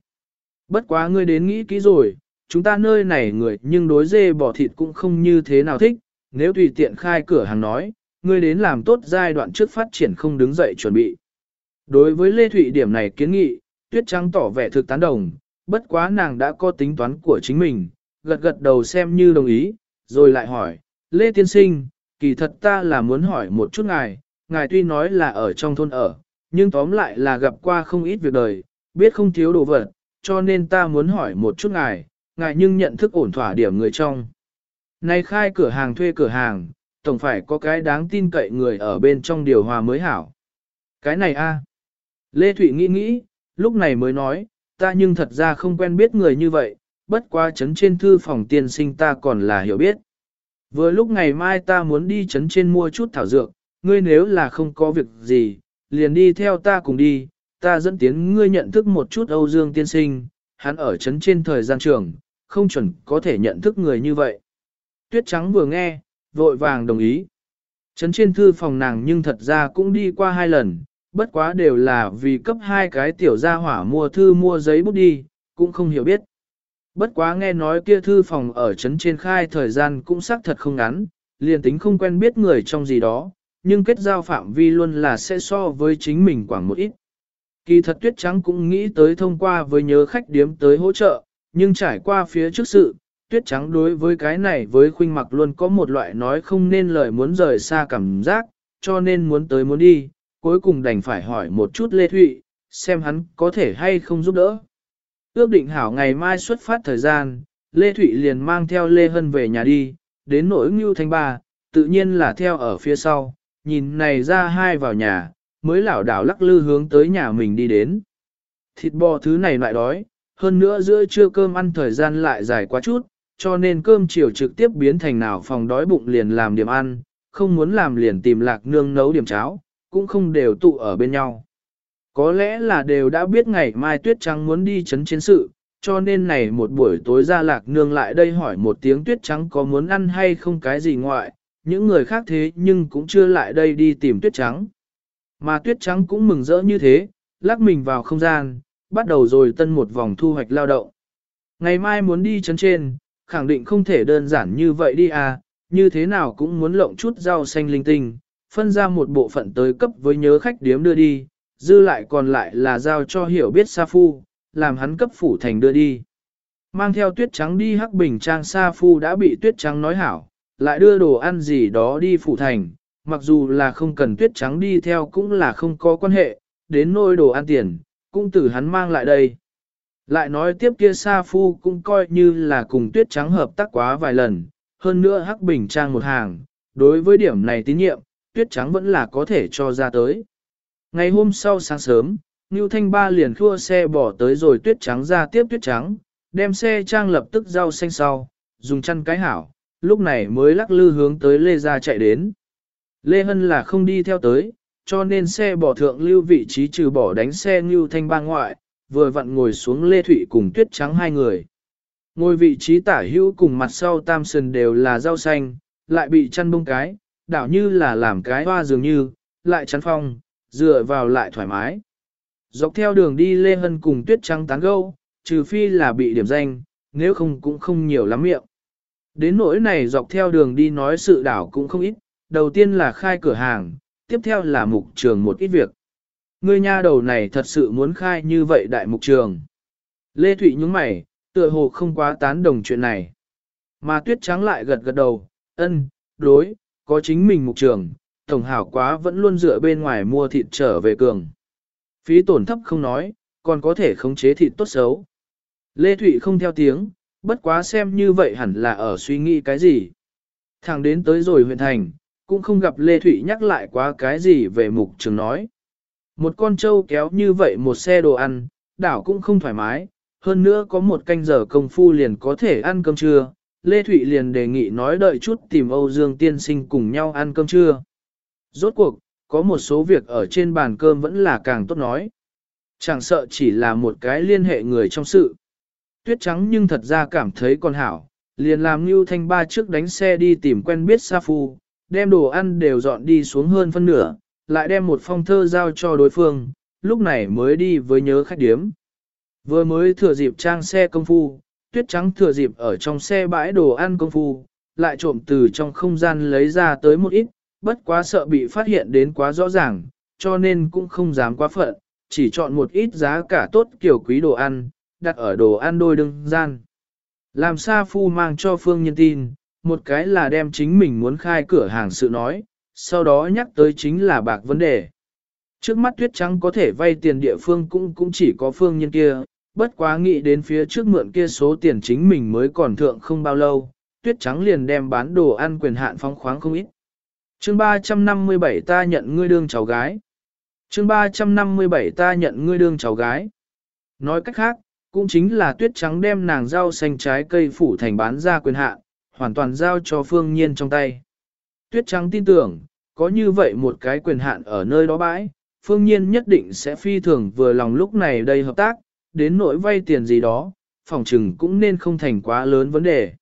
[SPEAKER 1] Bất quá ngươi đến nghĩ kỹ rồi, chúng ta nơi này người nhưng đối dê bỏ thịt cũng không như thế nào thích, nếu tùy tiện khai cửa hàng nói, ngươi đến làm tốt giai đoạn trước phát triển không đứng dậy chuẩn bị. Đối với Lê Thụy điểm này kiến nghị, Tuyết Trắng tỏ vẻ thực tán đồng, bất quá nàng đã có tính toán của chính mình, gật gật đầu xem như đồng ý, rồi lại hỏi, Lê Tiên Sinh, kỳ thật ta là muốn hỏi một chút ngài, ngài tuy nói là ở trong thôn ở, nhưng tóm lại là gặp qua không ít việc đời, biết không thiếu đồ vật, cho nên ta muốn hỏi một chút ngài, ngài nhưng nhận thức ổn thỏa điểm người trong. Này khai cửa hàng thuê cửa hàng, tổng phải có cái đáng tin cậy người ở bên trong điều hòa mới hảo. Cái này a à? Lê Thụy nghĩ nghĩ, lúc này mới nói, ta nhưng thật ra không quen biết người như vậy, bất qua chấn trên thư phòng tiên sinh ta còn là hiểu biết. Vừa lúc ngày mai ta muốn đi chấn trên mua chút thảo dược, ngươi nếu là không có việc gì, liền đi theo ta cùng đi, ta dẫn tiến ngươi nhận thức một chút Âu Dương tiên sinh, hắn ở chấn trên thời gian trường, không chuẩn có thể nhận thức người như vậy. Tuyết trắng vừa nghe, vội vàng đồng ý. Chấn trên thư phòng nàng nhưng thật ra cũng đi qua hai lần, bất quá đều là vì cấp hai cái tiểu gia hỏa mua thư mua giấy bút đi, cũng không hiểu biết. Bất quá nghe nói kia thư phòng ở chấn trên khai thời gian cũng xác thật không ngắn, liền tính không quen biết người trong gì đó, nhưng kết giao phạm vi luôn là sẽ so với chính mình quảng một ít. Kỳ thật tuyết trắng cũng nghĩ tới thông qua với nhớ khách điếm tới hỗ trợ, nhưng trải qua phía trước sự, tuyết trắng đối với cái này với khuynh mặc luôn có một loại nói không nên lời muốn rời xa cảm giác, cho nên muốn tới muốn đi, cuối cùng đành phải hỏi một chút Lê Thụy, xem hắn có thể hay không giúp đỡ. Ước định hảo ngày mai xuất phát thời gian, Lê Thụy liền mang theo Lê Hân về nhà đi, đến nỗi Ngưu Thanh Ba, tự nhiên là theo ở phía sau, nhìn này ra hai vào nhà, mới lảo đảo lắc lư hướng tới nhà mình đi đến. Thịt bò thứ này lại đói, hơn nữa giữa trưa cơm ăn thời gian lại dài quá chút, cho nên cơm chiều trực tiếp biến thành nào phòng đói bụng liền làm điểm ăn, không muốn làm liền tìm lạc nương nấu điểm cháo, cũng không đều tụ ở bên nhau. Có lẽ là đều đã biết ngày mai tuyết trắng muốn đi chấn chiến sự, cho nên này một buổi tối ra lạc nương lại đây hỏi một tiếng tuyết trắng có muốn ăn hay không cái gì ngoại, những người khác thế nhưng cũng chưa lại đây đi tìm tuyết trắng. Mà tuyết trắng cũng mừng rỡ như thế, lắc mình vào không gian, bắt đầu rồi tân một vòng thu hoạch lao động. Ngày mai muốn đi chấn trên, khẳng định không thể đơn giản như vậy đi à, như thế nào cũng muốn lộng chút rau xanh linh tinh, phân ra một bộ phận tới cấp với nhớ khách điếm đưa đi, dư lại còn lại là giao cho hiểu biết Sa Phu, làm hắn cấp phủ thành đưa đi. Mang theo tuyết trắng đi hắc bình trang Sa Phu đã bị tuyết trắng nói hảo, lại đưa đồ ăn gì đó đi phủ thành, mặc dù là không cần tuyết trắng đi theo cũng là không có quan hệ, đến nôi đồ ăn tiền, cũng từ hắn mang lại đây. Lại nói tiếp kia Sa Phu cũng coi như là cùng tuyết trắng hợp tác quá vài lần, hơn nữa hắc bình trang một hàng, đối với điểm này tín nhiệm, tuyết trắng vẫn là có thể cho ra tới. Ngày hôm sau sáng sớm, Ngưu Thanh Ba liền khua xe bỏ tới rồi tuyết trắng ra tiếp tuyết trắng, đem xe trang lập tức rau xanh sau, dùng chăn cái hảo, lúc này mới lắc lư hướng tới Lê Gia chạy đến. Lê Hân là không đi theo tới, cho nên xe bỏ thượng lưu vị trí trừ bỏ đánh xe Ngưu Thanh Ba ngoại, vừa vặn ngồi xuống Lê Thụy cùng tuyết trắng hai người. Ngồi vị trí tả hữu cùng mặt sau tam sơn đều là rau xanh, lại bị chăn bông cái, đảo như là làm cái hoa dường như, lại chắn phong, dựa vào lại thoải mái. Dọc theo đường đi Lê Hân cùng Tuyết Trắng tán gâu, trừ phi là bị điểm danh, nếu không cũng không nhiều lắm miệng. Đến nỗi này dọc theo đường đi nói sự đảo cũng không ít, đầu tiên là khai cửa hàng, tiếp theo là mục trường một ít việc. Ngươi nha đầu này thật sự muốn khai như vậy đại mục trường. Lê Thụy nhúng mày, tựa hồ không quá tán đồng chuyện này. Mà tuyết trắng lại gật gật đầu, ân, đối, có chính mình mục trường, tổng hảo quá vẫn luôn dựa bên ngoài mua thịt trở về cường. Phí tổn thấp không nói, còn có thể khống chế thịt tốt xấu. Lê Thụy không theo tiếng, bất quá xem như vậy hẳn là ở suy nghĩ cái gì. thằng đến tới rồi huyện thành, cũng không gặp Lê Thụy nhắc lại quá cái gì về mục trường nói. Một con trâu kéo như vậy một xe đồ ăn, đảo cũng không thoải mái, hơn nữa có một canh giờ công phu liền có thể ăn cơm trưa. Lê Thụy liền đề nghị nói đợi chút tìm Âu Dương tiên sinh cùng nhau ăn cơm trưa. Rốt cuộc, có một số việc ở trên bàn cơm vẫn là càng tốt nói. Chẳng sợ chỉ là một cái liên hệ người trong sự. Tuyết trắng nhưng thật ra cảm thấy còn hảo, liền làm Ngưu thanh ba trước đánh xe đi tìm quen biết Sa Phu, đem đồ ăn đều dọn đi xuống hơn phân nửa, lại đem một phong thơ giao cho đối phương, lúc này mới đi với nhớ khách điếm. Vừa mới thừa dịp trang xe công phu, tuyết trắng thừa dịp ở trong xe bãi đồ ăn công phu, lại trộm từ trong không gian lấy ra tới một ít, bất quá sợ bị phát hiện đến quá rõ ràng, cho nên cũng không dám quá phận, chỉ chọn một ít giá cả tốt kiểu quý đồ ăn, đặt ở đồ ăn đôi đương gian. Làm Sa Phu mang cho Phương Nhân tin, một cái là đem chính mình muốn khai cửa hàng sự nói, sau đó nhắc tới chính là bạc vấn đề. Trước mắt tuyết trắng có thể vay tiền địa phương cũng cũng chỉ có phương nhân kia, bất quá nghĩ đến phía trước mượn kia số tiền chính mình mới còn thượng không bao lâu, tuyết trắng liền đem bán đồ ăn quyền hạn phóng khoáng không ít. chương 357 ta nhận ngươi đương cháu gái. chương 357 ta nhận ngươi đương cháu gái. Nói cách khác, cũng chính là tuyết trắng đem nàng rau xanh trái cây phủ thành bán ra quyền hạn, hoàn toàn giao cho phương nhiên trong tay. Tuyết trắng tin tưởng, có như vậy một cái quyền hạn ở nơi đó bãi, phương nhiên nhất định sẽ phi thường vừa lòng lúc này đây hợp tác, đến nỗi vay tiền gì đó, phòng trừng cũng nên không thành quá lớn vấn đề.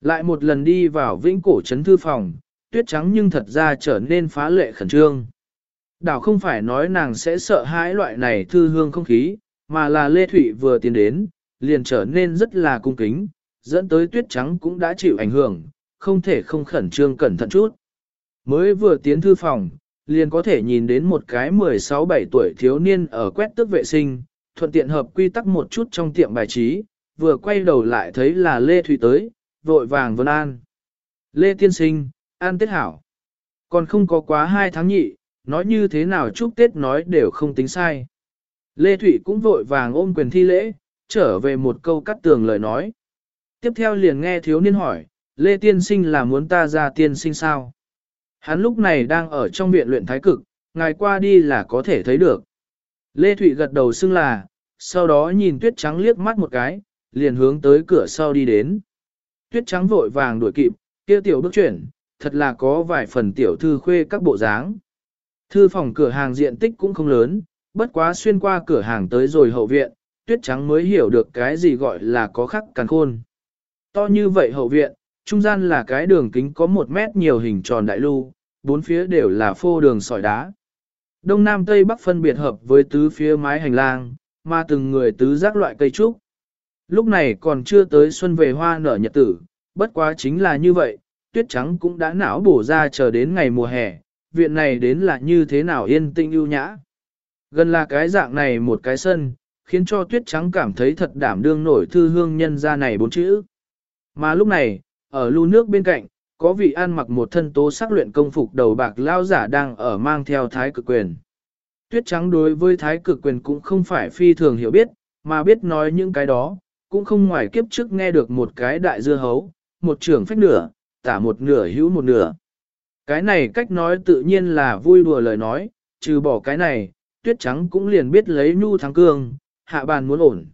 [SPEAKER 1] Lại một lần đi vào vĩnh cổ trấn thư phòng, tuyết trắng nhưng thật ra trở nên phá lệ khẩn trương. Đảo không phải nói nàng sẽ sợ hãi loại này thư hương không khí, mà là Lê Thụy vừa tiến đến, liền trở nên rất là cung kính, dẫn tới tuyết trắng cũng đã chịu ảnh hưởng, không thể không khẩn trương cẩn thận chút. Mới vừa tiến thư phòng, liền có thể nhìn đến một cái 16-17 tuổi thiếu niên ở quét tước vệ sinh, thuận tiện hợp quy tắc một chút trong tiệm bài trí, vừa quay đầu lại thấy là Lê Thủy tới, vội vàng vân an. Lê Tiên Sinh, an Tết Hảo. Còn không có quá hai tháng nhị, nói như thế nào chúc Tết nói đều không tính sai. Lê Thụy cũng vội vàng ôm quyền thi lễ, trở về một câu cắt tường lời nói. Tiếp theo liền nghe thiếu niên hỏi, Lê Tiên Sinh là muốn ta ra tiên sinh sao? Hắn lúc này đang ở trong viện luyện thái cực, ngài qua đi là có thể thấy được. Lê Thụy gật đầu xưng là, sau đó nhìn tuyết trắng liếc mắt một cái, liền hướng tới cửa sau đi đến. Tuyết trắng vội vàng đuổi kịp, kia tiểu bước chuyển, thật là có vài phần tiểu thư khuê các bộ dáng. Thư phòng cửa hàng diện tích cũng không lớn, bất quá xuyên qua cửa hàng tới rồi hậu viện, tuyết trắng mới hiểu được cái gì gọi là có khắc càng khôn. To như vậy hậu viện, trung gian là cái đường kính có một mét nhiều hình tròn đại lưu, bốn phía đều là phô đường sỏi đá. Đông Nam Tây Bắc phân biệt hợp với tứ phía mái hành lang, mà từng người tứ giác loại cây trúc. Lúc này còn chưa tới xuân về hoa nở nhật tử, bất quá chính là như vậy, tuyết trắng cũng đã não bổ ra chờ đến ngày mùa hè, viện này đến là như thế nào yên tĩnh ưu nhã. Gần là cái dạng này một cái sân, khiến cho tuyết trắng cảm thấy thật đảm đương nổi thư hương nhân ra này bốn chữ. Mà lúc này, ở lưu nước bên cạnh, có vị ăn mặc một thân tố sắc luyện công phục đầu bạc lao giả đang ở mang theo thái cực quyền. Tuyết trắng đối với thái cực quyền cũng không phải phi thường hiểu biết, mà biết nói những cái đó, cũng không ngoài kiếp trước nghe được một cái đại dưa hấu, một trưởng phách nửa, tả một nửa hữu một nửa. Cái này cách nói tự nhiên là vui đùa lời nói, trừ bỏ cái này, tuyết trắng cũng liền biết lấy nhu thắng cương, hạ bàn muốn ổn.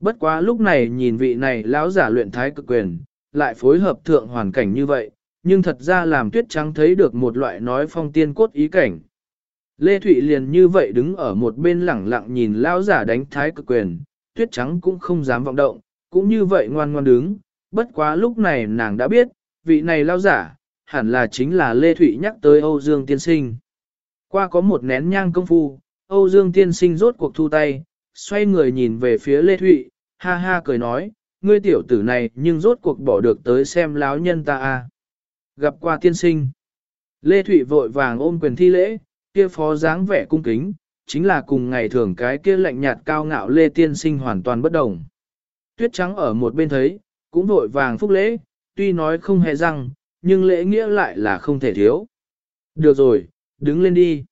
[SPEAKER 1] Bất quá lúc này nhìn vị này lão giả luyện thái cực quyền, lại phối hợp thượng hoàn cảnh như vậy, nhưng thật ra làm tuyết trắng thấy được một loại nói phong tiên cốt ý cảnh. Lê Thụy liền như vậy đứng ở một bên lẳng lặng nhìn lão giả đánh thái cực quyền, tuyết trắng cũng không dám vọng động, cũng như vậy ngoan ngoan đứng, bất quá lúc này nàng đã biết, vị này lão giả, hẳn là chính là Lê Thụy nhắc tới Âu Dương Tiên Sinh. Qua có một nén nhang công phu, Âu Dương tiên sinh rốt cuộc thu tay, xoay người nhìn về phía Lê Thụy, ha ha cười nói, ngươi tiểu tử này nhưng rốt cuộc bỏ được tới xem láo nhân ta a. À. Gặp qua tiên sinh. Lê Thụy vội vàng ôm quyền thi lễ, kia phó dáng vẻ cung kính, chính là cùng ngày thường cái kia lạnh nhạt cao ngạo Lê tiên sinh hoàn toàn bất đồng. Tuyết trắng ở một bên thấy, cũng vội vàng phúc lễ, tuy nói không hề răng, nhưng lễ nghĩa lại là không thể thiếu. Được rồi, đứng lên đi.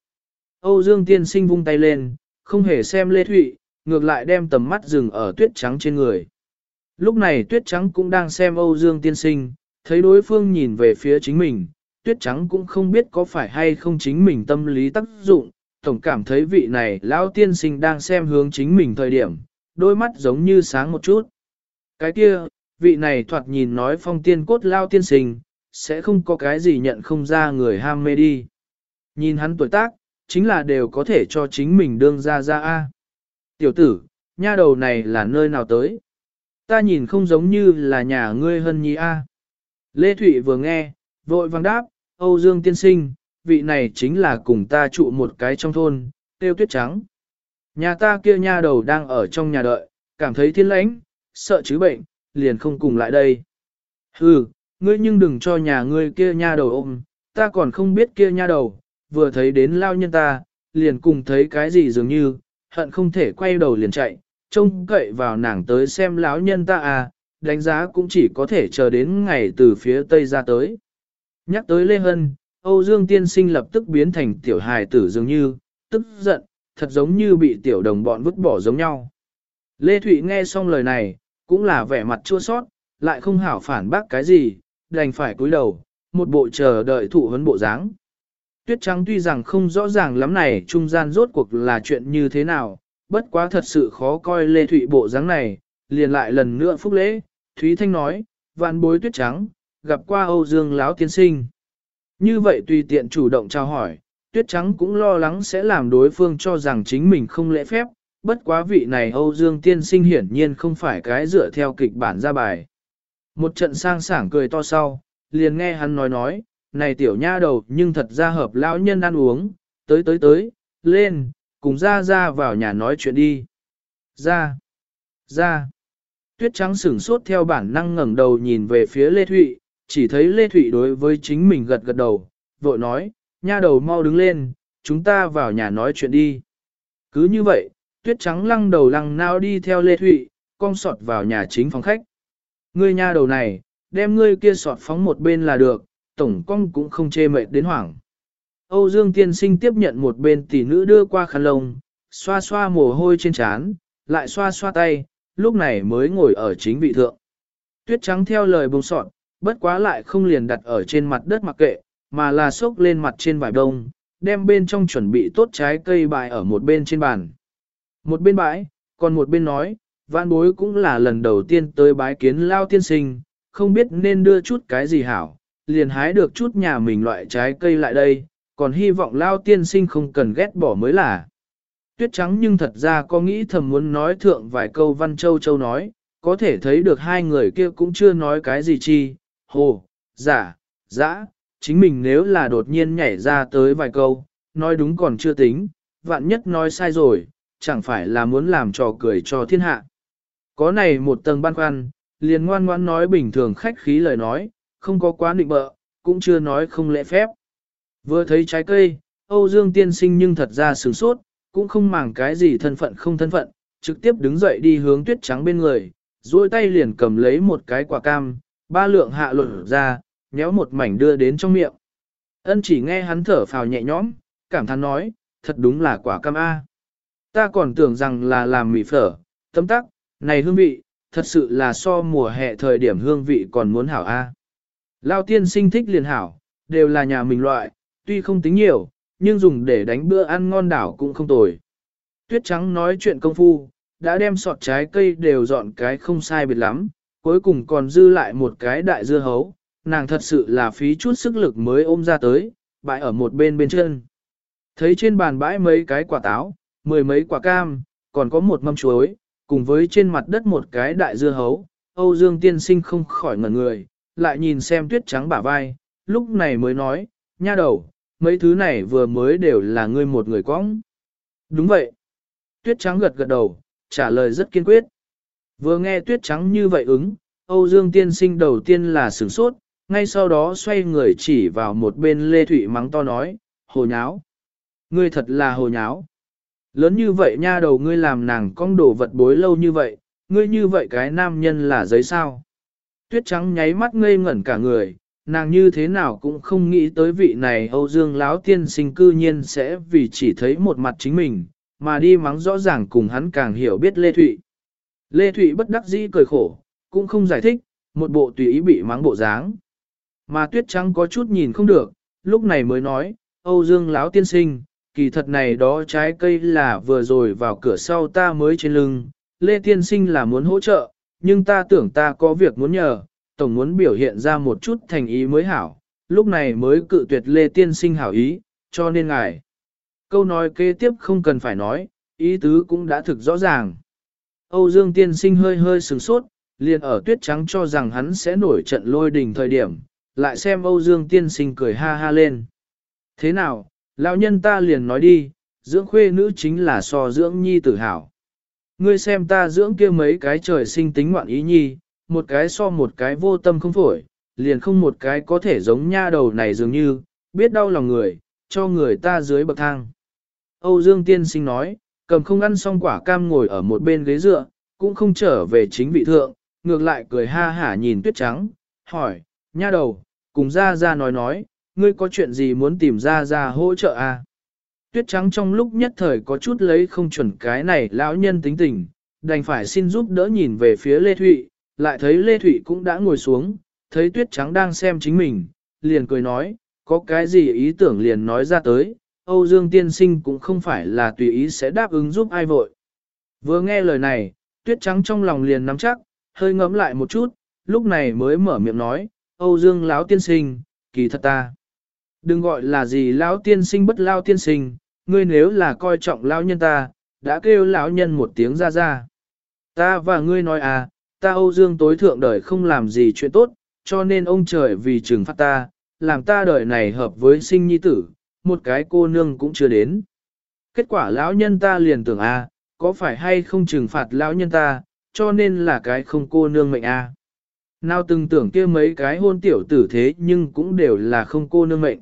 [SPEAKER 1] Âu Dương tiên sinh vung tay lên, không hề xem Lê Thụy, ngược lại đem tầm mắt dừng ở tuyết trắng trên người. Lúc này tuyết trắng cũng đang xem Âu Dương tiên sinh, thấy đối phương nhìn về phía chính mình, tuyết trắng cũng không biết có phải hay không chính mình tâm lý tác dụng, tổng cảm thấy vị này lão tiên sinh đang xem hướng chính mình thời điểm, đôi mắt giống như sáng một chút. Cái kia, vị này thoạt nhìn nói phong tiên cốt lao tiên sinh, sẽ không có cái gì nhận không ra người ham mê đi. Nhìn hắn tuổi tác, chính là đều có thể cho chính mình đương ra ra A. Tiểu tử, nha đầu này là nơi nào tới? Ta nhìn không giống như là nhà ngươi hân nhi A. Lê Thụy vừa nghe, vội vàng đáp, Âu Dương tiên sinh, vị này chính là cùng ta trụ một cái trong thôn, tiêu tuyết trắng. Nhà ta kia nha đầu đang ở trong nhà đợi, cảm thấy thiên lãnh, sợ chứ bệnh, liền không cùng lại đây. Hừ, ngươi nhưng đừng cho nhà ngươi kia nha đầu ôm, ta còn không biết kia nha đầu, vừa thấy đến lao nhân ta, liền cùng thấy cái gì dường như, hận không thể quay đầu liền chạy, trông cậy vào nàng tới xem lão nhân ta à, đánh giá cũng chỉ có thể chờ đến ngày từ phía tây ra tới. Nhắc tới Lê Hân, Âu Dương tiên sinh lập tức biến thành tiểu hài tử dường như, tức giận, thật giống như bị tiểu đồng bọn vứt bỏ giống nhau. Lê Thụy nghe xong lời này, cũng là vẻ mặt chua sót, lại không hảo phản bác cái gì, đành phải cúi đầu, một bộ chờ đợi thụ huấn bộ dáng. Tuyết trắng tuy rằng không rõ ràng lắm này trung gian rốt cuộc là chuyện như thế nào, bất quá thật sự khó coi Lê Thụy bộ dáng này, liền lại lần nữa phúc lễ, Thúy Thanh nói, vạn bối tuyết trắng, gặp qua Âu Dương lão tiên sinh. Như vậy tùy tiện chủ động trao hỏi, tuyết trắng cũng lo lắng sẽ làm đối phương cho rằng chính mình không lễ phép, bất quá vị này Âu Dương tiên sinh hiển nhiên không phải cái dựa theo kịch bản ra bài. Một trận sang sảng cười to sau, liền nghe hắn nói nói, này tiểu nha đầu nhưng thật ra hợp lão nhân ăn uống, tới tới tới, lên, cùng ra ra vào nhà nói chuyện đi. Ra, ra. Tuyết trắng sửng sốt theo bản năng ngẩng đầu nhìn về phía Lê Thụy, chỉ thấy Lê Thụy đối với chính mình gật gật đầu, vội nói, nha đầu mau đứng lên, chúng ta vào nhà nói chuyện đi. Cứ như vậy, tuyết trắng lăng đầu lăng nao đi theo Lê Thụy, con sọt vào nhà chính phòng khách. Ngươi nha đầu này, đem ngươi kia sọt phóng một bên là được, tổng công cũng không chê mệt đến hoảng. Âu Dương tiên sinh tiếp nhận một bên tỷ nữ đưa qua khăn lông, xoa xoa mồ hôi trên trán, lại xoa xoa tay, lúc này mới ngồi ở chính vị thượng. Tuyết trắng theo lời bông sọt, bất quá lại không liền đặt ở trên mặt đất mặc kệ, mà là xốc lên mặt trên vải đông, đem bên trong chuẩn bị tốt trái cây bài ở một bên trên bàn. Một bên bãi, còn một bên nói, vạn bối cũng là lần đầu tiên tới bái kiến lao tiên sinh, không biết nên đưa chút cái gì hảo, liền hái được chút nhà mình loại trái cây lại đây, còn hy vọng lao tiên sinh không cần ghét bỏ mới là. Tuyết trắng nhưng thật ra có nghĩ thầm muốn nói thượng vài câu văn châu châu nói, có thể thấy được hai người kia cũng chưa nói cái gì chi, hồ, giả, dã, chính mình nếu là đột nhiên nhảy ra tới vài câu, nói đúng còn chưa tính, vạn nhất nói sai rồi, chẳng phải là muốn làm trò cười cho thiên hạ. Có này một tầng ban khoăn, liền ngoan ngoan nói bình thường khách khí lời nói, không có quá nịnh bợ, cũng chưa nói không lễ phép. Vừa thấy trái cây, Âu Dương tiên sinh nhưng thật ra sửng sốt, cũng không màng cái gì thân phận không thân phận, trực tiếp đứng dậy đi hướng tuyết trắng bên người, duỗi tay liền cầm lấy một cái quả cam, ba lượng hạ luận ra, nhéo một mảnh đưa đến trong miệng. Ân chỉ nghe hắn thở phào nhẹ nhõm, cảm thán nói, thật đúng là quả cam A. Ta còn tưởng rằng là làm mì phở, tấm tắc, này hương vị, thật sự là so mùa hè thời điểm hương vị còn muốn hảo A. Lao tiên sinh thích liền hảo, đều là nhà mình loại, tuy không tính nhiều, nhưng dùng để đánh bữa ăn ngon đảo cũng không tồi. Tuyết trắng nói chuyện công phu, đã đem sọt trái cây đều dọn cái không sai biệt lắm, cuối cùng còn dư lại một cái đại dưa hấu, nàng thật sự là phí chút sức lực mới ôm ra tới, bãi ở một bên bên chân. Thấy trên bàn bãi mấy cái quả táo, mười mấy quả cam, còn có một mâm chuối, cùng với trên mặt đất một cái đại dưa hấu, Âu Dương tiên sinh không khỏi ngẩn người, lại nhìn xem tuyết trắng bả vai, lúc này mới nói, nha đầu, mấy thứ này vừa mới đều là ngươi một người cóng. Đúng vậy. Tuyết trắng gật gật đầu, trả lời rất kiên quyết. Vừa nghe tuyết trắng như vậy ứng, Âu Dương tiên sinh đầu tiên là sửng sốt, ngay sau đó xoay người chỉ vào một bên Lê Thụy mắng to nói, hồ nháo. Ngươi thật là hồ nháo. Lớn như vậy nha đầu ngươi làm nàng cong đổ vật bối lâu như vậy, ngươi như vậy cái nam nhân là giấy sao. Tuyết trắng nháy mắt ngây ngẩn cả người, nàng như thế nào cũng không nghĩ tới vị này Âu Dương Lão tiên sinh cư nhiên sẽ vì chỉ thấy một mặt chính mình, mà đi mắng rõ ràng cùng hắn càng hiểu biết Lê Thụy. Lê Thụy bất đắc dĩ cười khổ, cũng không giải thích, một bộ tùy ý bị mắng bộ dáng. Mà tuyết trắng có chút nhìn không được, lúc này mới nói, Âu Dương lão tiên sinh, kỳ thật này đó trái cây là vừa rồi vào cửa sau ta mới trên lưng, Lê tiên sinh là muốn hỗ trợ, nhưng ta tưởng ta có việc muốn nhờ, tổng muốn biểu hiện ra một chút thành ý mới hảo, lúc này mới cự tuyệt Lê tiên sinh hảo ý, cho nên ngài. Câu nói kế tiếp không cần phải nói, ý tứ cũng đã thực rõ ràng. Âu Dương tiên sinh hơi hơi sừng sốt, liền ở tuyết trắng cho rằng hắn sẽ nổi trận lôi đình thời điểm, lại xem Âu Dương tiên sinh cười ha ha lên. Thế nào, lão nhân ta liền nói đi, dưỡng khuê nữ chính là so dưỡng nhi tử hảo. Ngươi xem ta dưỡng kia mấy cái trời sinh tính ngoạn ý nhi, một cái so một cái vô tâm không phổi, liền không một cái có thể giống nha đầu này dường như, biết đau lòng người, cho người ta dưới bậc thang. Âu Dương tiên sinh nói, cầm không ăn xong quả cam ngồi ở một bên ghế dựa, cũng không trở về chính vị thượng, ngược lại cười ha hả nhìn tuyết trắng, hỏi, nha đầu, cùng ra ra nói nói, ngươi có chuyện gì muốn tìm ra ra hỗ trợ à? Tuyết trắng trong lúc nhất thời có chút lấy không chuẩn cái này lão nhân tính tình, đành phải xin giúp đỡ nhìn về phía Lê Thụy, lại thấy Lê Thụy cũng đã ngồi xuống, thấy tuyết trắng đang xem chính mình, liền cười nói, có cái gì ý tưởng liền nói ra tới, Âu Dương tiên sinh cũng không phải là tùy ý sẽ đáp ứng giúp ai vội. Vừa nghe lời này, tuyết trắng trong lòng liền nắm chắc, hơi ngẫm lại một chút, lúc này mới mở miệng nói, Âu Dương lão tiên sinh, kỳ thật ta. Đừng gọi là gì lão tiên sinh bất lao tiên sinh, ngươi nếu là coi trọng lão nhân ta, đã kêu lão nhân một tiếng ra ra. Ta và ngươi nói à, ta Âu Dương tối thượng đời không làm gì chuyện tốt, cho nên ông trời vì trừng phạt ta, làm ta đời này hợp với sinh nhi tử, một cái cô nương cũng chưa đến. Kết quả lão nhân ta liền tưởng a, à, có phải hay không trừng phạt lão nhân ta, cho nên là cái không cô nương mệnh a. À. Nào từng tưởng kia mấy cái hôn tiểu tử thế nhưng cũng đều là không cô nương mệnh.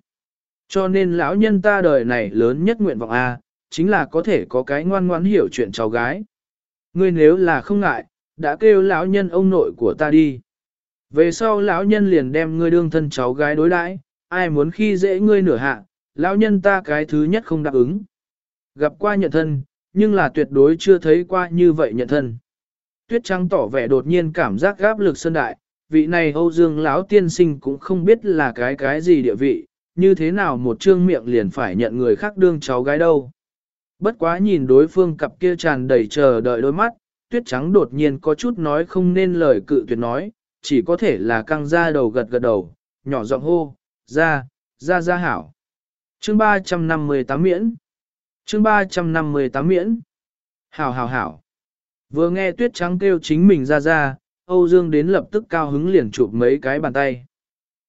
[SPEAKER 1] Cho nên lão nhân ta đời này lớn nhất nguyện vọng a, chính là có thể có cái ngoan ngoãn hiểu chuyện cháu gái. Ngươi nếu là không ngại, đã kêu lão nhân ông nội của ta đi. Về sau lão nhân liền đem ngươi đương thân cháu gái đối đãi, ai muốn khi dễ ngươi nửa hạ, lão nhân ta cái thứ nhất không đáp ứng. Gặp qua nhận thân, nhưng là tuyệt đối chưa thấy qua như vậy nhận thân. Tuyết trắng tỏ vẻ đột nhiên cảm giác gáp lực sơn đại, vị này Âu Dương lão tiên sinh cũng không biết là cái cái gì địa vị, như thế nào một trương miệng liền phải nhận người khác đương cháu gái đâu. Bất quá nhìn đối phương cặp kia tràn đầy chờ đợi đôi mắt, tuyết trắng đột nhiên có chút nói không nên lời cự tuyệt nói, chỉ có thể là căng ra đầu gật gật đầu, nhỏ giọng hô, ra, ra ra hảo. Chương 358 miễn. Chương 358 miễn. Hảo hảo hảo. Vừa nghe tuyết trắng kêu chính mình ra ra, Âu Dương đến lập tức cao hứng liền chụp mấy cái bàn tay.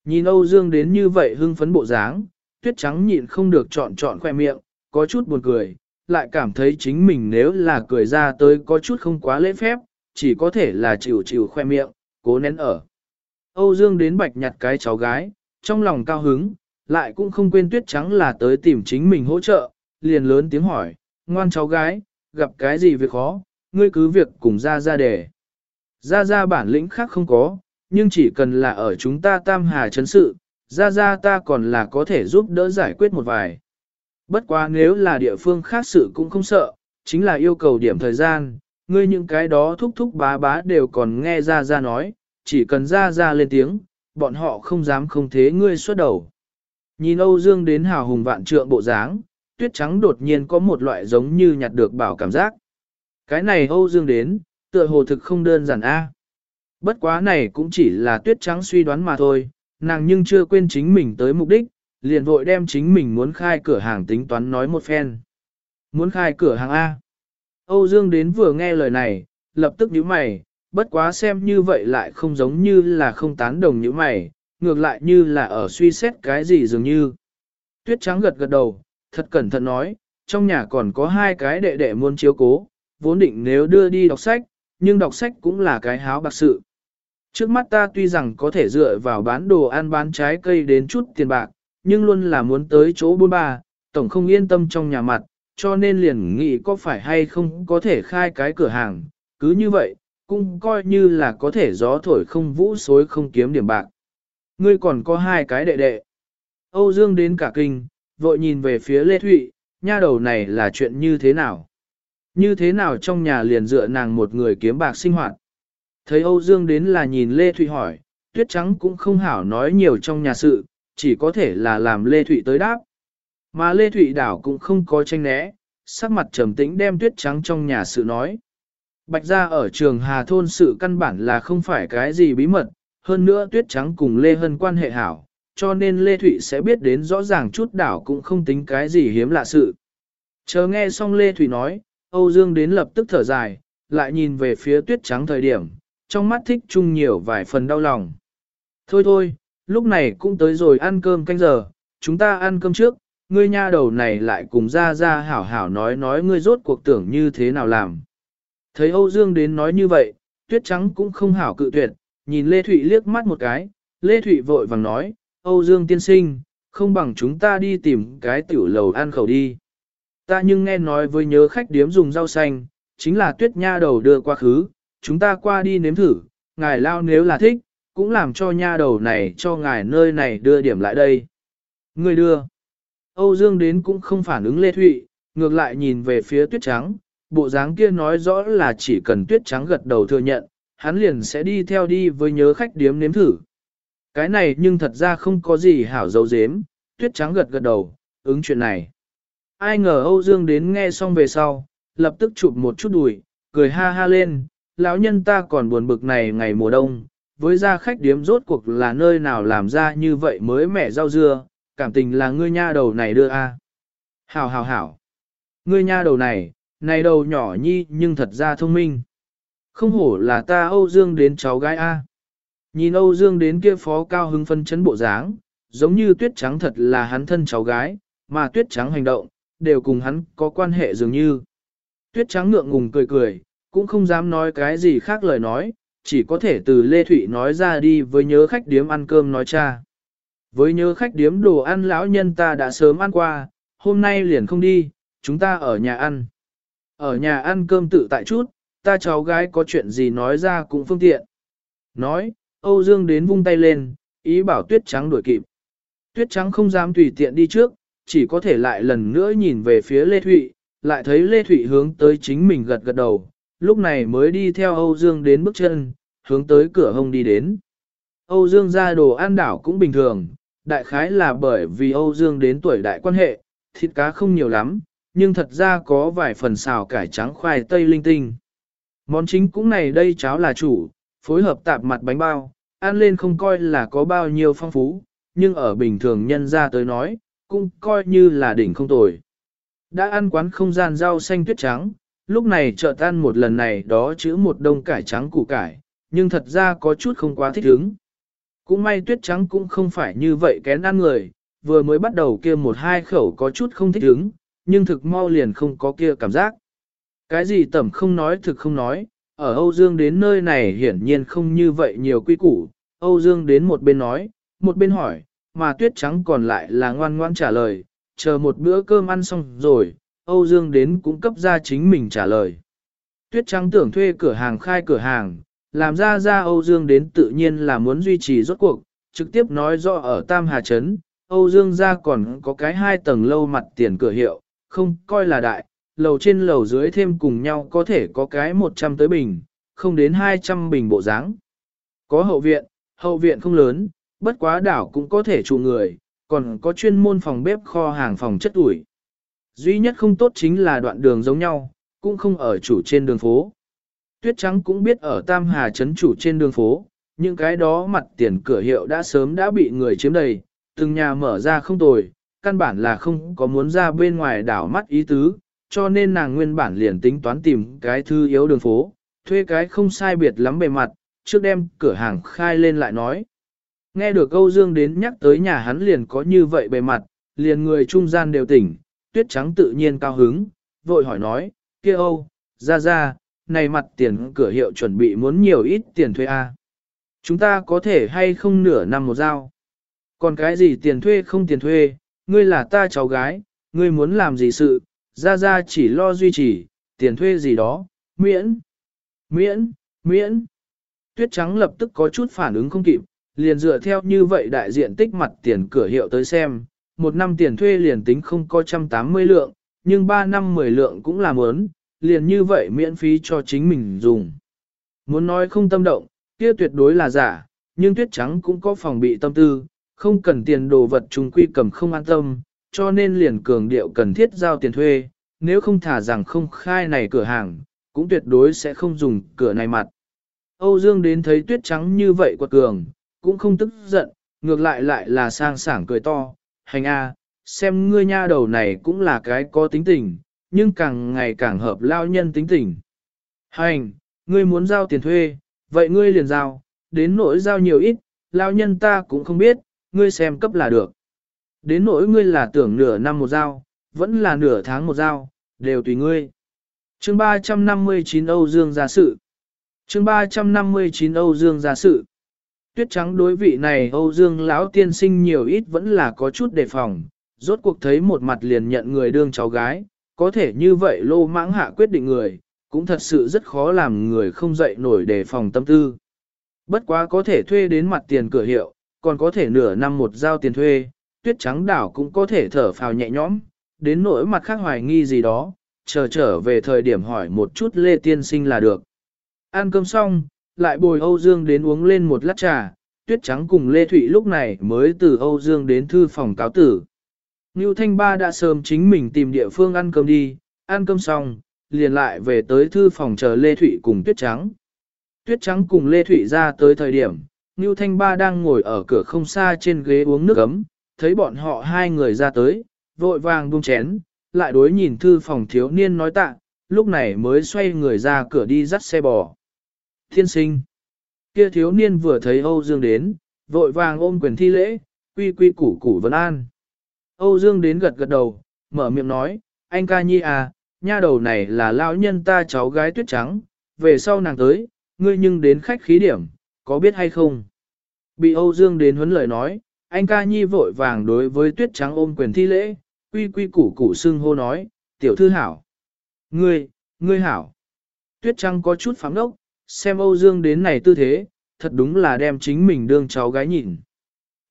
[SPEAKER 1] Nhìn Âu Dương đến như vậy hưng phấn bộ dáng, tuyết trắng nhịn không được chọn chọn khoe miệng, có chút buồn cười, lại cảm thấy chính mình nếu là cười ra tới có chút không quá lễ phép, chỉ có thể là chịu chịu khoe miệng, cố nén ở. Âu Dương đến bạch nhặt cái cháu gái, trong lòng cao hứng, lại cũng không quên tuyết trắng là tới tìm chính mình hỗ trợ, liền lớn tiếng hỏi, ngoan cháu gái, gặp cái gì việc khó, ngươi cứ việc cùng ra ra để. Ra ra bản lĩnh khác không có, nhưng chỉ cần là ở chúng ta tam hà chấn sự, ra ra ta còn là có thể giúp đỡ giải quyết một vài. Bất quá nếu là địa phương khác sự cũng không sợ, chính là yêu cầu điểm thời gian, ngươi những cái đó thúc thúc bá bá đều còn nghe ra ra nói, chỉ cần ra ra lên tiếng, bọn họ không dám không thế ngươi xuất đầu. Nhìn Âu Dương đến hào hùng vạn trượng bộ dáng, tuyết trắng đột nhiên có một loại giống như nhặt được bảo cảm giác. Cái này Âu Dương đến, tựa hồ thực không đơn giản a. Bất quá này cũng chỉ là tuyết trắng suy đoán mà thôi, nàng nhưng chưa quên chính mình tới mục đích, liền vội đem chính mình muốn khai cửa hàng tính toán nói một phen. Muốn khai cửa hàng A. Âu Dương đến vừa nghe lời này, lập tức nhíu mày, bất quá xem như vậy lại không giống như là không tán đồng nhíu mày, ngược lại như là ở suy xét cái gì dường như. Tuyết trắng gật gật đầu, thật cẩn thận nói, trong nhà còn có hai cái đệ đệ muốn chiếu cố, vốn định nếu đưa đi đọc sách, nhưng đọc sách cũng là cái háo bạc sự. Trước mắt ta tuy rằng có thể dựa vào bán đồ ăn bán trái cây đến chút tiền bạc, nhưng luôn là muốn tới chỗ buôn ba, tổng không yên tâm trong nhà mặt, cho nên liền nghĩ có phải hay không có thể khai cái cửa hàng, cứ như vậy, cũng coi như là có thể gió thổi không vũ xối không kiếm điểm bạc. Ngươi còn có hai cái đệ đệ. Âu Dương đến cả kinh, vội nhìn về phía Lê Thụy, nha đầu này là chuyện như thế nào? Như thế nào trong nhà liền dựa nàng một người kiếm bạc sinh hoạt? Thấy Âu Dương đến là nhìn Lê Thụy hỏi, Tuyết Trắng cũng không hảo nói nhiều trong nhà sự, chỉ có thể là làm Lê Thụy tới đáp. Mà Lê Thụy đảo cũng không có tranh né, sắc mặt trầm tĩnh đem Tuyết Trắng trong nhà sự nói. Bạch gia ở trường Hà Thôn sự căn bản là không phải cái gì bí mật, hơn nữa Tuyết Trắng cùng Lê Hân quan hệ hảo, cho nên Lê Thụy sẽ biết đến rõ ràng chút đảo cũng không tính cái gì hiếm lạ sự. Chờ nghe xong Lê Thụy nói, Âu Dương đến lập tức thở dài, lại nhìn về phía Tuyết Trắng thời điểm, trong mắt thích chung nhiều vài phần đau lòng. Thôi thôi, lúc này cũng tới rồi ăn cơm canh giờ, chúng ta ăn cơm trước, ngươi nha đầu này lại cùng ra ra hảo hảo nói nói ngươi rốt cuộc tưởng như thế nào làm. Thấy Âu Dương đến nói như vậy, tuyết trắng cũng không hảo cự tuyệt, nhìn Lê Thụy liếc mắt một cái, Lê Thụy vội vàng nói, Âu Dương tiên sinh, không bằng chúng ta đi tìm cái tiểu lầu ăn khẩu đi. Ta nhưng nghe nói với nhớ khách điếm dùng rau xanh, chính là tuyết nha đầu đưa qua khứ, chúng ta qua đi nếm thử, ngài lao nếu là thích, cũng làm cho nha đầu này cho ngài nơi này đưa điểm lại đây. Người đưa. Âu Dương đến cũng không phản ứng Lê Thụy, ngược lại nhìn về phía tuyết trắng, bộ dáng kia nói rõ là chỉ cần tuyết trắng gật đầu thừa nhận, hắn liền sẽ đi theo đi với nhớ khách điếm nếm thử. Cái này nhưng thật ra không có gì hảo dấu dếm, tuyết trắng gật gật đầu, ứng chuyện này. Ai ngờ Âu Dương đến nghe xong về sau, lập tức chụp một chút đùi, cười ha ha lên, lão nhân ta còn buồn bực này ngày mùa đông, với gia khách điếm rốt cuộc là nơi nào làm ra như vậy mới mẻ rau dưa, cảm tình là ngươi nha đầu này đưa a. Hảo hảo hảo. Ngươi nha đầu này, này đầu nhỏ nhi nhưng thật ra thông minh. Không hổ là ta Âu Dương đến cháu gái a. Nhìn Âu Dương đến kia phó cao hứng phân chấn bộ dáng, giống như tuyết trắng thật là hắn thân cháu gái, mà tuyết trắng hành động, đều cùng hắn có quan hệ dường như. Tuyết trắng ngượng ngùng cười cười, cũng không dám nói cái gì khác lời nói, chỉ có thể từ Lê Thụy nói ra đi với nhớ khách điếm ăn cơm nói cha. Với nhớ khách điếm đồ ăn lão nhân ta đã sớm ăn qua, hôm nay liền không đi, chúng ta ở nhà ăn. Ở nhà ăn cơm tự tại chút, ta cháu gái có chuyện gì nói ra cũng phương tiện. Nói, Âu Dương đến vung tay lên, ý bảo tuyết trắng đuổi kịp. Tuyết trắng không dám tùy tiện đi trước, chỉ có thể lại lần nữa nhìn về phía Lê Thụy, lại thấy Lê Thụy hướng tới chính mình gật gật đầu, lúc này mới đi theo Âu Dương đến bước chân, hướng tới cửa hông đi đến. Âu Dương ra đồ ăn đảo cũng bình thường, đại khái là bởi vì Âu Dương đến tuổi đại quan hệ, thịt cá không nhiều lắm, nhưng thật ra có vài phần xào cải trắng khoai tây linh tinh. Món chính cũng này đây cháo là chủ, phối hợp tạp mặt bánh bao, ăn lên không coi là có bao nhiêu phong phú, nhưng ở bình thường nhân ra tới nói, cũng coi như là đỉnh không tồi. Đã ăn quán không gian rau xanh tuyết trắng, lúc này chợt tan một lần này đó chữ một đông cải trắng củ cải, nhưng thật ra có chút không quá thích ứng. Cũng may tuyết trắng cũng không phải như vậy kén ăn người, vừa mới bắt đầu kia một hai khẩu có chút không thích ứng, nhưng thực mau liền không có kia cảm giác. Cái gì tẩm không nói thực không nói, ở Âu Dương đến nơi này hiển nhiên không như vậy nhiều quy củ, Âu Dương đến một bên nói, một bên hỏi, mà tuyết trắng còn lại là ngoan ngoan trả lời, chờ một bữa cơm ăn xong rồi, Âu Dương đến cũng cấp ra chính mình trả lời. Tuyết trắng tưởng thuê cửa hàng khai cửa hàng, làm ra ra Âu Dương đến tự nhiên là muốn duy trì rốt cuộc, trực tiếp nói rõ ở Tam Hà Trấn, Âu Dương ra còn có cái hai tầng lâu mặt tiền cửa hiệu, không coi là đại, lầu trên lầu dưới thêm cùng nhau có thể có cái 100 tới bình, không đến 200 bình bộ dáng. Có hậu viện, hậu viện không lớn, bất quá đảo cũng có thể trụ người, còn có chuyên môn phòng bếp kho hàng phòng chất ủi. Duy nhất không tốt chính là đoạn đường giống nhau, cũng không ở chủ trên đường phố. Tuyết Trắng cũng biết ở Tam Hà Trấn chủ trên đường phố, những cái đó mặt tiền cửa hiệu đã sớm đã bị người chiếm đầy, từng nhà mở ra không tồi, căn bản là không có muốn ra bên ngoài đảo mắt ý tứ, cho nên nàng nguyên bản liền tính toán tìm cái thư yếu đường phố, thuê cái không sai biệt lắm bề mặt, trước đem cửa hàng khai lên lại nói. Nghe được câu Dương đến nhắc tới nhà hắn liền có như vậy bề mặt, liền người trung gian đều tỉnh, tuyết trắng tự nhiên cao hứng, vội hỏi nói, kia Âu, ra ra, này mặt tiền cửa hiệu chuẩn bị muốn nhiều ít tiền thuê a Chúng ta có thể hay không nửa năm một giao. Còn cái gì tiền thuê không tiền thuê, ngươi là ta cháu gái, ngươi muốn làm gì sự, ra ra chỉ lo duy trì, tiền thuê gì đó, miễn, miễn, miễn. Tuyết trắng lập tức có chút phản ứng không kịp, liền dựa theo như vậy đại diện tích mặt tiền cửa hiệu tới xem, một năm tiền thuê liền tính không có 180 lượng, nhưng 3 năm 10 lượng cũng là muốn, liền như vậy miễn phí cho chính mình dùng. Muốn nói không tâm động, kia tuyệt đối là giả, nhưng tuyết trắng cũng có phòng bị tâm tư, không cần tiền đồ vật trùng quy cầm không an tâm, cho nên liền cường điệu cần thiết giao tiền thuê, nếu không thả rằng không khai này cửa hàng, cũng tuyệt đối sẽ không dùng cửa này mặt. Âu Dương đến thấy tuyết trắng như vậy quật cường, cũng không tức giận, ngược lại lại là sang sảng cười to, hành a, xem ngươi nha đầu này cũng là cái có tính tình, nhưng càng ngày càng hợp lao nhân tính tình. Hành, ngươi muốn giao tiền thuê, vậy ngươi liền giao, đến nỗi giao nhiều ít, lao nhân ta cũng không biết, ngươi xem cấp là được. Đến nỗi ngươi là tưởng nửa năm một giao, vẫn là nửa tháng một giao, đều tùy ngươi. Chương 359 Âu Dương gia sự. Chương 359 Âu Dương gia sự. Tuyết trắng đối vị này Âu Dương lão tiên sinh nhiều ít vẫn là có chút đề phòng, rốt cuộc thấy một mặt liền nhận người đương cháu gái, có thể như vậy lô mãng hạ quyết định người, cũng thật sự rất khó làm người không dậy nổi đề phòng tâm tư. Bất quá có thể thuê đến mặt tiền cửa hiệu, còn có thể nửa năm một giao tiền thuê, tuyết trắng đảo cũng có thể thở phào nhẹ nhõm, đến nỗi mặt khác hoài nghi gì đó, chờ trở về thời điểm hỏi một chút Lê Tiên Sinh là được. Ăn cơm xong, lại bồi Âu Dương đến uống lên một lát trà, tuyết trắng cùng Lê Thụy lúc này mới từ Âu Dương đến thư phòng cáo tử. Ngưu Thanh Ba đã sớm chính mình tìm địa phương ăn cơm đi, ăn cơm xong, liền lại về tới thư phòng chờ Lê Thụy cùng Tuyết Trắng. Tuyết Trắng cùng Lê Thụy ra tới thời điểm, Ngưu Thanh Ba đang ngồi ở cửa không xa trên ghế uống nước ấm, thấy bọn họ hai người ra tới, vội vàng buông chén, lại đối nhìn thư phòng thiếu niên nói tạ, lúc này mới xoay người ra cửa đi dắt xe bò. Thiên sinh. Kia thiếu niên vừa thấy Âu Dương đến, vội vàng ôm quyền thi lễ, quy quy củ củ vấn an. Âu Dương đến gật gật đầu, mở miệng nói, anh ca nhi à, nha đầu này là lão nhân ta cháu gái tuyết trắng, về sau nàng tới, ngươi nhưng đến khách khí điểm, có biết hay không? Bị Âu Dương đến huấn lời nói, anh ca nhi vội vàng đối với tuyết trắng ôm quyền thi lễ, quy quy củ củ xưng hô nói, tiểu thư hảo. Ngươi, ngươi hảo. Tuyết trắng có chút phám đốc, xem Âu Dương đến này tư thế, thật đúng là đem chính mình đương cháu gái nhìn.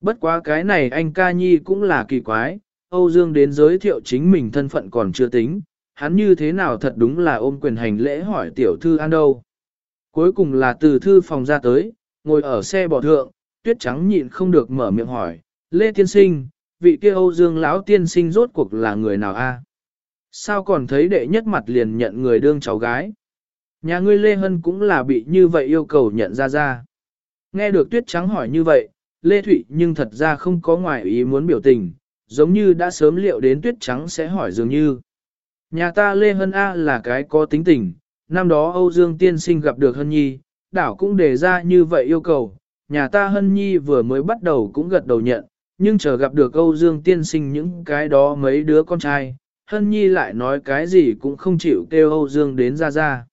[SPEAKER 1] Bất quá cái này anh ca nhi cũng là kỳ quái, Âu Dương đến giới thiệu chính mình thân phận còn chưa tính, hắn như thế nào thật đúng là ôm quyền hành lễ hỏi tiểu thư an đâu. Cuối cùng là từ thư phòng ra tới, ngồi ở xe bò thượng, tuyết trắng nhịn không được mở miệng hỏi, Lê Tiên Sinh, vị kia Âu Dương lão tiên sinh rốt cuộc là người nào a? Sao còn thấy đệ nhất mặt liền nhận người đương cháu gái? Nhà ngươi Lê Hân cũng là bị như vậy yêu cầu nhận ra ra. Nghe được tuyết trắng hỏi như vậy, Lê Thụy nhưng thật ra không có ngoài ý muốn biểu tình, giống như đã sớm liệu đến tuyết trắng sẽ hỏi dường như. Nhà ta Lê Hân A là cái có tính tình, năm đó Âu Dương tiên sinh gặp được Hân Nhi, đảo cũng đề ra như vậy yêu cầu, nhà ta Hân Nhi vừa mới bắt đầu cũng gật đầu nhận, nhưng chờ gặp được Âu Dương tiên sinh những cái đó mấy đứa con trai, Hân Nhi lại nói cái gì cũng không chịu kêu Âu Dương đến ra ra.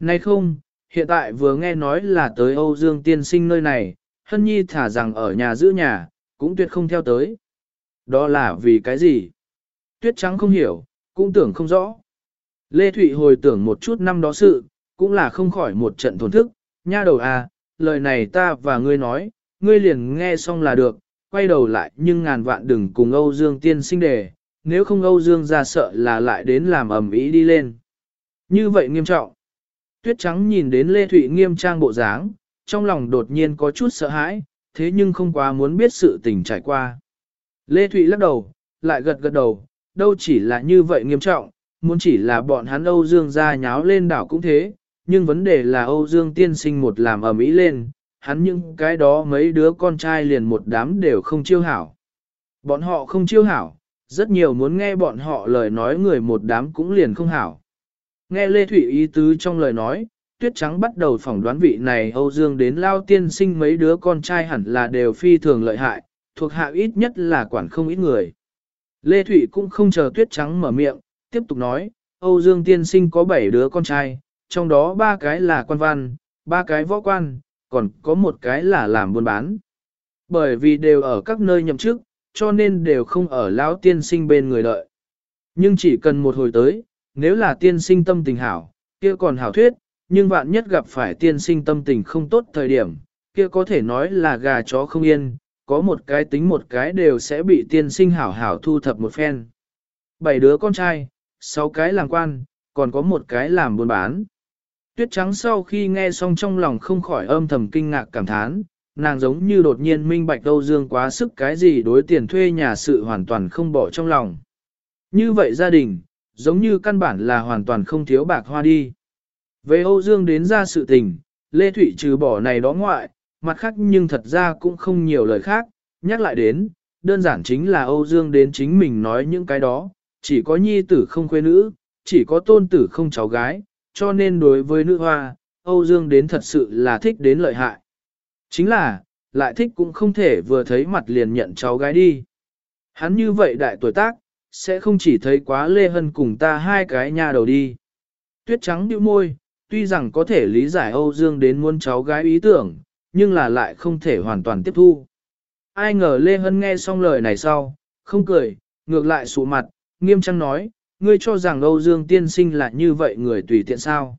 [SPEAKER 1] Nay không, hiện tại vừa nghe nói là tới Âu Dương tiên sinh nơi này, Hân Nhi thả rằng ở nhà giữ nhà, cũng tuyệt không theo tới. Đó là vì cái gì? Tuyết trắng không hiểu, cũng tưởng không rõ. Lê Thụy hồi tưởng một chút năm đó sự, cũng là không khỏi một trận thổn thức, nha đầu à, lời này ta và ngươi nói, ngươi liền nghe xong là được, quay đầu lại nhưng ngàn vạn đừng cùng Âu Dương tiên sinh đề, nếu không Âu Dương ra sợ là lại đến làm ầm ĩ đi lên. Như vậy nghiêm trọng. Tuyết trắng nhìn đến Lê Thụy nghiêm trang bộ dáng, trong lòng đột nhiên có chút sợ hãi, thế nhưng không quá muốn biết sự tình trải qua. Lê Thụy lắc đầu, lại gật gật đầu, đâu chỉ là như vậy nghiêm trọng, muốn chỉ là bọn hắn Âu Dương ra nháo lên đảo cũng thế, nhưng vấn đề là Âu Dương tiên sinh một làm ở Mỹ lên, hắn những cái đó mấy đứa con trai liền một đám đều không chiêu hảo. Bọn họ không chiêu hảo, rất nhiều muốn nghe bọn họ lời nói người một đám cũng liền không hảo. Nghe Lê Thụy ý tứ trong lời nói, tuyết trắng bắt đầu phỏng đoán vị này Âu Dương đến lao tiên sinh mấy đứa con trai hẳn là đều phi thường lợi hại, thuộc hạ ít nhất là quản không ít người. Lê Thụy cũng không chờ tuyết trắng mở miệng, tiếp tục nói, Âu Dương tiên sinh có 7 đứa con trai, trong đó ba cái là quan văn, ba cái võ quan, còn có một cái là làm buôn bán. Bởi vì đều ở các nơi nhậm chức, cho nên đều không ở lão tiên sinh bên người đợi. Nhưng chỉ cần một hồi tới, nếu là tiên sinh tâm tình hảo, kia còn hảo thuyết, nhưng vạn nhất gặp phải tiên sinh tâm tình không tốt thời điểm, kia có thể nói là gà chó không yên, có một cái tính một cái đều sẽ bị tiên sinh hảo hảo thu thập một phen. Bảy đứa con trai, sáu cái làm quan, còn có một cái làm buôn bán. Tuyết trắng sau khi nghe xong trong lòng không khỏi âm thầm kinh ngạc cảm thán, nàng giống như đột nhiên minh bạch Âu Dương quá sức cái gì đối tiền thuê nhà sự hoàn toàn không bỏ trong lòng. Như vậy gia đình, giống như căn bản là hoàn toàn không thiếu bạc hoa đi. Về Âu Dương đến ra sự tình, Lê Thụy trừ bỏ này đó ngoại, mặt khác nhưng thật ra cũng không nhiều lời khác, nhắc lại đến, đơn giản chính là Âu Dương đến chính mình nói những cái đó, chỉ có nhi tử không quê nữ, chỉ có tôn tử không cháu gái, cho nên đối với nữ hoa, Âu Dương đến thật sự là thích đến lợi hại. Chính là, lại thích cũng không thể vừa thấy mặt liền nhận cháu gái đi. Hắn như vậy đại tuổi tác, sẽ không chỉ thấy quá Lê Hân cùng ta hai cái nhà đầu đi. Tuyết trắng điệu môi, tuy rằng có thể lý giải Âu Dương đến muốn cháu gái ý tưởng, nhưng là lại không thể hoàn toàn tiếp thu. Ai ngờ Lê Hân nghe xong lời này sau, không cười, ngược lại sụ mặt, nghiêm trang nói, ngươi cho rằng Âu Dương tiên sinh là như vậy người tùy tiện sao.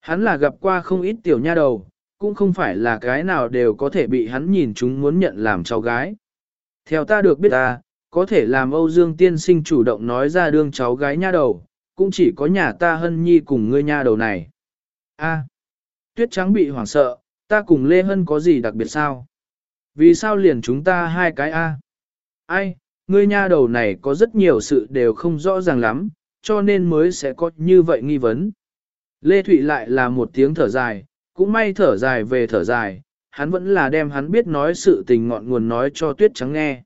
[SPEAKER 1] Hắn là gặp qua không ít tiểu nha đầu, cũng không phải là cái nào đều có thể bị hắn nhìn chúng muốn nhận làm cháu gái. Theo ta được biết ta, có thể làm Âu Dương tiên sinh chủ động nói ra đương cháu gái nha đầu, cũng chỉ có nhà ta hân nhi cùng ngươi nha đầu này. A, tuyết trắng bị hoảng sợ, ta cùng Lê Hân có gì đặc biệt sao? Vì sao liền chúng ta hai cái A? Ai, ngươi nha đầu này có rất nhiều sự đều không rõ ràng lắm, cho nên mới sẽ có như vậy nghi vấn. Lê Thụy lại là một tiếng thở dài, cũng may thở dài về thở dài, hắn vẫn là đem hắn biết nói sự tình ngọn nguồn nói cho tuyết trắng nghe.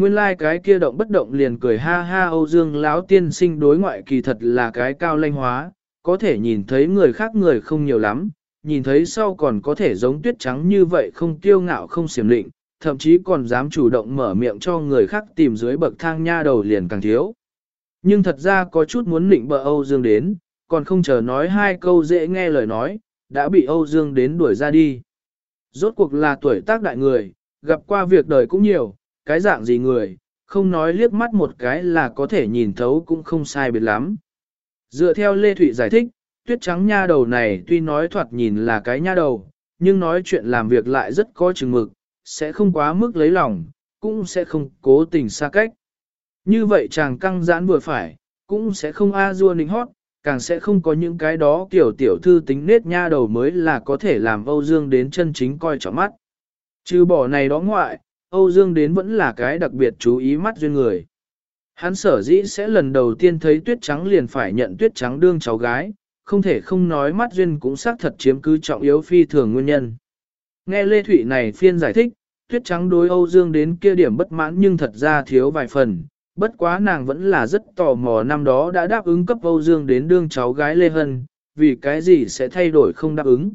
[SPEAKER 1] Nguyên lai like cái kia động bất động liền cười ha ha Âu Dương lão tiên sinh đối ngoại kỳ thật là cái cao lanh hóa, có thể nhìn thấy người khác người không nhiều lắm, nhìn thấy sau còn có thể giống tuyết trắng như vậy không tiêu ngạo không xiểm định, thậm chí còn dám chủ động mở miệng cho người khác tìm dưới bậc thang nha đầu liền càng thiếu. Nhưng thật ra có chút muốn định bợ Âu Dương đến, còn không chờ nói hai câu dễ nghe lời nói, đã bị Âu Dương đến đuổi ra đi. Rốt cuộc là tuổi tác đại người, gặp qua việc đời cũng nhiều, cái dạng gì người, không nói liếc mắt một cái là có thể nhìn thấu cũng không sai biệt lắm. Dựa theo Lê Thụy giải thích, tuyết trắng nha đầu này tuy nói thoạt nhìn là cái nha đầu, nhưng nói chuyện làm việc lại rất có chừng mực, sẽ không quá mức lấy lòng, cũng sẽ không cố tình xa cách. Như vậy chàng căng giãn vừa phải, cũng sẽ không a dua nịnh hót, càng sẽ không có những cái đó kiểu tiểu thư tính nết nha đầu mới là có thể làm Âu Dương đến chân chính coi trọng mắt. Trừ bỏ này đó ngoại, Âu Dương đến vẫn là cái đặc biệt chú ý mắt duyên người. Hắn sở dĩ sẽ lần đầu tiên thấy tuyết trắng liền phải nhận tuyết trắng đương cháu gái, không thể không nói mắt duyên cũng xác thật chiếm cứ trọng yếu phi thường nguyên nhân. Nghe Lê Thụy này phiên giải thích, tuyết trắng đối Âu Dương đến kia điểm bất mãn nhưng thật ra thiếu vài phần, bất quá nàng vẫn là rất tò mò năm đó đã đáp ứng cấp Âu Dương đến đương cháu gái Lê Hân, vì cái gì sẽ thay đổi không đáp ứng.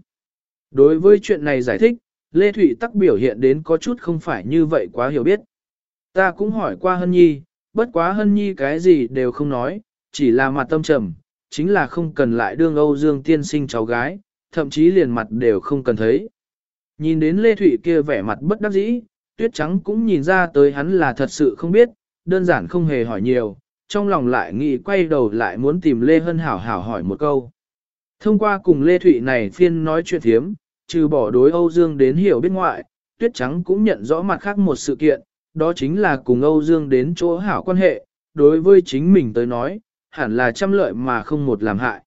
[SPEAKER 1] Đối với chuyện này giải thích, Lê Thụy tắc biểu hiện đến có chút không phải như vậy quá hiểu biết. Ta cũng hỏi qua Hân Nhi, bất quá Hân Nhi cái gì đều không nói, chỉ là mặt tâm trầm, chính là không cần lại đương Âu Dương tiên sinh cháu gái, thậm chí liền mặt đều không cần thấy. Nhìn đến Lê Thụy kia vẻ mặt bất đắc dĩ, tuyết trắng cũng nhìn ra tới hắn là thật sự không biết, đơn giản không hề hỏi nhiều, trong lòng lại nghĩ quay đầu lại muốn tìm Lê Hân hảo hảo hỏi một câu. Thông qua cùng Lê Thụy này phiên nói chuyện thiếm, trừ bỏ đối Âu Dương đến hiểu biết ngoại, tuyết trắng cũng nhận rõ mặt khác một sự kiện, đó chính là cùng Âu Dương đến chỗ hảo quan hệ, đối với chính mình tới nói, hẳn là trăm lợi mà không một làm hại.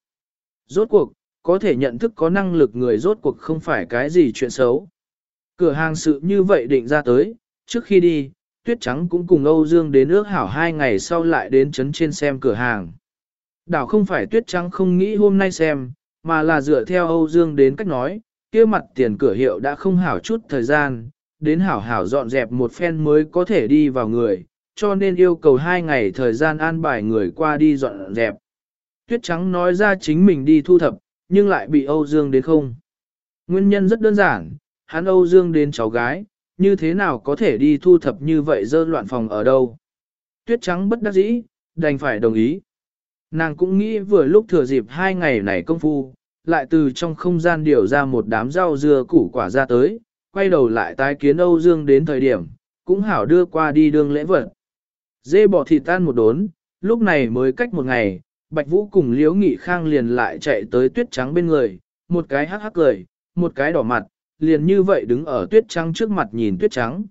[SPEAKER 1] Rốt cuộc, có thể nhận thức có năng lực người rốt cuộc không phải cái gì chuyện xấu. Cửa hàng sự như vậy định ra tới, trước khi đi, Tuyết Trắng cũng cùng Âu Dương đến ước hảo hai ngày sau lại đến chấn trên xem cửa hàng. Đảo không phải Tuyết Trắng không nghĩ hôm nay xem, mà là dựa theo Âu Dương đến cách nói, kia mặt tiền cửa hiệu đã không hảo chút thời gian, đến hảo hảo dọn dẹp một phen mới có thể đi vào người, cho nên yêu cầu hai ngày thời gian an bài người qua đi dọn dẹp. Tuyết Trắng nói ra chính mình đi thu thập, nhưng lại bị Âu Dương đến không. Nguyên nhân rất đơn giản, hắn Âu Dương đến cháu gái, như thế nào có thể đi thu thập như vậy dơ loạn phòng ở đâu. tuyết trắng bất đắc dĩ, đành phải đồng ý. Nàng cũng nghĩ vừa lúc thừa dịp hai ngày này công phu, lại từ trong không gian điều ra một đám rau dưa củ quả ra tới, quay đầu lại tái kiến Âu Dương đến thời điểm, cũng hảo đưa qua đi đương lễ vật. Dê bỏ thịt tan một đốn, lúc này mới cách một ngày, Bạch Vũ cùng Liễu Nghị Khang liền lại chạy tới tuyết trắng bên người, một cái hắc hắc cười, một cái đỏ mặt, liền như vậy đứng ở tuyết trắng trước mặt nhìn tuyết trắng.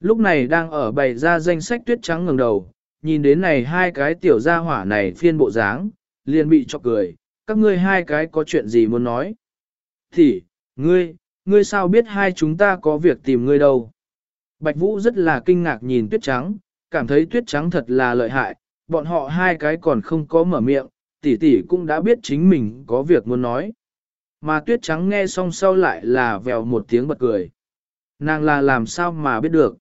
[SPEAKER 1] Lúc này đang ở bày ra danh sách tuyết trắng ngẩng đầu, nhìn đến này hai cái tiểu gia hỏa này phiên bộ dáng, liền bị cho cười, các ngươi hai cái có chuyện gì muốn nói? Thì, ngươi, ngươi sao biết hai chúng ta có việc tìm ngươi đâu? Bạch Vũ rất là kinh ngạc nhìn tuyết trắng, cảm thấy tuyết trắng thật là lợi hại, bọn họ hai cái còn không có mở miệng, tỷ tỷ cũng đã biết chính mình có việc muốn nói. Mà tuyết trắng nghe xong sau lại là vèo một tiếng bật cười. Nàng là làm sao mà biết được?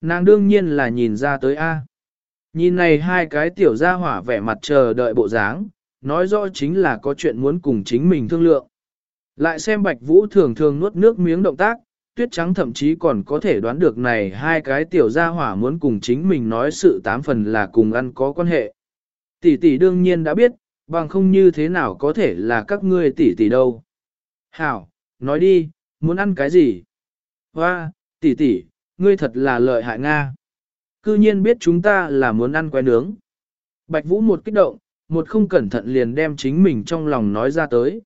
[SPEAKER 1] Nàng đương nhiên là nhìn ra tới A. Nhìn này hai cái tiểu gia hỏa vẻ mặt chờ đợi bộ dáng, nói rõ chính là có chuyện muốn cùng chính mình thương lượng. Lại xem Bạch Vũ thường thường nuốt nước miếng động tác, tuyết trắng thậm chí còn có thể đoán được này hai cái tiểu gia hỏa muốn cùng chính mình nói sự tám phần là cùng ăn có quan hệ. Tỷ tỷ đương nhiên đã biết, bằng không như thế nào có thể là các ngươi tỷ tỷ đâu. Hảo, nói đi, muốn ăn cái gì? Hoa, tỷ tỷ, ngươi thật là lợi hại Nga. Cư nhiên biết chúng ta là muốn ăn quái nướng. Bạch Vũ một kích động, một không cẩn thận liền đem chính mình trong lòng nói ra tới.